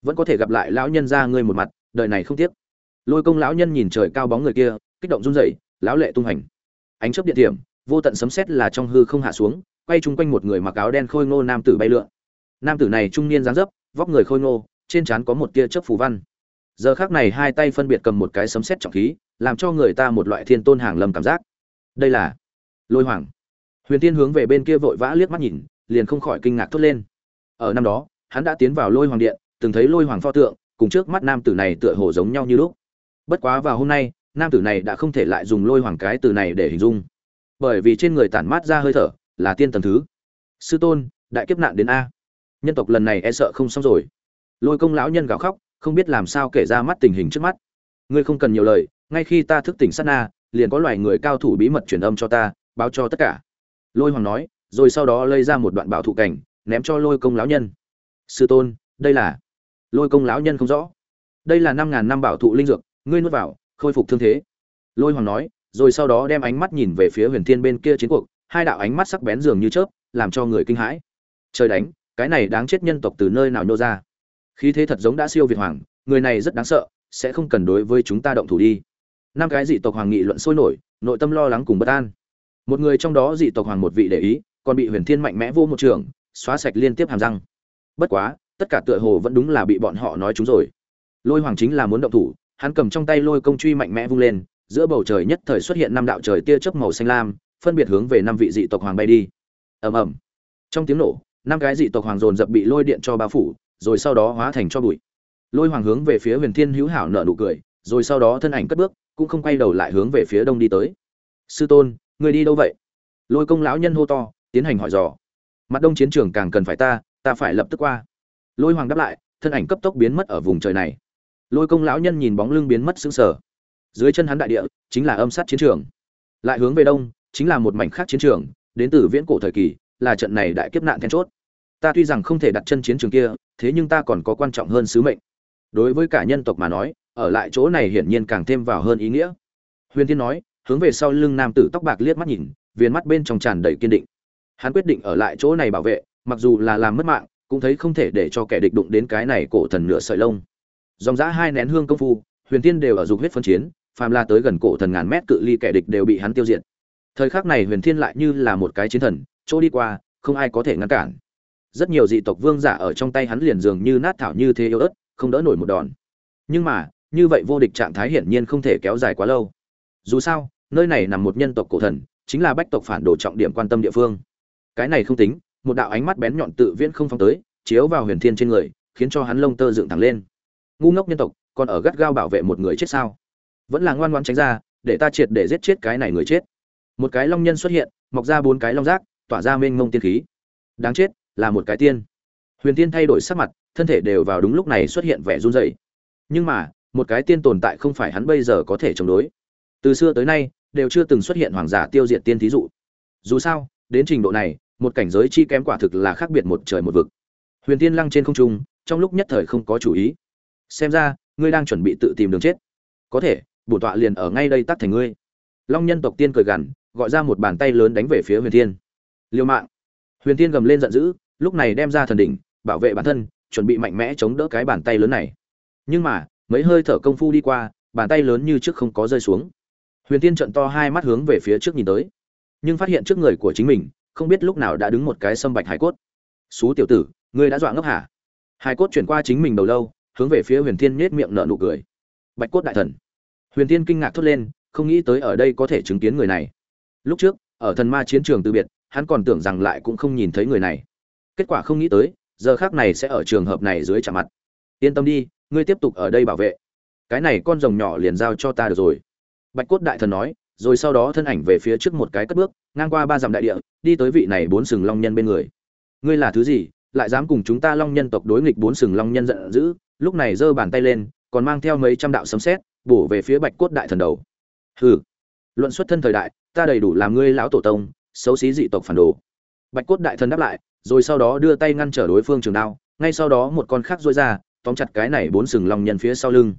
Vẫn có thể gặp lại lão nhân ra ngươi một mặt, đời này không tiếc. Lôi công lão nhân nhìn trời cao bóng người kia, kích động run rẩy, lão lệ tung hành. Ánh chớp điện tiệm vô tận sấm sét là trong hư không hạ xuống, quay chung quanh một người mặc áo đen khôi ngô nam tử bay lượn. Nam tử này trung niên dáng dấp, vóc người khôi ngô, trên trán có một tia chớp phù văn giờ khác này hai tay phân biệt cầm một cái sấm sét trọng khí, làm cho người ta một loại thiên tôn hàng lầm cảm giác. Đây là lôi hoàng. Huyền tiên hướng về bên kia vội vã liếc mắt nhìn, liền không khỏi kinh ngạc thốt lên. Ở năm đó, hắn đã tiến vào lôi hoàng điện, từng thấy lôi hoàng pho tượng, cùng trước mắt nam tử này tựa hồ giống nhau như lúc. Bất quá vào hôm nay, nam tử này đã không thể lại dùng lôi hoàng cái từ này để hình dung. Bởi vì trên người tản mát ra hơi thở là tiên tầng thứ. Sư tôn, đại kiếp nạn đến a. Nhân tộc lần này e sợ không xong rồi. Lôi công lão nhân gào khóc không biết làm sao kể ra mắt tình hình trước mắt. Ngươi không cần nhiều lời, ngay khi ta thức tỉnh sát na, liền có loài người cao thủ bí mật truyền âm cho ta, báo cho tất cả. Lôi hoàng nói, rồi sau đó lây ra một đoạn bảo thụ cảnh, ném cho lôi công lão nhân. Sư tôn, đây là lôi công lão nhân không rõ. Đây là năm ngàn năm bảo thụ linh dược, ngươi nuốt vào, khôi phục thương thế. Lôi hoàng nói, rồi sau đó đem ánh mắt nhìn về phía huyền thiên bên kia chiến cuộc, hai đạo ánh mắt sắc bén dường như chớp, làm cho người kinh hãi. Trời đánh, cái này đáng chết nhân tộc từ nơi nào nhô ra? Khí thế thật giống đã siêu việt hoàng, người này rất đáng sợ, sẽ không cần đối với chúng ta động thủ đi. Năm cái dị tộc hoàng nghị luận sôi nổi, nội tâm lo lắng cùng bất an. Một người trong đó dị tộc hoàng một vị để ý, còn bị huyền thiên mạnh mẽ vô một trường, xóa sạch liên tiếp hàm răng. Bất quá, tất cả tựa hồ vẫn đúng là bị bọn họ nói chúng rồi. Lôi hoàng chính là muốn động thủ, hắn cầm trong tay lôi công truy mạnh mẽ vung lên, giữa bầu trời nhất thời xuất hiện năm đạo trời tia chớp màu xanh lam, phân biệt hướng về năm vị dị tộc hoàng bay đi. Ầm ầm. Trong tiếng nổ, năm cái dị tộc hoàng dồn dập bị lôi điện cho bao phủ rồi sau đó hóa thành cho bụi. Lôi hoàng hướng về phía huyền thiên hữu hảo nở nụ cười, rồi sau đó thân ảnh cất bước, cũng không quay đầu lại hướng về phía đông đi tới. Sư tôn, người đi đâu vậy? Lôi công lão nhân hô to, tiến hành hỏi dò. Mặt đông chiến trường càng cần phải ta ta phải lập tức qua. Lôi hoàng đáp lại, thân ảnh cấp tốc biến mất ở vùng trời này. Lôi công lão nhân nhìn bóng lưng biến mất sững sờ. Dưới chân hắn đại địa, chính là âm sát chiến trường. Lại hướng về đông, chính là một mảnh khác chiến trường, đến từ viễn cổ thời kỳ, là trận này đại kiếp nạn then chốt ta tuy rằng không thể đặt chân chiến trường kia, thế nhưng ta còn có quan trọng hơn sứ mệnh. Đối với cả nhân tộc mà nói, ở lại chỗ này hiển nhiên càng thêm vào hơn ý nghĩa. Huyền tiên nói, hướng về sau lưng nam tử tóc bạc liếc mắt nhìn viên mắt bên trong tràn đầy kiên định. Hắn quyết định ở lại chỗ này bảo vệ, mặc dù là làm mất mạng, cũng thấy không thể để cho kẻ địch đụng đến cái này cổ thần nửa sợi lông. Dòng giã hai nén hương công phu, huyền tiên đều ở dục huyết phân chiến, phàm la tới gần cổ thần ngàn mét cự ly kẻ địch đều bị hắn tiêu diệt. Thời khắc này huyền thiên lại như là một cái chiến thần, chỗ đi qua, không ai có thể ngăn cản rất nhiều dị tộc vương giả ở trong tay hắn liền dường như nát thảo như thế yếu ớt, không đỡ nổi một đòn. Nhưng mà, như vậy vô địch trạng thái hiển nhiên không thể kéo dài quá lâu. Dù sao, nơi này nằm một nhân tộc cổ thần, chính là bách tộc phản đồ trọng điểm quan tâm địa phương. Cái này không tính, một đạo ánh mắt bén nhọn tự viễn không phóng tới, chiếu vào huyền thiên trên người, khiến cho hắn lông tơ dựng thẳng lên. Ngu ngốc nhân tộc, còn ở gắt gao bảo vệ một người chết sao? Vẫn là ngoan ngoan tránh ra, để ta triệt để giết chết cái này người chết. Một cái long nhân xuất hiện, mọc ra bốn cái long rác, tỏa ra mênh mông tiên khí. Đáng chết là một cái tiên. Huyền tiên thay đổi sắc mặt, thân thể đều vào đúng lúc này xuất hiện vẻ run rẩy. Nhưng mà, một cái tiên tồn tại không phải hắn bây giờ có thể chống đối. Từ xưa tới nay, đều chưa từng xuất hiện hoàng giả tiêu diệt tiên thí dụ. Dù sao, đến trình độ này, một cảnh giới chi kém quả thực là khác biệt một trời một vực. Huyền tiên lăng trên không trung, trong lúc nhất thời không có chủ ý. Xem ra, ngươi đang chuẩn bị tự tìm đường chết. Có thể bổn tọa liền ở ngay đây tắt thành ngươi. Long nhân tộc tiên cười gằn, gọi ra một bàn tay lớn đánh về phía huyền thiên. Liêu mạng huyền thiên gầm lên giận dữ, lúc này đem ra thần đỉnh, bảo vệ bản thân, chuẩn bị mạnh mẽ chống đỡ cái bàn tay lớn này. Nhưng mà, mấy hơi thở công phu đi qua, bàn tay lớn như trước không có rơi xuống. Huyền thiên trận to hai mắt hướng về phía trước nhìn tới. Nhưng phát hiện trước người của chính mình, không biết lúc nào đã đứng một cái sâm bạch hải cốt. Xú tiểu tử, ngươi đã dọa ngốc hả? Hải cốt chuyển qua chính mình đầu lâu, hướng về phía huyền thiên nhếch miệng nở nụ cười. Bạch cốt đại thần. Huyền thiên kinh ngạc thốt lên, không nghĩ tới ở đây có thể chứng kiến người này. Lúc trước, ở thần ma chiến trường từ biệt hắn còn tưởng rằng lại cũng không nhìn thấy người này. Kết quả không nghĩ tới, giờ khác này sẽ ở trường hợp này dưới chạm mặt. Yên tâm đi, ngươi tiếp tục ở đây bảo vệ. Cái này con rồng nhỏ liền giao cho ta được rồi. Bạch cốt đại thần nói, rồi sau đó thân ảnh về phía trước một cái cất bước, ngang qua ba dặm đại địa, đi tới vị này bốn sừng long nhân bên người. Ngươi là thứ gì? Lại dám cùng chúng ta long nhân tộc đối nghịch bốn sừng long nhân giận dữ? Lúc này giơ bàn tay lên, còn mang theo mấy trăm đạo sấm sét, bổ về phía bạch cốt đại thần đầu. Hừ. Luận xuất thân thời đại, ta đầy đủ làm ngươi lão tổ tông xấu xí dị tộc phản đồ. Bạch cốt đại thần đáp lại, rồi sau đó đưa tay ngăn trở đối phương trường đao, ngay sau đó một con khác dối ra, tóm chặt cái này bốn sừng long nhân phía sau lưng.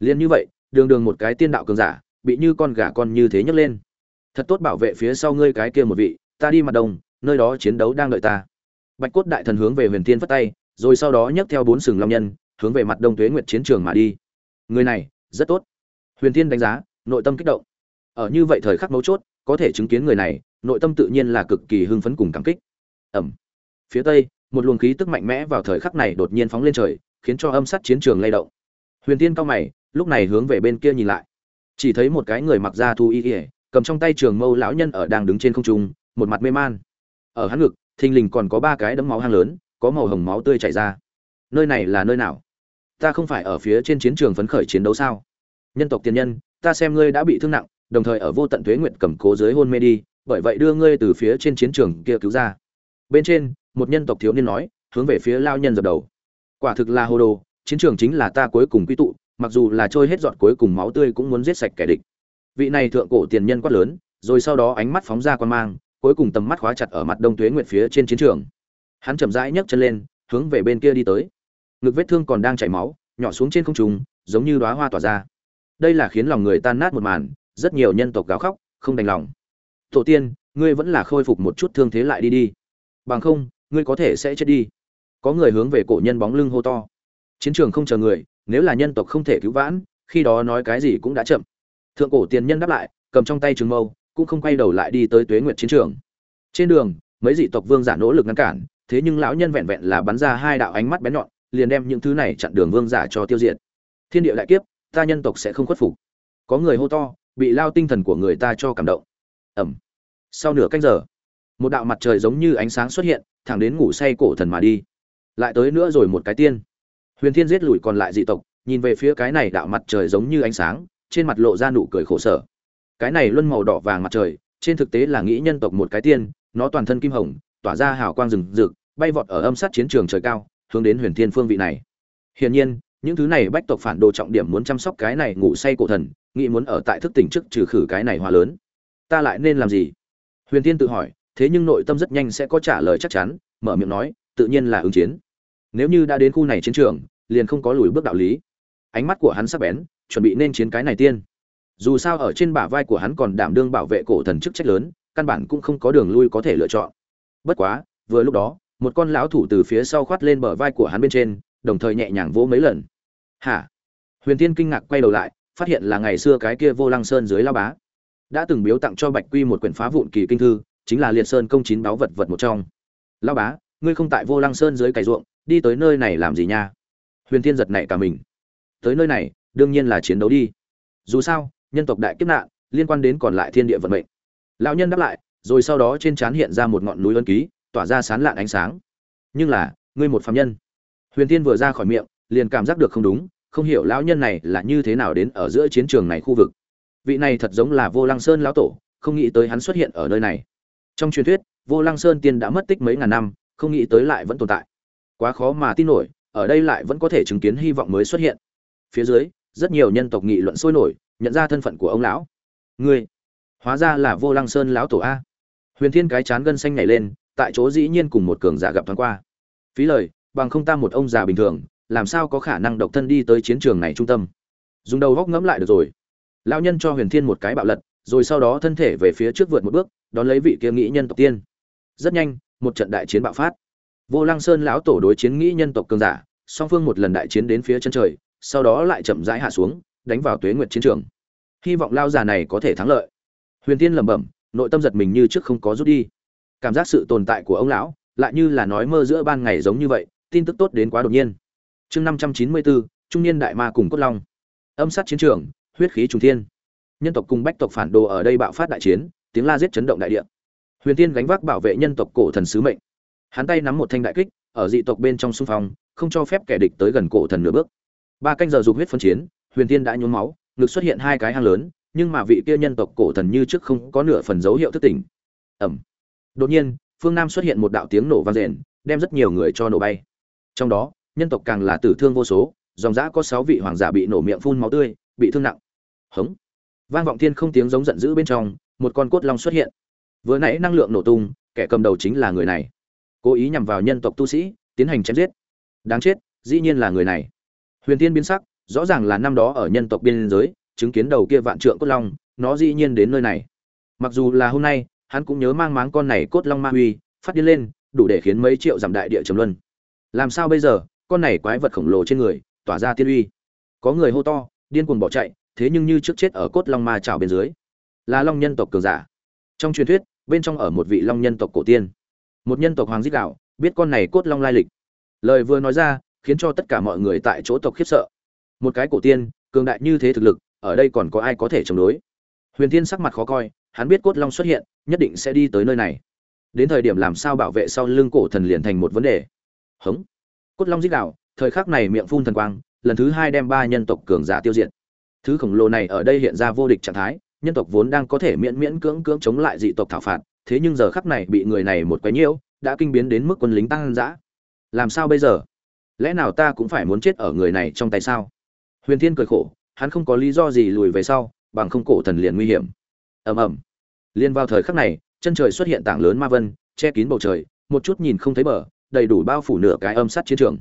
Liền như vậy, đường đường một cái tiên đạo cường giả, bị như con gà con như thế nhấc lên. Thật tốt bảo vệ phía sau ngươi cái kia một vị, ta đi mặt đông, nơi đó chiến đấu đang đợi ta. Bạch cốt đại thần hướng về huyền tiên phất tay, rồi sau đó nhấc theo bốn sừng long nhân, hướng về mặt đông tuế nguyệt chiến trường mà đi. Người này, rất tốt. Huyền tiên đánh giá, nội tâm kích động. Ở như vậy thời khắc mấu chốt, có thể chứng kiến người này nội tâm tự nhiên là cực kỳ hưng phấn cùng cảm kích. Ẩm. Phía tây, một luồng khí tức mạnh mẽ vào thời khắc này đột nhiên phóng lên trời, khiến cho âm sát chiến trường lay động. Huyền tiên cao mày, lúc này hướng về bên kia nhìn lại. Chỉ thấy một cái người mặc da thu y ỉa cầm trong tay trường mâu lão nhân ở đang đứng trên không trung, một mặt mê man. Ở hắn ngực, thình lình còn có ba cái đấm máu hang lớn, có màu hồng máu tươi chảy ra. Nơi này là nơi nào? Ta không phải ở phía trên chiến trường phấn khởi chiến đấu sao? Nhân tộc tiền nhân, ta xem ngươi đã bị thương nặng, đồng thời ở vô tận thuế nguyện cầm cố dưới hôn mê đi bởi vậy đưa ngươi từ phía trên chiến trường kia cứu ra. Bên trên, một nhân tộc thiếu niên nói, hướng về phía lao nhân dập đầu. Quả thực là hồ đồ, chiến trường chính là ta cuối cùng quy tụ, mặc dù là trôi hết giọt cuối cùng máu tươi cũng muốn giết sạch kẻ địch. Vị này thượng cổ tiền nhân quát lớn, rồi sau đó ánh mắt phóng ra quan mang, cuối cùng tầm mắt khóa chặt ở mặt đông tuế nguyệt phía trên chiến trường. Hắn chậm rãi nhấc chân lên, hướng về bên kia đi tới. Ngực vết thương còn đang chảy máu, nhỏ xuống trên không trung, giống như đóa hoa tỏa ra. Đây là khiến lòng người tan nát một màn, rất nhiều nhân tộc gào khóc, không đành lòng tổ tiên, ngươi vẫn là khôi phục một chút thương thế lại đi đi. Bằng không, ngươi có thể sẽ chết đi. Có người hướng về cổ nhân bóng lưng hô to. Chiến trường không chờ người, nếu là nhân tộc không thể cứu vãn, khi đó nói cái gì cũng đã chậm. Thượng cổ tiền nhân đáp lại, cầm trong tay trường mâu, cũng không quay đầu lại đi tới tuế nguyệt chiến trường. Trên đường, mấy dị tộc vương giả nỗ lực ngăn cản, thế nhưng lão nhân vẹn vẹn là bắn ra hai đạo ánh mắt bén nhọn, liền đem những thứ này chặn đường vương giả cho tiêu diệt. Thiên địa đại kiếp, ta nhân tộc sẽ không khuất phục. Có người hô to, bị lao tinh thần của người ta cho cảm động ẩm. Sau nửa canh giờ, một đạo mặt trời giống như ánh sáng xuất hiện, thẳng đến ngủ say cổ thần mà đi. Lại tới nữa rồi một cái tiên. Huyền thiên giết lùi còn lại dị tộc, nhìn về phía cái này đạo mặt trời giống như ánh sáng, trên mặt lộ ra nụ cười khổ sở. Cái này luân màu đỏ vàng mặt trời, trên thực tế là nghĩ nhân tộc một cái tiên, nó toàn thân kim hồng, tỏa ra hào quang rừng rực, bay vọt ở âm sát chiến trường trời cao, hướng đến huyền thiên phương vị này. Hiển nhiên, những thứ này bách tộc phản đồ trọng điểm muốn chăm sóc cái này ngủ say cổ thần, nghĩ muốn ở tại thức tỉnh trước trừ khử cái này hoa lớn ta lại nên làm gì? Huyền thiên tự hỏi, thế nhưng nội tâm rất nhanh sẽ có trả lời chắc chắn, mở miệng nói, tự nhiên là ứng chiến. Nếu như đã đến khu này chiến trường, liền không có lùi bước đạo lý. Ánh mắt của hắn sắc bén, chuẩn bị nên chiến cái này tiên. Dù sao ở trên bả vai của hắn còn đảm đương bảo vệ cổ thần chức trách lớn, căn bản cũng không có đường lui có thể lựa chọn. Bất quá, vừa lúc đó, một con lão thủ từ phía sau khoát lên bờ vai của hắn bên trên, đồng thời nhẹ nhàng vỗ mấy lần. Hả? Huyền tiên kinh ngạc quay đầu lại, phát hiện là ngày xưa cái kia vô lăng sơn dưới lao bá đã từng biếu tặng cho bạch quy một quyển phá vụn kỳ kinh thư, chính là liệt sơn công chín báu vật vật một trong. Lao bá, ngươi không tại vô lăng sơn dưới cày ruộng, đi tới nơi này làm gì nha? Huyền thiên giật nảy cả mình. Tới nơi này, đương nhiên là chiến đấu đi. Dù sao, nhân tộc đại kiếp nạn, liên quan đến còn lại thiên địa vận mệnh. Lão nhân đáp lại, rồi sau đó trên trán hiện ra một ngọn núi ân ký, tỏa ra sán lạn ánh sáng. Nhưng là, ngươi một phạm nhân. Huyền tiên vừa ra khỏi miệng, liền cảm giác được không đúng, không hiểu lão nhân này là như thế nào đến ở giữa chiến trường này khu vực vị này thật giống là vô lăng sơn lão tổ, không nghĩ tới hắn xuất hiện ở nơi này. Trong truyền thuyết, vô lăng sơn tiên đã mất tích mấy ngàn năm, không nghĩ tới lại vẫn tồn tại. Quá khó mà tin nổi, ở đây lại vẫn có thể chứng kiến hy vọng mới xuất hiện. Phía dưới, rất nhiều nhân tộc nghị luận sôi nổi, nhận ra thân phận của ông lão. Ngươi, hóa ra là vô lăng sơn lão tổ a. Huyền thiên cái chán gân xanh nhảy lên, tại chỗ dĩ nhiên cùng một cường giả gặp thoáng qua. Phí lời, bằng không ta một ông già bình thường, làm sao có khả năng độc thân đi tới chiến trường này trung tâm? Dùng đầu góc ngẫm lại được rồi lão nhân cho huyền thiên một cái bạo lật, rồi sau đó thân thể về phía trước vượt một bước, đón lấy vị kia nghĩ nhân tộc tiên. Rất nhanh, một trận đại chiến bạo phát. Vô lăng sơn lão tổ đối chiến nghĩ nhân tộc cường giả, song phương một lần đại chiến đến phía chân trời, sau đó lại chậm rãi hạ xuống, đánh vào tuế nguyệt chiến trường. Hy vọng lao già này có thể thắng lợi. Huyền tiên lẩm bẩm, nội tâm giật mình như trước không có rút đi. Cảm giác sự tồn tại của ông lão, lại như là nói mơ giữa ban ngày giống như vậy, tin tức tốt đến quá đột nhiên. Chương năm trăm chín mươi bốn, trung niên đại ma cùng cốt long. Âm sát chiến trường huyết khí trùng thiên. Nhân tộc cùng bách tộc phản đồ ở đây bạo phát đại chiến, tiếng la giết chấn động đại địa. Huyền tiên gánh vác bảo vệ nhân tộc cổ thần sứ mệnh. Hắn tay nắm một thanh đại kích, ở dị tộc bên trong xung phong, không cho phép kẻ địch tới gần cổ thần nửa bước. Ba canh giờ dục huyết phân chiến, huyền tiên đã nhuốm máu, ngực xuất hiện hai cái hang lớn, nhưng mà vị kia nhân tộc cổ thần như trước không có nửa phần dấu hiệu thức tỉnh. Ẩm đột nhiên, phương nam xuất hiện một đạo tiếng nổ vang rền, đem rất nhiều người cho nổ bay. Trong đó, nhân tộc càng là tử thương vô số, dòng dã có sáu vị hoàng giả bị nổ miệng phun máu tươi, bị thương nặng hống. Vang vọng thiên không tiếng giống giận dữ bên trong, một con cốt long xuất hiện. Vừa nãy năng lượng nổ tung, kẻ cầm đầu chính là người này. Cố ý nhằm vào nhân tộc tu sĩ, tiến hành chém giết. Đáng chết, dĩ nhiên là người này. Huyền tiên biến sắc, rõ ràng là năm đó ở nhân tộc biên giới, chứng kiến đầu kia vạn trượng cốt long, nó dĩ nhiên đến nơi này. Mặc dù là hôm nay, hắn cũng nhớ mang máng con này cốt long ma huy, phát điên lên, đủ để khiến mấy triệu giảm đại địa trầm luân. Làm sao bây giờ, con này quái vật khổng lồ trên người, tỏa ra tiên uy. Có người hô to, điên cuồng bỏ chạy thế nhưng như trước chết ở cốt long ma trào bên dưới, là long nhân tộc cường giả. Trong truyền thuyết, bên trong ở một vị long nhân tộc cổ tiên. Một nhân tộc hoàng dích đạo, biết con này cốt long lai lịch. Lời vừa nói ra, khiến cho tất cả mọi người tại chỗ tộc khiếp sợ. Một cái cổ tiên, cường đại như thế thực lực, ở đây còn có ai có thể chống đối? Huyền thiên sắc mặt khó coi, hắn biết cốt long xuất hiện, nhất định sẽ đi tới nơi này. Đến thời điểm làm sao bảo vệ sau lưng cổ thần liền thành một vấn đề. Hống. Cốt long dích đạo, thời khắc này miệng phun thần quang, lần thứ hai đem ba nhân tộc cường giả tiêu diệt thứ khổng lồ này ở đây hiện ra vô địch trạng thái, nhân tộc vốn đang có thể miễn miễn cưỡng cưỡng chống lại dị tộc thảo phạt, thế nhưng giờ khắc này bị người này một quái nhiễu, đã kinh biến đến mức quân lính tăng dã. Làm sao bây giờ? Lẽ nào ta cũng phải muốn chết ở người này trong tay sao? Huyền thiên cười khổ, hắn không có lý do gì lùi về sau, bằng không cổ thần liền nguy hiểm. Ầm ầm. Liên vào thời khắc này, chân trời xuất hiện tảng lớn ma vân, che kín bầu trời, một chút nhìn không thấy bờ, đầy đủ bao phủ nửa cái âm sát chiến trường.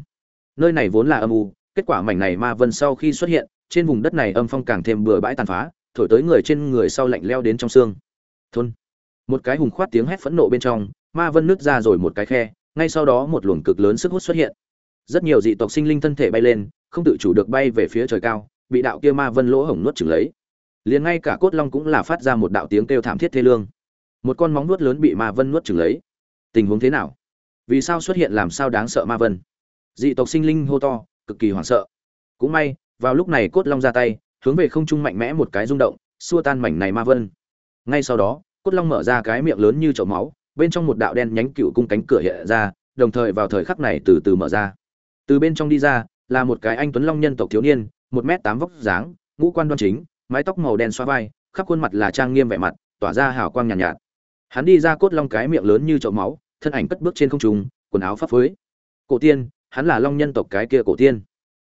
Nơi này vốn là âm u, kết quả mảnh này ma vân sau khi xuất hiện trên vùng đất này âm phong càng thêm bừa bãi tàn phá, thổi tới người trên người sau lạnh leo đến trong xương. Thôn. Một cái hùng khoát tiếng hét phẫn nộ bên trong, ma vân nứt ra rồi một cái khe, ngay sau đó một luồng cực lớn sức hút xuất hiện. Rất nhiều dị tộc sinh linh thân thể bay lên, không tự chủ được bay về phía trời cao, bị đạo kia ma vân lỗ hổng nuốt chửng lấy. Liền ngay cả cốt long cũng là phát ra một đạo tiếng kêu thảm thiết thê lương. Một con móng nuốt lớn bị ma vân nuốt chửng lấy. Tình huống thế nào? Vì sao xuất hiện làm sao đáng sợ ma vân? Dị tộc sinh linh hô to, cực kỳ hoảng sợ. Cũng may vào lúc này cốt long ra tay hướng về không trung mạnh mẽ một cái rung động xua tan mảnh này ma vân. Ngay sau đó cốt long mở ra cái miệng lớn như chậu máu bên trong một đạo đen nhánh cựu cung cánh cửa hiện ra đồng thời vào thời khắc này từ từ mở ra. Từ bên trong đi ra là một cái anh tuấn long nhân tộc thiếu niên một m tám vóc dáng ngũ quan đoan chính mái tóc màu đen xoa vai khắp khuôn mặt là trang nghiêm vẻ mặt tỏa ra hào quang nhàn nhạt, nhạt. Hắn đi ra cốt long cái miệng lớn như chậu máu thân ảnh cất bước trên không trung quần áo phấp phới. Cổ tiên hắn là long nhân tộc cái kia cổ tiên.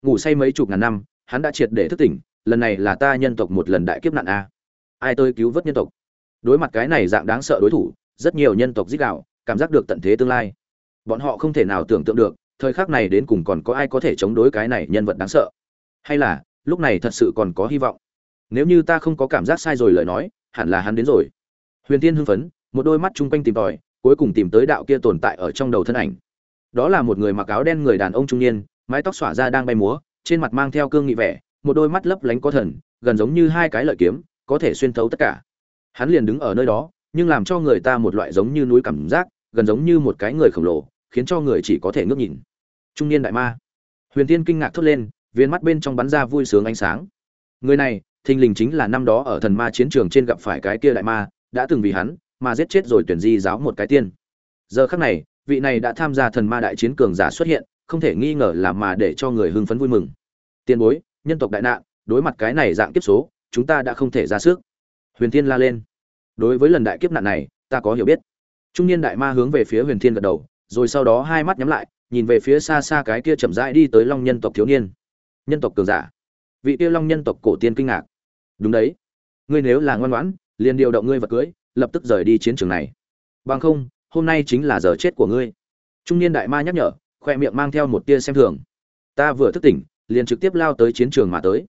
Ngủ say mấy chục ngàn năm hắn đã triệt để thức tỉnh, lần này là ta nhân tộc một lần đại kiếp nạn a. Ai tôi cứu vớt nhân tộc? Đối mặt cái này dạng đáng sợ đối thủ, rất nhiều nhân tộc dích đạo cảm giác được tận thế tương lai. Bọn họ không thể nào tưởng tượng được, thời khắc này đến cùng còn có ai có thể chống đối cái này nhân vật đáng sợ. Hay là, lúc này thật sự còn có hy vọng. Nếu như ta không có cảm giác sai rồi lời nói, hẳn là hắn đến rồi. Huyền tiên hưng phấn, một đôi mắt chung quanh tìm tòi, cuối cùng tìm tới đạo kia tồn tại ở trong đầu thân ảnh. Đó là một người mặc áo đen người đàn ông trung niên, mái tóc xõa ra đang bay múa trên mặt mang theo cương nghị vẻ, một đôi mắt lấp lánh có thần, gần giống như hai cái lợi kiếm, có thể xuyên thấu tất cả. Hắn liền đứng ở nơi đó, nhưng làm cho người ta một loại giống như núi cảm giác, gần giống như một cái người khổng lồ, khiến cho người chỉ có thể ngước nhìn. Trung niên đại ma. Huyền tiên kinh ngạc thốt lên, viên mắt bên trong bắn ra vui sướng ánh sáng. Người này, thình lình chính là năm đó ở thần ma chiến trường trên gặp phải cái kia đại ma, đã từng vì hắn mà giết chết rồi tuyển di giáo một cái tiên. Giờ khắc này, vị này đã tham gia thần ma đại chiến cường giả xuất hiện không thể nghi ngờ là mà để cho người hưng phấn vui mừng. Tiền bối, nhân tộc đại nạn, đối mặt cái này dạng kiếp số, chúng ta đã không thể ra sức. Huyền thiên la lên. Đối với lần đại kiếp nạn này, ta có hiểu biết. Trung niên đại ma hướng về phía huyền thiên gật đầu, rồi sau đó hai mắt nhắm lại, nhìn về phía xa xa cái kia chậm rãi đi tới long nhân tộc thiếu niên. Nhân tộc cường giả. Vị kia long nhân tộc cổ tiên kinh ngạc. Đúng đấy. Ngươi nếu là ngoan ngoãn, liền điều động ngươi vật cưới, lập tức rời đi chiến trường này. Bằng không, hôm nay chính là giờ chết của ngươi. Trung niên đại ma nhắc nhở khoe miệng mang theo một tia xem thường. Ta vừa thức tỉnh, liền trực tiếp lao tới chiến trường mà tới.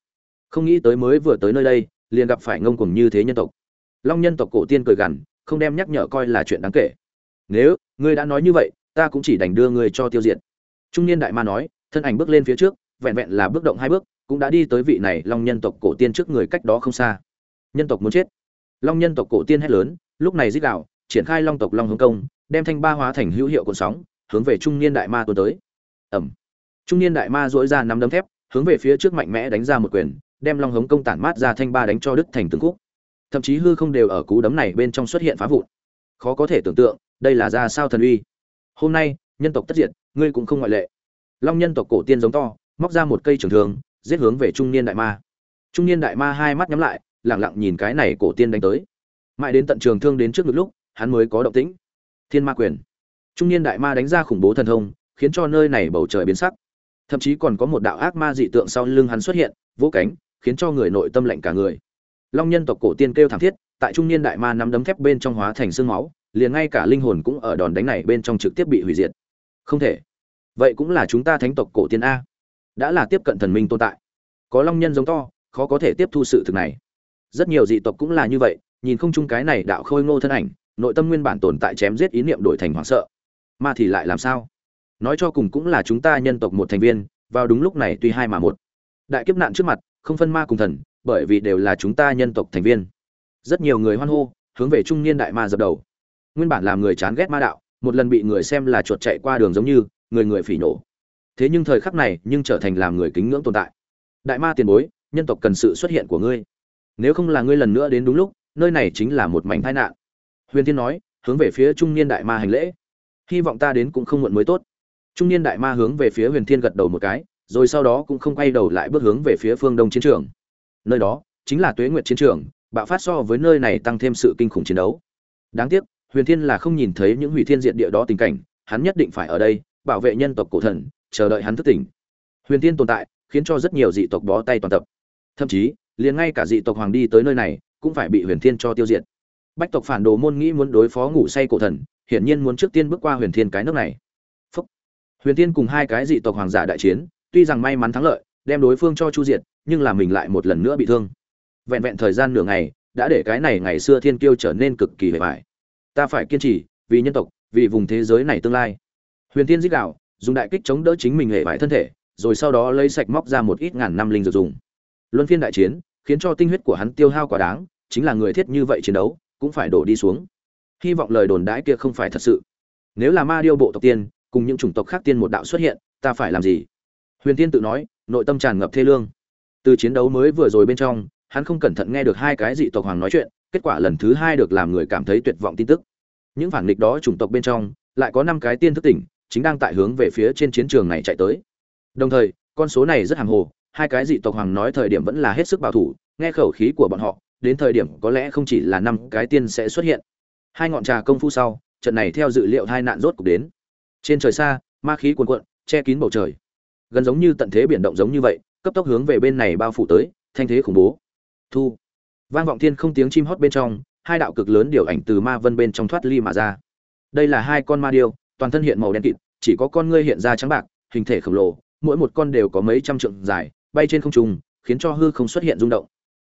Không nghĩ tới mới vừa tới nơi đây, liền gặp phải ngông cuồng như thế nhân tộc. Long nhân tộc cổ tiên cười gằn, không đem nhắc nhở coi là chuyện đáng kể. Nếu, ngươi đã nói như vậy, ta cũng chỉ đành đưa ngươi cho tiêu diệt. Trung niên đại ma nói, thân ảnh bước lên phía trước, vẹn vẹn là bước động hai bước, cũng đã đi tới vị này long nhân tộc cổ tiên trước người cách đó không xa. Nhân tộc muốn chết. Long nhân tộc cổ tiên hét lớn, lúc này dích đạo, triển khai long tộc long hướng công, đem thanh ba hóa thành hữu hiệu cuộn sóng hướng về trung niên đại ma tuôn tới. Ầm. Trung niên đại ma dỗi ra nắm đấm thép, hướng về phía trước mạnh mẽ đánh ra một quyền, đem long hống công tản mát ra thanh ba đánh cho đứt thành từng khúc. Thậm chí hư không đều ở cú đấm này bên trong xuất hiện phá vụn. Khó có thể tưởng tượng, đây là ra sao thần uy. Hôm nay, nhân tộc tất diệt, ngươi cũng không ngoại lệ. Long nhân tộc cổ tiên giống to, móc ra một cây trường thương, giết hướng về trung niên đại ma. Trung niên đại ma hai mắt nhắm lại, lặng lặng nhìn cái này cổ tiên đánh tới. Mãi đến tận trường thương đến trước ngực lúc, hắn mới có động tĩnh. Thiên ma quyền trung niên đại ma đánh ra khủng bố thần thông, khiến cho nơi này bầu trời biến sắc. Thậm chí còn có một đạo ác ma dị tượng sau lưng hắn xuất hiện, vỗ cánh, khiến cho người nội tâm lạnh cả người. Long nhân tộc cổ tiên kêu thảm thiết, tại trung niên đại ma nắm đấm thép bên trong hóa thành xương máu, liền ngay cả linh hồn cũng ở đòn đánh này bên trong trực tiếp bị hủy diệt. Không thể. Vậy cũng là chúng ta thánh tộc cổ tiên a. Đã là tiếp cận thần minh tồn tại. Có long nhân giống to, khó có thể tiếp thu sự thực này. Rất nhiều dị tộc cũng là như vậy, nhìn không chung cái này đạo khôi ngô thân ảnh, nội tâm nguyên bản tồn tại chém giết ý niệm đổi thành hoảng sợ ma thì lại làm sao? Nói cho cùng cũng là chúng ta nhân tộc một thành viên, vào đúng lúc này tuy hai mà một. Đại kiếp nạn trước mặt, không phân ma cùng thần, bởi vì đều là chúng ta nhân tộc thành viên. Rất nhiều người hoan hô, hướng về trung niên đại ma dập đầu. Nguyên bản làm người chán ghét ma đạo, một lần bị người xem là chuột chạy qua đường giống như, người người phỉ nổ. Thế nhưng thời khắc này, nhưng trở thành làm người kính ngưỡng tồn tại. Đại ma tiền bối, nhân tộc cần sự xuất hiện của ngươi. Nếu không là ngươi lần nữa đến đúng lúc, nơi này chính là một mảnh tai nạn. Huyền thiên nói, hướng về phía trung niên đại ma hành lễ hy vọng ta đến cũng không muộn mới tốt. Trung niên đại ma hướng về phía huyền thiên gật đầu một cái, rồi sau đó cũng không quay đầu lại bước hướng về phía phương đông chiến trường. Nơi đó chính là tuế nguyệt chiến trường, bạo phát so với nơi này tăng thêm sự kinh khủng chiến đấu. Đáng tiếc, huyền thiên là không nhìn thấy những hủy thiên diện địa đó tình cảnh, hắn nhất định phải ở đây, bảo vệ nhân tộc cổ thần, chờ đợi hắn thức tỉnh. Huyền thiên tồn tại, khiến cho rất nhiều dị tộc bó tay toàn tập. Thậm chí, liền ngay cả dị tộc hoàng đi tới nơi này, cũng phải bị huyền thiên cho tiêu diệt. Bách tộc phản đồ môn nghĩ muốn đối phó ngủ say cổ thần hiển nhiên muốn trước tiên bước qua huyền thiên cái nước này. Phúc. huyền thiên cùng hai cái dị tộc hoàng giả đại chiến, tuy rằng may mắn thắng lợi, đem đối phương cho chu diệt, nhưng là mình lại một lần nữa bị thương. Vẹn vẹn thời gian nửa ngày, đã để cái này ngày xưa thiên kiêu trở nên cực kỳ hề vải ta phải kiên trì, vì nhân tộc, vì vùng thế giới này tương lai. Huyền thiên dích đạo dùng đại kích chống đỡ chính mình hề vải thân thể, rồi sau đó lấy sạch móc ra một ít ngàn năm linh dược dùng. Luân phiên đại chiến, khiến cho tinh huyết của hắn tiêu hao quá đáng, chính là người thiết như vậy chiến đấu, cũng phải đổ đi xuống hy vọng lời đồn đãi kia không phải thật sự. Nếu là ma điêu bộ tộc tiên, cùng những chủng tộc khác tiên một đạo xuất hiện, ta phải làm gì? Huyền tiên tự nói, nội tâm tràn ngập thê lương. Từ chiến đấu mới vừa rồi bên trong, hắn không cẩn thận nghe được hai cái dị tộc hoàng nói chuyện, kết quả lần thứ hai được làm người cảm thấy tuyệt vọng tin tức. Những phản nghịch đó chủng tộc bên trong, lại có năm cái tiên thức tỉnh, chính đang tại hướng về phía trên chiến trường này chạy tới. Đồng thời, con số này rất hàng hồ, hai cái dị tộc hoàng nói thời điểm vẫn là hết sức bảo thủ, nghe khẩu khí của bọn họ, đến thời điểm có lẽ không chỉ là năm cái tiên sẽ xuất hiện hai ngọn trà công phu sau, trận này theo dự liệu hai nạn rốt cục đến. Trên trời xa, ma khí cuồn cuộn, che kín bầu trời. Gần giống như tận thế biển động giống như vậy, cấp tốc hướng về bên này bao phủ tới, thanh thế khủng bố. Thu. Vang vọng thiên không tiếng chim hót bên trong, hai đạo cực lớn điều ảnh từ ma vân bên trong thoát ly mà ra. Đây là hai con ma điêu, toàn thân hiện màu đen kịt, chỉ có con ngươi hiện ra trắng bạc, hình thể khổng lồ, mỗi một con đều có mấy trăm trượng dài, bay trên không trung, khiến cho hư không xuất hiện rung động.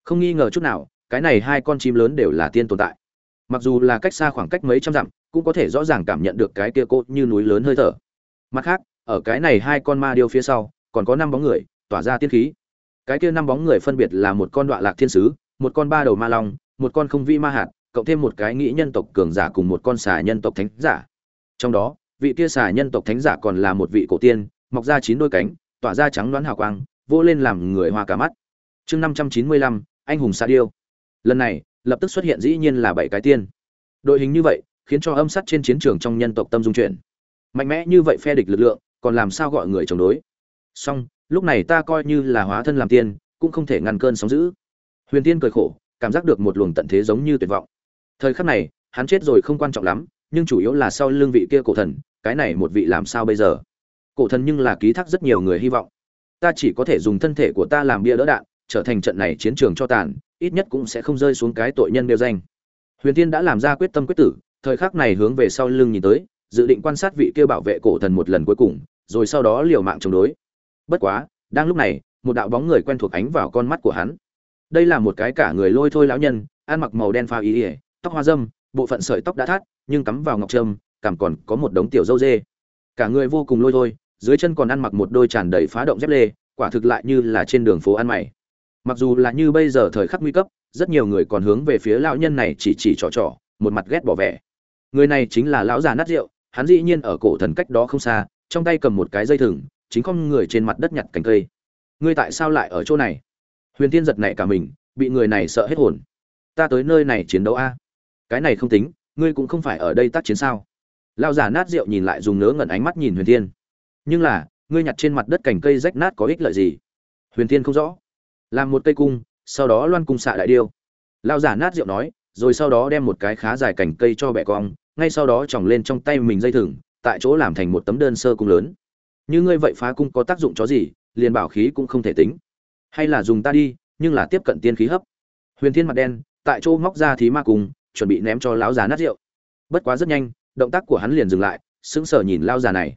Không nghi ngờ chút nào, cái này hai con chim lớn đều là tiên tồn tại mặc dù là cách xa khoảng cách mấy trăm dặm, cũng có thể rõ ràng cảm nhận được cái kia cốt như núi lớn hơi thở. Mặt khác, ở cái này hai con ma điêu phía sau, còn có năm bóng người, tỏa ra tiên khí. Cái kia năm bóng người phân biệt là một con đoạn lạc thiên sứ, một con ba đầu ma long, một con không vi ma hạt, cộng thêm một cái nghĩ nhân tộc cường giả cùng một con xà nhân tộc thánh giả. Trong đó, vị kia xà nhân tộc thánh giả còn là một vị cổ tiên, mọc ra chín đôi cánh, tỏa ra trắng đoán hào quang vô lên làm người hoa cả mắt. Chương năm trăm chín mươi lăm, anh hùng sa điêu. Lần này lập tức xuất hiện dĩ nhiên là bảy cái tiên. Đội hình như vậy, khiến cho âm sát trên chiến trường trong nhân tộc tâm dung chuyển. Mạnh mẽ như vậy phe địch lực lượng, còn làm sao gọi người chống đối? Song lúc này ta coi như là hóa thân làm tiên, cũng không thể ngăn cơn sóng dữ. Huyền tiên cười khổ, cảm giác được một luồng tận thế giống như tuyệt vọng. Thời khắc này, hắn chết rồi không quan trọng lắm, nhưng chủ yếu là sau lưng vị kia cổ thần, cái này một vị làm sao bây giờ? Cổ thần nhưng là ký thác rất nhiều người hy vọng. Ta chỉ có thể dùng thân thể của ta làm bia đỡ đạn, trở thành trận này chiến trường cho tàn ít nhất cũng sẽ không rơi xuống cái tội nhân nêu danh. Huyền tiên đã làm ra quyết tâm quyết tử, thời khắc này hướng về sau lưng nhìn tới, dự định quan sát vị kia bảo vệ cổ thần một lần cuối cùng, rồi sau đó liều mạng chống đối. Bất quá, đang lúc này, một đạo bóng người quen thuộc ánh vào con mắt của hắn. Đây là một cái cả người lôi thôi lão nhân, ăn mặc màu đen pha ý ỉa tóc hoa dâm, bộ phận sợi tóc đã thắt, nhưng cắm vào ngọc trâm, cảm còn có một đống tiểu dâu dê. Cả người vô cùng lôi thôi, dưới chân còn ăn mặc một đôi tràn đầy phá động dép lê, quả thực lại như là trên đường phố ăn mày mặc dù là như bây giờ thời khắc nguy cấp, rất nhiều người còn hướng về phía lão nhân này chỉ chỉ trò trò, một mặt ghét bỏ vẻ. Người này chính là lão già nát rượu, hắn dĩ nhiên ở cổ thần cách đó không xa, trong tay cầm một cái dây thừng, chính con người trên mặt đất nhặt cành cây. Ngươi tại sao lại ở chỗ này? Huyền tiên giật nảy cả mình, bị người này sợ hết hồn. Ta tới nơi này chiến đấu a. Cái này không tính, ngươi cũng không phải ở đây tác chiến sao? Lão già nát rượu nhìn lại dùng nớ ngẩn ánh mắt nhìn huyền tiên nhưng là, ngươi nhặt trên mặt đất cành cây rách nát có ích lợi gì? Huyền tiên không rõ làm một cây cung, sau đó loan cung xạ đại điêu. Lao giả nát rượu nói, rồi sau đó đem một cái khá dài cành cây cho bẻ cong, ngay sau đó chỏng lên trong tay mình dây thừng, tại chỗ làm thành một tấm đơn sơ cung lớn. Như ngươi vậy phá cung có tác dụng chó gì, liền bảo khí cũng không thể tính. Hay là dùng ta đi, nhưng là tiếp cận tiên khí hấp. Huyền thiên mặt đen, tại chỗ móc ra thí ma cung, chuẩn bị ném cho lão già nát rượu. Bất quá rất nhanh, động tác của hắn liền dừng lại, sững sờ nhìn lao già này.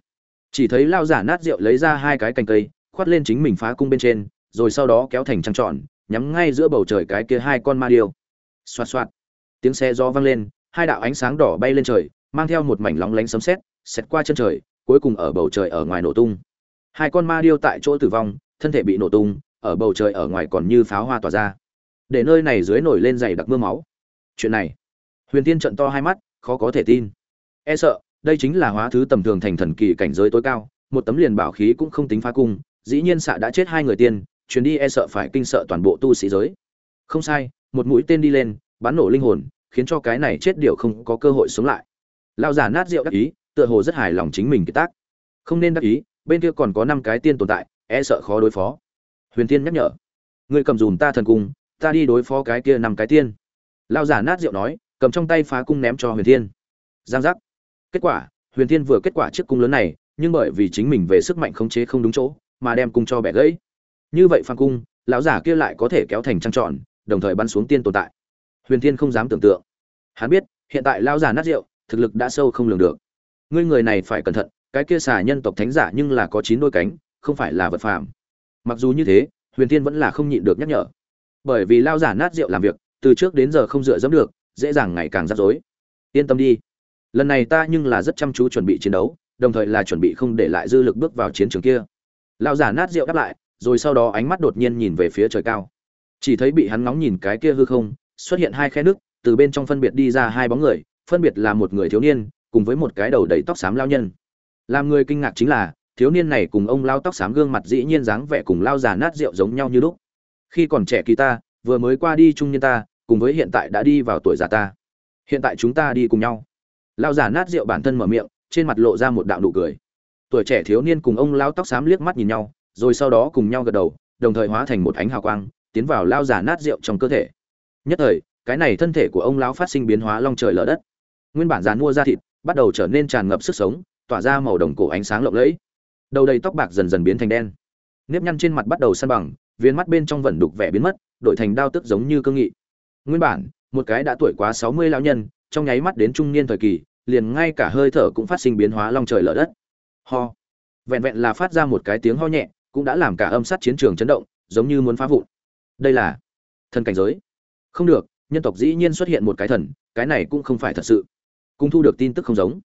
Chỉ thấy lao già nát rượu lấy ra hai cái cành cây, khoát lên chính mình phá cung bên trên rồi sau đó kéo thành trăng tròn, nhắm ngay giữa bầu trời cái kia hai con ma điêu. Xoạt xoạt. Tiếng xe gió vang lên, hai đạo ánh sáng đỏ bay lên trời, mang theo một mảnh lóng lánh sấm sét xét qua chân trời, cuối cùng ở bầu trời ở ngoài nổ tung. Hai con ma điêu tại chỗ tử vong, thân thể bị nổ tung, ở bầu trời ở ngoài còn như pháo hoa tỏa ra. Để nơi này dưới nổi lên dày đặc mưa máu. Chuyện này. Huyền tiên trận to hai mắt, khó có thể tin. E sợ, đây chính là hóa thứ tầm thường thành thần kỳ cảnh giới tối cao, một tấm liền bảo khí cũng không tính phá cung, dĩ nhiên xạ đã chết hai người tiên chuyến đi e sợ phải kinh sợ toàn bộ tu sĩ giới. Không sai, một mũi tên đi lên, bắn nổ linh hồn, khiến cho cái này chết điệu không có cơ hội sống lại. Lao giả nát rượu đắc ý, tựa hồ rất hài lòng chính mình cái tác. Không nên đắc ý, bên kia còn có năm cái tiên tồn tại e sợ khó đối phó. Huyền tiên nhắc nhở. Ngươi cầm dùm ta thần cung, ta đi đối phó cái kia năm cái tiên. Lao giả nát rượu nói, cầm trong tay phá cung ném cho huyền thiên. Giang giác. Kết quả, huyền thiên vừa kết quả chiếc cung lớn này, nhưng bởi vì chính mình về sức mạnh khống chế không đúng chỗ, mà đem cung cho bẻ gãy như vậy phan cung, lão giả kia lại có thể kéo thành trăng tròn đồng thời bắn xuống tiên tồn tại. Huyền thiên không dám tưởng tượng. Hắn biết, hiện tại lão giả nát rượu, thực lực đã sâu không lường được. Ngươi người này phải cẩn thận, cái kia xà nhân tộc thánh giả nhưng là có chín đôi cánh, không phải là vật phàm. Mặc dù như thế, huyền thiên vẫn là không nhịn được nhắc nhở. Bởi vì lao giả nát rượu làm việc, từ trước đến giờ không dựa dẫm được, dễ dàng ngày càng rắc rối. Yên tâm đi. Lần này ta nhưng là rất chăm chú chuẩn bị chiến đấu, đồng thời là chuẩn bị không để lại dư lực bước vào chiến trường kia. Lao giả nát rượu đáp lại rồi sau đó ánh mắt đột nhiên nhìn về phía trời cao. Chỉ thấy bị hắn ngóng nhìn cái kia hư không, xuất hiện hai khe nước, từ bên trong phân biệt đi ra hai bóng người, phân biệt là một người thiếu niên, cùng với một cái đầu đầy tóc xám lao nhân. Làm người kinh ngạc chính là, thiếu niên này cùng ông lao tóc xám gương mặt dĩ nhiên dáng vẻ cùng lao già nát rượu giống nhau như lúc. Khi còn trẻ kỳ ta, vừa mới qua đi trung niên ta, cùng với hiện tại đã đi vào tuổi già ta. Hiện tại chúng ta đi cùng nhau. Lao già nát rượu bản thân mở miệng, trên mặt lộ ra một đạo nụ cười. Tuổi trẻ thiếu niên cùng ông lao tóc xám liếc mắt nhìn nhau rồi sau đó cùng nhau gật đầu, đồng thời hóa thành một ánh hào quang, tiến vào lao giả nát rượu trong cơ thể. Nhất thời, cái này thân thể của ông lão phát sinh biến hóa long trời lở đất. Nguyên bản dàn mua da thịt, bắt đầu trở nên tràn ngập sức sống, tỏa ra màu đồng cổ ánh sáng lộng lẫy. Đầu đầy tóc bạc dần dần biến thành đen. Nếp nhăn trên mặt bắt đầu săn bằng, viên mắt bên trong vẫn đục vẻ biến mất, đổi thành đao tức giống như cương nghị. Nguyên bản, một cái đã tuổi quá sáu mươi lão nhân, trong nháy mắt đến trung niên thời kỳ, liền ngay cả hơi thở cũng phát sinh biến hóa long trời lở đất. Ho. Vẹn vẹn là phát ra một cái tiếng ho nhẹ cũng đã làm cả âm sát chiến trường chấn động, giống như muốn phá vụn. Đây là thần cảnh giới. Không được, nhân tộc dĩ nhiên xuất hiện một cái thần, cái này cũng không phải thật sự. Cũng thu được tin tức không giống.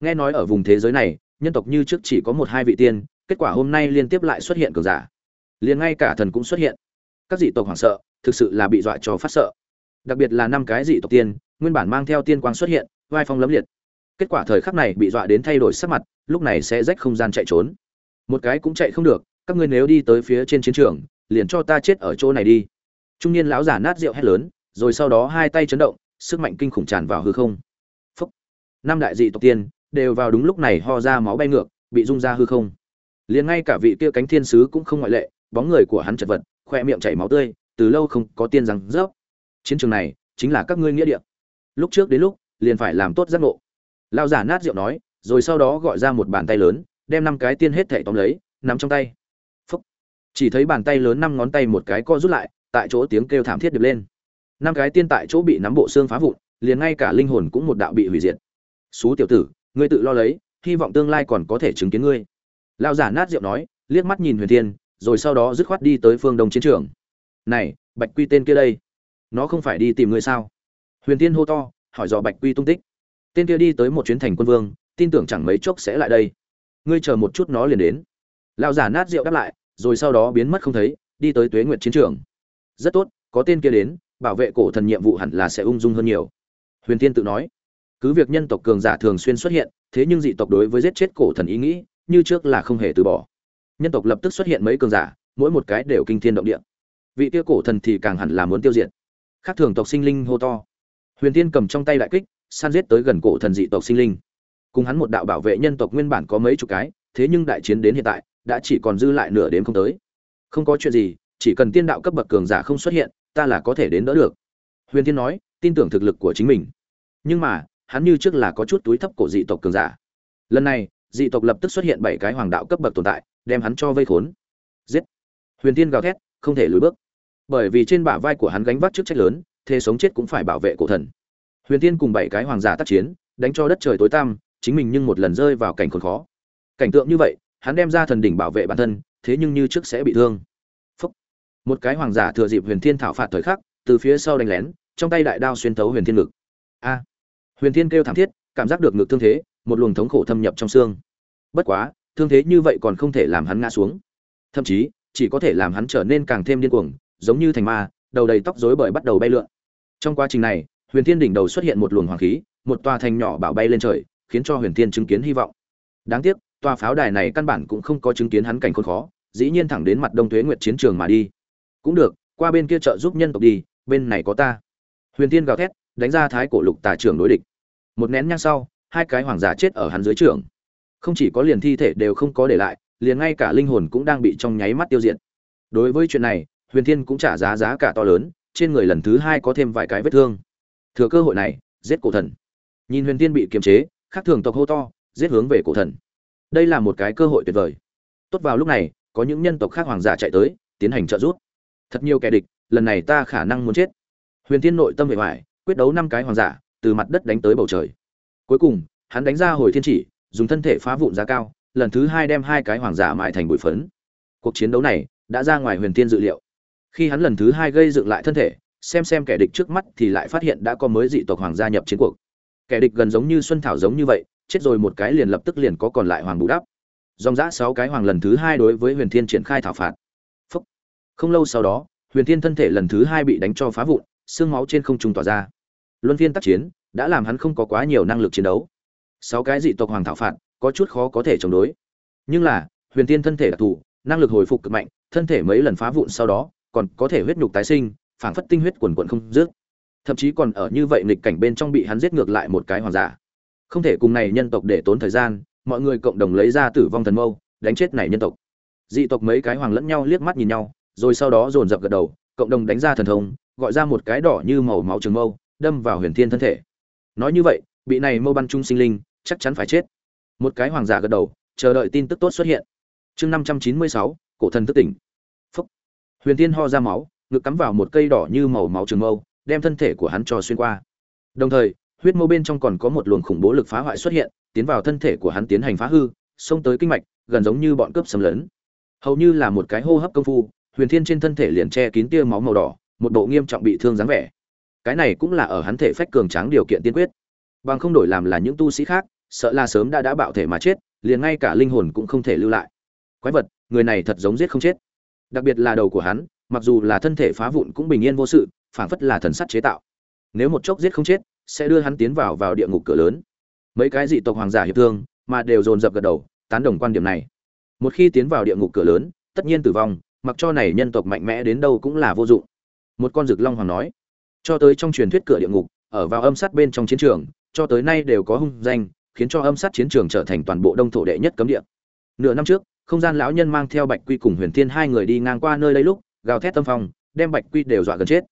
Nghe nói ở vùng thế giới này, nhân tộc như trước chỉ có một hai vị tiên, kết quả hôm nay liên tiếp lại xuất hiện cường giả. Liền ngay cả thần cũng xuất hiện. Các dị tộc hoảng sợ, thực sự là bị dọa cho phát sợ. Đặc biệt là năm cái dị tộc tiên, nguyên bản mang theo tiên quang xuất hiện, vai phong lấm liệt. Kết quả thời khắc này bị dọa đến thay đổi sắc mặt, lúc này sẽ rách không gian chạy trốn. Một cái cũng chạy không được các ngươi nếu đi tới phía trên chiến trường, liền cho ta chết ở chỗ này đi. Trung niên lão giả nát rượu hét lớn, rồi sau đó hai tay chấn động, sức mạnh kinh khủng tràn vào hư không. Phúc. Năm đại dị tộc tiên đều vào đúng lúc này ho ra máu bay ngược, bị rung ra hư không. Liền ngay cả vị kia cánh thiên sứ cũng không ngoại lệ, bóng người của hắn chật vật, khoe miệng chảy máu tươi, từ lâu không có tiên rằng rớp. Chiến trường này chính là các ngươi nghĩa địa. Lúc trước đến lúc, liền phải làm tốt giác ngộ. Lao giả nát rượu nói, rồi sau đó gọi ra một bàn tay lớn, đem năm cái tiên hết thảy tóm lấy, nắm trong tay chỉ thấy bàn tay lớn năm ngón tay một cái co rút lại, tại chỗ tiếng kêu thảm thiết được lên. Năm cái tiên tại chỗ bị nắm bộ xương phá vụn, liền ngay cả linh hồn cũng một đạo bị hủy diệt. Xú tiểu tử, ngươi tự lo lấy, hy vọng tương lai còn có thể chứng kiến ngươi. Lao giả nát rượu nói, liếc mắt nhìn huyền thiên, rồi sau đó dứt khoát đi tới phương đông chiến trường. Này, bạch quy tên kia đây, nó không phải đi tìm ngươi sao? Huyền thiên hô to, hỏi dò bạch quy tung tích. Tên kia đi tới một chuyến thành quân vương, tin tưởng chẳng mấy chốc sẽ lại đây. Ngươi chờ một chút nó liền đến. Lao giả nát rượu đáp lại rồi sau đó biến mất không thấy, đi tới tuế nguyệt chiến trường. Rất tốt, có tên kia đến, bảo vệ cổ thần nhiệm vụ hẳn là sẽ ung dung hơn nhiều. Huyền tiên tự nói, cứ việc nhân tộc cường giả thường xuyên xuất hiện, thế nhưng dị tộc đối với giết chết cổ thần ý nghĩ, như trước là không hề từ bỏ. Nhân tộc lập tức xuất hiện mấy cường giả, mỗi một cái đều kinh thiên động địa. Vị kia cổ thần thì càng hẳn là muốn tiêu diệt. Khác thường tộc sinh linh hô to. Huyền tiên cầm trong tay đại kích, san giết tới gần cổ thần dị tộc sinh linh. Cùng hắn một đạo bảo vệ nhân tộc nguyên bản có mấy chục cái, thế nhưng đại chiến đến hiện tại đã chỉ còn dư lại nửa đến không tới. Không có chuyện gì, chỉ cần tiên đạo cấp bậc cường giả không xuất hiện, ta là có thể đến đỡ được. Huyền tiên nói, tin tưởng thực lực của chính mình. Nhưng mà, hắn như trước là có chút túi thấp cổ dị tộc cường giả. Lần này, dị tộc lập tức xuất hiện bảy cái hoàng đạo cấp bậc tồn tại, đem hắn cho vây khốn. Giết! Huyền tiên gào thét, không thể lùi bước. Bởi vì trên bả vai của hắn gánh vác chức trách lớn, thế sống chết cũng phải bảo vệ cổ thần. Huyền tiên cùng bảy cái hoàng giả tác chiến, đánh cho đất trời tối tăm, chính mình nhưng một lần rơi vào cảnh khốn khó. Cảnh tượng như vậy hắn đem ra thần đỉnh bảo vệ bản thân, thế nhưng như trước sẽ bị thương. Phúc. một cái hoàng giả thừa dịp huyền thiên thảo phạt thời khắc, từ phía sau đánh lén, trong tay đại đao xuyên thấu huyền thiên ngực. A. Huyền thiên kêu thảm thiết, cảm giác được ngực thương thế, một luồng thống khổ thâm nhập trong xương. Bất quá, thương thế như vậy còn không thể làm hắn ngã xuống. Thậm chí, chỉ có thể làm hắn trở nên càng thêm điên cuồng, giống như thành ma, đầu đầy tóc rối bời bắt đầu bay lượn. Trong quá trình này, huyền thiên đỉnh đầu xuất hiện một luồng hoàng khí, một tòa thành nhỏ bảo bay lên trời, khiến cho huyền thiên chứng kiến hy vọng. Đáng tiếc tòa pháo đài này căn bản cũng không có chứng kiến hắn cảnh khốn khó, dĩ nhiên thẳng đến mặt đông thuế nguyệt chiến trường mà đi. Cũng được, qua bên kia trợ giúp nhân tộc đi, bên này có ta. Huyền thiên gào thét, đánh ra thái cổ lục tà trưởng đối địch. Một nén nhang sau, hai cái hoàng giả chết ở hắn dưới trưởng không chỉ có liền thi thể đều không có để lại, liền ngay cả linh hồn cũng đang bị trong nháy mắt tiêu diệt. Đối với chuyện này, huyền thiên cũng trả giá giá cả to lớn, trên người lần thứ hai có thêm vài cái vết thương. Thừa cơ hội này, giết cổ thần. Nhìn huyền thiên bị kiềm chế, khác thường tộc hô to, giết hướng về cổ thần đây là một cái cơ hội tuyệt vời. Tốt vào lúc này, có những nhân tộc khác hoàng giả chạy tới, tiến hành trợ giúp. Thật nhiều kẻ địch, lần này ta khả năng muốn chết. Huyền thiên nội tâm hệ hoại quyết đấu năm cái hoàng giả, từ mặt đất đánh tới bầu trời. Cuối cùng, hắn đánh ra hồi thiên chỉ, dùng thân thể phá vụn giá cao, lần thứ hai đem hai cái hoàng giả mại thành bụi phấn. Cuộc chiến đấu này, đã ra ngoài huyền thiên dự liệu. Khi hắn lần thứ hai gây dựng lại thân thể, xem xem kẻ địch trước mắt thì lại phát hiện đã có mới dị tộc hoàng gia nhập chiến cuộc. Kẻ địch gần giống như xuân thảo giống như vậy chết rồi một cái liền lập tức liền có còn lại hoàng bù đắp. Dòng giã sáu cái hoàng lần thứ hai đối với huyền thiên triển khai thảo phạt. Phúc. không lâu sau đó, huyền thiên thân thể lần thứ hai bị đánh cho phá vụn, xương máu trên không trung tỏa ra. Luân phiên tác chiến đã làm hắn không có quá nhiều năng lực chiến đấu. Sáu cái dị tộc hoàng thảo phạt có chút khó có thể chống đối. Nhưng là, huyền thiên thân thể đặc thù, năng lực hồi phục cực mạnh, thân thể mấy lần phá vụn sau đó, còn có thể huyết nhục tái sinh, phảng phất tinh huyết quần quận không dứt. Thậm chí còn ở như vậy nghịch cảnh bên trong bị hắn giết ngược lại một cái hoàng giả không thể cùng này nhân tộc để tốn thời gian, mọi người cộng đồng lấy ra tử vong thần mâu, đánh chết này nhân tộc. Dị tộc mấy cái hoàng lẫn nhau liếc mắt nhìn nhau, rồi sau đó dồn dập gật đầu, cộng đồng đánh ra thần thông, gọi ra một cái đỏ như màu máu trường mâu, đâm vào huyền thiên thân thể. Nói như vậy, bị này mâu bắn trung sinh linh, chắc chắn phải chết. Một cái hoàng giả gật đầu, chờ đợi tin tức tốt xuất hiện. Chương năm trăm chín mươi sáu, cổ thần thức tỉnh. Phúc. Huyền thiên ho ra máu, ngực cắm vào một cây đỏ như màu máu trường mâu, đem thân thể của hắn cho xuyên qua. Đồng thời huyết mô bên trong còn có một luồng khủng bố lực phá hoại xuất hiện, tiến vào thân thể của hắn tiến hành phá hư, xông tới kinh mạch, gần giống như bọn cướp xâm lấn. Hầu như là một cái hô hấp công phu, huyền thiên trên thân thể liền che kín tia máu màu đỏ, một bộ nghiêm trọng bị thương dáng vẻ. Cái này cũng là ở hắn thể phách cường tráng điều kiện tiên quyết. Bằng không đổi làm là những tu sĩ khác, sợ là sớm đã đã bạo thể mà chết, liền ngay cả linh hồn cũng không thể lưu lại. Quái vật, người này thật giống giết không chết. Đặc biệt là đầu của hắn, mặc dù là thân thể phá vụn cũng bình yên vô sự, phảng phất là thần sắt chế tạo. Nếu một chốc giết không chết sẽ đưa hắn tiến vào vào địa ngục cửa lớn. Mấy cái dị tộc hoàng giả hiệp thương mà đều dồn dập gật đầu, tán đồng quan điểm này. Một khi tiến vào địa ngục cửa lớn, tất nhiên tử vong, mặc cho này nhân tộc mạnh mẽ đến đâu cũng là vô dụng. Một con rực long hoàng nói, cho tới trong truyền thuyết cửa địa ngục, ở vào âm sát bên trong chiến trường, cho tới nay đều có hung danh, khiến cho âm sát chiến trường trở thành toàn bộ đông thổ đệ nhất cấm địa. Nửa năm trước, không gian lão nhân mang theo bạch quy cùng huyền thiên hai người đi ngang qua nơi đây lúc, gào thét tâm phong, đem bạch quy đều dọa gần chết.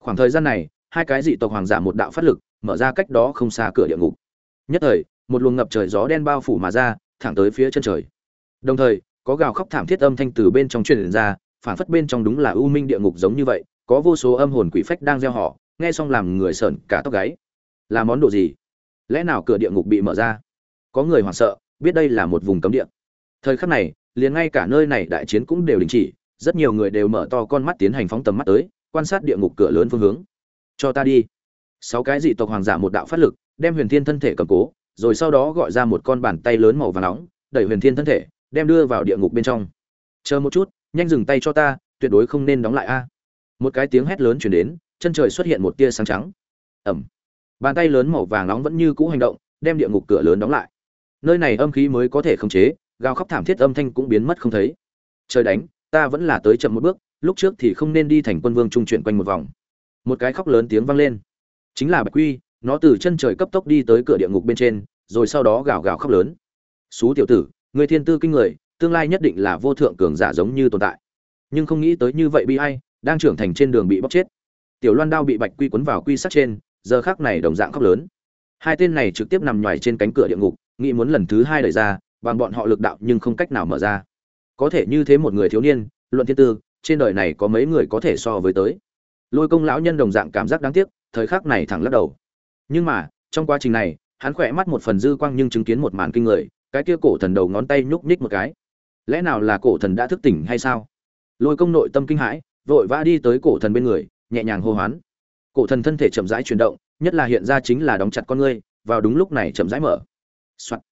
Khoảng thời gian này, hai cái dị tộc hoàng giả một đạo phát lực mở ra cách đó không xa cửa địa ngục. Nhất thời, một luồng ngập trời gió đen bao phủ mà ra, thẳng tới phía chân trời. Đồng thời, có gào khóc thảm thiết âm thanh từ bên trong truyền ra phản phất bên trong đúng là u minh địa ngục giống như vậy, có vô số âm hồn quỷ phách đang gieo họ, nghe xong làm người sợn cả tóc gáy. Là món đồ gì? Lẽ nào cửa địa ngục bị mở ra? Có người hoảng sợ, biết đây là một vùng cấm địa. Thời khắc này, liền ngay cả nơi này đại chiến cũng đều đình chỉ, rất nhiều người đều mở to con mắt tiến hành phóng tầm mắt tới, quan sát địa ngục cửa lớn phương hướng. Cho ta đi sáu cái dị tộc hoàng giả một đạo phát lực, đem huyền thiên thân thể cầm cố, rồi sau đó gọi ra một con bàn tay lớn màu vàng nóng, đẩy huyền thiên thân thể, đem đưa vào địa ngục bên trong. Chờ một chút, nhanh dừng tay cho ta, tuyệt đối không nên đóng lại a. Một cái tiếng hét lớn chuyển đến, chân trời xuất hiện một tia sáng trắng. Ẩm bàn tay lớn màu vàng nóng vẫn như cũ hành động, đem địa ngục cửa lớn đóng lại. Nơi này âm khí mới có thể khống chế, gào khóc thảm thiết âm thanh cũng biến mất không thấy. Trời đánh, ta vẫn là tới chậm một bước, lúc trước thì không nên đi thành quân vương trung chuyển quanh một vòng. Một cái khóc lớn tiếng vang lên chính là bạch quy, nó từ chân trời cấp tốc đi tới cửa địa ngục bên trên, rồi sau đó gào gào khóc lớn. Xú tiểu tử, người thiên tư kinh người, tương lai nhất định là vô thượng cường giả giống như tồn tại. Nhưng không nghĩ tới như vậy bi ai, đang trưởng thành trên đường bị bóc chết. Tiểu loan đao bị bạch quy quấn vào quy sắt trên, giờ khác này đồng dạng khóc lớn. Hai tên này trực tiếp nằm nhoài trên cánh cửa địa ngục, nghĩ muốn lần thứ hai đẩy ra, bằng bọn họ lực đạo nhưng không cách nào mở ra. Có thể như thế một người thiếu niên, luận thiên tư, trên đời này có mấy người có thể so với tới. Lôi công lão nhân đồng dạng cảm giác đáng tiếc thời khắc này thẳng lắc đầu. Nhưng mà, trong quá trình này, hắn khỏe mắt một phần dư quang nhưng chứng kiến một màn kinh người, cái kia cổ thần đầu ngón tay nhúc nhích một cái. Lẽ nào là cổ thần đã thức tỉnh hay sao? Lôi công nội tâm kinh hãi, vội vã đi tới cổ thần bên người, nhẹ nhàng hô hoán. Cổ thần thân thể chậm rãi chuyển động, nhất là hiện ra chính là đóng chặt con ngươi, vào đúng lúc này chậm rãi mở、Soạn.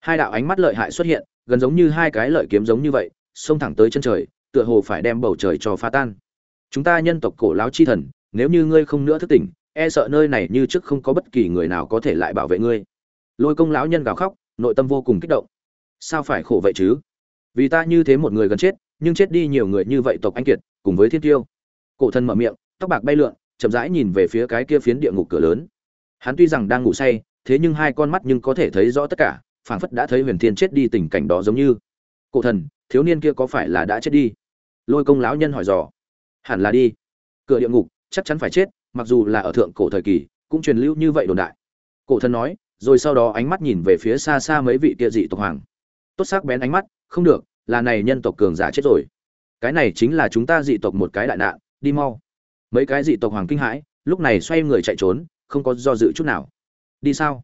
hai đạo ánh mắt lợi hại xuất hiện, gần giống như hai cái lợi kiếm giống như vậy, xông thẳng tới chân trời, tựa hồ phải đem bầu trời cho phá tan. Chúng ta nhân tộc cổ lão chi thần, nếu như ngươi không nữa thức tỉnh e sợ nơi này như trước không có bất kỳ người nào có thể lại bảo vệ ngươi. Lôi công lão nhân gào khóc, nội tâm vô cùng kích động. Sao phải khổ vậy chứ? Vì ta như thế một người gần chết, nhưng chết đi nhiều người như vậy tộc anh kiệt, cùng với thiên tiêu. Cổ thần mở miệng, tóc bạc bay lượn, chậm rãi nhìn về phía cái kia phiến địa ngục cửa lớn. Hắn tuy rằng đang ngủ say, thế nhưng hai con mắt nhưng có thể thấy rõ tất cả, phảng phất đã thấy huyền thiên chết đi tình cảnh đó giống như. Cổ thần, thiếu niên kia có phải là đã chết đi? Lôi công lão nhân hỏi dò. Hẳn là đi. Cửa địa ngục, chắc chắn phải chết mặc dù là ở thượng cổ thời kỳ, cũng truyền lưu như vậy đồn đại. Cổ thần nói, rồi sau đó ánh mắt nhìn về phía xa xa mấy vị kia dị tộc hoàng. Tốt sắc bén ánh mắt, không được, là này nhân tộc cường giả chết rồi. Cái này chính là chúng ta dị tộc một cái đại nạn, đi mau. Mấy cái dị tộc hoàng kinh hãi, lúc này xoay người chạy trốn, không có do dự chút nào. Đi sao?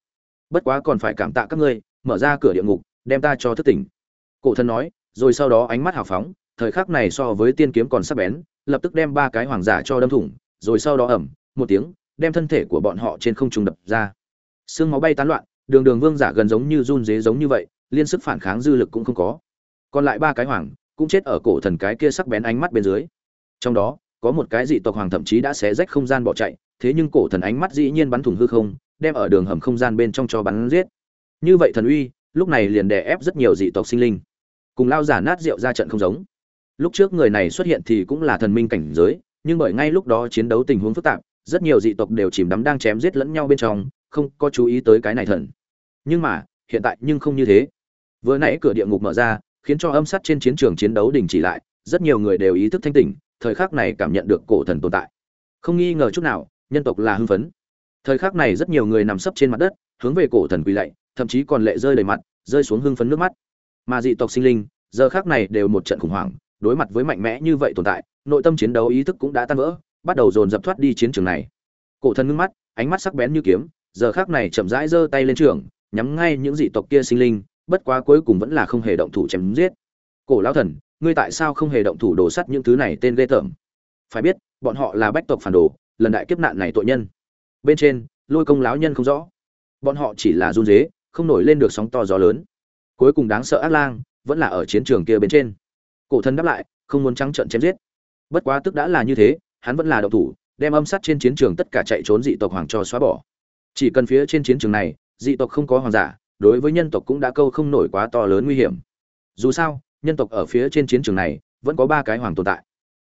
Bất quá còn phải cảm tạ các ngươi, mở ra cửa địa ngục, đem ta cho thức tỉnh. Cổ thần nói, rồi sau đó ánh mắt hào phóng, thời khắc này so với tiên kiếm còn sắc bén, lập tức đem ba cái hoàng giả cho đâm thủng, rồi sau đó ẩm một tiếng, đem thân thể của bọn họ trên không trung đập ra. Xương máu bay tán loạn, đường đường vương giả gần giống như run dế giống như vậy, liên sức phản kháng dư lực cũng không có. Còn lại ba cái hoàng, cũng chết ở cổ thần cái kia sắc bén ánh mắt bên dưới. Trong đó, có một cái dị tộc hoàng thậm chí đã xé rách không gian bỏ chạy, thế nhưng cổ thần ánh mắt dĩ nhiên bắn thủng hư không, đem ở đường hầm không gian bên trong cho bắn giết. Như vậy thần uy, lúc này liền đè ép rất nhiều dị tộc sinh linh. Cùng lao giả nát rượu ra trận không giống. Lúc trước người này xuất hiện thì cũng là thần minh cảnh giới, nhưng bởi ngay lúc đó chiến đấu tình huống phức tạp rất nhiều dị tộc đều chìm đắm đang chém giết lẫn nhau bên trong, không có chú ý tới cái này thần. Nhưng mà, hiện tại nhưng không như thế. Vừa nãy cửa địa ngục mở ra, khiến cho âm sát trên chiến trường chiến đấu đình chỉ lại, rất nhiều người đều ý thức thanh tỉnh, thời khắc này cảm nhận được cổ thần tồn tại. Không nghi ngờ chút nào, nhân tộc là hưng phấn. Thời khắc này rất nhiều người nằm sấp trên mặt đất, hướng về cổ thần quỳ lạy, thậm chí còn lệ rơi đầy mặt, rơi xuống hưng phấn nước mắt. Mà dị tộc sinh linh, giờ khắc này đều một trận khủng hoảng, đối mặt với mạnh mẽ như vậy tồn tại, nội tâm chiến đấu ý thức cũng đã tan vỡ bắt đầu dồn dập thoát đi chiến trường này. Cổ thần ngưng mắt, ánh mắt sắc bén như kiếm, giờ khắc này chậm rãi giơ tay lên trường, nhắm ngay những dị tộc kia sinh linh, bất quá cuối cùng vẫn là không hề động thủ chém giết. Cổ lão thần, ngươi tại sao không hề động thủ đổ sắt những thứ này tên ghê tởm? Phải biết, bọn họ là bách tộc phản đồ, lần đại kiếp nạn này tội nhân. Bên trên, lôi công lão nhân không rõ. Bọn họ chỉ là run dế không nổi lên được sóng to gió lớn. Cuối cùng đáng sợ ác lang vẫn là ở chiến trường kia bên trên. Cổ thần đáp lại, không muốn trắng trợn chém giết. Bất quá tức đã là như thế hắn vẫn là động thủ, đem âm sát trên chiến trường tất cả chạy trốn dị tộc hoàng cho xóa bỏ. Chỉ cần phía trên chiến trường này, dị tộc không có hoàng giả, đối với nhân tộc cũng đã câu không nổi quá to lớn nguy hiểm. Dù sao, nhân tộc ở phía trên chiến trường này, vẫn có ba cái hoàng tồn tại.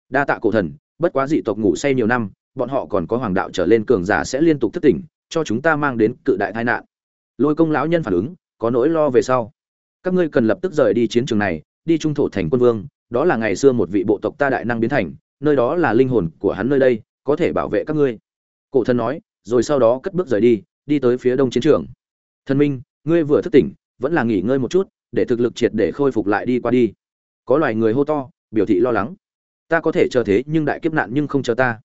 Đa tạ cổ thần, bất quá dị tộc ngủ say nhiều năm, bọn họ còn có hoàng đạo trở lên cường giả sẽ liên tục thức tỉnh, cho chúng ta mang đến cự đại tai nạn. Lôi công lão nhân phản ứng, có nỗi lo về sau. Các ngươi cần lập tức rời đi chiến trường này, đi trung thổ thành quân vương, đó là ngày xưa một vị bộ tộc ta đại năng biến thành nơi đó là linh hồn của hắn nơi đây, có thể bảo vệ các ngươi. Cổ thần nói, rồi sau đó cất bước rời đi đi tới phía đông chiến trường. Thần minh, ngươi vừa thức tỉnh, vẫn là nghỉ ngơi một chút, để thực lực triệt để khôi phục lại đi qua đi. Có loài người hô to, biểu thị lo lắng. Ta có thể chờ thế, nhưng đại kiếp nạn nhưng không chờ ta.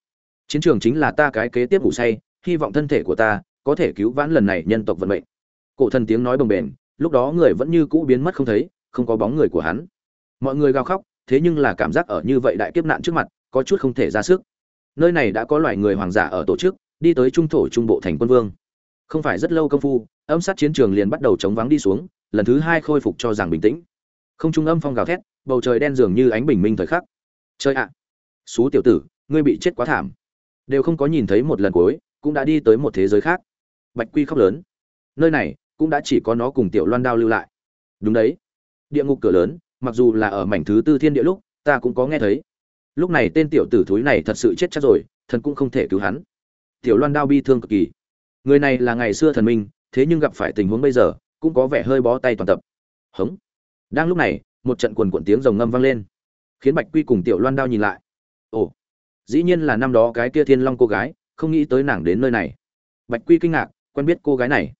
Chiến trường chính là ta cái kế tiếp ngủ say, hy vọng thân thể của ta có thể cứu vãn lần này nhân tộc vận mệnh. Cổ thần tiếng nói bồng bềnh, lúc đó người vẫn như cũ biến mất không thấy, không có bóng người của hắn. Mọi người gào khóc, thế nhưng là cảm giác ở như vậy đại kiếp nạn trước mặt có chút không thể ra sức. Nơi này đã có loài người hoàng giả ở tổ chức, đi tới trung thổ trung bộ thành quân vương. Không phải rất lâu công phu, âm sát chiến trường liền bắt đầu chống vắng đi xuống, lần thứ hai khôi phục cho rằng bình tĩnh. Không trung âm phong gào thét, bầu trời đen dường như ánh bình minh thời khắc. Chơi ạ! À. xú tiểu tử, ngươi bị chết quá thảm. Đều không có nhìn thấy một lần cuối, cũng đã đi tới một thế giới khác. Bạch quy khóc lớn. Nơi này, cũng đã chỉ có nó cùng tiểu loan đao lưu lại. Đúng đấy. Địa ngục cửa lớn, mặc dù là ở mảnh thứ tư thiên địa lúc, ta cũng có nghe thấy lúc này tên tiểu tử thúi này thật sự chết chắc rồi, thần cũng không thể cứu hắn. Tiểu loan đao bi thương cực kỳ. Người này là ngày xưa thần minh, thế nhưng gặp phải tình huống bây giờ, cũng có vẻ hơi bó tay toàn tập. Hống. Đang lúc này, một trận quần cuộn tiếng rồng ngâm vang lên, khiến bạch quy cùng tiểu loan đao nhìn lại. Ồ, dĩ nhiên là năm đó cái kia thiên long cô gái, không nghĩ tới nàng đến nơi này. Bạch quy kinh ngạc, quen biết cô gái này.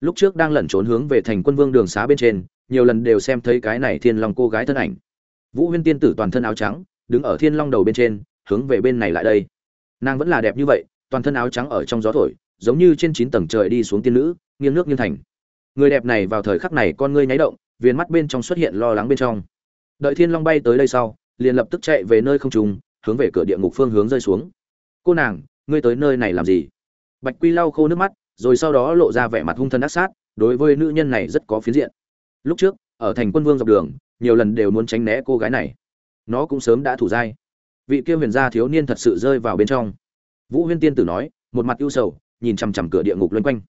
Lúc trước đang lẩn trốn hướng về thành quân vương đường xá bên trên, nhiều lần đều xem thấy cái này thiên long cô gái thân ảnh. Vũ huyên tiên tử toàn thân áo trắng đứng ở thiên long đầu bên trên, hướng về bên này lại đây. Nàng vẫn là đẹp như vậy, toàn thân áo trắng ở trong gió thổi, giống như trên chín tầng trời đi xuống tiên nữ, nghiêng nước nghiêng thành. Người đẹp này vào thời khắc này con ngươi nháy động, viền mắt bên trong xuất hiện lo lắng bên trong. Đợi thiên long bay tới đây sau, liền lập tức chạy về nơi không trùng hướng về cửa địa ngục phương hướng rơi xuống. Cô nàng, ngươi tới nơi này làm gì? Bạch quy lau khô nước mắt, rồi sau đó lộ ra vẻ mặt hung thân ác sát, đối với nữ nhân này rất có phiến diện. Lúc trước, ở thành quân vương dọc đường, nhiều lần đều muốn tránh né cô gái này nó cũng sớm đã thủ dai. Vị kia huyền gia thiếu niên thật sự rơi vào bên trong. Vũ huyên tiên tử nói, một mặt ưu sầu, nhìn chằm chằm cửa địa ngục loanh quanh.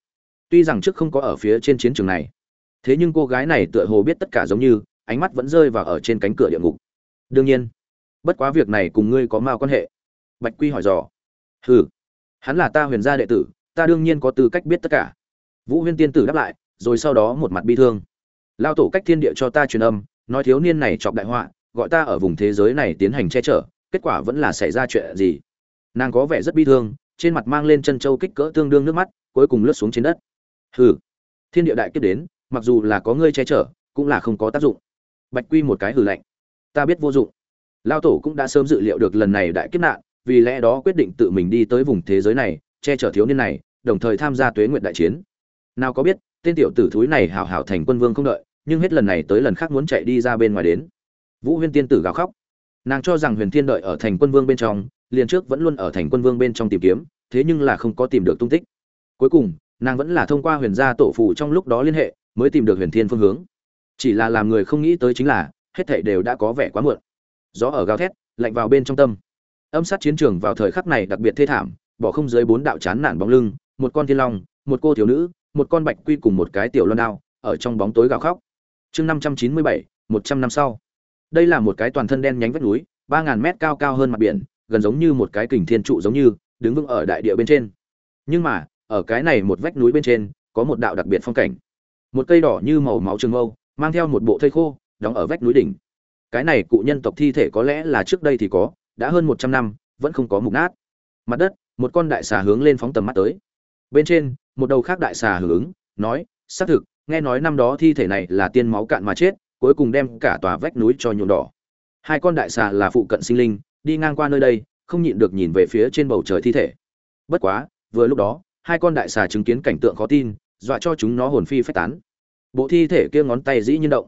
Tuy rằng trước không có ở phía trên chiến trường này, thế nhưng cô gái này tựa hồ biết tất cả giống như, ánh mắt vẫn rơi vào ở trên cánh cửa địa ngục. Đương nhiên, bất quá việc này cùng ngươi có mao quan hệ? Bạch quy hỏi dò. Hừ, hắn là ta huyền gia đệ tử, ta đương nhiên có tư cách biết tất cả. Vũ huyên tiên tử đáp lại, rồi sau đó một mặt bi thương. Lao tổ cách thiên địa cho ta truyền âm, nói thiếu niên này chọc đại họa gọi ta ở vùng thế giới này tiến hành che chở, kết quả vẫn là xảy ra chuyện gì? Nàng có vẻ rất bi thương, trên mặt mang lên chân châu kích cỡ tương đương nước mắt, cuối cùng lướt xuống trên đất. Hừ, thiên địa đại kiếp đến, mặc dù là có ngươi che chở, cũng là không có tác dụng. Bạch quy một cái hừ lạnh. Ta biết vô dụng. Lao tổ cũng đã sớm dự liệu được lần này đại kiếp nạn, vì lẽ đó quyết định tự mình đi tới vùng thế giới này, che chở thiếu niên này, đồng thời tham gia tuế nguyện đại chiến. Nào có biết, tên tiểu tử thúi này hảo hảo thành quân vương không đợi, nhưng hết lần này tới lần khác muốn chạy đi ra bên ngoài đến vũ huyên tiên tử gào khóc. Nàng cho rằng huyền thiên đợi ở thành quân vương bên trong, liền trước vẫn luôn ở thành quân vương bên trong tìm kiếm, thế nhưng là không có tìm được tung tích. Cuối cùng, nàng vẫn là thông qua huyền gia tổ phụ trong lúc đó liên hệ, mới tìm được huyền thiên phương hướng. Chỉ là làm người không nghĩ tới chính là, hết thảy đều đã có vẻ quá muộn. Gió ở gào thét, lạnh vào bên trong tâm. Âm sát chiến trường vào thời khắc này đặc biệt thê thảm, bỏ không dưới bốn đạo chán nản bóng lưng, một con thiên long, một cô thiếu nữ, một con bạch quy cùng một cái tiểu loan đao, ở trong bóng tối gào khóc. Chương năm trăm chín mươi bảy, một trăm năm sau đây là một cái toàn thân đen nhánh vách núi, ba ngàn mét cao cao hơn mặt biển, gần giống như một cái kình thiên trụ giống như, đứng vững ở đại địa bên trên. Nhưng mà, ở cái này một vách núi bên trên, có một đạo đặc biệt phong cảnh. Một cây đỏ như màu máu trường mâu, mang theo một bộ thây khô, đóng ở vách núi đỉnh. Cái này cụ nhân tộc thi thể có lẽ là trước đây thì có, đã hơn một trăm năm, vẫn không có mục nát. Mặt đất, một con đại xà hướng lên phóng tầm mắt tới. Bên trên, một đầu khác đại xà hưởng ứng, nói, xác thực, nghe nói năm đó thi thể này là tiên máu cạn mà chết cuối cùng đem cả tòa vách núi cho nhuộm đỏ. Hai con đại xà là phụ cận sinh linh, đi ngang qua nơi đây, không nhịn được nhìn về phía trên bầu trời thi thể. Bất quá, vừa lúc đó, hai con đại xà chứng kiến cảnh tượng khó tin, dọa cho chúng nó hồn phi phách tán. Bộ thi thể kia ngón tay dĩ nhiên động.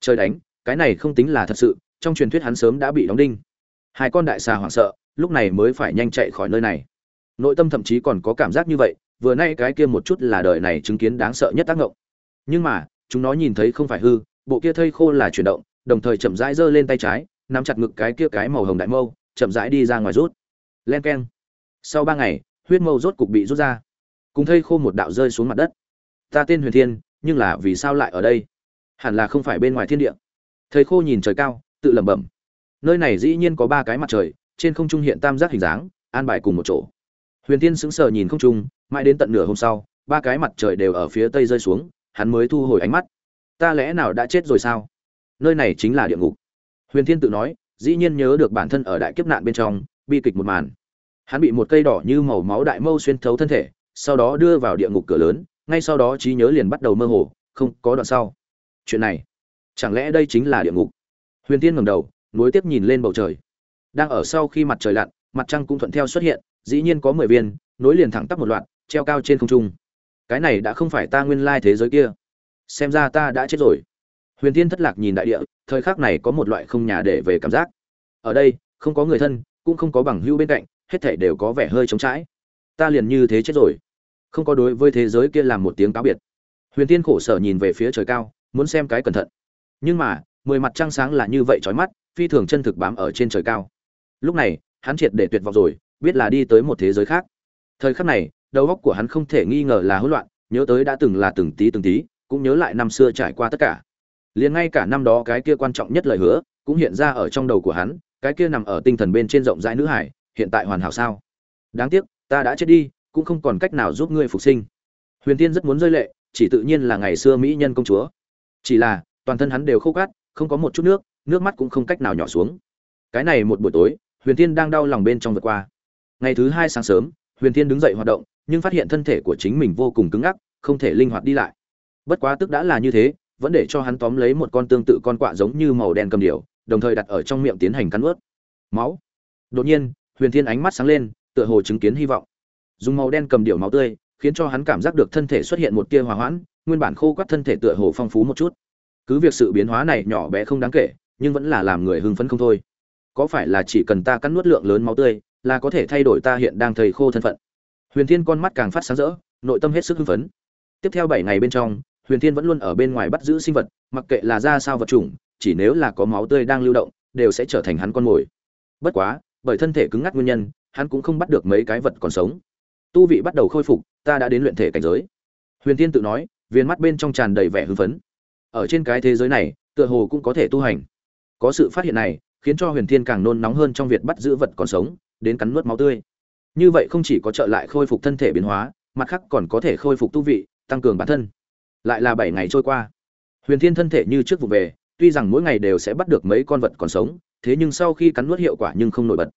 Trời đánh, cái này không tính là thật sự, trong truyền thuyết hắn sớm đã bị đóng đinh. Hai con đại xà hoảng sợ, lúc này mới phải nhanh chạy khỏi nơi này. Nội tâm thậm chí còn có cảm giác như vậy, vừa nay cái kia một chút là đời này chứng kiến đáng sợ nhất tác ngộng nhưng mà, chúng nó nhìn thấy không phải hư bộ kia thây khô là chuyển động, đồng thời chậm rãi giơ lên tay trái, nắm chặt ngực cái kia cái màu hồng đại mâu, chậm rãi đi ra ngoài rút. Len keng. Sau ba ngày, huyết mâu rốt cục bị rút ra. Cùng thây khô một đạo rơi xuống mặt đất. Ta tên huyền thiên, nhưng là vì sao lại ở đây? Hẳn là không phải bên ngoài thiên địa. Thầy khô nhìn trời cao, tự lẩm bẩm. Nơi này dĩ nhiên có ba cái mặt trời, trên không trung hiện tam giác hình dáng, an bài cùng một chỗ. Huyền thiên sững sờ nhìn không trung, mãi đến tận nửa hôm sau, ba cái mặt trời đều ở phía tây rơi xuống, hắn mới thu hồi ánh mắt ta lẽ nào đã chết rồi sao? Nơi này chính là địa ngục. Huyền thiên tự nói, dĩ nhiên nhớ được bản thân ở đại kiếp nạn bên trong, bi kịch một màn. Hắn bị một cây đỏ như màu máu đại mâu xuyên thấu thân thể, sau đó đưa vào địa ngục cửa lớn, ngay sau đó trí nhớ liền bắt đầu mơ hồ, không có đoạn sau. Chuyện này, chẳng lẽ đây chính là địa ngục? Huyền tiên ngầm đầu, nối tiếp nhìn lên bầu trời. Đang ở sau khi mặt trời lặn, mặt trăng cũng thuận theo xuất hiện, dĩ nhiên có mười viên, nối liền thẳng tắp một loạt, treo cao trên không trung. Cái này đã không phải ta nguyên lai thế giới kia xem ra ta đã chết rồi. Huyền tiên thất lạc nhìn đại địa, thời khắc này có một loại không nhà để về cảm giác. Ở đây, không có người thân, cũng không có bằng hữu bên cạnh, hết thảy đều có vẻ hơi trống trãi ta liền như thế chết rồi. Không có đối với thế giới kia làm một tiếng cáo biệt. Huyền tiên khổ sở nhìn về phía trời cao, muốn xem cái cẩn thận. Nhưng mà, mười mặt trăng sáng là như vậy trói mắt, phi thường chân thực bám ở trên trời cao. Lúc này, hắn triệt để tuyệt vọng rồi, biết là đi tới một thế giới khác. Thời khắc này, đầu óc của hắn không thể nghi ngờ là hỗn loạn, nhớ tới đã từng là từng tí từng tí cũng nhớ lại năm xưa trải qua tất cả. Liền ngay cả năm đó cái kia quan trọng nhất lời hứa, cũng hiện ra ở trong đầu của hắn, cái kia nằm ở tinh thần bên trên rộng rãi nữ hải, hiện tại hoàn hảo sao? Đáng tiếc, ta đã chết đi, cũng không còn cách nào giúp ngươi phục sinh. Huyền tiên rất muốn rơi lệ, chỉ tự nhiên là ngày xưa mỹ nhân công chúa. Chỉ là, toàn thân hắn đều khô cát, không có một chút nước nước mắt cũng không cách nào nhỏ xuống. Cái này một buổi tối, huyền tiên đang đau lòng bên trong vượt qua. Ngày thứ hai sáng sớm, huyền tiên đứng dậy hoạt động, nhưng phát hiện thân thể của chính mình vô cùng cứng ngắc, không thể linh hoạt đi lại bất quá tức đã là như thế, vẫn để cho hắn tóm lấy một con tương tự con quạ giống như màu đen cầm điểu đồng thời đặt ở trong miệng tiến hành cắn ướt. Máu. Đột nhiên, huyền thiên ánh mắt sáng lên, tựa hồ chứng kiến hy vọng. Dùng màu đen cầm điểu máu tươi, khiến cho hắn cảm giác được thân thể xuất hiện một tia hòa hoãn, nguyên bản khô quắt thân thể tựa hồ phong phú một chút. Cứ việc sự biến hóa này nhỏ bé không đáng kể, nhưng vẫn là làm người hưng phấn không thôi. Có phải là chỉ cần ta cắn nuốt lượng lớn máu tươi, là có thể thay đổi ta hiện đang thầy khô thân phận? Huyền thiên con mắt càng phát sáng rỡ, nội tâm hết sức hưng phấn. Tiếp theo bảy ngày bên trong huyền thiên vẫn luôn ở bên ngoài bắt giữ sinh vật, mặc kệ là ra sao vật chủng, chỉ nếu là có máu tươi đang lưu động, đều sẽ trở thành hắn con mồi. Bất quá, bởi thân thể cứng ngắc nguyên nhân, hắn cũng không bắt được mấy cái vật còn sống. Tu vị bắt đầu khôi phục, ta đã đến luyện thể cảnh giới. Huyền thiên tự nói viên mắt bên trong tràn đầy vẻ hưng phấn. Ở trên cái thế giới này, tựa hồ cũng có thể tu hành. Có sự phát hiện này, khiến cho huyền thiên càng nôn nóng hơn trong việc bắt giữ vật còn sống, đến cắn nuốt máu tươi. Như vậy không chỉ có trợ lại khôi phục thân thể biến hóa, mặt khác còn có thể khôi phục tu vị, tăng cường bản thân lại là bảy ngày trôi qua. Huyền thiên thân thể như trước vụ về, tuy rằng mỗi ngày đều sẽ bắt được mấy con vật còn sống, thế nhưng sau khi cắn nuốt hiệu quả nhưng không nổi bật.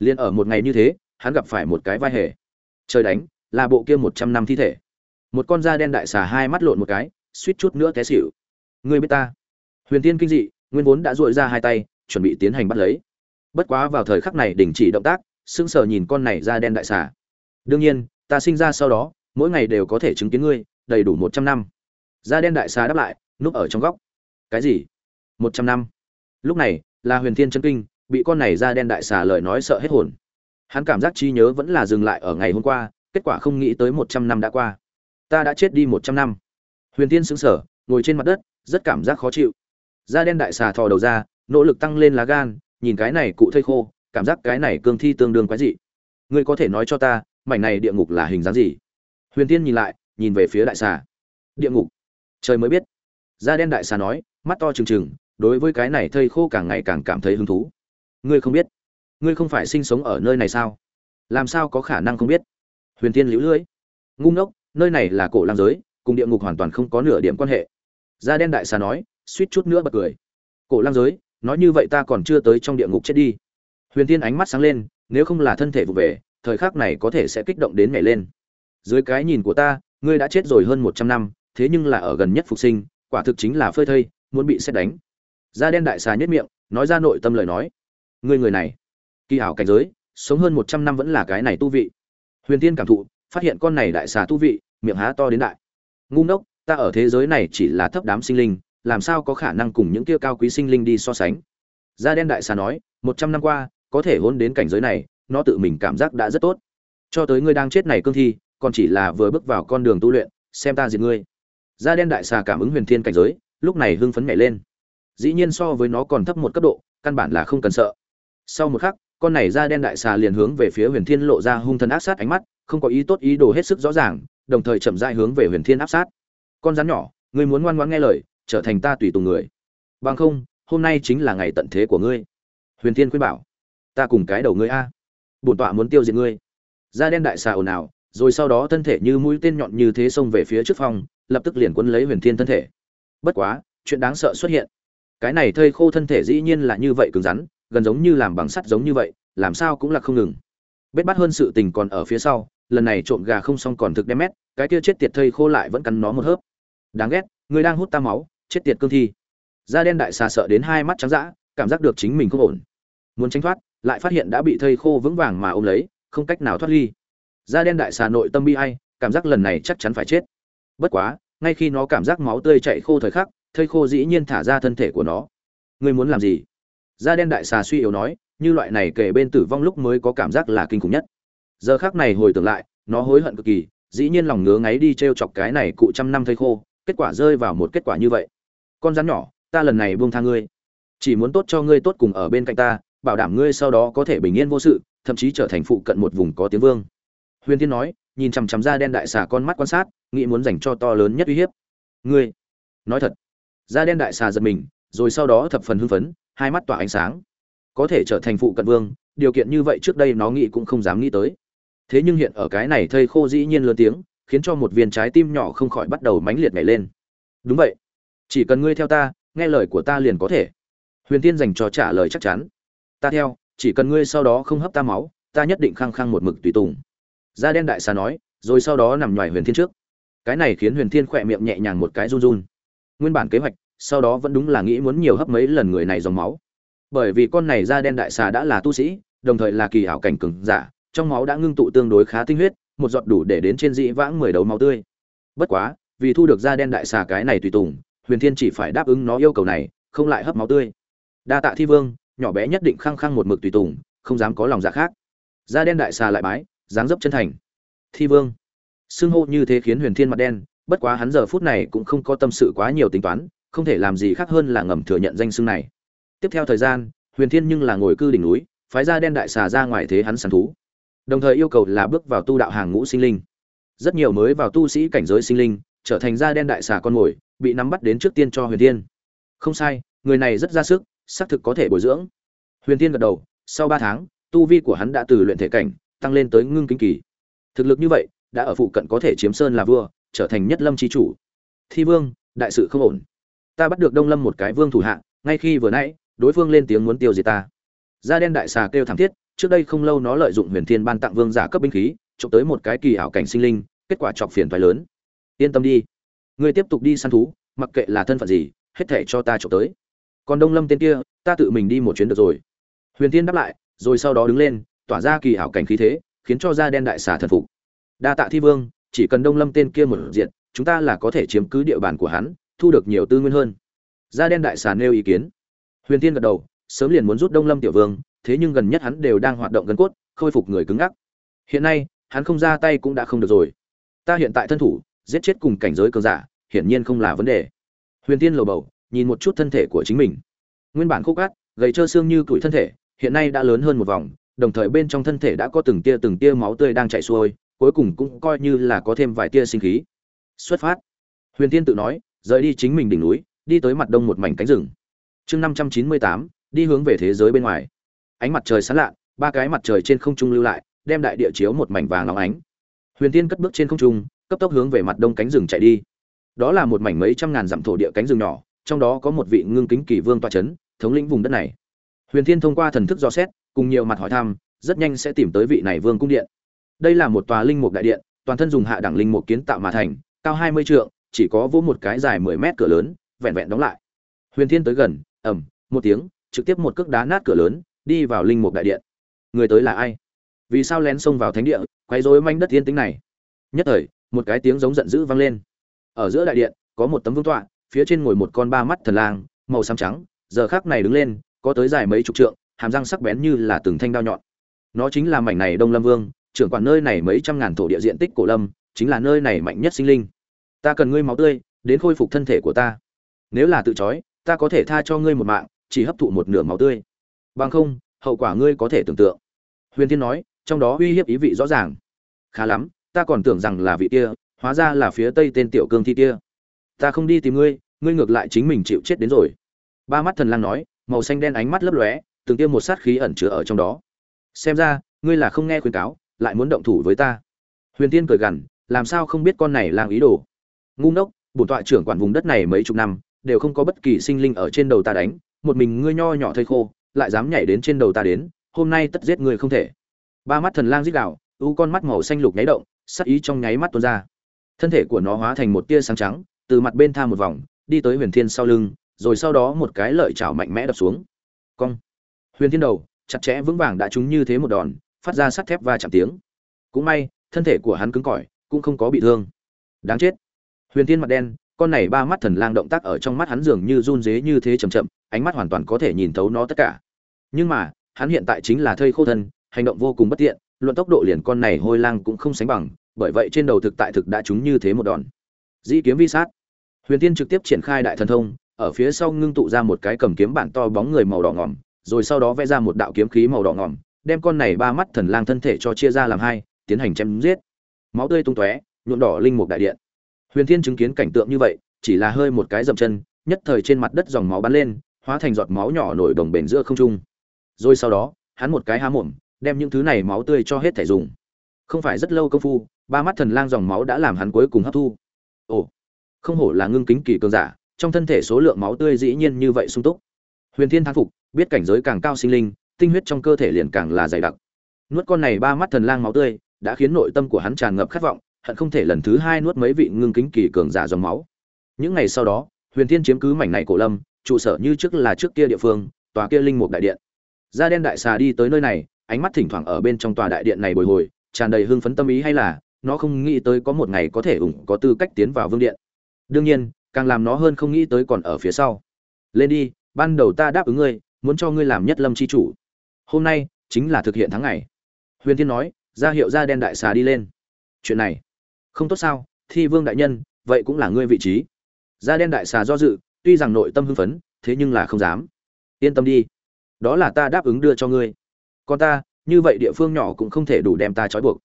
Liền ở một ngày như thế, hắn gặp phải một cái vai hề. Trời đánh, là bộ kia một trăm năm thi thể. Một con da đen đại xà hai mắt lộn một cái, suýt chút nữa té xỉu. Người biết ta? Huyền tiên kinh dị, nguyên vốn đã dội ra hai tay, chuẩn bị tiến hành bắt lấy. Bất quá vào thời khắc này đình chỉ động tác, sững sờ nhìn con này da đen đại xà. Đương nhiên, ta sinh ra sau đó, mỗi ngày đều có thể chứng kiến ngươi, đầy đủ một trăm năm da đen đại xà đáp lại, núp ở trong góc. Cái gì? Một trăm năm. Lúc này, là huyền thiên chân kinh, bị con này da đen đại xà lời nói sợ hết hồn. Hắn cảm giác trí nhớ vẫn là dừng lại ở ngày hôm qua, kết quả không nghĩ tới một trăm năm đã qua. Ta đã chết đi một trăm năm. Huyền tiên xứng sở ngồi trên mặt đất, rất cảm giác khó chịu. Da đen đại xà thò đầu ra, nỗ lực tăng lên lá gan, nhìn cái này cụ thây khô, cảm giác cái này cương thi tương đương quái dị. Ngươi có thể nói cho ta, mảnh này địa ngục là hình dáng gì? Huyền tiên nhìn lại, nhìn về phía đại xà. Địa ngục trời mới biết. Da đen đại xà nói, mắt to trừng trừng, đối với cái này thây khô càng ngày càng cảm thấy hứng thú. Ngươi không biết. Ngươi không phải sinh sống ở nơi này sao? Làm sao có khả năng không biết? Huyền tiên liễu lưỡi. Ngu ngốc, nơi này là cổ lam giới, cùng địa ngục hoàn toàn không có nửa điểm quan hệ. Da đen đại xà nói, suýt chút nữa bật cười. Cổ lam giới, nói như vậy ta còn chưa tới trong địa ngục chết đi. Huyền tiên ánh mắt sáng lên, nếu không là thân thể vụ về, thời khắc này có thể sẽ kích động đến nhảy lên. Dưới cái nhìn của ta, ngươi đã chết rồi hơn một trăm năm thế nhưng là ở gần nhất phục sinh, quả thực chính là phơi thây, muốn bị xét đánh. Da đen đại xà nhất miệng, nói ra nội tâm lời nói. Người người này, kỳ ảo cảnh giới, sống hơn một trăm năm vẫn là cái này tu vị. Huyền tiên cảm thụ, phát hiện con này đại xà tu vị, miệng há to đến đại. Ngu ngốc, ta ở thế giới này chỉ là thấp đám sinh linh, làm sao có khả năng cùng những kia cao quý sinh linh đi so sánh? Da đen đại xà nói, một trăm năm qua, có thể hôn đến cảnh giới này, nó tự mình cảm giác đã rất tốt. Cho tới ngươi đang chết này cương thi, còn chỉ là vừa bước vào con đường tu luyện, xem ta diệt ngươi da đen đại xà cảm ứng huyền thiên cảnh giới, lúc này hưng phấn nhảy lên. Dĩ nhiên so với nó còn thấp một cấp độ, căn bản là không cần sợ. Sau một khắc, con này da đen đại xà liền hướng về phía huyền thiên lộ ra hung thần áp sát ánh mắt, không có ý tốt ý đồ hết sức rõ ràng, đồng thời chậm rãi hướng về huyền thiên áp sát. Con rắn nhỏ, ngươi muốn ngoan ngoãn nghe lời, trở thành ta tùy tùng người. Bằng không, hôm nay chính là ngày tận thế của ngươi. Huyền thiên khuyên bảo, ta cùng cái đầu ngươi a. Bổn tọa muốn tiêu diệt ngươi. Da đen đại xà ồn ào, rồi sau đó thân thể như mũi tên nhọn như thế xông về phía trước phòng lập tức liền quấn lấy huyền thiên thân thể. Bất quá, chuyện đáng sợ xuất hiện. Cái này thây khô thân thể dĩ nhiên là như vậy cứng rắn, gần giống như làm bằng sắt giống như vậy, làm sao cũng là không ngừng. Bết bắt hơn sự tình còn ở phía sau, lần này trộm gà không xong còn thực đem mét, cái kia chết tiệt thây khô lại vẫn cắn nó một hớp. Đáng ghét, người đang hút ta máu, chết tiệt cương thi. Da đen đại xà sợ đến hai mắt trắng dã, cảm giác được chính mình không ổn. Muốn tránh thoát, lại phát hiện đã bị thây khô vững vàng mà ôm lấy, không cách nào thoát ly. Da đen đại xà nội tâm bi ai, cảm giác lần này chắc chắn phải chết bất quá, ngay khi nó cảm giác máu tươi chạy khô thời khắc, thây khô dĩ nhiên thả ra thân thể của nó. Ngươi muốn làm gì? Da đen đại xà suy yếu nói, như loại này kể bên tử vong lúc mới có cảm giác là kinh khủng nhất. Giờ khác này hồi tưởng lại, nó hối hận cực kỳ, dĩ nhiên lòng ngứa ngáy đi t r e o chọc cái này cụ trăm năm thây khô, kết quả rơi vào một kết quả như vậy. Con rắn nhỏ, ta lần này buông tha ngươi. Chỉ muốn tốt cho ngươi tốt cùng ở bên cạnh ta, bảo đảm ngươi sau đó có thể bình yên vô sự, thậm chí trở thành phụ cận một vùng có tiếng vương. Huyền tiên nói, nhìn chằm chằm ra đen đại xà con mắt quan sát nghĩ muốn dành cho to lớn nhất uy hiếp. Ngươi, nói thật. Da đen đại xà giật mình, rồi sau đó thập phần hưng phấn, hai mắt tỏa ánh sáng. Có thể trở thành phụ cận vương, điều kiện như vậy trước đây nó nghĩ cũng không dám nghĩ tới. Thế nhưng hiện ở cái này thây khô dĩ nhiên lớn tiếng, khiến cho một viên trái tim nhỏ không khỏi bắt đầu mãnh liệt nhảy lên. Đúng vậy. Chỉ cần ngươi theo ta, nghe lời của ta liền có thể. Huyền tiên dành cho trả lời chắc chắn. Ta theo, chỉ cần ngươi sau đó không hấp ta máu, ta nhất định khăng khăng một mực tùy tùng. Da đen đại xà nói, rồi sau đó nằm ngoài huyền thiên trước cái này khiến huyền thiên khỏe miệng nhẹ nhàng một cái run run. Nguyên bản kế hoạch, sau đó vẫn đúng là nghĩ muốn nhiều hấp mấy lần người này dòng máu. Bởi vì con này da đen đại xà đã là tu sĩ, đồng thời là kỳ ảo cảnh cường giả, trong máu đã ngưng tụ tương đối khá tinh huyết, một giọt đủ để đến trên dĩ vãng mười đấu máu tươi. Bất quá, vì thu được da đen đại xà cái này tùy tùng, huyền thiên chỉ phải đáp ứng nó yêu cầu này, không lại hấp máu tươi. Đa tạ thi vương, nhỏ bé nhất định khăng khăng một mực tùy tùng, không dám có lòng dạ khác. Da đen đại xà lại bái, dáng dấp chân thành. Thi vương xưng hô như thế khiến huyền thiên mặt đen, bất quá hắn giờ phút này cũng không có tâm sự quá nhiều tính toán, không thể làm gì khác hơn là ngầm thừa nhận danh xưng này. Tiếp theo thời gian, huyền thiên nhưng là ngồi cư đỉnh núi, phái ra đen đại xà ra ngoài thế hắn săn thú. Đồng thời yêu cầu là bước vào tu đạo hàng ngũ sinh linh. Rất nhiều mới vào tu sĩ cảnh giới sinh linh, trở thành ra đen đại xà con mồi, bị nắm bắt đến trước tiên cho huyền thiên. Không sai, người này rất ra sức, xác thực có thể bồi dưỡng. Huyền thiên gật đầu, sau ba tháng, tu vi của hắn đã từ luyện thể cảnh, tăng lên tới ngưng kinh kỳ. Thực lực như vậy đã ở phụ cận có thể chiếm sơn là vua, trở thành nhất lâm chi chủ. Thi vương, đại sự không ổn. Ta bắt được đông lâm một cái vương thủ hạ, ngay khi vừa nãy, đối phương lên tiếng muốn tiêu diệt ta. Da đen đại xà kêu thảm thiết, trước đây không lâu nó lợi dụng huyền thiên ban tặng vương giả cấp binh khí, trộm tới một cái kỳ ảo cảnh sinh linh, kết quả chọc phiền thoái lớn. Yên tâm đi. Ngươi tiếp tục đi săn thú, mặc kệ là thân phận gì, hết thể cho ta trộm tới. Còn đông lâm tên kia, ta tự mình đi một chuyến được rồi. Huyền thiên đáp lại, rồi sau đó đứng lên, tỏa ra kỳ ảo cảnh khí thế, khiến cho da đen đại xà thần phục đa tạ thi vương, chỉ cần đông lâm tên kia một diện, chúng ta là có thể chiếm cứ địa bàn của hắn, thu được nhiều tư nguyên hơn. Da đen đại xà nêu ý kiến. Huyền tiên gật đầu, sớm liền muốn rút đông lâm tiểu vương, thế nhưng gần nhất hắn đều đang hoạt động gần cốt, khôi phục người cứng ngắc. Hiện nay, hắn không ra tay cũng đã không được rồi. Ta hiện tại thân thủ, giết chết cùng cảnh giới cường giả, hiển nhiên không là vấn đề. Huyền tiên lầu bầu, nhìn một chút thân thể của chính mình. Nguyên bản khúc át gầy trơ xương như tuổi thân thể, hiện nay đã lớn hơn một vòng, đồng thời bên trong thân thể đã có từng tia từng tia máu tươi đang chảy xuôi cuối cùng cũng coi như là có thêm vài tia sinh khí. Xuất phát. Huyền tiên tự nói, rời đi chính mình đỉnh núi, đi tới mặt đông một mảnh cánh rừng. Chương năm trăm chín mươi tám, đi hướng về thế giới bên ngoài. Ánh mặt trời sáng lạ, ba cái mặt trời trên không trung lưu lại, đem đại địa chiếu một mảnh vàng óng ánh. Huyền tiên cất bước trên không trung, cấp tốc hướng về mặt đông cánh rừng chạy đi. Đó là một mảnh mấy trăm ngàn dặm thổ địa cánh rừng nhỏ, trong đó có một vị ngưng kính kỳ vương toa chấn, thống lĩnh vùng đất này. Huyền thiên thông qua thần thức do xét, cùng nhiều mặt hỏi thăm, rất nhanh sẽ tìm tới vị này vương cung điện đây là một tòa linh mục đại điện, toàn thân dùng hạ đẳng linh mục kiến tạo mà thành, cao hai mươi trượng, chỉ có vỗ một cái dài mười mét cửa lớn, vẹn vẹn đóng lại. Huyền thiên tới gần ẩm một tiếng, trực tiếp một cước đá nát cửa lớn, đi vào linh mục đại điện. Người tới là ai? Vì sao lén xông vào thánh địa, quấy rối manh đất thiên tính này? Nhất thời, một cái tiếng giống giận dữ vang lên. Ở giữa đại điện, có một tấm vương tọa, phía trên ngồi một con ba mắt thần lang, màu xám trắng, giờ khác này đứng lên, có tới dài mấy chục trượng, hàm răng sắc bén như là từng thanh đao nhọn. Nó chính là mảnh này đông lâm vương trưởng quản nơi này mấy trăm ngàn thổ địa diện tích cổ lâm, chính là nơi này mạnh nhất sinh linh. Ta cần ngươi máu tươi, đến khôi phục thân thể của ta. Nếu là tự chói ta có thể tha cho ngươi một mạng, chỉ hấp thụ một nửa máu tươi. Bằng không, hậu quả ngươi có thể tưởng tượng. Huyền thiên nói, trong đó uy hiếp ý vị rõ ràng. Khá lắm, ta còn tưởng rằng là vị kia, hóa ra là phía tây tên tiểu cương thi kia. Ta không đi tìm ngươi ngươi ngược lại chính mình chịu chết đến rồi. Ba mắt thần lang nói, màu xanh đen ánh mắt lấp lóe, từng tiêm một sát khí ẩn chứa ở trong đó. Xem ra, ngươi là không nghe khuyên cáo lại muốn động thủ với ta. Huyền tiên cười gằn, làm sao không biết con này lang ý đồ? Ngu ngốc, bổn tọa trưởng quản vùng đất này mấy chục năm, đều không có bất kỳ sinh linh ở trên đầu ta đánh, một mình ngươi nho nhỏ thây khô, lại dám nhảy đến trên đầu ta đến, hôm nay tất giết ngươi không thể. Ba mắt thần lang rít gạo u con mắt màu xanh lục nháy động, sắc ý trong nháy mắt tuôn ra. Thân thể của nó hóa thành một tia sáng trắng, từ mặt bên tha một vòng, đi tới huyền thiên sau lưng, rồi sau đó một cái lợi chảo mạnh mẽ đập xuống. Cong. Huyền thiên đầu, chặt chẽ vững vàng đã trúng như thế một đòn phát ra sắt thép va chạm tiếng. Cũng may, thân thể của hắn cứng cỏi, cũng không có bị thương. Đáng chết. Huyền thiên mặt đen, con này ba mắt thần lang động tác ở trong mắt hắn dường như run rế như thế chậm chậm, ánh mắt hoàn toàn có thể nhìn thấu nó tất cả. Nhưng mà, hắn hiện tại chính là thây khô thân, hành động vô cùng bất tiện, luận tốc độ liền con này hôi lang cũng không sánh bằng, bởi vậy trên đầu thực tại thực đã trúng như thế một đòn. Dĩ kiếm vi sát. Huyền tiên trực tiếp triển khai đại thần thông, ở phía sau ngưng tụ ra một cái cầm kiếm bản to bóng người màu đỏ ngỏm rồi sau đó vẽ ra một đạo kiếm khí màu đỏ ngỏm đem con này ba mắt thần lang thân thể cho chia ra làm hai, tiến hành chém giết. Máu tươi tung tóe, nhuộm đỏ linh mục đại điện. Huyền thiên chứng kiến cảnh tượng như vậy, chỉ là hơi một cái dậm chân, nhất thời trên mặt đất dòng máu bắn lên, hóa thành giọt máu nhỏ nổi đồng bền giữa không trung. Rồi sau đó, hắn một cái há mồm, đem những thứ này máu tươi cho hết thể dùng. Không phải rất lâu công phu, ba mắt thần lang dòng máu đã làm hắn cuối cùng hấp thu. Ồ, không hổ là ngưng kính kỳ cường giả, trong thân thể số lượng máu tươi dĩ nhiên như vậy sung túc. Huyền thiên thán phục, biết cảnh giới càng cao sinh linh tinh huyết trong cơ thể liền càng là dày đặc. Nuốt con này ba mắt thần lang máu tươi, đã khiến nội tâm của hắn tràn ngập khát vọng, hận không thể lần thứ hai nuốt mấy vị ngưng kính kỳ cường giả dòng máu. Những ngày sau đó, huyền thiên chiếm cứ mảnh này cổ lâm, trụ sở như trước là trước kia địa phương, tòa kia linh mục đại điện. Da đen đại xà đi tới nơi này, ánh mắt thỉnh thoảng ở bên trong tòa đại điện này bồi hồi, tràn đầy hưng phấn tâm ý hay là, nó không nghĩ tới có một ngày có thể ủng có tư cách tiến vào vương điện. Đương nhiên, càng làm nó hơn không nghĩ tới còn ở phía sau. Lên đi, ban đầu ta đáp ứng ngươi, muốn cho ngươi làm nhất lâm chi chủ hôm nay chính là thực hiện tháng ngày. Huyền thiên nói, ra hiệu ra đen đại xà đi lên. Chuyện này không tốt sao? Thi vương đại nhân, vậy cũng là ngươi vị trí. Da đen đại xà do dự, tuy rằng nội tâm hưng phấn, thế nhưng là không dám. Yên tâm đi. Đó là ta đáp ứng đưa cho ngươi. Còn ta, như vậy địa phương nhỏ cũng không thể đủ đem ta trói buộc.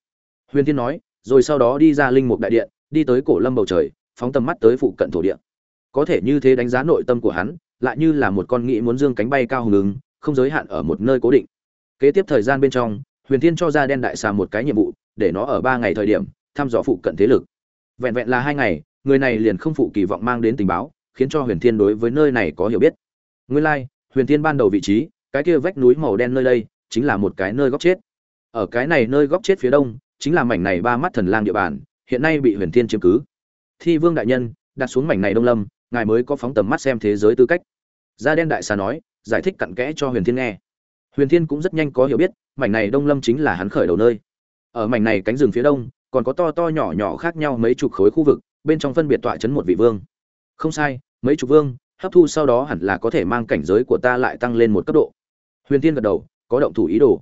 Huyền thiên nói, rồi sau đó đi ra linh mục đại điện, đi tới cổ lâm bầu trời, phóng tầm mắt tới phụ cận thổ địa. Có thể như thế đánh giá nội tâm của hắn, lại như là một con nghĩ muốn dương cánh bay cao hùng ứng không giới hạn ở một nơi cố định. Kế tiếp thời gian bên trong, huyền thiên cho ra đen đại xà một cái nhiệm vụ, để nó ở ba ngày thời điểm, thăm dò phụ cận thế lực. Vẹn vẹn là hai ngày, người này liền không phụ kỳ vọng mang đến tình báo, khiến cho huyền thiên đối với nơi này có hiểu biết. Nguyên lai, huyền thiên ban đầu vị trí, cái kia vách núi màu đen nơi đây, chính là một cái nơi góc chết. Ở cái này nơi góc chết phía đông, chính là mảnh này ba mắt thần lang địa bàn, hiện nay bị huyền thiên chiếm cứ. Thi vương đại nhân, đặt xuống mảnh này đông lâm, ngài mới có phóng tầm mắt xem thế giới tư cách gia đen đại xà nói, giải thích cặn kẽ cho huyền thiên nghe. Huyền thiên cũng rất nhanh có hiểu biết, mảnh này đông lâm chính là hắn khởi đầu nơi. Ở mảnh này cánh rừng phía đông, còn có to to nhỏ nhỏ khác nhau mấy chục khối khu vực, bên trong phân biệt tọa chấn một vị vương. Không sai, mấy chục vương, hấp thu sau đó hẳn là có thể mang cảnh giới của ta lại tăng lên một cấp độ. Huyền thiên gật đầu, có động thủ ý đồ.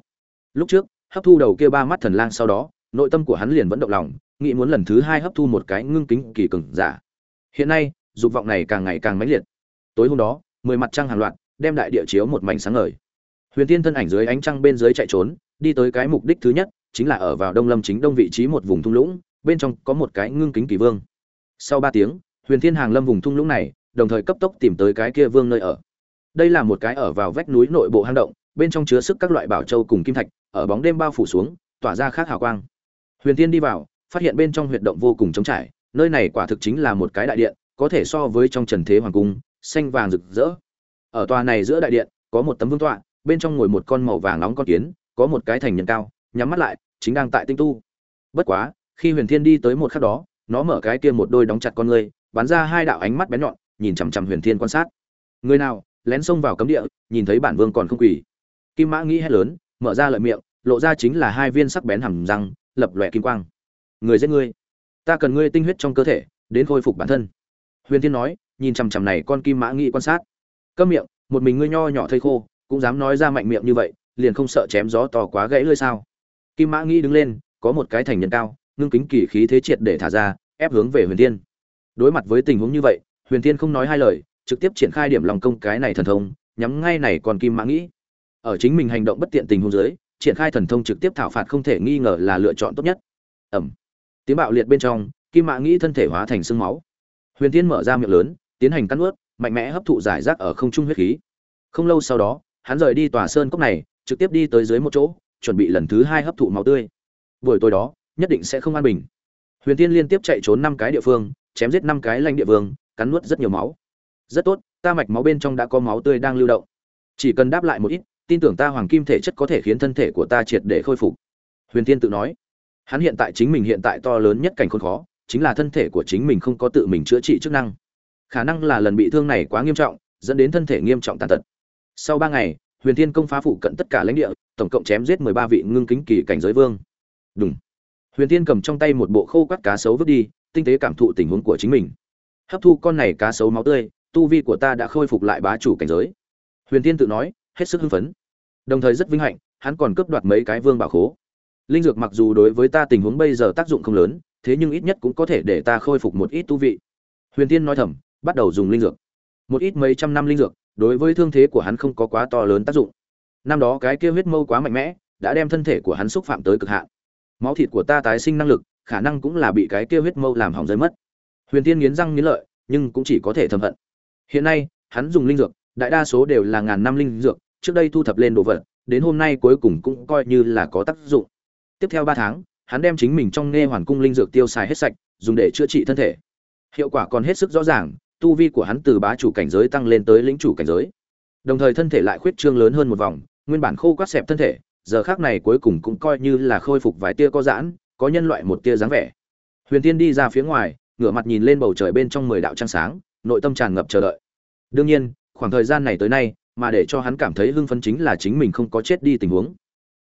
Lúc trước, hấp thu đầu kia ba mắt thần lang sau đó, nội tâm của hắn liền vẫn động lòng, nghĩ muốn lần thứ hai hấp thu một cái ngưng kính kỳ cường giả. Hiện nay, dục vọng này càng ngày càng mãnh liệt. Tối hôm đó mười mặt trăng hàng loạt, đem đại địa chiếu một mảnh sáng ngời. Huyền tiên thân ảnh dưới ánh trăng bên dưới chạy trốn, đi tới cái mục đích thứ nhất, chính là ở vào đông lâm chính đông vị trí một vùng thung lũng, bên trong có một cái ngưng kính kỳ vương. Sau ba tiếng, huyền thiên hàng lâm vùng thung lũng này, đồng thời cấp tốc tìm tới cái kia vương nơi ở. Đây là một cái ở vào vách núi nội bộ hang động, bên trong chứa sức các loại bảo châu cùng kim thạch, ở bóng đêm bao phủ xuống, tỏa ra khác hào quang. Huyền thiên đi vào, phát hiện bên trong huyệt động vô cùng trống trải, nơi này quả thực chính là một cái đại điện, có thể so với trong trần thế hoàng cung xanh vàng rực rỡ. Ở tòa này giữa đại điện, có một tấm vương tọa, bên trong ngồi một con màu vàng nóng con kiến, có một cái thành nhân cao, nhắm mắt lại, chính đang tại tinh tu. Bất quá, khi huyền thiên đi tới một khắc đó, nó mở cái kia một đôi đóng chặt con ngươi, bắn ra hai đạo ánh mắt bén nhọn, nhìn chằm chằm huyền thiên quan sát. Người nào, lén xông vào cấm địa, nhìn thấy bản vương còn không quỳ. Kim mã nghĩ hét lớn, mở ra lợi miệng, lộ ra chính là hai viên sắc bén hầm răng, lập lòe kim quang. Người giết ngươi. Ta cần ngươi tinh huyết trong cơ thể, đến khôi phục bản thân. Huyền thiên nói nhìn chằm chằm này con kim mã nghĩ quan sát. Câm miệng, một mình ngươi nho nhỏ thây khô, cũng dám nói ra mạnh miệng như vậy, liền không sợ chém gió to quá gãy lưỡi sao? Kim mã nghĩ đứng lên, có một cái thành nhân cao, ngưng kính kỳ khí thế triệt để thả ra, ép hướng về huyền thiên. Đối mặt với tình huống như vậy, huyền thiên không nói hai lời, trực tiếp triển khai điểm lòng công cái này thần thông, nhắm ngay này còn kim mã nghĩ ở chính mình hành động bất tiện tình huống dưới, triển khai thần thông trực tiếp thảo phạt không thể nghi ngờ là lựa chọn tốt nhất. Ẩm. Tiếng bạo liệt bên trong, kim mã nghĩ thân thể hóa thành sương máu. Huyền thiên mở ra miệng lớn tiến hành cắn ướt mạnh mẽ hấp thụ giải rác ở không trung huyết khí. Không lâu sau đó, hắn rời đi tòa sơn cốc này, trực tiếp đi tới dưới một chỗ, chuẩn bị lần thứ hai hấp thụ máu tươi. Buổi tối đó, nhất định sẽ không an bình. Huyền tiên liên tiếp chạy trốn năm cái địa phương, chém giết năm cái lãnh địa vương, cắn nuốt rất nhiều máu. Rất tốt, ta mạch máu bên trong đã có máu tươi đang lưu động. Chỉ cần đáp lại một ít, tin tưởng ta hoàng kim thể chất có thể khiến thân thể của ta triệt để khôi phục. Huyền tiên tự nói. Hắn hiện tại chính mình hiện tại to lớn nhất cảnh khốn khó, chính là thân thể của chính mình không có tự mình chữa trị chức năng khả năng là lần bị thương này quá nghiêm trọng, dẫn đến thân thể nghiêm trọng tàn tật. Sau ba ngày, huyền thiên công phá phụ cận tất cả lãnh địa, tổng cộng chém giết mười ba vị ngưng kính kỳ cảnh giới vương. Đúng huyền thiên cầm trong tay một bộ khô quắt cá sấu vứt đi, tinh tế cảm thụ tình huống của chính mình. Hấp thu con này cá sấu máu tươi, tu vi của ta đã khôi phục lại bá chủ cảnh giới. Huyền thiên tự nói, hết sức hưng phấn. Đồng thời rất vinh hạnh, hắn còn cướp đoạt mấy cái vương bảo khố. Linh dược mặc dù đối với ta tình huống bây giờ tác dụng không lớn, thế nhưng ít nhất cũng có thể để ta khôi phục một ít tu vị. Huyền tiên nói thầm bắt đầu dùng linh dược. Một ít mấy trăm năm linh dược, đối với thương thế của hắn không có quá to lớn tác dụng. Năm đó cái kia huyết mâu quá mạnh mẽ, đã đem thân thể của hắn xúc phạm tới cực hạn. Máu thịt của ta tái sinh năng lực, khả năng cũng là bị cái kia huyết mâu làm hỏng rơi mất. Huyền tiên nghiến răng nghiến lợi, nhưng cũng chỉ có thể thầm hận. Hiện nay, hắn dùng linh dược, đại đa số đều là ngàn năm linh dược, trước đây thu thập lên đồ vật, đến hôm nay cuối cùng cũng coi như là có tác dụng. Tiếp theo ba tháng, hắn đem chính mình trong nghe hoàn cung linh dược tiêu xài hết sạch, dùng để chữa trị thân thể. Hiệu quả còn hết sức rõ ràng tu vi của hắn từ bá chủ cảnh giới tăng lên tới lĩnh chủ cảnh giới. Đồng thời thân thể lại khuyết trương lớn hơn một vòng, nguyên bản khô quát xẹp thân thể, giờ khác này cuối cùng cũng coi như là khôi phục vài tia có giãn, có nhân loại một tia dáng vẻ. Huyền tiên đi ra phía ngoài, ngửa mặt nhìn lên bầu trời bên trong mười đạo trăng sáng, nội tâm tràn ngập chờ đợi. Đương nhiên, khoảng thời gian này tới nay, mà để cho hắn cảm thấy hưng phấn chính là chính mình không có chết đi tình huống.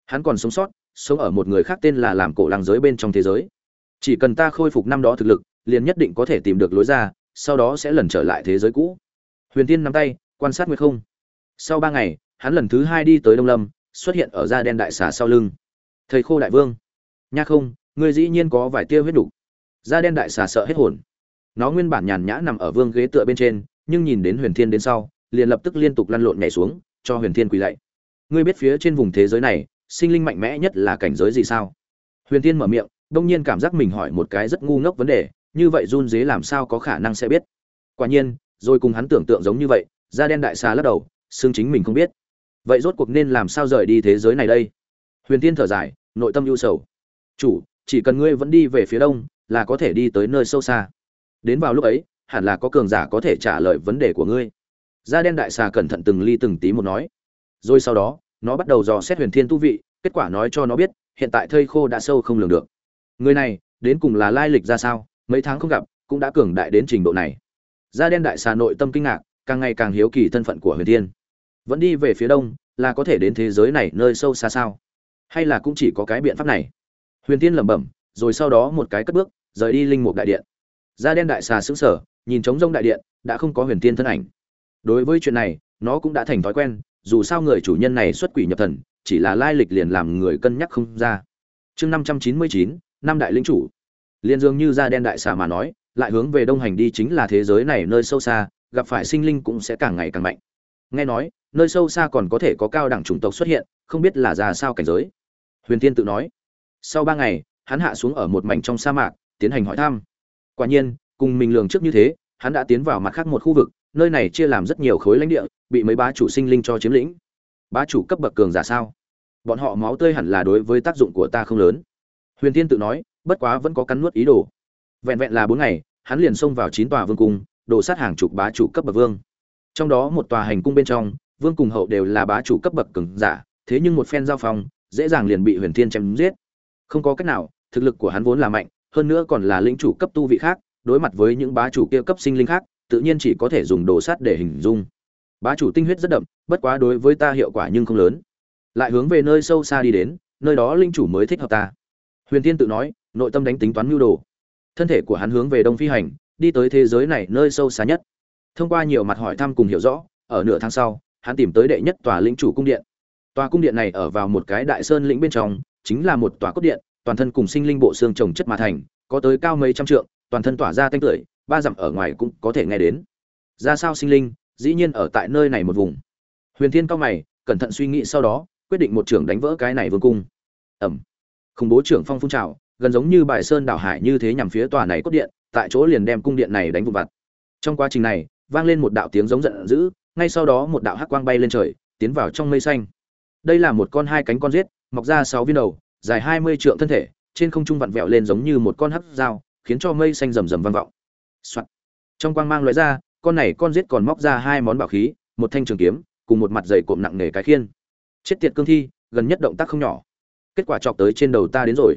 Hắn còn sống sót, sống ở một người khác tên là làm cổ làng giới bên trong thế giới. Chỉ cần ta khôi phục năm đó thực lực, liền nhất định có thể tìm được lối ra sau đó sẽ lần trở lại thế giới cũ. Huyền tiên nắm tay, quan sát nguyệt không. Sau ba ngày, hắn lần thứ hai đi tới đông lâm, xuất hiện ở da đen đại xà sau lưng. Thầy khô đại vương. Nha không người dĩ nhiên có vài tia huyết đủ. da đen đại xà sợ hết hồn. Nó nguyên bản nhàn nhã nằm ở vương ghế tựa bên trên, nhưng nhìn đến huyền thiên đến sau, liền lập tức liên tục lăn lộn nhảy xuống, cho huyền thiên quỳ lạy. Ngươi biết phía trên vùng thế giới này, sinh linh mạnh mẽ nhất là cảnh giới gì sao? Huyền thiên mở miệng, đông nhiên cảm giác mình hỏi một cái rất ngu ngốc vấn đề như vậy run dế làm sao có khả năng sẽ biết? Quả nhiên, rồi cùng hắn tưởng tượng giống như vậy, da đen đại xà lắc đầu, xương chính mình không biết. Vậy rốt cuộc nên làm sao rời đi thế giới này đây? Huyền tiên thở dài, nội tâm ưu sầu. Chủ, chỉ cần ngươi vẫn đi về phía đông, là có thể đi tới nơi sâu xa. Đến vào lúc ấy, hẳn là có cường giả có thể trả lời vấn đề của ngươi. Da đen đại xà cẩn thận từng ly từng tí một nói. Rồi sau đó, nó bắt đầu dò xét huyền thiên tu vị, kết quả nói cho nó biết, hiện tại thây khô đã sâu không lường được. Người này, đến cùng là lai lịch ra sao? Mấy tháng không gặp, cũng đã cường đại đến trình độ này. Da đen đại xà nội tâm kinh ngạc, càng ngày càng hiếu kỳ thân phận của huyền thiên. Vẫn đi về phía đông, là có thể đến thế giới này nơi sâu xa sao? Hay là cũng chỉ có cái biện pháp này? Huyền tiên lẩm bẩm, rồi sau đó một cái cất bước, rời đi linh mục đại điện. Da đen đại xà xứng sở nhìn trống rông đại điện, đã không có huyền tiên thân ảnh. Đối với chuyện này, nó cũng đã thành thói quen, dù sao người chủ nhân này xuất quỷ nhập thần, chỉ là lai lịch liền làm người cân nhắc không ra. Chương năm trăm chín mươi chín, năm đại linh chủ liền dường như da đen đại xà mà nói, lại hướng về đông hành đi chính là thế giới này nơi sâu xa, gặp phải sinh linh cũng sẽ càng ngày càng mạnh. Nghe nói, nơi sâu xa còn có thể có cao đẳng chủng tộc xuất hiện, không biết là ra sao cảnh giới. Huyền tiên tự nói. Sau ba ngày, hắn hạ xuống ở một mảnh trong sa mạc, tiến hành hỏi thăm. Quả nhiên, cùng mình lường trước như thế, hắn đã tiến vào mặt khác một khu vực, nơi này chia làm rất nhiều khối lãnh địa, bị mấy bá chủ sinh linh cho chiếm lĩnh. Bá chủ cấp bậc cường giả sao? Bọn họ máu tươi hẳn là đối với tác dụng của ta không lớn. Huyền tiên tự nói bất quá vẫn có cắn nuốt ý đồ. Vẹn vẹn là bốn ngày, hắn liền xông vào chín tòa vương cung đổ sát hàng chục bá chủ cấp bậc vương. Trong đó một tòa hành cung bên trong, vương cùng hậu đều là bá chủ cấp bậc cường giả, thế nhưng một phen giao phong, dễ dàng liền bị huyền thiên chém giết. Không có cách nào, thực lực của hắn vốn là mạnh, hơn nữa còn là lĩnh chủ cấp tu vị khác, đối mặt với những bá chủ kia cấp sinh linh khác, tự nhiên chỉ có thể dùng đồ sát để hình dung. Bá chủ tinh huyết rất đậm, bất quá đối với ta hiệu quả nhưng không lớn. Lại hướng về nơi sâu xa đi đến, nơi đó linh chủ mới thích hợp ta. Huyền thiên tự nói nội tâm đánh tính toán mưu đồ. Thân thể của hắn hướng về đông phi hành, đi tới thế giới này nơi sâu xa nhất. Thông qua nhiều mặt hỏi thăm cùng hiểu rõ, ở nửa tháng sau, hắn tìm tới đệ nhất tòa lĩnh chủ cung điện. Tòa cung điện này ở vào một cái đại sơn lĩnh bên trong, chính là một tòa cốt điện, toàn thân cùng sinh linh bộ xương trồng chất mà thành, có tới cao mấy trăm trượng, toàn thân tỏa ra tanh tưởi, ba dặm ở ngoài cũng có thể nghe đến. Ra sao sinh linh, dĩ nhiên ở tại nơi này một vùng. Huyền thiên cao mày, cẩn thận suy nghĩ sau đó, quyết định một trưởng đánh vỡ cái này vương cung. Ẩm. Khủng bố trưởng phong phun trào gần giống như bài sơn đảo hải như thế nhằm phía tòa này cốt điện, tại chỗ liền đem cung điện này đánh vụn vặt. Trong quá trình này, vang lên một đạo tiếng giống giận dữ, ngay sau đó một đạo hắc quang bay lên trời, tiến vào trong mây xanh. Đây là một con hai cánh con giết, mọc ra sáu viên đầu, dài hai mươi trượng thân thể, trên không trung vặn vẹo lên giống như một con hắc dao, khiến cho mây xanh rầm rầm vang vọng、Soạn. trong quang mang lóe ra, con này con giết còn móc ra hai món bảo khí, một thanh trường kiếm, cùng một mặt dày cộm nặng nề cái khiên. Chết tiệt cương thi, gần nhất động tác không nhỏ. Kết quả chọc tới trên đầu ta đến rồi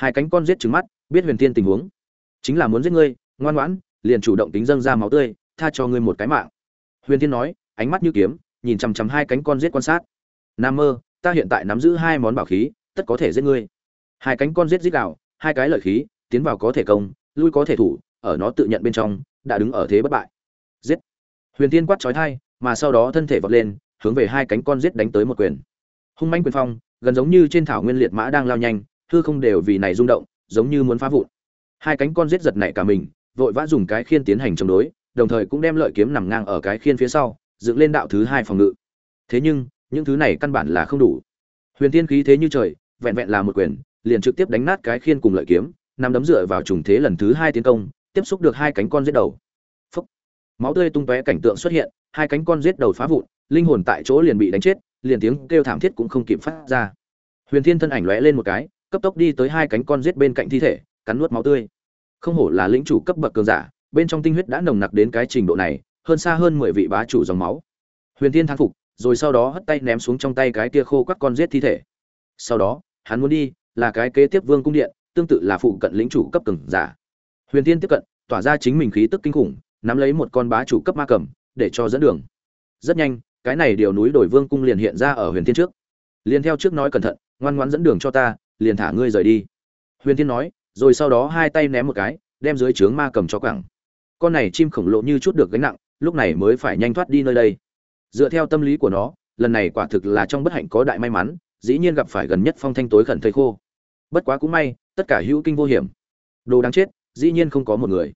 hai cánh con giết trứng mắt, biết huyền Thiên tình huống. Chính là muốn giết ngươi, ngoan ngoãn, liền chủ động tính dâng ra máu tươi, tha cho ngươi một cái mạng. Huyền Thiên nói, ánh mắt như kiếm, nhìn chằm chằm hai cánh con giết quan sát. Nam mơ, ta hiện tại nắm giữ hai món bảo khí, tất có thể giết ngươi. Hai cánh con giết giết đạo hai cái lợi khí, tiến vào có thể công, lui có thể thủ, ở nó tự nhận bên trong, đã đứng ở thế bất bại. Giết. Huyền Thiên quát trói thai mà sau đó thân thể vọt lên, hướng về hai cánh con giết đánh tới một quyền. Hung manh quyền phong, gần giống như trên thảo nguyên liệt mã đang lao nhanh hư không đều vì này rung động, giống như muốn phá vụn. Hai cánh con giết giật nảy cả mình, vội vã dùng cái khiên tiến hành chống đối, đồng thời cũng đem lợi kiếm nằm ngang ở cái khiên phía sau, dựng lên đạo thứ hai phòng ngự. Thế nhưng, những thứ này căn bản là không đủ. Huyền tiên khí thế như trời, vẹn vẹn là một quyền, liền trực tiếp đánh nát cái khiên cùng lợi kiếm, nằm đấm dựa vào trùng thế lần thứ hai tiến công, tiếp xúc được hai cánh con giết đầu. Phúc. máu tươi tung tóe cảnh tượng xuất hiện, hai cánh con giết đầu phá vụn, linh hồn tại chỗ liền bị đánh chết, liền tiếng kêu thảm thiết cũng không kịp phát ra. Huyền thiên thân ảnh lóe lên một cái cấp tốc đi tới hai cánh con giết bên cạnh thi thể, cắn nuốt máu tươi. Không hổ là lĩnh chủ cấp bậc cường giả, bên trong tinh huyết đã nồng nặc đến cái trình độ này, hơn xa hơn mười vị bá chủ dòng máu. Huyền thiên thang phục, rồi sau đó hất tay ném xuống trong tay cái kia khô các con giết thi thể. Sau đó, hắn muốn đi, là cái kế tiếp vương cung điện, tương tự là phụ cận lĩnh chủ cấp cường giả. Huyền Thiên tiếp cận, tỏa ra chính mình khí tức kinh khủng, nắm lấy một con bá chủ cấp ma cầm, để cho dẫn đường. Rất nhanh, cái này điều núi đổi vương cung liền hiện ra ở huyền thiên trước. Liền theo trước nói cẩn thận, ngoan ngoãn dẫn đường cho ta liền thả ngươi rời đi. Huyền thiên nói, rồi sau đó hai tay ném một cái, đem dưới trướng ma cầm cho cẳng. con này chim khổng lồ như chút được gánh nặng, lúc này mới phải nhanh thoát đi nơi đây. Dựa theo tâm lý của nó, lần này quả thực là trong bất hạnh có đại may mắn, dĩ nhiên gặp phải gần nhất phong thanh tối khẩn thầy khô. Bất quá cũng may, tất cả hữu kinh vô hiểm. Đồ đáng chết, dĩ nhiên không có một người.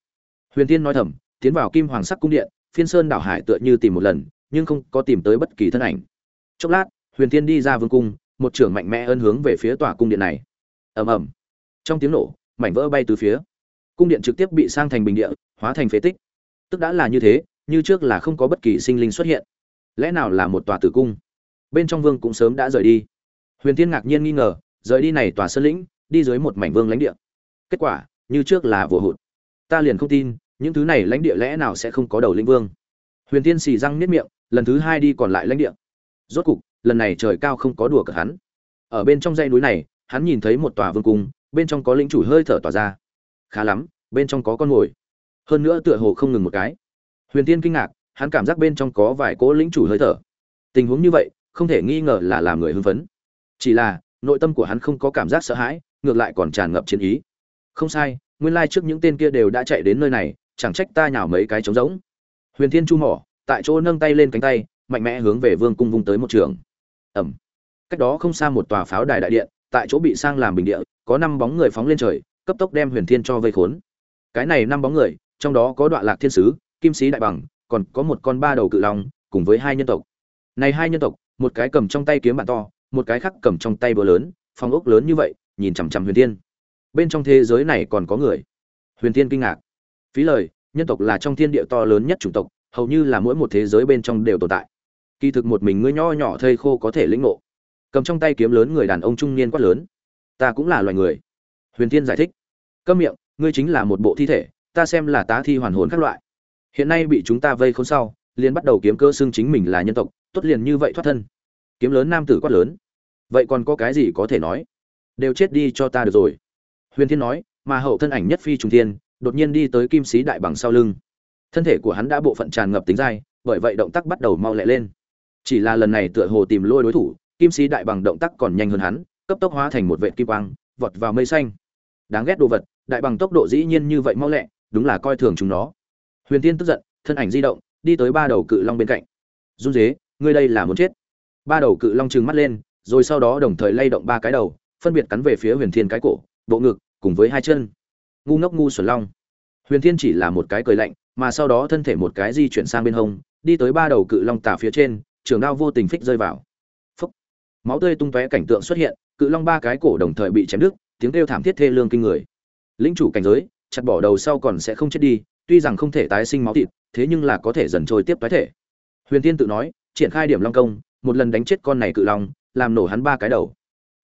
Huyền tiên nói thầm, tiến vào kim hoàng sắc cung điện, phiên sơn đảo hải tựa như tìm một lần, nhưng không có tìm tới bất kỳ thân ảnh. Chốc lát, huyền tiên đi ra vương cung một trưởng mạnh mẽ ân hướng về phía tòa cung điện này. Ầm ầm. Trong tiếng nổ, mảnh vỡ bay từ phía. Cung điện trực tiếp bị sang thành bình địa, hóa thành phế tích. Tức đã là như thế, như trước là không có bất kỳ sinh linh xuất hiện. Lẽ nào là một tòa tử cung? Bên trong vương cũng sớm đã rời đi. Huyền thiên ngạc nhiên nghi ngờ, rời đi này tòa sơn lĩnh, đi dưới một mảnh vương lãnh địa. Kết quả, như trước là vừa hụt. Ta liền không tin, những thứ này lãnh địa lẽ nào sẽ không có đầu linh vương. Huyền thiên xì răng niết miệng, lần thứ hai đi còn lại lãnh địa. Rốt cục lần này trời cao không có đùa cợt hắn. Ở bên trong dãy núi này, hắn nhìn thấy một tòa vương cung, bên trong có lĩnh chủ hơi thở tỏa ra. Khá lắm, bên trong có con ngồi. hơn nữa tựa hồ không ngừng một cái. Huyền tiên kinh ngạc, hắn cảm giác bên trong có vài cỗ lĩnh chủ hơi thở. Tình huống như vậy, không thể nghi ngờ là làm người hưng phấn. Chỉ là, nội tâm của hắn không có cảm giác sợ hãi, ngược lại còn tràn ngập chiến ý. Không sai, nguyên lai trước những tên kia đều đã chạy đến nơi này, chẳng trách ta nhào mấy cái trống rỗng. Huyền thiên chu mỏ, tại chỗ nâng tay lên cánh tay, mạnh mẽ hướng về vương cung vung tới một trường ẩm. Cách đó không xa một tòa pháo đài đại điện, tại chỗ bị sang làm bình địa, có năm bóng người phóng lên trời, cấp tốc đem huyền thiên cho vây khốn. Cái này năm bóng người, trong đó có đoạn lạc thiên sứ, kim sĩ đại bằng, còn có một con ba đầu cự long, cùng với hai nhân tộc. Này hai nhân tộc, một cái cầm trong tay kiếm bạn to, một cái khác cầm trong tay búa lớn, phong ốc lớn như vậy, nhìn chằm chằm huyền thiên. Bên trong thế giới này còn có người. Huyền thiên kinh ngạc. Phí lời, nhân tộc là trong thiên địa to lớn nhất chủng tộc, hầu như là mỗi một thế giới bên trong đều tồn tại kỳ thực một mình ngươi nho nhỏ thây khô có thể lĩnh ngộ. Cầm trong tay kiếm lớn người đàn ông trung niên quát lớn. Ta cũng là loài người. Huyền thiên giải thích. Câm miệng, ngươi chính là một bộ thi thể, ta xem là tá thi hoàn hồn các loại. Hiện nay bị chúng ta vây khốn sau, liền bắt đầu kiếm cơ xưng chính mình là nhân tộc, tốt liền như vậy thoát thân. Kiếm lớn nam tử quát lớn. Vậy còn có cái gì có thể nói? Đều chết đi cho ta được rồi. Huyền thiên nói, mà hậu thân ảnh nhất phi trung thiên, đột nhiên đi tới kim sĩ đại bằng sau lưng. Thân thể của hắn đã bộ phận tràn ngập tính dai, bởi vậy động tác bắt đầu mau lẹ lên chỉ là lần này tựa hồ tìm lôi đối thủ, kim sĩ đại bằng động tác còn nhanh hơn hắn, cấp tốc hóa thành một vệ kim quang, vọt vào mây xanh. Đáng ghét đồ vật, đại bằng tốc độ dĩ nhiên như vậy mau lẹ, đúng là coi thường chúng nó. Huyền tiên tức giận, thân ảnh di động, đi tới ba đầu cự long bên cạnh. Run dế ngươi đây là muốn chết. Ba đầu cự long trừng mắt lên, rồi sau đó đồng thời lay động ba cái đầu, phân biệt cắn về phía huyền thiên cái cổ, bộ ngực, cùng với hai chân. Ngu ngốc ngu xuẩn long. Huyền thiên chỉ là một cái cười lạnh, mà sau đó thân thể một cái di chuyển sang bên hông, đi tới ba đầu cự long tả phía trên trường đao vô tình phích rơi vào. Phúc. máu tươi tung tóe cảnh tượng xuất hiện, cự long ba cái cổ đồng thời bị chém đứt, tiếng kêu thảm thiết thê lương kinh người. Linh chủ cảnh giới, chặt bỏ đầu sau còn sẽ không chết đi, tuy rằng không thể tái sinh máu thịt, thế nhưng là có thể dần trôi tiếp tái thể. Huyền tiên tự nói, triển khai điểm long công, một lần đánh chết con này cự long, làm nổ hắn ba cái đầu.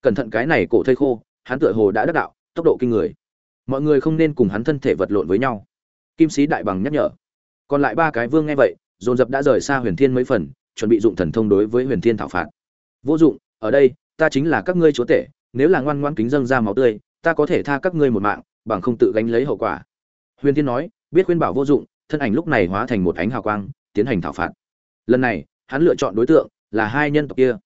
Cẩn thận cái này cổ thây khô, hắn tựa hồ đã đắc đạo, tốc độ kinh người. Mọi người không nên cùng hắn thân thể vật lộn với nhau. Kim sĩ đại bằng nhắc nhở. Còn lại ba cái vương nghe vậy, dồn dập đã rời xa huyền thiên mấy phần chuẩn bị dụng thần thông đối với huyền thiên thảo phạt. Vô dụng, ở đây, ta chính là các ngươi chúa tể, nếu là ngoan ngoan kính dâng ra máu tươi, ta có thể tha các ngươi một mạng, bằng không tự gánh lấy hậu quả. Huyền thiên nói, biết khuyên bảo vô dụng, thân ảnh lúc này hóa thành một ánh hào quang, tiến hành thảo phạt. Lần này, hắn lựa chọn đối tượng là hai nhân tộc kia.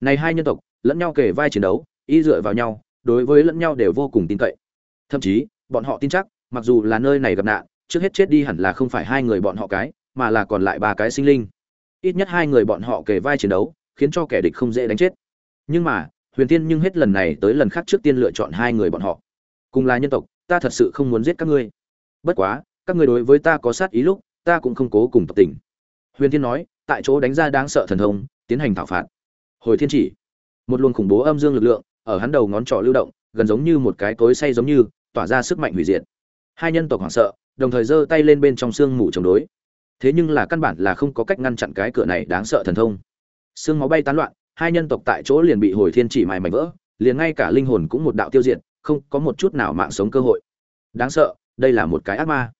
Này hai nhân tộc, lẫn nhau kể vai chiến đấu, y dựa vào nhau, đối với lẫn nhau đều vô cùng tin cậy. Thậm chí, bọn họ tin chắc, mặc dù là nơi này gặp nạn, trước hết chết đi hẳn là không phải hai người bọn họ cái, mà là còn lại ba cái sinh linh ít nhất hai người bọn họ kề vai chiến đấu, khiến cho kẻ địch không dễ đánh chết. Nhưng mà, huyền tiên nhưng hết lần này tới lần khác trước tiên lựa chọn hai người bọn họ. Cùng là nhân tộc, ta thật sự không muốn giết các ngươi. Bất quá, các ngươi đối với ta có sát ý lúc, ta cũng không cố cùng tập tình. Huyền tiên nói, tại chỗ đánh ra đáng sợ thần thông, tiến hành thảo phạt. Hồi thiên chỉ, một luồng khủng bố âm dương lực lượng, ở hắn đầu ngón trỏ lưu động, gần giống như một cái cối say giống như, tỏa ra sức mạnh hủy diệt. Hai nhân tộc hoảng sợ, đồng thời giơ tay lên bên trong xương mù chống đối thế nhưng là căn bản là không có cách ngăn chặn cái cửa này đáng sợ thần thông. Xương máu bay tán loạn, hai nhân tộc tại chỗ liền bị hồi thiên chỉ mài mảnh vỡ, liền ngay cả linh hồn cũng một đạo tiêu diệt, không có một chút nào mạng sống cơ hội. Đáng sợ, đây là một cái ác ma.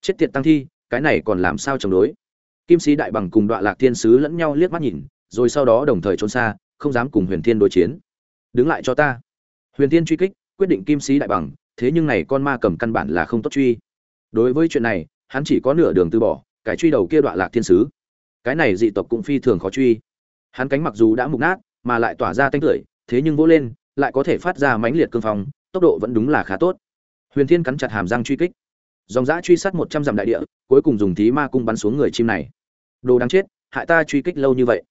Chết tiệt tăng thi, cái này còn làm sao chống đối? Kim sĩ đại bằng cùng đoạn lạc thiên sứ lẫn nhau liếc mắt nhìn, rồi sau đó đồng thời trốn xa, không dám cùng huyền thiên đối chiến. Đứng lại cho ta. Huyền thiên truy kích, quyết định kim sĩ đại bằng, thế nhưng này con ma cầm căn bản là không tốt truy. Đối với chuyện này, hắn chỉ có nửa đường từ bỏ cải truy đầu kia đoạn lạc thiên sứ. Cái này dị tộc cũng phi thường khó truy. Hắn cánh mặc dù đã mục nát, mà lại tỏa ra tanh tưởi, thế nhưng vỗ lên, lại có thể phát ra mãnh liệt cương phong, tốc độ vẫn đúng là khá tốt. Huyền thiên cắn chặt hàm răng truy kích. Dòng dã truy sát một trăm dặm đại địa, cuối cùng dùng thí ma cung bắn xuống người chim này. Đồ đáng chết, hại ta truy kích lâu như vậy.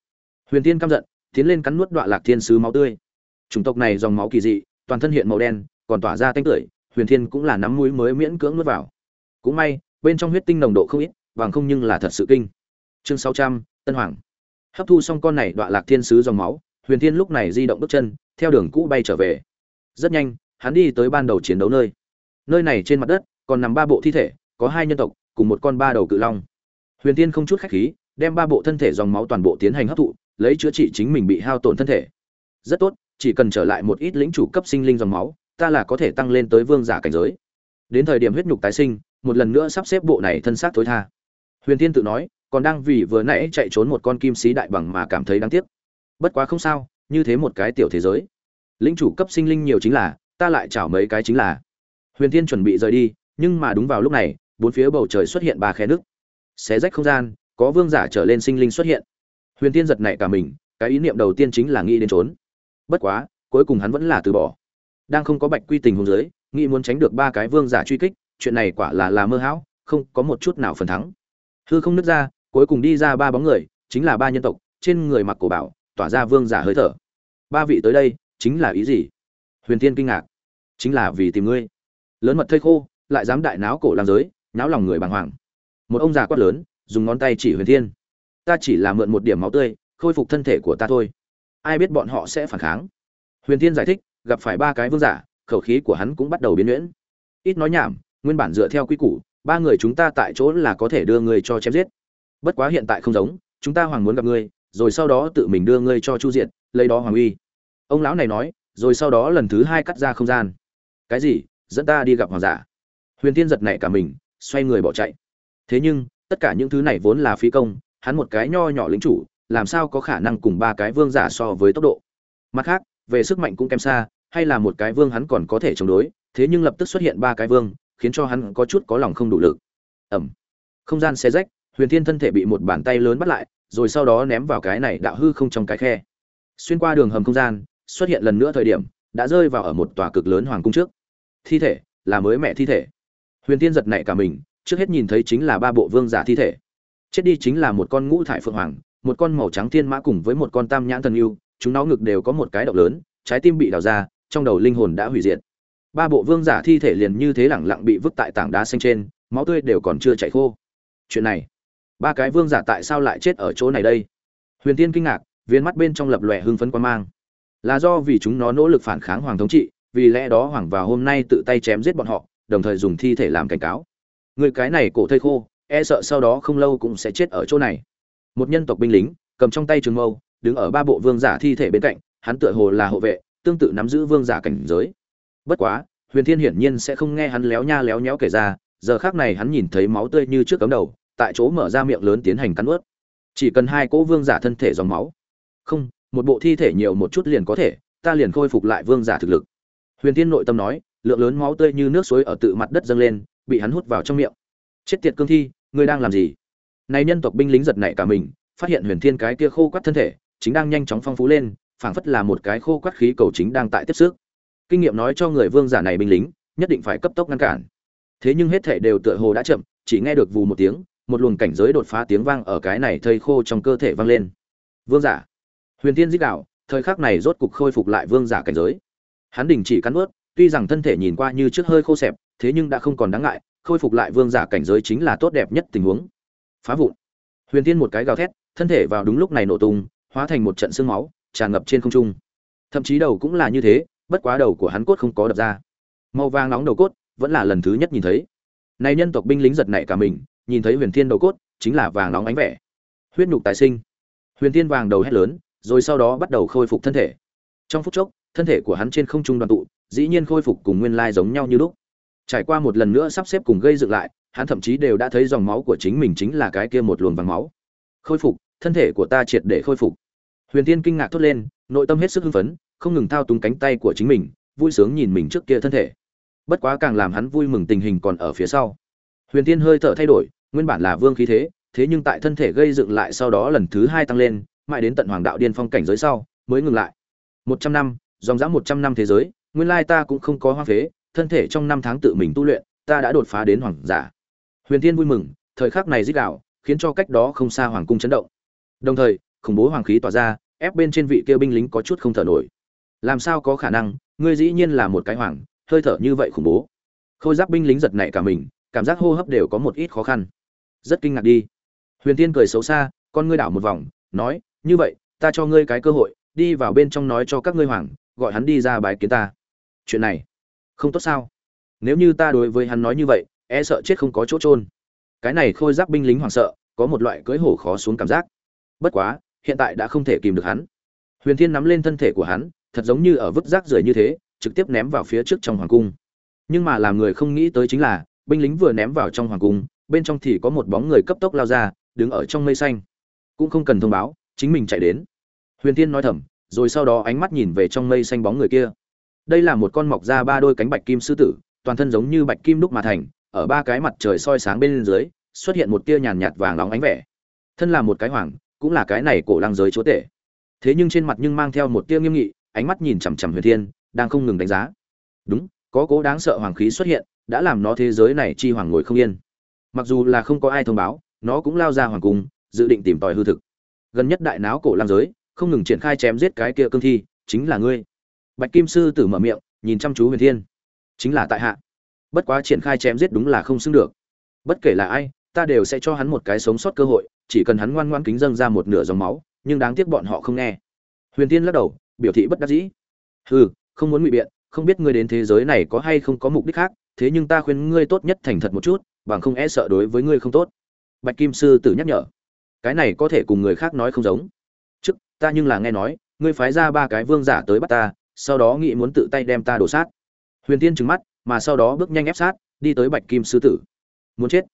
Huyền thiên căm giận, tiến lên cắn nuốt đoạn lạc thiên sứ máu tươi. Chủng tộc này dòng máu kỳ dị, toàn thân hiện màu đen, còn tỏa ra tanh tưởi, huyền thiên cũng là nắm mũi mới miễn cưỡng nuốt vào. Cũng may, bên trong huyết tinh nồng độ không ít bằng không nhưng là thật sự kinh. Chương sáu trăm, tân hoàng. Hấp thu xong con này đoạn lạc thiên sứ dòng máu, huyền thiên lúc này di động bước chân, theo đường cũ bay trở về. Rất nhanh, hắn đi tới ban đầu chiến đấu nơi. Nơi này trên mặt đất, còn nằm ba bộ thi thể, có hai nhân tộc, cùng một con ba đầu cự long. Huyền thiên không chút khách khí, đem ba bộ thân thể dòng máu toàn bộ tiến hành hấp thụ, lấy chữa trị chính mình bị hao tổn thân thể. Rất tốt, chỉ cần trở lại một ít lĩnh chủ cấp sinh linh dòng máu, ta là có thể tăng lên tới vương giả cảnh giới. Đến thời điểm huyết nhục tái sinh, một lần nữa sắp xếp bộ này thân xác thối tha huyền Thiên tự nói, còn đang vì vừa nãy chạy trốn một con kim sĩ đại bằng mà cảm thấy đáng tiếc. Bất quá không sao, như thế một cái tiểu thế giới. Lĩnh chủ cấp sinh linh nhiều chính là, ta lại chảo mấy cái chính là. Huyền thiên chuẩn bị rời đi, nhưng mà đúng vào lúc này, bốn phía bầu trời xuất hiện ba khe nước. Xé rách không gian, có vương giả trở lên sinh linh xuất hiện. Huyền thiên giật nảy cả mình, cái ý niệm đầu tiên chính là nghĩ đến trốn. Bất quá, cuối cùng hắn vẫn là từ bỏ. Đang không có bạch quy tình hôn giới nghĩ muốn tránh được ba cái vương giả truy kích, chuyện này quả là là mơ hão, không có một chút nào phần thắng hư không nứt ra, cuối cùng đi ra ba bóng người, chính là ba nhân tộc, trên người mặc cổ bảo, tỏa ra vương giả hơi thở. Ba vị tới đây, chính là ý gì? Huyền thiên kinh ngạc. Chính là vì tìm ngươi. Lớn mật thây khô, lại dám đại náo cổ làm giới, náo lòng người bàng hoàng. Một ông già quát lớn, dùng ngón tay chỉ huyền thiên. Ta chỉ là mượn một điểm máu tươi, khôi phục thân thể của ta thôi. Ai biết bọn họ sẽ phản kháng? Huyền thiên giải thích, gặp phải ba cái vương giả, khẩu khí của hắn cũng bắt đầu biến nhuyễn. Ít nói nhảm, nguyên bản dựa theo quy củ ba người chúng ta tại chỗ là có thể đưa người cho chém giết. Bất quá hiện tại không giống, chúng ta hoàng muốn gặp ngươi, rồi sau đó tự mình đưa ngươi cho chu diện lấy đó hoàng uy. Ông lão này nói, rồi sau đó lần thứ hai cắt ra không gian. Cái gì? Dẫn ta đi gặp hoàng giả. Huyền tiên giật nảy cả mình, xoay người bỏ chạy. Thế nhưng, tất cả những thứ này vốn là phí công, hắn một cái nho nhỏ lính chủ, làm sao có khả năng cùng ba cái vương giả so với tốc độ? Mặt khác, về sức mạnh cũng kém xa, hay là một cái vương hắn còn có thể chống đối, thế nhưng lập tức xuất hiện ba cái vương khiến cho hắn có chút có lòng không đủ lực. Ẩm không gian xe rách, huyền thiên thân thể bị một bàn tay lớn bắt lại, rồi sau đó ném vào cái này đạo hư không trong cái khe. Xuyên qua đường hầm không gian, xuất hiện lần nữa thời điểm, đã rơi vào ở một tòa cực lớn hoàng cung trước. Thi thể, là mới mẹ thi thể. Huyền tiên giật nảy cả mình, trước hết nhìn thấy chính là ba bộ vương giả thi thể. Chết đi chính là một con ngũ thải phượng hoàng, một con màu trắng thiên mã cùng với một con tam nhãn thần yêu, chúng nó ngực đều có một cái độc lớn, trái tim bị đào ra, trong đầu linh hồn đã hủy diệt ba bộ vương giả thi thể liền như thế lẳng lặng bị vứt tại tảng đá xanh trên, máu tươi đều còn chưa chảy khô. Chuyện này, ba cái vương giả tại sao lại chết ở chỗ này đây? Huyền tiên kinh ngạc, viên mắt bên trong lập lòe hưng phấn quan mang. Là do vì chúng nó nỗ lực phản kháng hoàng thống trị, vì lẽ đó hoàng vào hôm nay tự tay chém giết bọn họ, đồng thời dùng thi thể làm cảnh cáo. Người cái này cổ thây khô e sợ sau đó không lâu cũng sẽ chết ở chỗ này. Một nhân tộc binh lính, cầm trong tay trường mâu, đứng ở ba bộ vương giả thi thể bên cạnh, hắn tựa hồ là hộ vệ, tương tự nắm giữ vương giả cảnh giới bất quá, huyền thiên hiển nhiên sẽ không nghe hắn léo nha léo nhéo kể ra, giờ khác này hắn nhìn thấy máu tươi như trước cấm đầu, tại chỗ mở ra miệng lớn tiến hành cắn ướt. Chỉ cần hai cỗ vương giả thân thể dòng máu. Không, một bộ thi thể nhiều một chút liền có thể, ta liền khôi phục lại vương giả thực lực. Huyền Thiên nội tâm nói, lượng lớn máu tươi như nước suối ở tự mặt đất dâng lên, bị hắn hút vào trong miệng. Chết tiệt cương thi, ngươi đang làm gì? Này nhân tộc binh lính giật nảy cả mình, phát hiện huyền thiên cái kia khô quắt thân thể, chính đang nhanh chóng phong phú lên, phảng phất là một cái khô quắt khí cầu chính đang tại tiếp sức kinh nghiệm nói cho người vương giả này binh lính, nhất định phải cấp tốc ngăn cản. Thế nhưng hết thể đều tựa hồ đã chậm, chỉ nghe được vù một tiếng, một luồng cảnh giới đột phá tiếng vang ở cái này thây khô trong cơ thể vang lên. Vương giả. Huyền tiên dích đạo, thời khắc này rốt cục khôi phục lại vương giả cảnh giới. Hắn đình chỉ cắn ướt tuy rằng thân thể nhìn qua như trước hơi khô xẹp, thế nhưng đã không còn đáng ngại, khôi phục lại vương giả cảnh giới chính là tốt đẹp nhất tình huống. Phá vụn. Huyền tiên một cái gào thét, thân thể vào đúng lúc này nổ tung, hóa thành một trận sương máu, tràn ngập trên không trung. Thậm chí đầu cũng là như thế bất quá đầu của hắn cốt không có đập ra. Màu vàng nóng đầu cốt vẫn là lần thứ nhất nhìn thấy. Này nhân tộc binh lính giật nảy cả mình, nhìn thấy huyền thiên đầu cốt chính là vàng nóng ánh vẻ. Huyết nhục tái sinh. Huyền thiên vàng đầu hét lớn, rồi sau đó bắt đầu khôi phục thân thể. Trong phút chốc, thân thể của hắn trên không trung đoàn tụ, dĩ nhiên khôi phục cùng nguyên lai giống nhau như lúc. Trải qua một lần nữa sắp xếp cùng gây dựng lại, hắn thậm chí đều đã thấy dòng máu của chính mình chính là cái kia một luồng vàng máu. Khôi phục, thân thể của ta triệt để khôi phục. Huyền tiên kinh ngạc thốt lên, nội tâm hết sức hưng phấn không ngừng thao túng cánh tay của chính mình, vui sướng nhìn mình trước kia thân thể. Bất quá càng làm hắn vui mừng tình hình còn ở phía sau. Huyền tiên hơi thở thay đổi, nguyên bản là vương khí thế thế nhưng tại thân thể gây dựng lại sau đó lần thứ hai tăng lên, mãi đến tận hoàng đạo điên phong cảnh giới sau, mới ngừng lại. Một trăm năm, dòng dã một trăm năm thế giới, nguyên lai ta cũng không có hoa phế, thân thể trong năm tháng tự mình tu luyện, ta đã đột phá đến hoàng giả. Huyền tiên vui mừng, thời khắc này dích đạo khiến cho cách đó không xa hoàng cung chấn động. Đồng thời, khủng bố hoàng khí tỏa ra, ép bên trên vị kia binh lính có chút không thở nổi làm sao có khả năng, ngươi dĩ nhiên là một cái hoàng, hơi thở như vậy khủng bố. Khôi giáp binh lính giật nảy cả mình, cảm giác hô hấp đều có một ít khó khăn. Rất kinh ngạc đi. Huyền tiên cười xấu xa, con ngươi đảo một vòng, nói, như vậy, ta cho ngươi cái cơ hội, đi vào bên trong nói cho các ngươi hoàng, gọi hắn đi ra bài kiến ta. Chuyện này không tốt sao? Nếu như ta đối với hắn nói như vậy e sợ chết không có chỗ trôn cái này khôi giáp binh lính hoảng sợ, có một loại cưỡi hổ khó xuống cảm giác. Bất quá, hiện tại đã không thể kìm được hắn. Huyền thiên nắm lên thân thể của hắn thật giống như ở vứt rác rưởi như thế, trực tiếp ném vào phía trước trong hoàng cung. Nhưng mà làm người không nghĩ tới chính là, binh lính vừa ném vào trong hoàng cung, bên trong thì có một bóng người cấp tốc lao ra, đứng ở trong mây xanh. Cũng không cần thông báo, chính mình chạy đến. Huyền tiên nói thầm, rồi sau đó ánh mắt nhìn về trong mây xanh bóng người kia. Đây là một con mọc ra ba đôi cánh bạch kim sư tử, toàn thân giống như bạch kim đúc mà thành, ở ba cái mặt trời soi sáng bên dưới, xuất hiện một tia nhàn nhạt vàng nóng ánh vẻ. Thân là một cái hoàng, cũng là cái này cổ lăng giới chúa tể. Thế nhưng trên mặt nhưng mang theo một tia nghiêm nghị ánh mắt nhìn chằm chằm huyền thiên, đang không ngừng đánh giá. Đúng, có cố đáng sợ hoàng khí xuất hiện, đã làm nó thế giới này chi hoàng ngồi không yên. Mặc dù là không có ai thông báo, nó cũng lao ra hoàng cung, dự định tìm tòi hư thực. Gần nhất đại náo cổ lam giới, không ngừng triển khai chém giết cái kia cương thi, chính là ngươi. Bạch kim sư tử mở miệng, nhìn chăm chú huyền thiên. Chính là tại hạ. Bất quá triển khai chém giết đúng là không xứng được. Bất kể là ai, ta đều sẽ cho hắn một cái sống sót cơ hội, chỉ cần hắn ngoan ngoan kính dâng ra một nửa dòng máu, nhưng đáng tiếc bọn họ không nghe. Huyền tiên lắc đầu biểu thị bất đắc dĩ. Hừ, không muốn ngụy biện, không biết ngươi đến thế giới này có hay không có mục đích khác, thế nhưng ta khuyên ngươi tốt nhất thành thật một chút, bằng không e sợ đối với ngươi không tốt. Bạch kim sư tử nhắc nhở. Cái này có thể cùng người khác nói không giống. Trước, ta nhưng là nghe nói, ngươi phái ra ba cái vương giả tới bắt ta, sau đó nghĩ muốn tự tay đem ta đổ sát. Huyền tiên trừng mắt, mà sau đó bước nhanh ép sát, đi tới bạch kim sư tử. Muốn chết.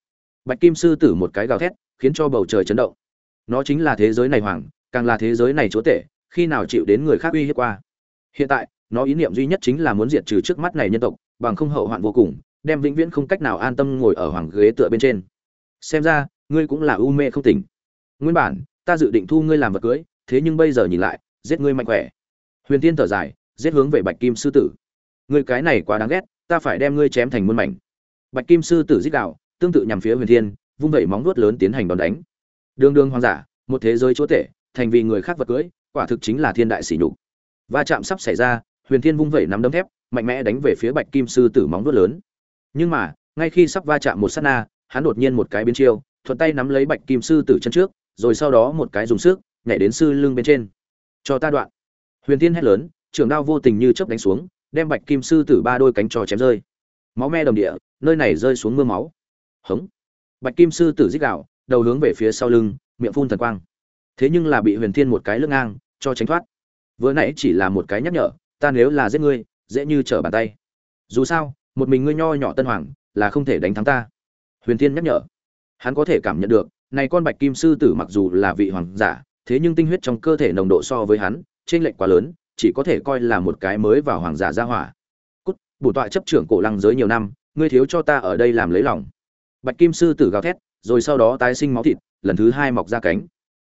Bạch kim sư tử một cái gào thét, khiến cho bầu trời chấn động. Nó chính là thế giới này hoàng, càng là thế giới này chúa tể khi nào chịu đến người khác uy hiếp qua. Hiện tại, nó ý niệm duy nhất chính là muốn diệt trừ trước mắt này nhân tộc, bằng không hậu hoạn vô cùng, đem vĩnh viễn không cách nào an tâm ngồi ở hoàng ghế tựa bên trên. Xem ra, ngươi cũng là u mê không tỉnh. Nguyên bản, ta dự định thu ngươi làm vật cưới, thế nhưng bây giờ nhìn lại, giết ngươi mạnh khỏe. Huyền tiên thở dài, giết hướng về bạch kim sư tử. Ngươi cái này quá đáng ghét, ta phải đem ngươi chém thành muôn mảnh. Bạch kim sư tử giết đạo tương tự nhằm phía huyền thiên, vung vẩy móng vuốt lớn tiến hành đòn đánh. Đường đường hoàng giả, một thế giới chúa tể, thành vì người khác vật cưới quả thực chính là thiên đại sỉ nhục. Va chạm sắp xảy ra huyền thiên vung vẩy nắm đấm thép mạnh mẽ đánh về phía bạch kim sư tử móng vuốt lớn. Nhưng mà ngay khi sắp va chạm một sát na hắn đột nhiên một cái biến chiêu thuận tay nắm lấy bạch kim sư tử chân trước rồi sau đó một cái dùng sức nhảy đến sư lưng bên trên. Cho ta đoạn. Huyền thiên hét lớn trường đao vô tình như chớp đánh xuống đem bạch kim sư tử ba đôi cánh trò chém rơi. Máu me đồng địa nơi này rơi xuống mưa máu. Hững. bạch kim sư tử rít gào, đầu hướng về phía sau lưng miệng phun thần quang thế nhưng là bị huyền thiên một cái lưng ngang, cho tránh thoát. Vừa nãy chỉ là một cái nhắc nhở, ta nếu là giết ngươi, dễ như trở bàn tay. Dù sao, một mình ngươi nho nhỏ tân hoàng, là không thể đánh thắng ta. Huyền thiên nhắc nhở. Hắn có thể cảm nhận được, này con bạch kim sư tử mặc dù là vị hoàng giả, thế nhưng tinh huyết trong cơ thể nồng độ so với hắn trên lệnh quá lớn, chỉ có thể coi là một cái mới vào hoàng giả gia hỏa. Cút, bổ tọa chấp trưởng cổ lăng giới nhiều năm, ngươi thiếu cho ta ở đây làm lấy lòng. Bạch kim sư tử gào thét, rồi sau đó tái sinh máu thịt, lần thứ hai mọc ra cánh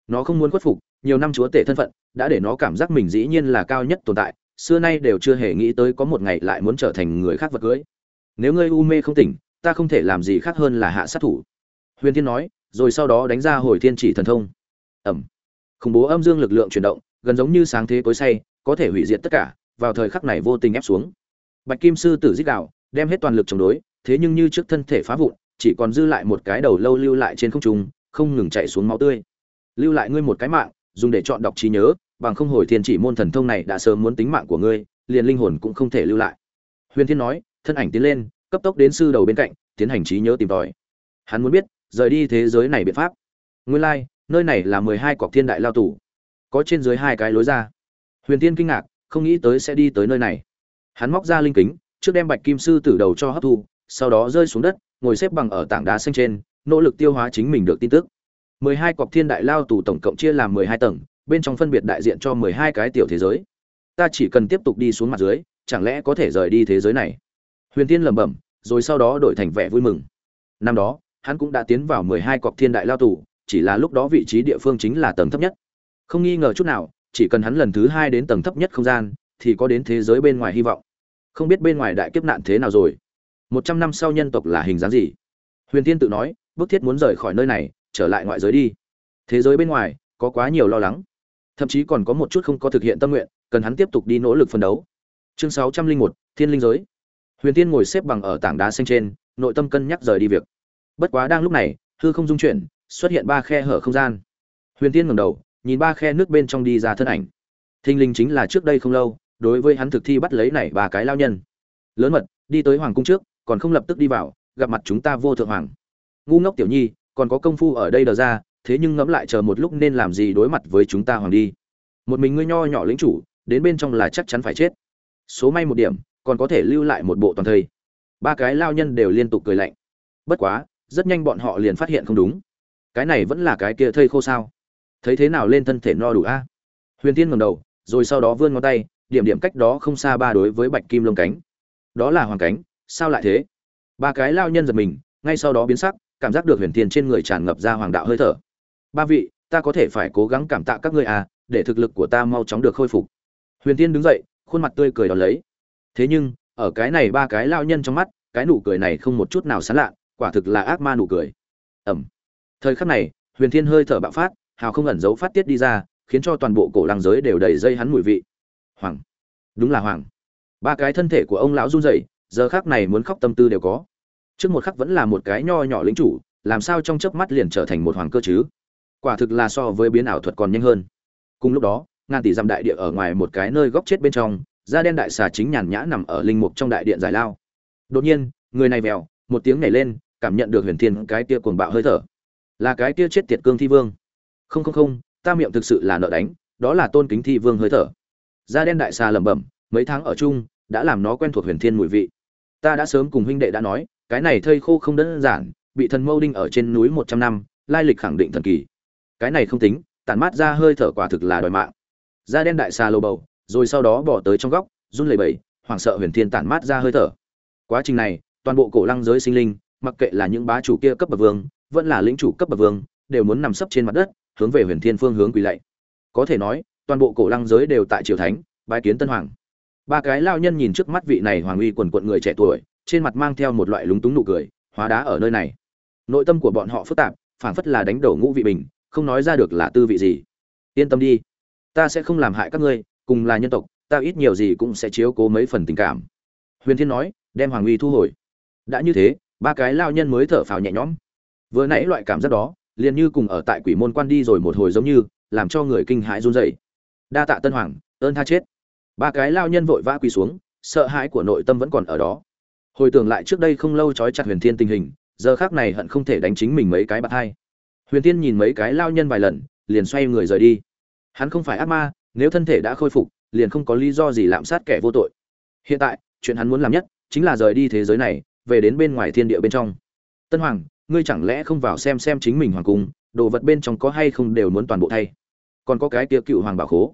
nó không muốn khuất phục, nhiều năm chúa tể thân phận, đã để nó cảm giác mình dĩ nhiên là cao nhất tồn tại, xưa nay đều chưa hề nghĩ tới có một ngày lại muốn trở thành người khác vật cưới. Nếu ngươi u mê không tỉnh, ta không thể làm gì khác hơn là hạ sát thủ. Huyền thiên nói, rồi sau đó đánh ra hồi thiên chỉ thần thông. Ẩm. Khủng bố âm dương lực lượng chuyển động, gần giống như sáng thế cối say, có thể hủy diệt tất cả, vào thời khắc này vô tình ép xuống. Bạch kim sư tử dích đạo, đem hết toàn lực chống đối, thế nhưng như trước thân thể phá vụn, chỉ còn dư lại một cái đầu lâu lưu lại trên không trung, không ngừng chạy xuống máu tươi lưu lại ngươi một cái mạng, dùng để chọn đọc trí nhớ, bằng không hồi thiên chỉ môn thần thông này đã sớm muốn tính mạng của ngươi, liền linh hồn cũng không thể lưu lại. Huyền thiên nói, thân ảnh tiến lên, cấp tốc đến sư đầu bên cạnh, tiến hành trí nhớ tìm tòi. Hắn muốn biết, rời đi thế giới này biện pháp. Nguyên lai, nơi này là mười hai cọc thiên đại lao tù. Có trên dưới hai cái lối ra. Huyền tiên kinh ngạc, không nghĩ tới sẽ đi tới nơi này. Hắn móc ra linh kính, trước đem bạch kim sư tử đầu cho hấp thu, sau đó rơi xuống đất, ngồi xếp bằng ở tảng đá xanh trên, nỗ lực tiêu hóa chính mình được tin tức mười hai cọc thiên đại lao tù tổng cộng chia làm mười hai tầng, bên trong phân biệt đại diện cho mười hai cái tiểu thế giới. Ta chỉ cần tiếp tục đi xuống mặt dưới, chẳng lẽ có thể rời đi thế giới này? Huyền tiên lẩm bẩm, rồi sau đó đổi thành vẻ vui mừng. Năm đó, hắn cũng đã tiến vào mười hai cọc thiên đại lao tù, chỉ là lúc đó vị trí địa phương chính là tầng thấp nhất. Không nghi ngờ chút nào, chỉ cần hắn lần thứ hai đến tầng thấp nhất không gian, thì có đến thế giới bên ngoài hy vọng. Không biết bên ngoài đại kiếp nạn thế nào rồi? Một trăm năm sau nhân tộc là hình dáng gì? Huyền tiên tự nói, bức thiết muốn rời khỏi nơi này trở lại ngoại giới đi. Thế giới bên ngoài, có quá nhiều lo lắng. Thậm chí còn có một chút không có thực hiện tâm nguyện, cần hắn tiếp tục đi nỗ lực phân đấu. Chương sáu trăm linh một, thiên linh giới. Huyền tiên ngồi xếp bằng ở tảng đá xanh trên, nội tâm cân nhắc rời đi việc. Bất quá đang lúc này, hư không dung chuyển, xuất hiện ba khe hở không gian. Huyền tiên ngẩng đầu, nhìn ba khe nước bên trong đi ra thân ảnh. Thinh linh chính là trước đây không lâu, đối với hắn thực thi bắt lấy này ba cái lao nhân. Lớn mật, đi tới hoàng cung trước, còn không lập tức đi vào, gặp mặt chúng ta vô thượng hoàng. Ngu ngốc tiểu nhi còn có công phu ở đây đờ ra, thế nhưng ngẫm lại chờ một lúc nên làm gì đối mặt với chúng ta hoàng đi. Một mình ngươi nho nhỏ lĩnh chủ, đến bên trong là chắc chắn phải chết. Số may một điểm, còn có thể lưu lại một bộ toàn thây. Ba cái lao nhân đều liên tục cười lạnh. Bất quá, rất nhanh bọn họ liền phát hiện không đúng. Cái này vẫn là cái kia thây khô sao? Thấy thế nào lên thân thể no đủ a? Huyền tiên ngầm đầu, rồi sau đó vươn ngón tay, điểm điểm cách đó không xa ba đối với bạch kim lông cánh. Đó là hoàng cánh, sao lại thế? Ba cái lao nhân giật mình, ngay sau đó biến sắc cảm giác được huyền thiên trên người tràn ngập ra hoàng đạo hơi thở. Ba vị, ta có thể phải cố gắng cảm tạ các ngươi à để thực lực của ta mau chóng được khôi phục. Huyền tiên đứng dậy, khuôn mặt tươi cười đón lấy. Thế nhưng, ở cái này ba cái lao nhân trong mắt, cái nụ cười này không một chút nào sán lạ, quả thực là ác ma nụ cười. Ẩm. Thời khắc này, huyền thiên hơi thở bạo phát, hào không ẩn giấu phát tiết đi ra, khiến cho toàn bộ cổ làng giới đều đầy dây hắn mùi vị. Hoàng. Đúng là hoàng. Ba cái thân thể của ông lão run rẩy, giờ khắc này muốn khóc tâm tư đều có trước một khắc vẫn là một cái nho nhỏ lính chủ, làm sao trong chớp mắt liền trở thành một hoàng cơ chứ? Quả thực là so với biến ảo thuật còn nhanh hơn. Cùng lúc đó, ngàn tỷ dặm đại địa ở ngoài một cái nơi góc chết bên trong, da đen đại xà chính nhàn nhã nằm ở linh mục trong đại điện giải lao. Đột nhiên, người này vèo, một tiếng nhảy lên, cảm nhận được huyền thiên cái kia cuồng bạo hơi thở. Là cái kia chết tiệt cương thi vương. Không không không, ta miệng thực sự là nợ đánh, đó là tôn kính thi vương hơi thở. Da đen đại xà lẩm bẩm, mấy tháng ở chung, đã làm nó quen thuộc huyền thiên mùi vị. Ta đã sớm cùng huynh đệ đã nói cái này thây khô không đơn giản, bị thần mâu đinh ở trên núi một trăm năm, lai lịch khẳng định thần kỳ. Cái này không tính, tản mát ra hơi thở quả thực là đòi mạng. Da đen đại xà lầu bầu, rồi sau đó bỏ tới trong góc, run lẩy bẩy, hoảng sợ huyền thiên tản mát ra hơi thở. Quá trình này, toàn bộ cổ lăng giới sinh linh, mặc kệ là những bá chủ kia cấp bậc vương, vẫn là lĩnh chủ cấp bậc vương, đều muốn nằm sấp trên mặt đất, hướng về huyền thiên phương hướng quỳ lạy. Có thể nói, toàn bộ cổ lăng giới đều tại triều thánh, bái kiến tân hoàng. Ba cái lao nhân nhìn trước mắt vị này hoàng uy quần quận người trẻ tuổi trên mặt mang theo một loại lúng túng nụ cười, hóa đá ở nơi này. Nội tâm của bọn họ phức tạp, phảng phất là đánh đổ ngũ vị bình, không nói ra được là tư vị gì. Yên tâm đi, ta sẽ không làm hại các ngươi, cùng là nhân tộc, ta ít nhiều gì cũng sẽ chiếu cố mấy phần tình cảm. Huyền thiên nói, đem hoàng uy thu hồi. Đã như thế, ba cái lao nhân mới thở phào nhẹ nhõm. Vừa nãy loại cảm giác đó, liền như cùng ở tại quỷ môn quan đi rồi một hồi giống như, làm cho người kinh hãi run rẩy. Đa tạ tân hoàng, ơn tha chết. Ba cái lao nhân vội vã quỳ xuống, sợ hãi của nội tâm vẫn còn ở đó hồi tưởng lại trước đây không lâu trói chặt huyền thiên tình hình, giờ khác này hận không thể đánh chính mình mấy cái bạc hai. Huyền thiên nhìn mấy cái lao nhân vài lần, liền xoay người rời đi. Hắn không phải ác ma, nếu thân thể đã khôi phục, liền không có lý do gì lạm sát kẻ vô tội. Hiện tại, chuyện hắn muốn làm nhất, chính là rời đi thế giới này, về đến bên ngoài thiên địa bên trong. Tân hoàng, ngươi chẳng lẽ không vào xem xem chính mình hoàng cung, đồ vật bên trong có hay không đều muốn toàn bộ thay? Còn có cái kia cựu hoàng bảo khố.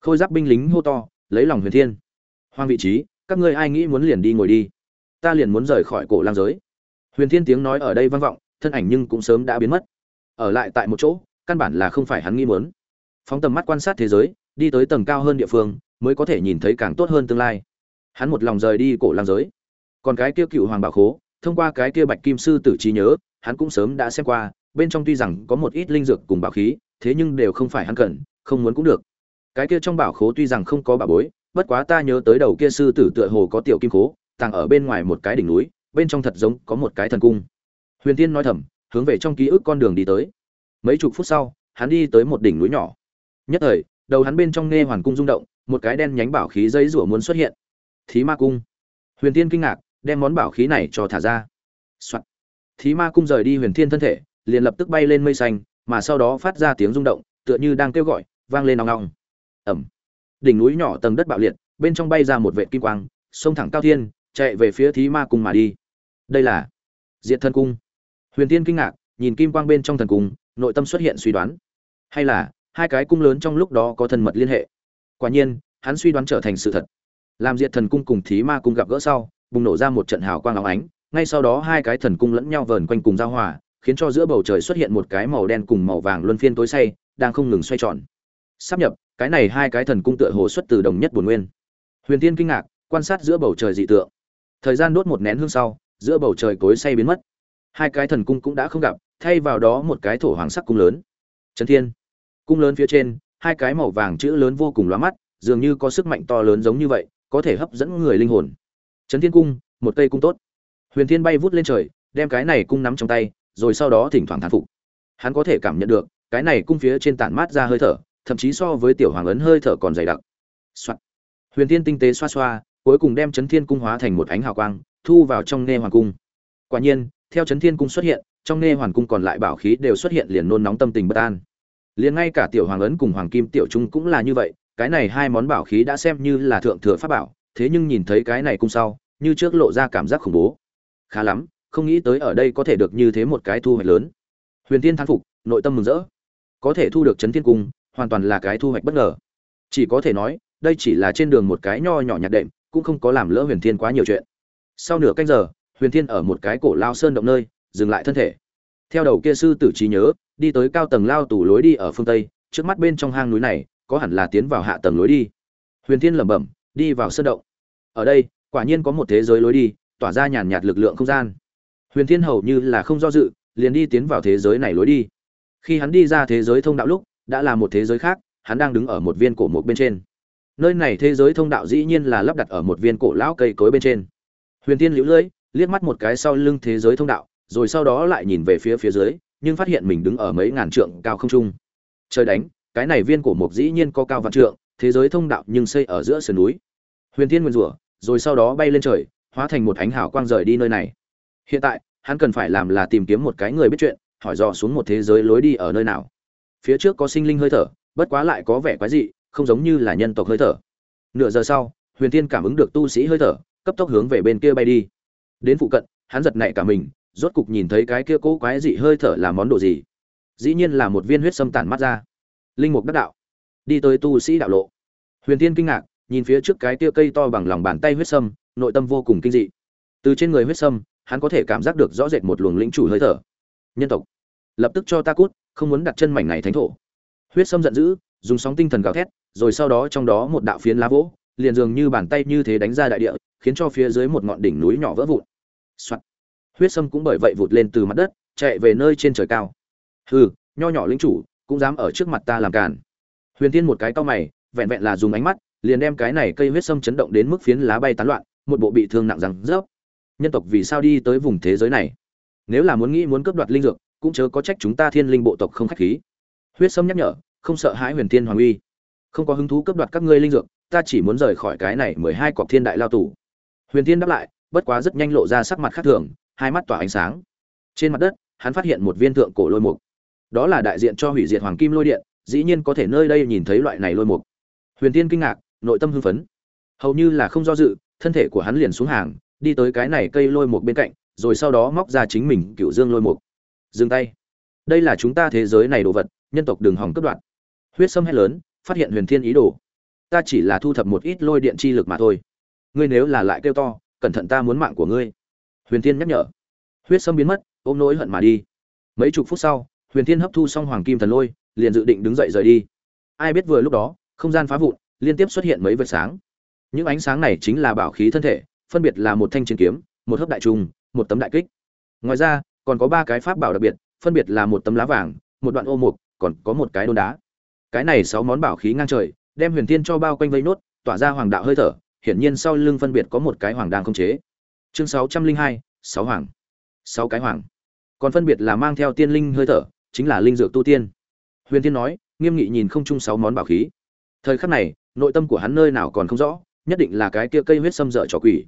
Khôi giáp binh lính hô to, lấy lòng huyền thiên. Hoàng vị trí, các ngươi ai nghĩ muốn liền đi ngồi đi ta liền muốn rời khỏi cổ lang giới. Huyền thiên tiếng nói ở đây vang vọng, thân ảnh nhưng cũng sớm đã biến mất. Ở lại tại một chỗ, căn bản là không phải hắn nghĩ muốn. Phóng tầm mắt quan sát thế giới, đi tới tầng cao hơn địa phương, mới có thể nhìn thấy càng tốt hơn tương lai. Hắn một lòng rời đi cổ lang giới. Còn cái kia cựu hoàng bảo khố, thông qua cái kia bạch kim sư tử trí nhớ, hắn cũng sớm đã xem qua, bên trong tuy rằng có một ít linh dược cùng bảo khí, thế nhưng đều không phải hắn cần, không muốn cũng được. Cái kia trong bảo khố tuy rằng không có bảo bối, bất quá ta nhớ tới đầu kia sư tử tựa hồ có tiểu kim khố tàng ở bên ngoài một cái đỉnh núi, bên trong thật giống có một cái thần cung. Huyền tiên nói thầm, hướng về trong ký ức con đường đi tới. Mấy chục phút sau, hắn đi tới một đỉnh núi nhỏ. Nhất thời, đầu hắn bên trong nghe hoàn cung rung động, một cái đen nhánh bảo khí dây rủa muốn xuất hiện. Thí ma cung. Huyền tiên kinh ngạc, đem món bảo khí này cho thả ra、Soạn. thí ma cung rời đi huyền thiên thân thể, liền lập tức bay lên mây xanh, mà sau đó phát ra tiếng rung động, tựa như đang kêu gọi, vang lên nòng nòng ẩm. Đỉnh núi nhỏ tầng đất bạo liệt, bên trong bay ra một vệ kim quang, sông thẳng cao thiên chạy về phía thí ma cung mà đi. Đây là diệt thần cung. Huyền tiên kinh ngạc, nhìn kim quang bên trong thần cung, nội tâm xuất hiện suy đoán. Hay là, hai cái cung lớn trong lúc đó có thân mật liên hệ? Quả nhiên, hắn suy đoán trở thành sự thật. Làm diệt thần cung cùng thí ma cung gặp gỡ sau, bùng nổ ra một trận hào quang óng ánh, ngay sau đó hai cái thần cung lẫn nhau vờn quanh cùng giao hòa, khiến cho giữa bầu trời xuất hiện một cái màu đen cùng màu vàng luân phiên tối say, đang không ngừng xoay tròn. Sắp nhập, cái này hai cái thần cung tựa hồ xuất từ đồng nhất bổn nguyên. Huyền tiên kinh ngạc, quan sát giữa bầu trời dị tượng thời gian đốt một nén hương sau, giữa bầu trời cối say biến mất. Hai cái thần cung cũng đã không gặp, thay vào đó một cái thổ hoàng sắc cung lớn. Trấn thiên. Cung lớn phía trên, hai cái màu vàng chữ lớn vô cùng lóa mắt, dường như có sức mạnh to lớn giống như vậy, có thể hấp dẫn người linh hồn. Trấn thiên cung, một cây cung tốt. Huyền thiên bay vút lên trời, đem cái này cung nắm trong tay, rồi sau đó thỉnh thoảng thán phục. Hắn có thể cảm nhận được, cái này cung phía trên tản mát ra hơi thở, thậm chí so với tiểu hoàng ấn hơi thở còn dày đặc、Soạn. huyền thiên tinh tế xoa xoa cuối cùng đem chấn thiên cung hóa thành một ánh hào quang, thu vào trong nghe hoàng cung. Quả nhiên, theo chấn thiên cung xuất hiện, trong nghe hoàng cung còn lại bảo khí đều xuất hiện liền nôn nóng tâm tình bất an. Liền ngay cả tiểu hoàng ấn cùng hoàng kim tiểu trung cũng là như vậy, cái này hai món bảo khí đã xem như là thượng thừa pháp bảo, thế nhưng nhìn thấy cái này cung sau, như trước lộ ra cảm giác khủng bố. Khá lắm, không nghĩ tới ở đây có thể được như thế một cái thu hoạch lớn. Huyền tiên thán phục, nội tâm mừng rỡ. Có thể thu được chấn thiên cung, hoàn toàn là cái thu hoạch bất ngờ. Chỉ có thể nói, đây chỉ là trên đường một cái nho nhỏ nhạt đệm cũng không có làm lỡ huyền thiên quá nhiều chuyện. Sau nửa canh giờ, huyền thiên ở một cái cổ lao sơn động nơi, dừng lại thân thể. Theo đầu kia sư tử trí nhớ, đi tới cao tầng lao tủ lối đi ở phương tây, trước mắt bên trong hang núi này, có hẳn là tiến vào hạ tầng lối đi. Huyền thiên lẩm bẩm, đi vào sơn động. Ở đây, quả nhiên có một thế giới lối đi, tỏa ra nhàn nhạt lực lượng không gian. Huyền thiên hầu như là không do dự, liền đi tiến vào thế giới này lối đi. Khi hắn đi ra thế giới thông đạo lúc, đã là một thế giới khác, hắn đang đứng ở một viên cổ mục bên trên nơi này thế giới thông đạo dĩ nhiên là lắp đặt ở một viên cổ lão cây cối bên trên. Huyền tiên liễu lưỡi liếc mắt một cái sau lưng thế giới thông đạo, rồi sau đó lại nhìn về phía phía dưới, nhưng phát hiện mình đứng ở mấy ngàn trượng cao không trung. Trời đánh, cái này viên cổ mộc dĩ nhiên có cao vạn trượng, thế giới thông đạo nhưng xây ở giữa sườn núi. Huyền tiên nguyên rủa, rồi sau đó bay lên trời, hóa thành một ánh hào quang rời đi nơi này. Hiện tại, hắn cần phải làm là tìm kiếm một cái người biết chuyện, hỏi dò xuống một thế giới lối đi ở nơi nào. Phía trước có sinh linh hơi thở, bất quá lại có vẻ quái dị không giống như là nhân tộc hơi thở. Nửa giờ sau, huyền tiên cảm ứng được tu sĩ hơi thở, cấp tốc hướng về bên kia bay đi. Đến phụ cận, hắn giật nảy cả mình, rốt cục nhìn thấy cái kia cố quái dị hơi thở là món đồ gì. Dĩ nhiên là một viên huyết sâm tản mắt ra. Linh mục đắc đạo. Đi tới tu sĩ đạo lộ. Huyền tiên kinh ngạc, nhìn phía trước cái kia cây to bằng lòng bàn tay huyết sâm nội tâm vô cùng kinh dị. Từ trên người huyết sâm hắn có thể cảm giác được rõ rệt một luồng lĩnh chủ hơi thở. Nhân tộc, lập tức cho ta cút, không muốn đặt chân mảnh này thánh thổ. Huyết sâm giận dữ, dùng sóng tinh thần gào thét rồi sau đó trong đó một đạo phiến lá vỗ, liền dường như bàn tay như thế đánh ra đại địa, khiến cho phía dưới một ngọn đỉnh núi nhỏ vỡ vụn、Soạn. huyết sâm cũng bởi vậy vụt lên từ mặt đất, chạy về nơi trên trời cao. Hừ, nho nhỏ lính chủ, cũng dám ở trước mặt ta làm cản huyền tiên một cái cau mày, vẹn vẹn là dùng ánh mắt, liền đem cái này cây huyết sâm chấn động đến mức phiến lá bay tán loạn, một bộ bị thương nặng rằng rớp. Nhân tộc vì sao đi tới vùng thế giới này? Nếu là muốn nghĩ muốn cướp đoạt linh dược, cũng chớ có trách chúng ta thiên linh bộ tộc không khách khí. Huyết sâm nhắc nhở, không sợ hãi huyền thiên hoàng uy không có hứng thú cướp đoạt các ngươi linh dược, ta chỉ muốn rời khỏi cái này mười hai cọc thiên đại lao tù. Huyền thiên đáp lại, bất quá rất nhanh lộ ra sắc mặt khác thường, hai mắt tỏa ánh sáng. Trên mặt đất, hắn phát hiện một viên thượng cổ lôi mục. Đó là đại diện cho hủy diệt hoàng kim lôi điện, dĩ nhiên có thể nơi đây nhìn thấy loại này lôi mục. Huyền thiên kinh ngạc, nội tâm hưng phấn. Hầu như là không do dự, thân thể của hắn liền xuống hàng, đi tới cái này cây lôi mục bên cạnh, rồi sau đó móc ra chính mình cựu dương lôi mục. Dừng tay. Đây là chúng ta thế giới này đồ vật, nhân tộc đường hỏng cướp đoạt. Huyết sâm hét lớn phát hiện huyền thiên ý đồ. Ta chỉ là thu thập một ít lôi điện chi lực mà thôi. Ngươi nếu là lại kêu to, cẩn thận ta muốn mạng của ngươi. Huyền thiên nhắc nhở. Huyết sâm biến mất, ôm nỗi hận mà đi. Mấy chục phút sau, huyền thiên hấp thu xong hoàng kim thần lôi, liền dự định đứng dậy rời đi. Ai biết vừa lúc đó, không gian phá vụn, liên tiếp xuất hiện mấy vệt sáng. Những ánh sáng này chính là bảo khí thân thể, phân biệt là một thanh chiến kiếm, một hấp đại trung một tấm đại kích. Ngoài ra, còn có ba cái pháp bảo đặc biệt, phân biệt là một tấm lá vàng, một đoạn ô mục, còn có một cái đôn đá cái này sáu món bảo khí ngang trời, đem huyền thiên cho bao quanh vây nốt, tỏa ra hoàng đạo hơi thở, hiển nhiên sau lưng phân biệt có một cái hoàng đang không chế. Chương sáu trăm linh hai, sáu hoàng. Sáu cái hoàng. Còn phân biệt là mang theo tiên linh hơi thở, chính là linh dược tu tiên. Huyền thiên nói, nghiêm nghị nhìn không chung sáu món bảo khí. Thời khắc này, nội tâm của hắn nơi nào còn không rõ, nhất định là cái kia cây huyết xâm dở trò quỷ.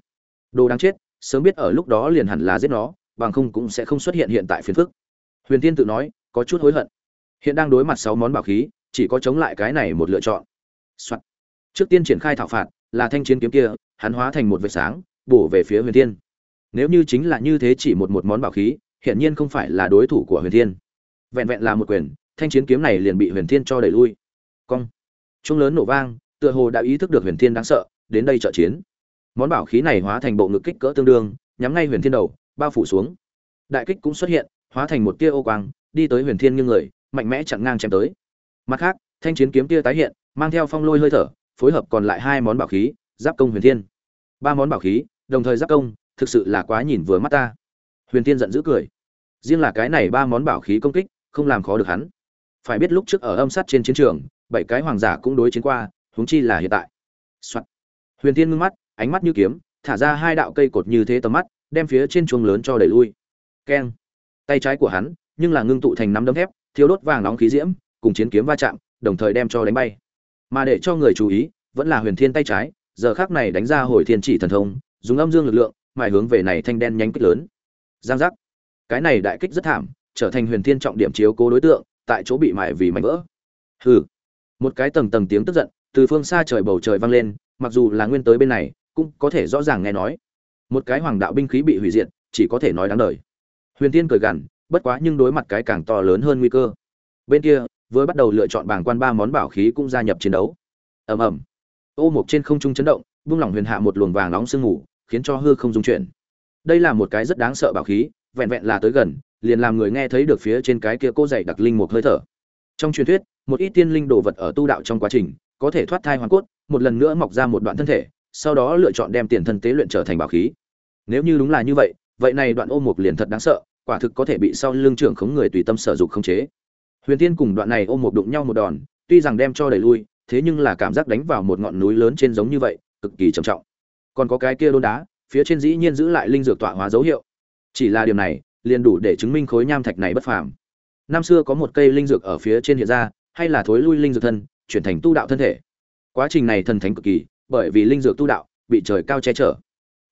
Đồ đáng chết, sớm biết ở lúc đó liền hẳn là giết nó, bằng không cũng sẽ không xuất hiện hiện tại phiền phức. Huyền tiên tự nói, có chút hối hận. Hiện đang đối mặt sáu món bảo khí chỉ có chống lại cái này một lựa chọn、Soạn. trước tiên triển khai thảo phạt, là thanh chiến kiếm kia, hắn hóa thành một vệt sáng, bổ về phía huyền tiên nếu như chính là như thế chỉ một một món bảo khí, hiển nhiên không phải là đối thủ của huyền thiên. Vẹn vẹn là một quyền, thanh chiến kiếm này liền bị huyền thiên cho đẩy lui. Cong. Trung lớn nổ vang, tựa hồ đã ý thức được huyền thiên đáng sợ, đến đây trợ chiến. Món bảo khí này hóa thành bộ ngực kích cỡ tương đương, nhắm ngay huyền thiên đầu, bao phủ xuống. Đại kích cũng xuất hiện, hóa thành một tia ô quang, đi tới huyền thiên nghiêng người, mạnh mẽ chặn ngang chém tới mặt khác, thanh chiến kiếm tia tái hiện, mang theo phong lôi hơi thở, phối hợp còn lại hai món bảo khí, giáp công huyền thiên. Ba món bảo khí, đồng thời giáp công, thực sự là quá nhìn vừa mắt ta. Huyền thiên giận dữ cười. Riêng là cái này ba món bảo khí công kích, không làm khó được hắn. Phải biết lúc trước ở âm sát trên chiến trường, bảy cái hoàng giả cũng đối chiến qua, huống chi là hiện tại、Soạn. huyền thiên ngưng mắt, ánh mắt như kiếm, thả ra hai đạo cây cột như thế tầm mắt, đem phía trên chuông lớn cho đẩy lui. Keng. Tay trái của hắn, nhưng là ngưng tụ thành nắm đấm thép thiếu đốt vàng nóng khí diễm cùng chiến kiếm va chạm, đồng thời đem cho đánh bay. Mà để cho người chú ý, vẫn là huyền thiên tay trái, giờ khắc này đánh ra hồi thiên chỉ thần thông, dùng âm dương lực lượng, mài hướng về này thanh đen nhánh kích lớn. Giang giác. Cái này đại kích rất thảm, trở thành huyền thiên trọng điểm chiếu cố đối tượng, tại chỗ bị mài vì mảnh vỡ. Hừ. Một cái tầng tầng tiếng tức giận, từ phương xa trời bầu trời vang lên, mặc dù là nguyên tới bên này, cũng có thể rõ ràng nghe nói. Một cái hoàng đạo binh khí bị hủy diệt, chỉ có thể nói đáng đời. Huyền thiên cười gằn, bất quá nhưng đối mặt cái càng to lớn hơn nguy cơ. Bên kia vừa bắt đầu lựa chọn bảng quan ba món bảo khí cũng gia nhập chiến đấu. Ầm ầm. Ô mục trên không trung chấn động, vung lỏng huyền hạ một luồng vàng nóng sương mù, khiến cho hư không dung chuyển. Đây là một cái rất đáng sợ bảo khí, vẹn vẹn là tới gần, liền làm người nghe thấy được phía trên cái kia cô dày đặc linh một hơi thở. Trong truyền thuyết, một ít tiên linh đồ vật ở tu đạo trong quá trình, có thể thoát thai hoàn cốt, một lần nữa mọc ra một đoạn thân thể, sau đó lựa chọn đem tiền thân tế luyện trở thành bảo khí. Nếu như đúng là như vậy vậy này đoạn ô mục liền thật đáng sợ, quả thực có thể bị sau lưng trưởng khống người tùy tâm sở dục khống chế huyền tiên cùng đoạn này ôm một đụng nhau một đòn, tuy rằng đem cho đẩy lui, thế nhưng là cảm giác đánh vào một ngọn núi lớn trên giống như vậy, cực kỳ trầm trọng. Còn có cái kia đôn đá, phía trên dĩ nhiên giữ lại linh dược tọa hóa dấu hiệu. Chỉ là điều này, liền đủ để chứng minh khối nham thạch này bất phàm. Năm xưa có một cây linh dược ở phía trên hiện ra, hay là thối lui linh dược thân, chuyển thành tu đạo thân thể. Quá trình này thần thánh cực kỳ, bởi vì linh dược tu đạo, bị trời cao che chở.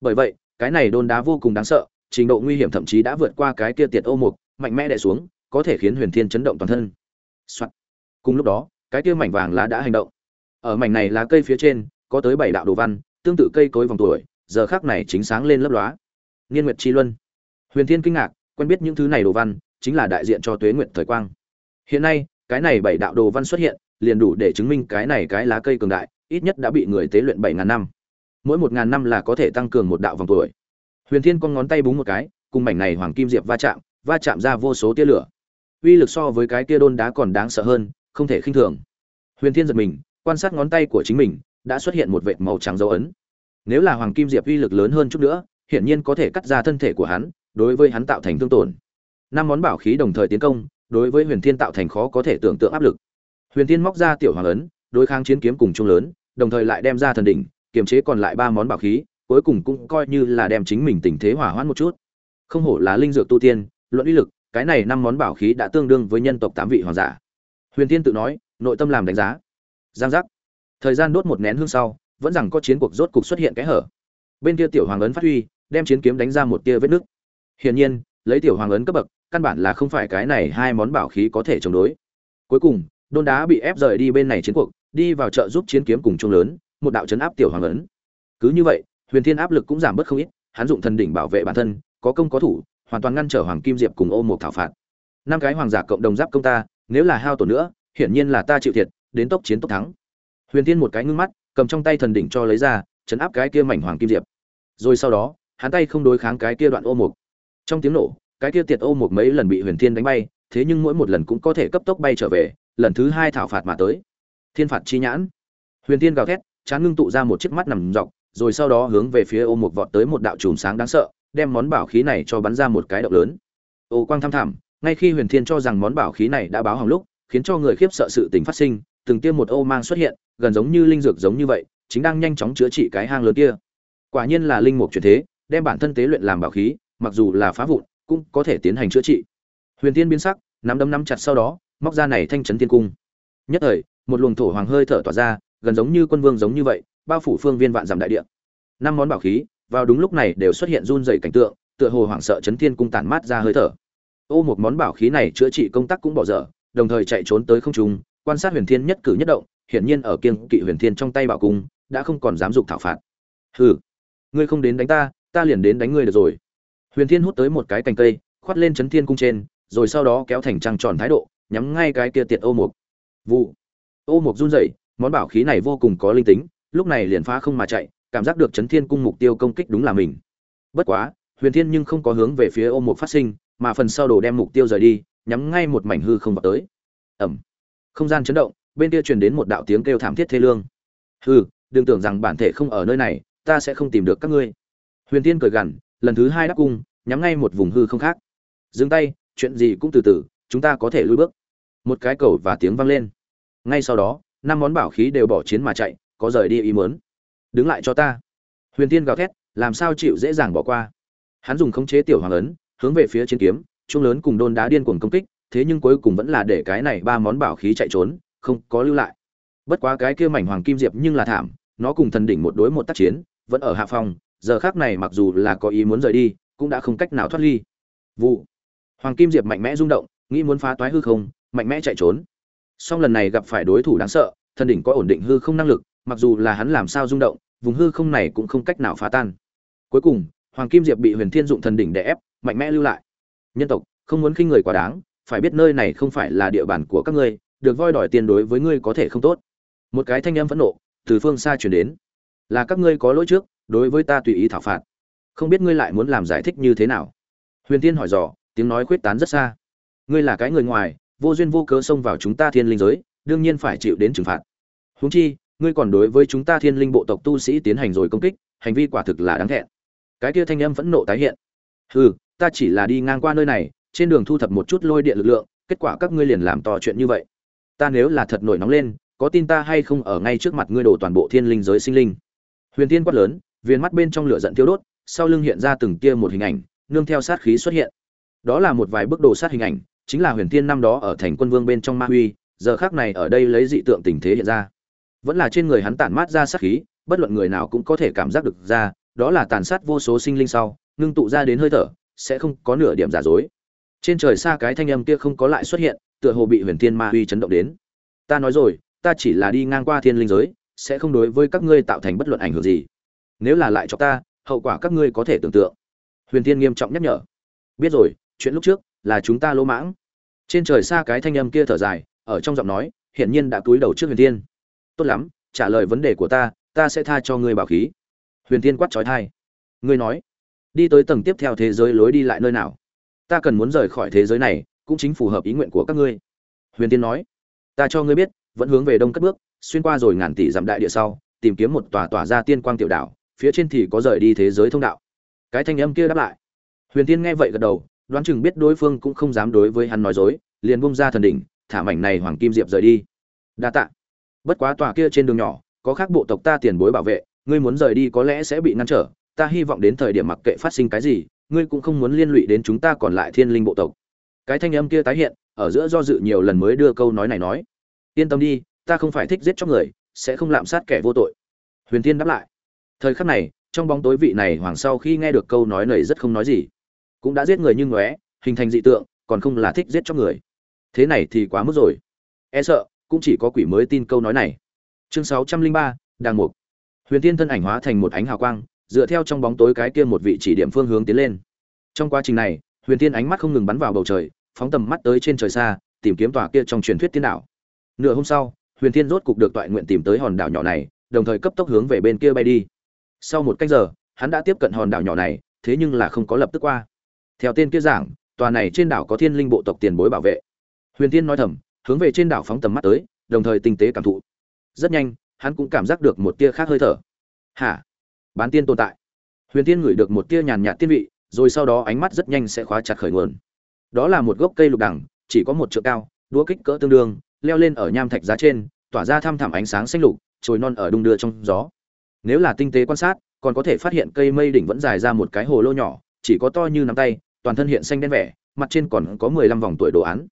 Bởi vậy, cái này đôn đá vô cùng đáng sợ, trình độ nguy hiểm thậm chí đã vượt qua cái kia tiệt ô mục, mạnh mẽ đè xuống có thể khiến huyền thiên chấn động toàn thân、Soạn. cùng lúc đó, cái kia mảnh vàng lá đã hành động. Ở mảnh này lá cây phía trên, có tới bảy đạo đồ văn, tương tự cây cối vòng tuổi, giờ khác này chính sáng lên lấp lóa. Nghiên nguyệt chi luân. Huyền thiên kinh ngạc, quen biết những thứ này đồ văn, chính là đại diện cho tuế nguyệt thời quang. Hiện nay, cái này bảy đạo đồ văn xuất hiện, liền đủ để chứng minh cái này cái lá cây cường đại, ít nhất đã bị người tế luyện bảy ngàn năm. Mỗi một ngàn năm là có thể tăng cường một đạo vòng tuổi. Huyền thiên con ngón tay búng một cái, cùng mảnh này hoàng kim diệp va chạm va chạm ra vô số tia lửa uy lực so với cái kia đôn đá còn đáng sợ hơn, không thể khinh thường. Huyền thiên giật mình, quan sát ngón tay của chính mình, đã xuất hiện một vệt màu trắng dấu ấn. Nếu là hoàng kim diệp uy lực lớn hơn chút nữa, hiển nhiên có thể cắt ra thân thể của hắn, đối với hắn tạo thành thương tổn. Năm món bảo khí đồng thời tiến công, đối với huyền thiên tạo thành khó có thể tưởng tượng áp lực. Huyền thiên móc ra tiểu hoàng ấn, đối kháng chiến kiếm cùng chung lớn, đồng thời lại đem ra thần đỉnh, kiềm chế còn lại ba món bảo khí, cuối cùng cũng coi như là đem chính mình tình thế hỏa hoãn một chút. Không hổ là linh dược tu tiên, luận uy lực cái này năm món bảo khí đã tương đương với nhân tộc tám vị hoàng giả. Huyền thiên tự nói, nội tâm làm đánh giá. Giang giác. Thời gian đốt một nén hương sau, vẫn rằng có chiến cuộc rốt cục xuất hiện cái hở. Bên kia tiểu hoàng ấn phát huy, đem chiến kiếm đánh ra một tia vết nứt. Hiển nhiên, lấy tiểu hoàng ấn cấp bậc, căn bản là không phải cái này hai món bảo khí có thể chống đối. Cuối cùng, đôn đá bị ép rời đi bên này chiến cuộc, đi vào chợ giúp chiến kiếm cùng chung lớn, một đạo chấn áp tiểu hoàng ấn. Cứ như vậy, huyền thiên áp lực cũng giảm bớt không ít, hắn dụng thần đỉnh bảo vệ bản thân, có công có thủ hoàn toàn ngăn trở hoàng kim diệp cùng ô một thảo phạt. Năm cái hoàng giả cộng đồng giáp công ta, nếu là hao tổn nữa, hiển nhiên là ta chịu thiệt, đến tốc chiến tốc thắng. Huyền thiên một cái ngưng mắt, cầm trong tay thần đỉnh cho lấy ra, chấn áp cái kia mảnh hoàng kim diệp. Rồi sau đó, hắn tay không đối kháng cái kia đoạn ô mục trong tiếng nổ, cái kia tiệt ô mục mấy lần bị huyền thiên đánh bay, thế nhưng mỗi một lần cũng có thể cấp tốc bay trở về, lần thứ hai thảo phạt mà tới. Thiên phạt chi nhãn. Huyền thiên gào thét, chán ngưng tụ ra một chiếc mắt nằm dọc, rồi sau đó hướng về phía ô mục vọt tới một đạo chùm sáng đáng sợ đem món bảo khí này cho bắn ra một cái động lớn. Ô quang tham thẳm ngay khi huyền thiên cho rằng món bảo khí này đã báo hỏng lúc, khiến cho người khiếp sợ sự tình phát sinh, từng tiêm một ô mang xuất hiện, gần giống như linh dược giống như vậy, chính đang nhanh chóng chữa trị cái hang lớn kia. Quả nhiên là linh mục chuyển thế, đem bản thân tế luyện làm bảo khí, mặc dù là phá vụn, cũng có thể tiến hành chữa trị. Huyền tiên biến sắc, nắm đấm nắm chặt sau đó, móc ra này thanh trấn tiên cung. Nhất thời, một luồng thổ hoàng hơi thở tỏa ra, gần giống như quân vương giống như vậy, bao phủ phương viên vạn dặm đại địa. Năm món bảo khí vào đúng lúc này đều xuất hiện run rẩy cảnh tượng, tựa hồ hoảng sợ chấn thiên cung tản mát ra hơi thở. Ô một món bảo khí này chữa trị công tác cũng bỏ dở, đồng thời chạy trốn tới không trung, quan sát huyền thiên nhất cử nhất động, hiển nhiên ở kiêng kỵ huyền thiên trong tay bảo cung, đã không còn dám dục thảo phạt. Hừ, ngươi không đến đánh ta ta liền đến đánh ngươi được rồi. Huyền thiên hút tới một cái cành cây, khoát lên chấn thiên cung trên, rồi sau đó kéo thành trăng tròn thái độ, nhắm ngay cái kia tiệt ô mục vụ. Ô mục run rẩy, món bảo khí này vô cùng có linh tính, lúc này liền phá không mà chạy cảm giác được chấn thiên cung mục tiêu công kích đúng là mình. Bất quá, huyền thiên nhưng không có hướng về phía ôm một phát sinh, mà phần sau đồ đem mục tiêu rời đi, nhắm ngay một mảnh hư không vào tới. Ẩm. Không gian chấn động, bên kia truyền đến một đạo tiếng kêu thảm thiết thê lương. Hư đừng tưởng rằng bản thể không ở nơi này, ta sẽ không tìm được các ngươi. Huyền thiên cười gằn, lần thứ hai đáp cung, nhắm ngay một vùng hư không khác. Dừng tay, chuyện gì cũng từ từ, chúng ta có thể lui bước. Một cái cầu và tiếng vang lên. Ngay sau đó, năm món bảo khí đều bỏ chiến mà chạy, có rời đi ý muốn đứng lại cho ta. Huyền tiên gào thét, làm sao chịu dễ dàng bỏ qua? Hắn dùng khống chế tiểu hoàng ấn, hướng về phía chiến kiếm chung lớn cùng đôn đá điên cuồng công kích, thế nhưng cuối cùng vẫn là để cái này ba món bảo khí chạy trốn, không có lưu lại. Bất quá cái kia mảnh hoàng kim diệp nhưng là thảm, nó cùng thần đỉnh một đối một tác chiến, vẫn ở hạ phòng, giờ khác này mặc dù là có ý muốn rời đi, cũng đã không cách nào thoát ly. Vụ. Hoàng kim diệp mạnh mẽ rung động, nghĩ muốn phá toái hư không, mạnh mẽ chạy trốn. Song lần này gặp phải đối thủ đáng sợ, thần đỉnh có ổn định hư không năng lực mặc dù là hắn làm sao rung động, vùng hư không này cũng không cách nào phá tan. Cuối cùng, hoàng kim diệp bị huyền thiên dụng thần đỉnh đè ép, mạnh mẽ lưu lại. Nhân tộc, không muốn khinh người quá đáng, phải biết nơi này không phải là địa bàn của các ngươi, được voi đòi tiền đối với ngươi có thể không tốt. Một cái thanh âm phẫn nộ từ phương xa truyền đến. Là các ngươi có lỗi trước, đối với ta tùy ý thảo phạt. Không biết ngươi lại muốn làm giải thích như thế nào? Huyền Thiên hỏi dò, tiếng nói khuyết tán rất xa. Ngươi là cái người ngoài, vô duyên vô cớ xông vào chúng ta thiên linh giới, đương nhiên phải chịu đến trừng phạt. Huống chi ngươi còn đối với chúng ta thiên linh bộ tộc tu sĩ tiến hành rồi công kích, hành vi quả thực là đáng thẹn. Cái kia thanh âm phẫn nộ tái hiện. Hừ, ta chỉ là đi ngang qua nơi này, trên đường thu thập một chút lôi điện lực lượng, kết quả các ngươi liền làm to chuyện như vậy. Ta nếu là thật nổi nóng lên, có tin ta hay không ở ngay trước mặt ngươi đổ toàn bộ thiên linh giới sinh linh? Huyền tiên quát lớn viên mắt bên trong lửa giận tiêu đốt, sau lưng hiện ra từng tia một hình ảnh, nương theo sát khí xuất hiện. Đó là một vài bức đồ sát hình ảnh, chính là huyền tiên năm đó ở thành quân vương bên trong ma huy, giờ khác này ở đây lấy dị tượng tình thế hiện ra vẫn là trên người hắn tản mát ra sát khí, bất luận người nào cũng có thể cảm giác được ra, đó là tàn sát vô số sinh linh sau, ngưng tụ ra đến hơi thở, sẽ không có nửa điểm giả dối. Trên trời xa cái thanh âm kia không có lại xuất hiện, tựa hồ bị huyền thiên ma uy chấn động đến. Ta nói rồi, ta chỉ là đi ngang qua thiên linh giới, sẽ không đối với các ngươi tạo thành bất luận ảnh hưởng gì. Nếu là lại cho ta, hậu quả các ngươi có thể tưởng tượng. Huyền thiên nghiêm trọng nhắc nhở. Biết rồi, chuyện lúc trước là chúng ta lỗ mãng. Trên trời xa cái thanh âm kia thở dài, ở trong giọng nói, hiển nhiên đã cúi đầu trước huyền thiên tốt lắm, trả lời vấn đề của ta ta sẽ tha cho ngươi bảo khí. Huyền thiên quát trói thai. Ngươi nói, đi tới tầng tiếp theo thế giới lối đi lại nơi nào? Ta cần muốn rời khỏi thế giới này, cũng chính phù hợp ý nguyện của các ngươi. Huyền tiên nói, ta cho ngươi biết, vẫn hướng về đông cất bước, xuyên qua rồi ngàn tỷ dặm đại địa sau, tìm kiếm một tòa tòa ra tiên quang tiểu đảo, phía trên thì có rời đi thế giới thông đạo. Cái thanh âm kia đáp lại. Huyền tiên nghe vậy gật đầu, đoán chừng biết đối phương cũng không dám đối với hắn nói dối, liền bung ra thần đỉnh, thả mảnh này hoàng kim diệp rời đi. Đa tạ bất quá tòa kia trên đường nhỏ, có khác bộ tộc ta tiền bối bảo vệ, ngươi muốn rời đi có lẽ sẽ bị ngăn trở, ta hy vọng đến thời điểm mặc kệ phát sinh cái gì, ngươi cũng không muốn liên lụy đến chúng ta còn lại thiên linh bộ tộc. Cái thanh âm kia tái hiện, ở giữa do dự nhiều lần mới đưa câu nói này nói. Yên tâm đi, ta không phải thích giết chóc người, sẽ không lạm sát kẻ vô tội. Huyền tiên đáp lại. Thời khắc này, trong bóng tối vị này hoàng sau khi nghe được câu nói này rất không nói gì. Cũng đã giết người như ngóe, hình thành dị tượng, còn không là thích giết chóc người. Thế này thì quá mức rồi. E sợ cũng chỉ có quỷ mới tin câu nói này. Chương sáu trăm linh ba, đàng mục. Huyền tiên thân ảnh hóa thành một ánh hào quang, dựa theo trong bóng tối cái kia một vị chỉ điểm phương hướng tiến lên. Trong quá trình này, huyền tiên ánh mắt không ngừng bắn vào bầu trời, phóng tầm mắt tới trên trời xa, tìm kiếm tòa kia trong truyền thuyết tiên đảo. Nửa hôm sau, huyền tiên rốt cục được toại nguyện tìm tới hòn đảo nhỏ này, đồng thời cấp tốc hướng về bên kia bay đi. Sau một cách giờ, hắn đã tiếp cận hòn đảo nhỏ này, thế nhưng là không có lập tức qua. Theo tên kia giảng, tòa này trên đảo có thiên linh bộ tộc tiền bối bảo vệ. Huyền tiên nói thầm hướng về trên đảo phóng tầm mắt tới, đồng thời tinh tế cảm thụ. Rất nhanh, hắn cũng cảm giác được một tia khác hơi thở. Hả? Bán tiên tồn tại. Huyền tiên ngửi được một tia nhàn nhạt tiên vị, rồi sau đó ánh mắt rất nhanh sẽ khóa chặt khởi nguồn. Đó là một gốc cây lục đẳng, chỉ có một trượng cao, đũa kích cỡ tương đương, leo lên ở nham thạch giá trên, tỏa ra thăm thẳm ánh sáng xanh lục, trồi non ở đung đưa trong gió. Nếu là tinh tế quan sát, còn có thể phát hiện cây mây đỉnh vẫn dài ra một cái hồ lô nhỏ, chỉ có to như nắm tay, toàn thân hiện xanh đen vẻ, mặt trên còn có mười lăm vòng tuổi đồ án.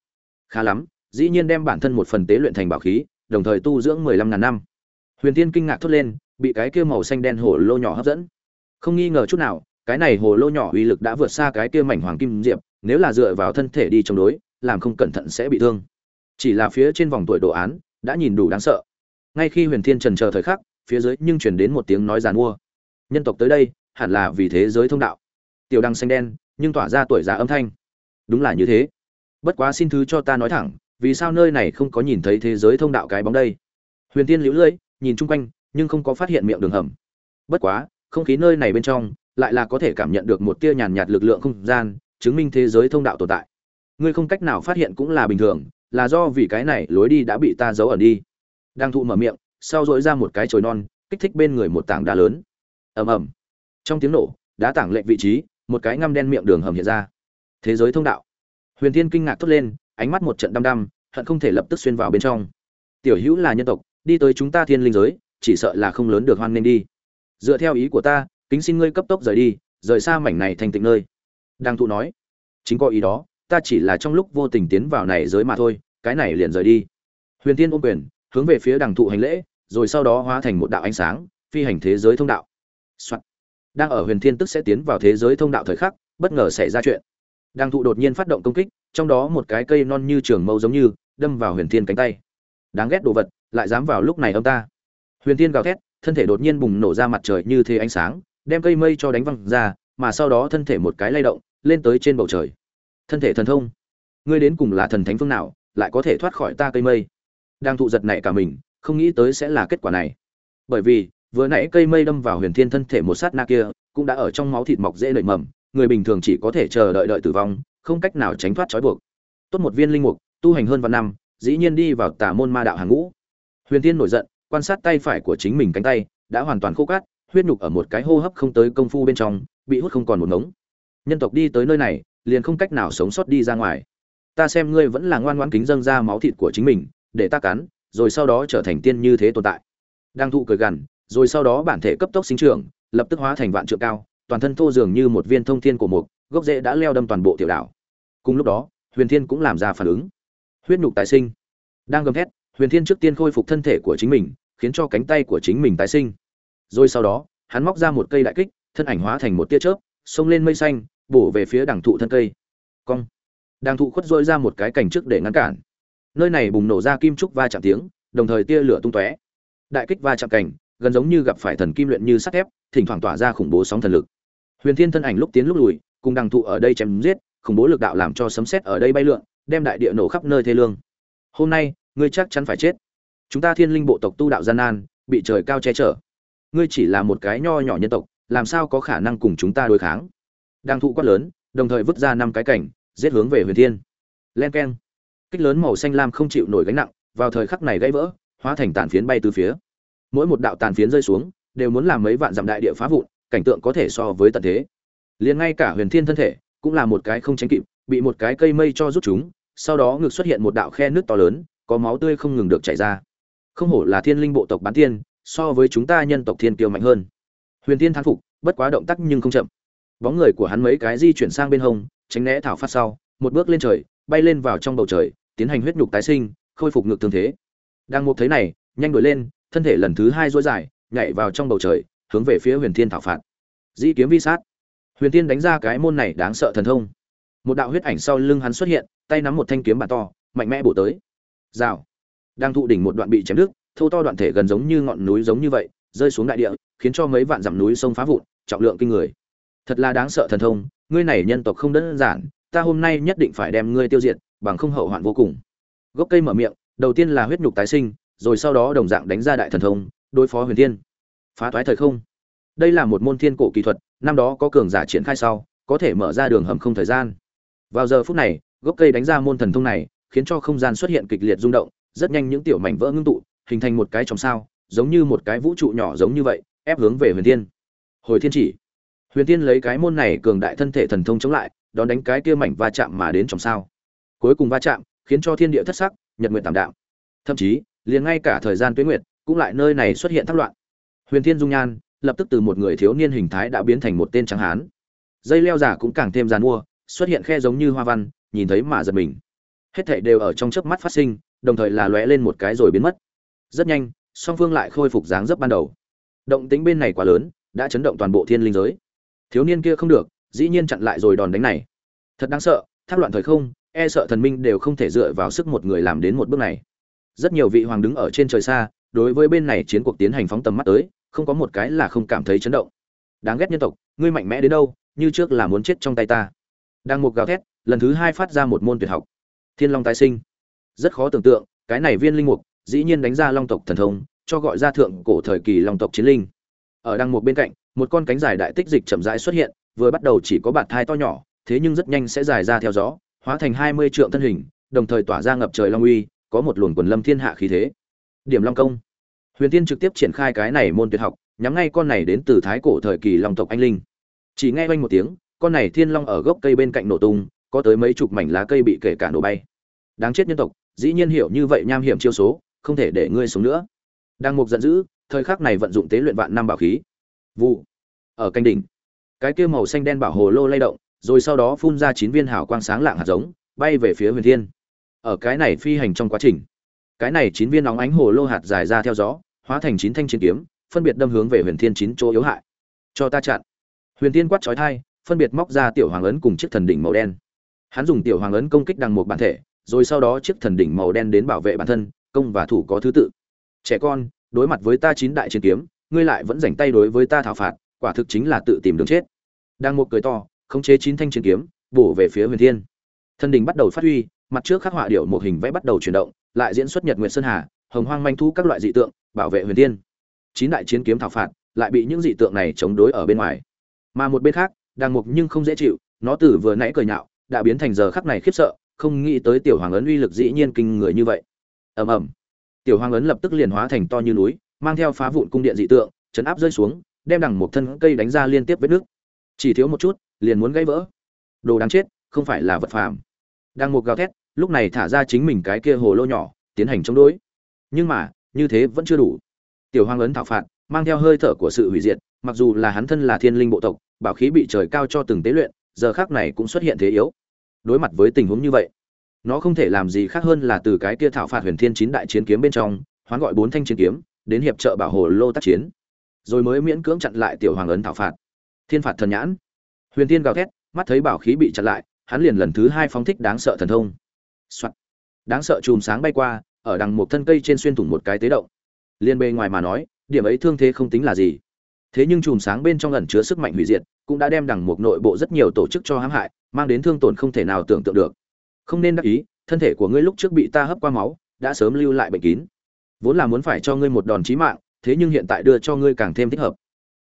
Khá lắm dĩ nhiên đem bản thân một phần tế luyện thành bảo khí, đồng thời tu dưỡng mười lăm ngàn năm. Huyền tiên kinh ngạc thốt lên, bị cái kia màu xanh đen hồ lô nhỏ hấp dẫn. Không nghi ngờ chút nào, cái này hồ lô nhỏ uy lực đã vượt xa cái kia mảnh hoàng kim diệp, nếu là dựa vào thân thể đi chống đối, làm không cẩn thận sẽ bị thương. Chỉ là phía trên vòng tuổi đồ án, đã nhìn đủ đáng sợ. Ngay khi huyền thiên trần chờ thời khắc, phía dưới nhưng truyền đến một tiếng nói giàn mua. Nhân tộc tới đây, hẳn là vì thế giới thông đạo. Tiểu đăng xanh đen, nhưng tỏa ra tuổi già âm thanh. Đúng là như thế. Bất quá xin thứ cho ta nói thẳng vì sao nơi này không có nhìn thấy thế giới thông đạo cái bóng đây? Huyền tiên liễu lưỡi, nhìn chung quanh, nhưng không có phát hiện miệng đường hầm. Bất quá, không khí nơi này bên trong, lại là có thể cảm nhận được một tia nhàn nhạt lực lượng không gian, chứng minh thế giới thông đạo tồn tại. Ngươi không cách nào phát hiện cũng là bình thường, là do vì cái này lối đi đã bị ta giấu ẩn đi. Đang thụ mở miệng, sau dội ra một cái chồi non, kích thích bên người một tảng đá lớn. Ầm ầm. Trong tiếng nổ, đá tảng lệnh vị trí, một cái ngăm đen miệng đường hầm hiện ra. Thế giới thông đạo. Huyền thiên kinh ngạc thốt lên ánh mắt một trận đăm đăm, hận không thể lập tức xuyên vào bên trong. Tiểu hữu là nhân tộc, đi tới chúng ta thiên linh giới, chỉ sợ là không lớn được hoan nên đi. Dựa theo ý của ta, kính xin ngươi cấp tốc rời đi, rời xa mảnh này thành tịnh nơi. Đang thụ nói. Chính có ý đó, ta chỉ là trong lúc vô tình tiến vào này giới mà thôi, cái này liền rời đi. Huyền tiên ôm quyền, hướng về phía đằng thụ hành lễ, rồi sau đó hóa thành một đạo ánh sáng, phi hành thế giới thông đạo、Soạn. đang ở huyền thiên tức sẽ tiến vào thế giới thông đạo thời khắc, bất ngờ xảy ra chuyện đang thụ đột nhiên phát động công kích, trong đó một cái cây non như trường mâu giống như, đâm vào huyền thiên cánh tay. Đáng ghét đồ vật, lại dám vào lúc này ông ta. Huyền thiên gào thét, thân thể đột nhiên bùng nổ ra mặt trời như thế ánh sáng, đem cây mây cho đánh văng ra, mà sau đó thân thể một cái lay động, lên tới trên bầu trời. Thân thể thần thông. Ngươi đến cùng là thần thánh phương nào, lại có thể thoát khỏi ta cây mây? Đang thụ giật này cả mình, không nghĩ tới sẽ là kết quả này. Bởi vì, vừa nãy cây mây đâm vào huyền thiên thân thể một sát na kia, cũng đã ở trong máu thịt mọc dễ nảy mầm người bình thường chỉ có thể chờ đợi đợi tử vong, không cách nào tránh thoát trói buộc. Tốt một viên linh mục, tu hành hơn vạn năm, dĩ nhiên đi vào tà môn ma đạo hàng ngũ. Huyền thiên nổi giận, quan sát tay phải của chính mình cánh tay, đã hoàn toàn khô cát, huyết nhục ở một cái hô hấp không tới công phu bên trong, bị hút không còn một ngống. Nhân tộc đi tới nơi này, liền không cách nào sống sót đi ra ngoài. Ta xem ngươi vẫn là ngoan ngoãn kính dâng ra máu thịt của chính mình, để ta cắn, rồi sau đó trở thành tiên như thế tồn tại. Đang thụ cười gằn, rồi sau đó bản thể cấp tốc sinh trưởng, lập tức hóa thành vạn trượng cao toàn thân thô dường như một viên thông thiên của mục, gốc rễ đã leo đâm toàn bộ tiểu đảo. Cùng lúc đó, huyền thiên cũng làm ra phản ứng. Huyết nhục tái sinh. Đang gầm thét, huyền thiên trước tiên khôi phục thân thể của chính mình, khiến cho cánh tay của chính mình tái sinh. Rồi sau đó, hắn móc ra một cây đại kích, thân ảnh hóa thành một tia chớp, xông lên mây xanh, bổ về phía đằng thụ thân cây. Cong. Đằng thụ khuất dội ra một cái cành trước để ngăn cản. Nơi này bùng nổ ra kim trúc va chạm tiếng, đồng thời tia lửa tung tóe. Đại kích va chạm cành, gần giống như gặp phải thần kim luyện như sắt thép, thỉnh thoảng tỏa ra khủng bố sóng thần lực huyền thiên thân ảnh lúc tiến lúc lùi, cùng đằng thụ ở đây chém giết, khủng bố lực đạo làm cho sấm sét ở đây bay lượn, đem đại địa nổ khắp nơi thê lương. Hôm nay, ngươi chắc chắn phải chết. Chúng ta thiên linh bộ tộc tu đạo gian nan, bị trời cao che chở. Ngươi chỉ là một cái nho nhỏ nhân tộc, làm sao có khả năng cùng chúng ta đối kháng? Đang thụ quát lớn, đồng thời vứt ra năm cái cảnh, giết hướng về huyền thiên. Len keng. Kích lớn màu xanh lam không chịu nổi gánh nặng, vào thời khắc này gãy vỡ, hóa thành tàn phiến bay từ phía. Mỗi một đạo tàn phiến rơi xuống, đều muốn làm mấy vạn dặm đại địa phá vụn cảnh tượng có thể so với tận thế. Liền ngay cả huyền thiên thân thể cũng là một cái không tránh kịp, bị một cái cây mây cho rút chúng, sau đó ngực xuất hiện một đạo khe nước to lớn, có máu tươi không ngừng được chảy ra. Không hổ là thiên linh bộ tộc bán tiên, so với chúng ta nhân tộc thiên kiêu mạnh hơn. Huyền tiên thán phục, bất quá động tác nhưng không chậm. Bóng người của hắn mấy cái di chuyển sang bên hông, tránh né thảo phát sau, một bước lên trời, bay lên vào trong bầu trời, tiến hành huyết nhục tái sinh, khôi phục ngược thương thế. Đang một thấy này, nhanh đuổi lên, thân thể lần thứ hai dối dài, nhảy vào trong bầu trời hướng về phía huyền thiên thảo phạt. Di kiếm vi sát. Huyền thiên đánh ra cái môn này đáng sợ thần thông. Một đạo huyết ảnh sau lưng hắn xuất hiện, tay nắm một thanh kiếm bàn to, mạnh mẽ bổ tới. Rào. Đang thụ đỉnh một đoạn bị chém đứt, thô to đoạn thể gần giống như ngọn núi giống như vậy, rơi xuống đại địa, khiến cho mấy vạn dặm núi sông phá vụn, trọng lượng kinh người. Thật là đáng sợ thần thông, ngươi này nhân tộc không đơn giản, ta hôm nay nhất định phải đem ngươi tiêu diệt, bằng không hậu hoạn vô cùng. Gốc cây mở miệng, đầu tiên là huyết nhục tái sinh, rồi sau đó đồng dạng đánh ra đại thần thông, đối phó huyền thiên phá toái thời không. Đây là một môn thiên cổ kỹ thuật, năm đó có cường giả triển khai sau, có thể mở ra đường hầm không thời gian. Vào giờ phút này, gốc cây đánh ra môn thần thông này, khiến cho không gian xuất hiện kịch liệt rung động, rất nhanh những tiểu mảnh vỡ ngưng tụ, hình thành một cái trong sao, giống như một cái vũ trụ nhỏ giống như vậy, ép hướng về huyền thiên. Hồi thiên chỉ. Huyền thiên lấy cái môn này cường đại thân thể thần thông chống lại, đón đánh cái kia mảnh va chạm mà đến trong sao. Cuối cùng va chạm, khiến cho thiên địa thất sắc, nhật nguyện tạm đạm. Thậm chí, liền ngay cả thời gian tuyến nguyệt, cũng lại nơi này xuất hiện thác loạn huyền thiên dung nhan, lập tức từ một người thiếu niên hình thái đã biến thành một tên trắng hán. Dây leo giả cũng càng thêm dàn mua, xuất hiện khe giống như hoa văn, nhìn thấy mà giật mình. Hết thảy đều ở trong chớp mắt phát sinh, đồng thời là lóe lên một cái rồi biến mất. Rất nhanh, song phương lại khôi phục dáng dấp ban đầu. Động tính bên này quá lớn, đã chấn động toàn bộ thiên linh giới. Thiếu niên kia không được, dĩ nhiên chặn lại rồi đòn đánh này. Thật đáng sợ, thác loạn thời không e sợ thần minh đều không thể dựa vào sức một người làm đến một bước này. Rất nhiều vị hoàng đứng ở trên trời xa, đối với bên này chiến cuộc tiến hành phóng tầm mắt tới không có một cái là không cảm thấy chấn động. Đáng ghét nhân tộc, ngươi mạnh mẽ đến đâu, như trước là muốn chết trong tay ta. Đang một gào thét, lần thứ hai phát ra một môn tuyệt học. Thiên long tái sinh. Rất khó tưởng tượng, cái này viên linh mục, dĩ nhiên đánh ra long tộc thần thông, cho gọi ra thượng cổ thời kỳ long tộc chiến linh. Ở đang một bên cạnh, một con cánh dài đại tích dịch chậm rãi xuất hiện, vừa bắt đầu chỉ có bạt thai to nhỏ, thế nhưng rất nhanh sẽ dài ra theo gió, hóa thành hai mươi trượng thân hình, đồng thời tỏa ra ngập trời long uy, có một luồng quần lâm thiên hạ khí thế. Điểm long công huyền tiên trực tiếp triển khai cái này môn tuyệt học, nhắm ngay con này đến từ thái cổ thời kỳ long tộc anh linh. Chỉ nghe oanh một tiếng, con này thiên long ở gốc cây bên cạnh nổ tung, có tới mấy chục mảnh lá cây bị kể cả nổ bay. Đáng chết nhân tộc, dĩ nhiên hiểu như vậy nham hiểm chiêu số, không thể để ngươi sống nữa. Đang mục giận dữ, thời khắc này vận dụng tế luyện vạn năm bảo khí. Vụ. Ở canh đỉnh, cái kia màu xanh đen bảo hồ lô lay động, rồi sau đó phun ra chín viên hào quang sáng lạng hạt giống, bay về phía huyền thiên. Ở cái này phi hành trong quá trình, cái này chín viên nóng ánh hồ lô hạt dài ra theo gió hóa thành chín thanh chiến kiếm, phân biệt đâm hướng về huyền thiên chín chỗ yếu hại. Cho ta chặn. Huyền thiên quát trói thai phân biệt móc ra tiểu hoàng ấn cùng chiếc thần đỉnh màu đen. Hắn dùng tiểu hoàng ấn công kích đằng một bản thể, rồi sau đó chiếc thần đỉnh màu đen đến bảo vệ bản thân, công và thủ có thứ tự. Trẻ con, đối mặt với ta chín đại chiến kiếm, ngươi lại vẫn rảnh tay đối với ta thảo phạt, quả thực chính là tự tìm đường chết. Đang một cười to, khống chế chín thanh chiến kiếm, bổ về phía huyền thiên. Thân đỉnh bắt đầu phát huy, mặt trước khắc họa điệu một hình vẽ bắt đầu chuyển động, lại diễn xuất nhật nguyện sơn hà hồng hoang manh thu các loại dị tượng, bảo vệ huyền thiên. Chín đại chiến kiếm thảo phạt, lại bị những dị tượng này chống đối ở bên ngoài. Mà một bên khác đang mục nhưng không dễ chịu, nó từ vừa nãy cười nhạo, đã biến thành giờ khắc này khiếp sợ, không nghĩ tới tiểu hoàng ấn uy lực dĩ nhiên kinh người như vậy. Ầm ầm. Tiểu hoàng ấn lập tức liền hóa thành to như núi, mang theo phá vụn cung điện dị tượng, chấn áp rơi xuống, đem đằng một thân cây đánh ra liên tiếp vết nước. Chỉ thiếu một chút, liền muốn gãy vỡ. Đồ đáng chết, không phải là vật phàm. Đang một gào thét, lúc này thả ra chính mình cái kia hồ lô nhỏ, tiến hành chống đối nhưng mà, như thế vẫn chưa đủ. Tiểu hoàng ấn thảo phạt, mang theo hơi thở của sự hủy diệt, mặc dù là hắn thân là thiên linh bộ tộc, bảo khí bị trời cao cho từng tế luyện, giờ khác này cũng xuất hiện thế yếu. Đối mặt với tình huống như vậy, nó không thể làm gì khác hơn là từ cái kia thảo phạt huyền thiên chín đại chiến kiếm bên trong, hoán gọi bốn thanh chiến kiếm, đến hiệp trợ bảo hồ lô tác chiến. Rồi mới miễn cưỡng chặn lại tiểu hoàng ấn thảo phạt. Thiên phạt thần nhãn. Huyền thiên gào thét, mắt thấy bảo khí bị chặn lại, hắn liền lần thứ hai phóng thích đáng sợ thần thông、Soạn. đáng sợ chùm sáng bay qua ở đằng một thân cây trên xuyên thủng một cái tế động. Liên bề ngoài mà nói, điểm ấy thương thế không tính là gì. Thế nhưng chùm sáng bên trong ẩn chứa sức mạnh hủy diệt, cũng đã đem đằng một nội bộ rất nhiều tổ chức cho hãm hại, mang đến thương tổn không thể nào tưởng tượng được. Không nên đắc ý, thân thể của ngươi lúc trước bị ta hấp qua máu, đã sớm lưu lại bệnh kín. Vốn là muốn phải cho ngươi một đòn chí mạng, thế nhưng hiện tại đưa cho ngươi càng thêm thích hợp.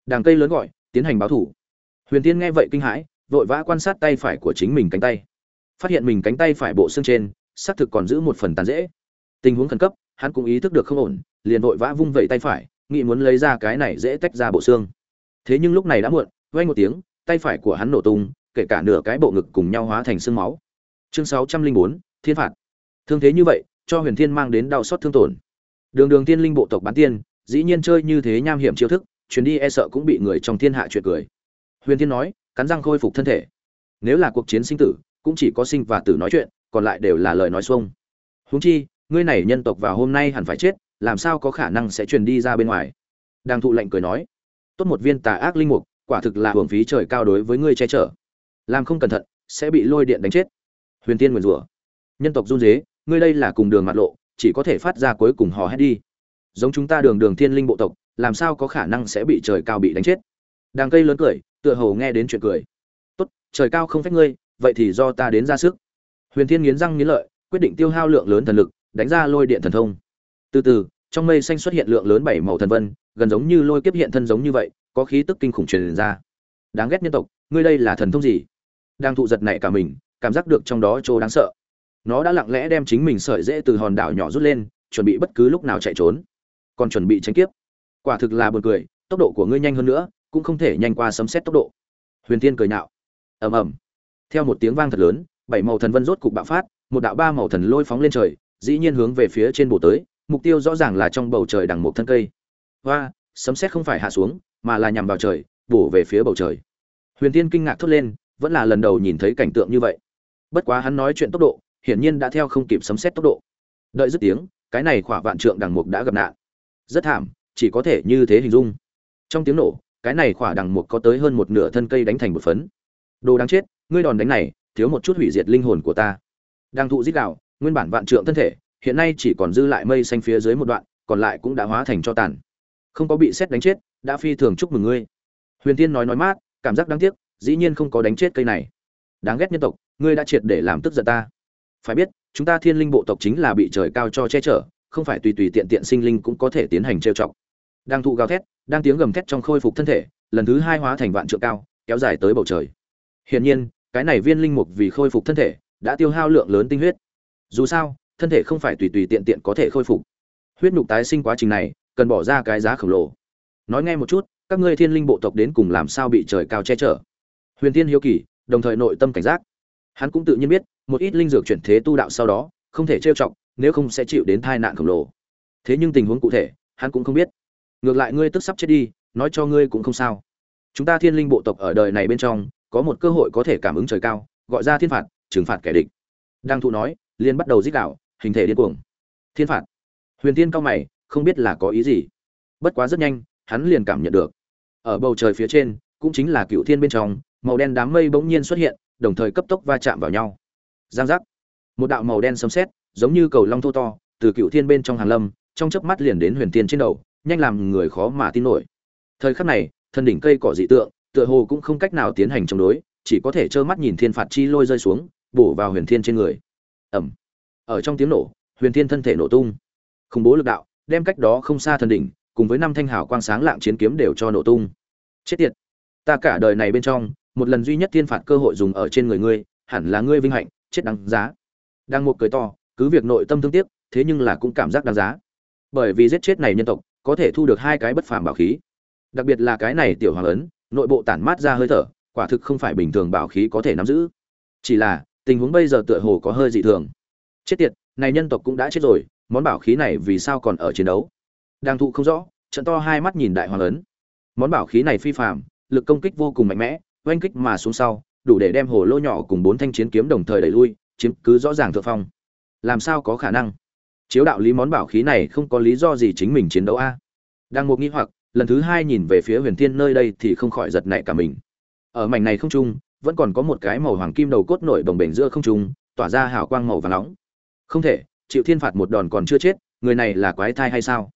Đàng cây lớn gọi, tiến hành báo thủ. Huyền tiên nghe vậy kinh hãi, vội vã quan sát tay phải của chính mình cánh tay. Phát hiện mình cánh tay phải bộ xương trên, xác thực còn giữ một phần tàn dễ tình huống khẩn cấp, hắn cũng ý thức được không ổn, liền vội vã vung vẩy tay phải, nghĩ muốn lấy ra cái này dễ tách ra bộ xương. Thế nhưng lúc này đã muộn, vang một tiếng, tay phải của hắn nổ tung, kể cả nửa cái bộ ngực cùng nhau hóa thành xương máu. Chương sáu trăm linh bốn, thiên phạt. Thương thế như vậy, cho huyền thiên mang đến đau xót thương tổn. Đường đường tiên linh bộ tộc bán tiên, dĩ nhiên chơi như thế nham hiểm chiêu thức, chuyến đi e sợ cũng bị người trong thiên hạ chuyện cười. Huyền thiên nói, cắn răng khôi phục thân thể. Nếu là cuộc chiến sinh tử, cũng chỉ có sinh và tử nói chuyện, còn lại đều là lời nói xuông. Huống chi ngươi này nhân tộc vào hôm nay hẳn phải chết, làm sao có khả năng sẽ truyền đi ra bên ngoài? Đang thụ lệnh cười nói, tốt một viên tà ác linh mục, quả thực là hưởng phí trời cao đối với ngươi che chở. Làm không cẩn thận, sẽ bị lôi điện đánh chết. Huyền tiên nguyền rủa, nhân tộc run dế ngươi đây là cùng đường mặt lộ, chỉ có thể phát ra cuối cùng hò hét đi. Giống chúng ta đường đường thiên linh bộ tộc, làm sao có khả năng sẽ bị trời cao bị đánh chết? Đàng cây lớn cười, tựa hồ nghe đến chuyện cười. Tốt, trời cao không phép ngươi, vậy thì do ta đến ra sức. Huyền thiên nghiến răng nghiến lợi, quyết định tiêu hao lượng lớn thần lực đánh ra lôi điện thần thông. Từ từ, trong mây xanh xuất hiện lượng lớn bảy màu thần vân, gần giống như lôi kiếp hiện thân giống như vậy, có khí tức kinh khủng truyền ra. Đáng ghét nhân tộc, ngươi đây là thần thông gì? Đang thụ giật nảy cả mình, cảm giác được trong đó chỗ đáng sợ. Nó đã lặng lẽ đem chính mình sợi dễ từ hòn đảo nhỏ rút lên, chuẩn bị bất cứ lúc nào chạy trốn. Còn chuẩn bị tránh kiếp. Quả thực là buồn cười, tốc độ của ngươi nhanh hơn nữa, cũng không thể nhanh qua sấm xét tốc độ. Huyền tiên cười nhạo. Ầm ầm. Theo một tiếng vang thật lớn, bảy màu thần vân rốt cục bạo phát, một đạo ba màu thần lôi phóng lên trời dĩ nhiên hướng về phía trên bổ tới, mục tiêu rõ ràng là trong bầu trời đằng một thân cây. Hoa, sấm xét không phải hạ xuống, mà là nhằm vào trời, bổ về phía bầu trời. Huyền tiên kinh ngạc thốt lên, vẫn là lần đầu nhìn thấy cảnh tượng như vậy. Bất quá hắn nói chuyện tốc độ, hiển nhiên đã theo không kịp sấm xét tốc độ. Đợi dứt tiếng, cái này khỏa vạn trượng đằng mục đã gặp nạn. Rất thảm, chỉ có thể như thế hình dung. Trong tiếng nổ, cái này khỏa đằng mục có tới hơn một nửa thân cây đánh thành một phấn. Đồ đáng chết, ngươi đòn đánh này, thiếu một chút hủy diệt linh hồn của ta. Đang thụ dít đạo nguyên bản vạn trượng thân thể, hiện nay chỉ còn dư lại mây xanh phía dưới một đoạn, còn lại cũng đã hóa thành cho tàn. Không có bị xét đánh chết, đã phi thường chúc mừng ngươi. Huyền tiên nói nói mát, cảm giác đáng tiếc, dĩ nhiên không có đánh chết cây này. Đáng ghét nhân tộc, ngươi đã triệt để làm tức giận ta. Phải biết, chúng ta thiên linh bộ tộc chính là bị trời cao cho che chở, không phải tùy tùy tiện tiện sinh linh cũng có thể tiến hành trêu chọc. Đang thụ gào thét, đang tiếng gầm thét trong khôi phục thân thể, lần thứ hai hóa thành vạn trượng cao, kéo dài tới bầu trời. Hiển nhiên, cái này viên linh mục vì khôi phục thân thể, đã tiêu hao lượng lớn tinh huyết dù sao, thân thể không phải tùy tùy tiện tiện có thể khôi phục. Huyết nhục tái sinh quá trình này, cần bỏ ra cái giá khổng lồ. Nói nghe một chút, các ngươi thiên linh bộ tộc đến cùng làm sao bị trời cao che chở? Huyền tiên hiếu kỳ, đồng thời nội tâm cảnh giác. Hắn cũng tự nhiên biết, một ít linh dược chuyển thế tu đạo sau đó, không thể trêu chọc, nếu không sẽ chịu đến tai nạn khổng lồ. Thế nhưng tình huống cụ thể, hắn cũng không biết. Ngược lại ngươi tức sắp chết đi, nói cho ngươi cũng không sao. Chúng ta thiên linh bộ tộc ở đời này bên trong, có một cơ hội có thể cảm ứng trời cao, gọi ra thiên phạt, trừng phạt kẻ địch. Đang thụ nói liên bắt đầu rít đạo, hình thể điên cuồng. Thiên phạt. Huyền tiên cao mày, không biết là có ý gì. Bất quá rất nhanh, hắn liền cảm nhận được. Ở bầu trời phía trên, cũng chính là cựu thiên bên trong, màu đen đám mây bỗng nhiên xuất hiện, đồng thời cấp tốc va chạm vào nhau. Giang giác. Một đạo màu đen sấm sét, giống như cầu long thô to, từ cựu thiên bên trong hàng lâm, trong chớp mắt liền đến huyền tiên trên đầu, nhanh làm người khó mà tin nổi. Thời khắc này, thân đỉnh cây cỏ dị tượng, tựa hồ cũng không cách nào tiến hành chống đối, chỉ có thể trơ mắt nhìn thiên phạt chi lôi rơi xuống, bổ vào huyền thiên trên người ẩm. Ở trong tiếng nổ, huyền thiên thân thể nổ tung. Khủng bố lực đạo, đem cách đó không xa thần đỉnh, cùng với năm thanh hào quang sáng lạng chiến kiếm đều cho nổ tung. Chết tiệt. Ta cả đời này bên trong, một lần duy nhất thiên phạt cơ hội dùng ở trên người ngươi, hẳn là ngươi vinh hạnh, chết đáng giá. Đang một cười to, cứ việc nội tâm thương tiếc, thế nhưng là cũng cảm giác đáng giá. Bởi vì giết chết này nhân tộc, có thể thu được hai cái bất phàm bảo khí. Đặc biệt là cái này tiểu hoàng ấn, nội bộ tản mát ra hơi thở, quả thực không phải bình thường bảo khí có thể nắm giữ. Chỉ là tình huống bây giờ tựa hồ có hơi dị thường. Chết tiệt, này nhân tộc cũng đã chết rồi, món bảo khí này vì sao còn ở chiến đấu? Đang thụ không rõ, trận to hai mắt nhìn đại hoàng ấn. Món bảo khí này phi phạm lực công kích vô cùng mạnh mẽ, oanh kích mà xuống sau, đủ để đem hồ lô nhỏ cùng bốn thanh chiến kiếm đồng thời đẩy lui, chiếm cứ rõ ràng thượng phong. Làm sao có khả năng? Chiếu đạo lý món bảo khí này không có lý do gì chính mình chiến đấu a. Đang một nghi hoặc, lần thứ hai nhìn về phía huyền thiên nơi đây thì không khỏi giật nảy cả mình. Ở mảnh này không trung vẫn còn có một cái màu hoàng kim đầu cốt nổi đồng bền giữa không trung, tỏa ra hào quang màu vàng nóng. Không thể chịu thiên phạt một đòn còn chưa chết, người này là quái thai hay sao?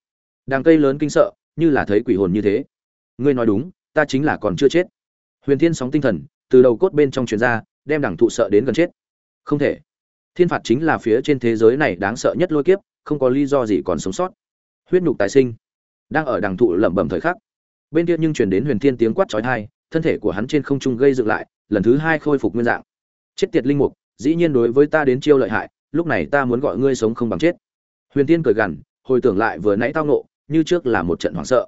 Đàng cây lớn kinh sợ, như là thấy quỷ hồn như thế. Ngươi nói đúng, ta chính là còn chưa chết. Huyền thiên sóng tinh thần, từ đầu cốt bên trong truyền ra, đem đẳng thụ sợ đến gần chết. Không thể. Thiên phạt chính là phía trên thế giới này đáng sợ nhất lôi kiếp, không có lý do gì còn sống sót. Huyết nhục tài sinh. Đang ở đằng thụ lẩm bẩm thời khắc. Bên kia nhưng truyền đến huyền thiên tiếng quát chói tai, thân thể của hắn trên không trung gây dựng lại lần thứ hai khôi phục nguyên dạng. Chết tiệt linh mục, dĩ nhiên đối với ta đến chiêu lợi hại, lúc này ta muốn gọi ngươi sống không bằng chết. Huyền thiên cười gằn, hồi tưởng lại vừa nãy tao nộ như trước là một trận hoảng sợ.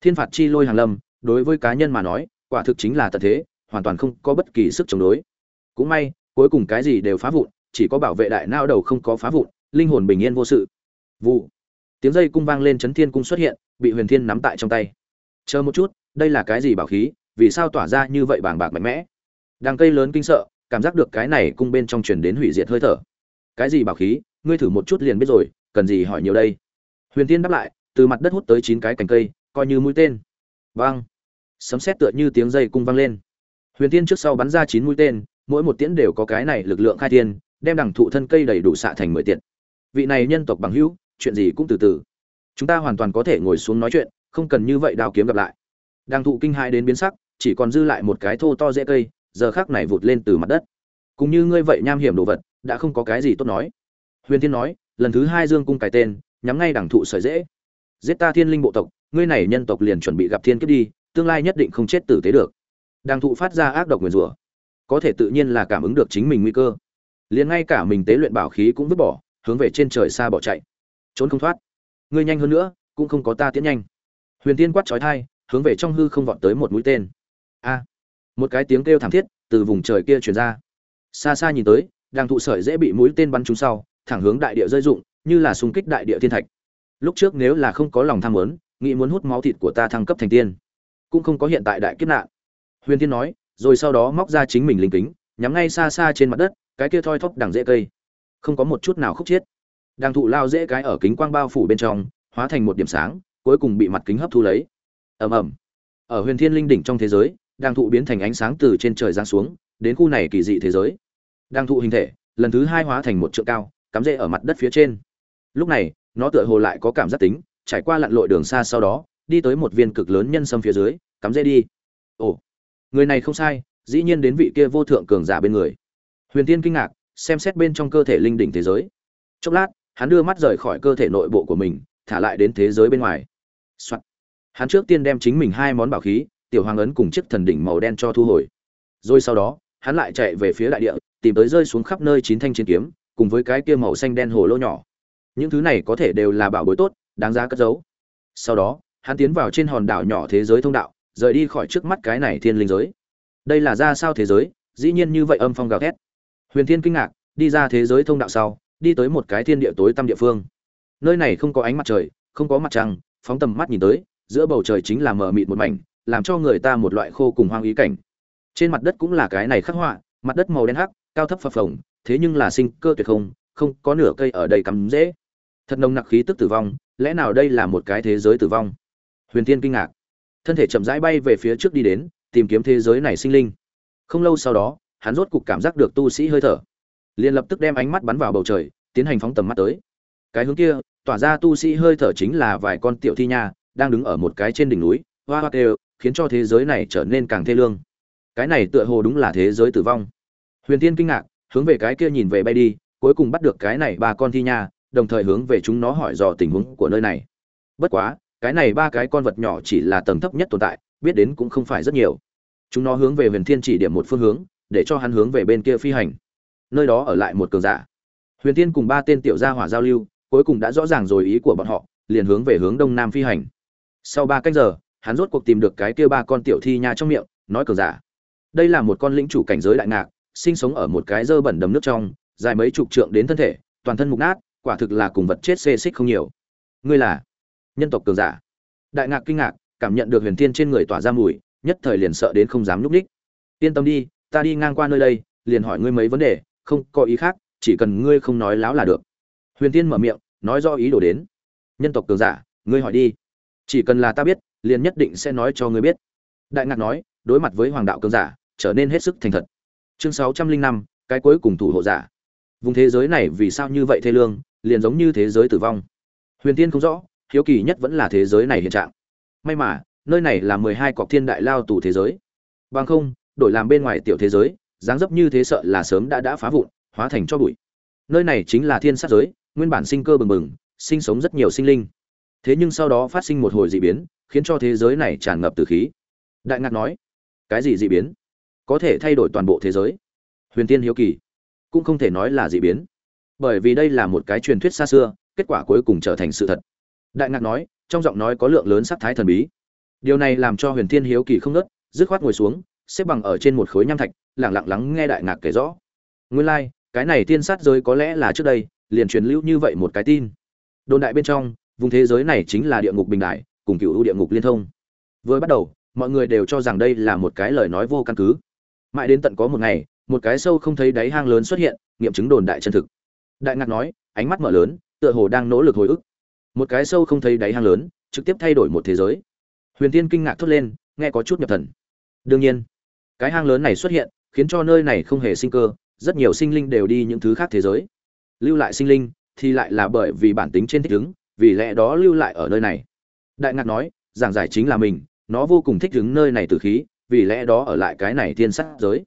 Thiên phạt chi lôi hàng lâm, đối với cá nhân mà nói, quả thực chính là tật thế, hoàn toàn không có bất kỳ sức chống đối. Cũng may, cuối cùng cái gì đều phá vụn, chỉ có bảo vệ đại nao đầu không có phá vụn, linh hồn bình yên vô sự. Vụ. Tiếng dây cung vang lên chấn thiên cung xuất hiện, bị huyền thiên nắm tại trong tay. Chờ một chút, đây là cái gì bảo khí, vì sao tỏa ra như vậy bàng bạc mạnh mẽ? Đằng cây lớn kinh sợ, cảm giác được cái này cung bên trong truyền đến hủy diệt hơi thở. Cái gì bảo khí, ngươi thử một chút liền biết rồi, cần gì hỏi nhiều đây? Huyền tiên đáp lại, từ mặt đất hút tới chín cái cành cây, coi như mũi tên. Vang. Sấm sét tựa như tiếng dây cung vang lên. Huyền tiên trước sau bắn ra chín mũi tên, mỗi một tiễn đều có cái này lực lượng khai thiên, đem đằng thụ thân cây đầy đủ xạ thành mười tiện. Vị này nhân tộc bằng hữu, chuyện gì cũng từ từ. Chúng ta hoàn toàn có thể ngồi xuống nói chuyện, không cần như vậy đào kiếm gặp lại. Đằng thụ kinh hãi đến biến sắc, chỉ còn dư lại một cái thô to dễ cây giờ khác này vụt lên từ mặt đất. Cũng như ngươi vậy nham hiểm đồ vật, đã không có cái gì tốt nói. Huyền thiên nói, lần thứ hai dương cung cài tên, nhắm ngay đằng thụ sợi dễ. Giết ta thiên linh bộ tộc, ngươi này nhân tộc liền chuẩn bị gặp thiên kiếp đi, tương lai nhất định không chết tử tế được. Đằng thụ phát ra ác độc nguyền rủa, có thể tự nhiên là cảm ứng được chính mình nguy cơ. Liền ngay cả mình tế luyện bảo khí cũng vứt bỏ, hướng về trên trời xa bỏ chạy. Trốn không thoát. Ngươi nhanh hơn nữa, cũng không có ta tiến nhanh. Huyền tiên quát trói thai hướng về trong hư không vọt tới một mũi tên. A một cái tiếng kêu thảm thiết từ vùng trời kia truyền ra. Xa xa nhìn tới đang thụ sợi dễ bị mũi tên bắn trúng sau, thẳng hướng đại địa rơi dụng như là xung kích đại địa thiên thạch. Lúc trước nếu là không có lòng tham muốn, nghĩ muốn hút máu thịt của ta thăng cấp thành tiên, cũng không có hiện tại đại kiếp nạn. Huyền Thiên nói, rồi sau đó móc ra chính mình linh kính, nhắm ngay xa xa trên mặt đất, cái kia thoi thóp đằng dễ cây. Không có một chút nào khúc chiết. Đang thụ lao dễ cái ở kính quang bao phủ bên trong, hóa thành một điểm sáng, cuối cùng bị mặt kính hấp thu lấy. Ầm ầm. Ở huyền thiên linh đỉnh trong thế giới đang thụ biến thành ánh sáng từ trên trời giáng xuống, đến khu này kỳ dị thế giới. Đang thụ hình thể, lần thứ hai hóa thành một trượng cao, cắm rễ ở mặt đất phía trên. Lúc này, nó tựa hồ lại có cảm giác tính, trải qua lặn lội đường xa sau đó, đi tới một viên cực lớn nhân sâm phía dưới, cắm rễ đi. Ồ, người này không sai, dĩ nhiên đến vị kia vô thượng cường giả bên người. Huyền tiên kinh ngạc, xem xét bên trong cơ thể linh đỉnh thế giới. Chốc lát, hắn đưa mắt rời khỏi cơ thể nội bộ của mình, thả lại đến thế giới bên ngoài. Soạn. hắn trước tiên đem chính mình hai món bảo khí tiểu hoàng ấn cùng chiếc thần đỉnh màu đen cho thu hồi. Rồi sau đó, hắn lại chạy về phía đại địa, tìm tới rơi xuống khắp nơi chín thanh chiến kiếm, cùng với cái kia màu xanh đen hồ lô nhỏ. Những thứ này có thể đều là bảo bối tốt, đáng giá cất giấu. Sau đó, hắn tiến vào trên hòn đảo nhỏ thế giới thông đạo, rời đi khỏi trước mắt cái này thiên linh giới. Đây là ra sao thế giới? Dĩ nhiên như vậy âm phong gào thét. Huyền thiên kinh ngạc, đi ra thế giới thông đạo sau, đi tới một cái thiên địa tối tăm địa phương. Nơi này không có ánh mặt trời, không có mặt trăng, phóng tầm mắt nhìn tới, giữa bầu trời chính là mờ mịt một mảnh làm cho người ta một loại khô cùng hoang ý cảnh. Trên mặt đất cũng là cái này khắc họa, mặt đất màu đen hắc, cao thấp phập phồng, thế nhưng là sinh cơ tuyệt không không có nửa cây ở đây cắm dễ. Thật nồng nặc khí tức tử vong, lẽ nào đây là một cái thế giới tử vong? Huyền tiên kinh ngạc. Thân thể chậm rãi bay về phía trước đi đến, tìm kiếm thế giới này sinh linh. Không lâu sau đó, hắn rốt cục cảm giác được tu sĩ hơi thở. Liền lập tức đem ánh mắt bắn vào bầu trời, tiến hành phóng tầm mắt tới. Cái hướng kia, tỏa ra tu sĩ hơi thở chính là vài con tiểu thi nha, đang đứng ở một cái trên đỉnh núi, hoa hoa đều khiến cho thế giới này trở nên càng thê lương. Cái này tựa hồ đúng là thế giới tử vong. Huyền tiên kinh ngạc, hướng về cái kia nhìn về bay đi, cuối cùng bắt được cái này ba con thi nha, đồng thời hướng về chúng nó hỏi dò tình huống của nơi này. Bất quá, cái này ba cái con vật nhỏ chỉ là tầng thấp nhất tồn tại, biết đến cũng không phải rất nhiều. Chúng nó hướng về huyền thiên chỉ điểm một phương hướng, để cho hắn hướng về bên kia phi hành. Nơi đó ở lại một cường giả. Huyền thiên cùng ba tên tiểu gia hỏa giao lưu, cuối cùng đã rõ ràng rồi ý của bọn họ, liền hướng về hướng đông nam phi hành. Sau ba cách giờ hắn rốt cuộc tìm được cái kia ba con tiểu thi nha trong miệng, nói cường giả. Đây là một con lĩnh chủ cảnh giới đại ngạc, sinh sống ở một cái dơ bẩn đầm nước trong, dài mấy chục trượng đến thân thể, toàn thân mục nát, quả thực là cùng vật chết xê xích không nhiều. Ngươi là nhân tộc cường giả. Đại ngạc kinh ngạc, cảm nhận được huyền thiên trên người tỏa ra mùi, nhất thời liền sợ đến không dám nhúc nhích. yên tâm đi, ta đi ngang qua nơi đây, liền hỏi ngươi mấy vấn đề, không có ý khác, chỉ cần ngươi không nói láo là được. Huyền thiên mở miệng, nói do ý đồ đến. Nhân tộc cường giả, ngươi hỏi đi. Chỉ cần là ta biết liền nhất định sẽ nói cho ngươi biết. Đại ngạc nói, đối mặt với hoàng đạo cường giả, trở nên hết sức thành thật. Chương sáu trăm linh năm, cái cuối cùng thủ hộ giả. Vùng thế giới này vì sao như vậy thê lương, liền giống như thế giới tử vong. Huyền tiên không rõ, hiếu kỳ nhất vẫn là thế giới này hiện trạng. May mà, nơi này là mười hai cọc thiên đại lao tù thế giới. Bằng không, đổi làm bên ngoài tiểu thế giới, dáng dấp như thế sợ là sớm đã đã phá vụn, hóa thành cho bụi. Nơi này chính là thiên sát giới, nguyên bản sinh cơ bừng bừng, sinh sống rất nhiều sinh linh thế nhưng sau đó phát sinh một hồi dị biến khiến cho thế giới này tràn ngập từ khí. Đại ngạc nói cái gì dị biến? Có thể thay đổi toàn bộ thế giới? Huyền tiên hiếu kỳ cũng không thể nói là dị biến bởi vì đây là một cái truyền thuyết xa xưa kết quả cuối cùng trở thành sự thật. Đại ngạc nói trong giọng nói có lượng lớn sắc thái thần bí. Điều này làm cho huyền thiên hiếu kỳ không nớt dứt khoát ngồi xuống xếp bằng ở trên một khối nham thạch lẳng lặng lắng nghe đại ngạc kể rõ. Nguyên lai、like, cái này tiên sát giới có lẽ là trước đây liền truyền lưu như vậy một cái tin. Đồn đại bên trong vùng thế giới này chính là địa ngục bình đại, cùng cựu địa ngục liên thông. Vừa bắt đầu, mọi người đều cho rằng đây là một cái lời nói vô căn cứ. Mãi đến tận có một ngày, một cái sâu không thấy đáy hang lớn xuất hiện, nghiệm chứng đồn đại chân thực. Đại ngạc nói, ánh mắt mở lớn, tựa hồ đang nỗ lực hồi ức. Một cái sâu không thấy đáy hang lớn, trực tiếp thay đổi một thế giới. Huyền tiên kinh ngạc thốt lên, nghe có chút nhập thần. Đương nhiên, cái hang lớn này xuất hiện, khiến cho nơi này không hề sinh cơ, rất nhiều sinh linh đều đi những thứ khác thế giới. Lưu lại sinh linh thì lại là bởi vì bản tính trên thích ứng vì lẽ đó lưu lại ở nơi này. Đại ngạc nói, giảng giải chính là mình, nó vô cùng thích đứng nơi này từ khí, vì lẽ đó ở lại cái này thiên sát giới.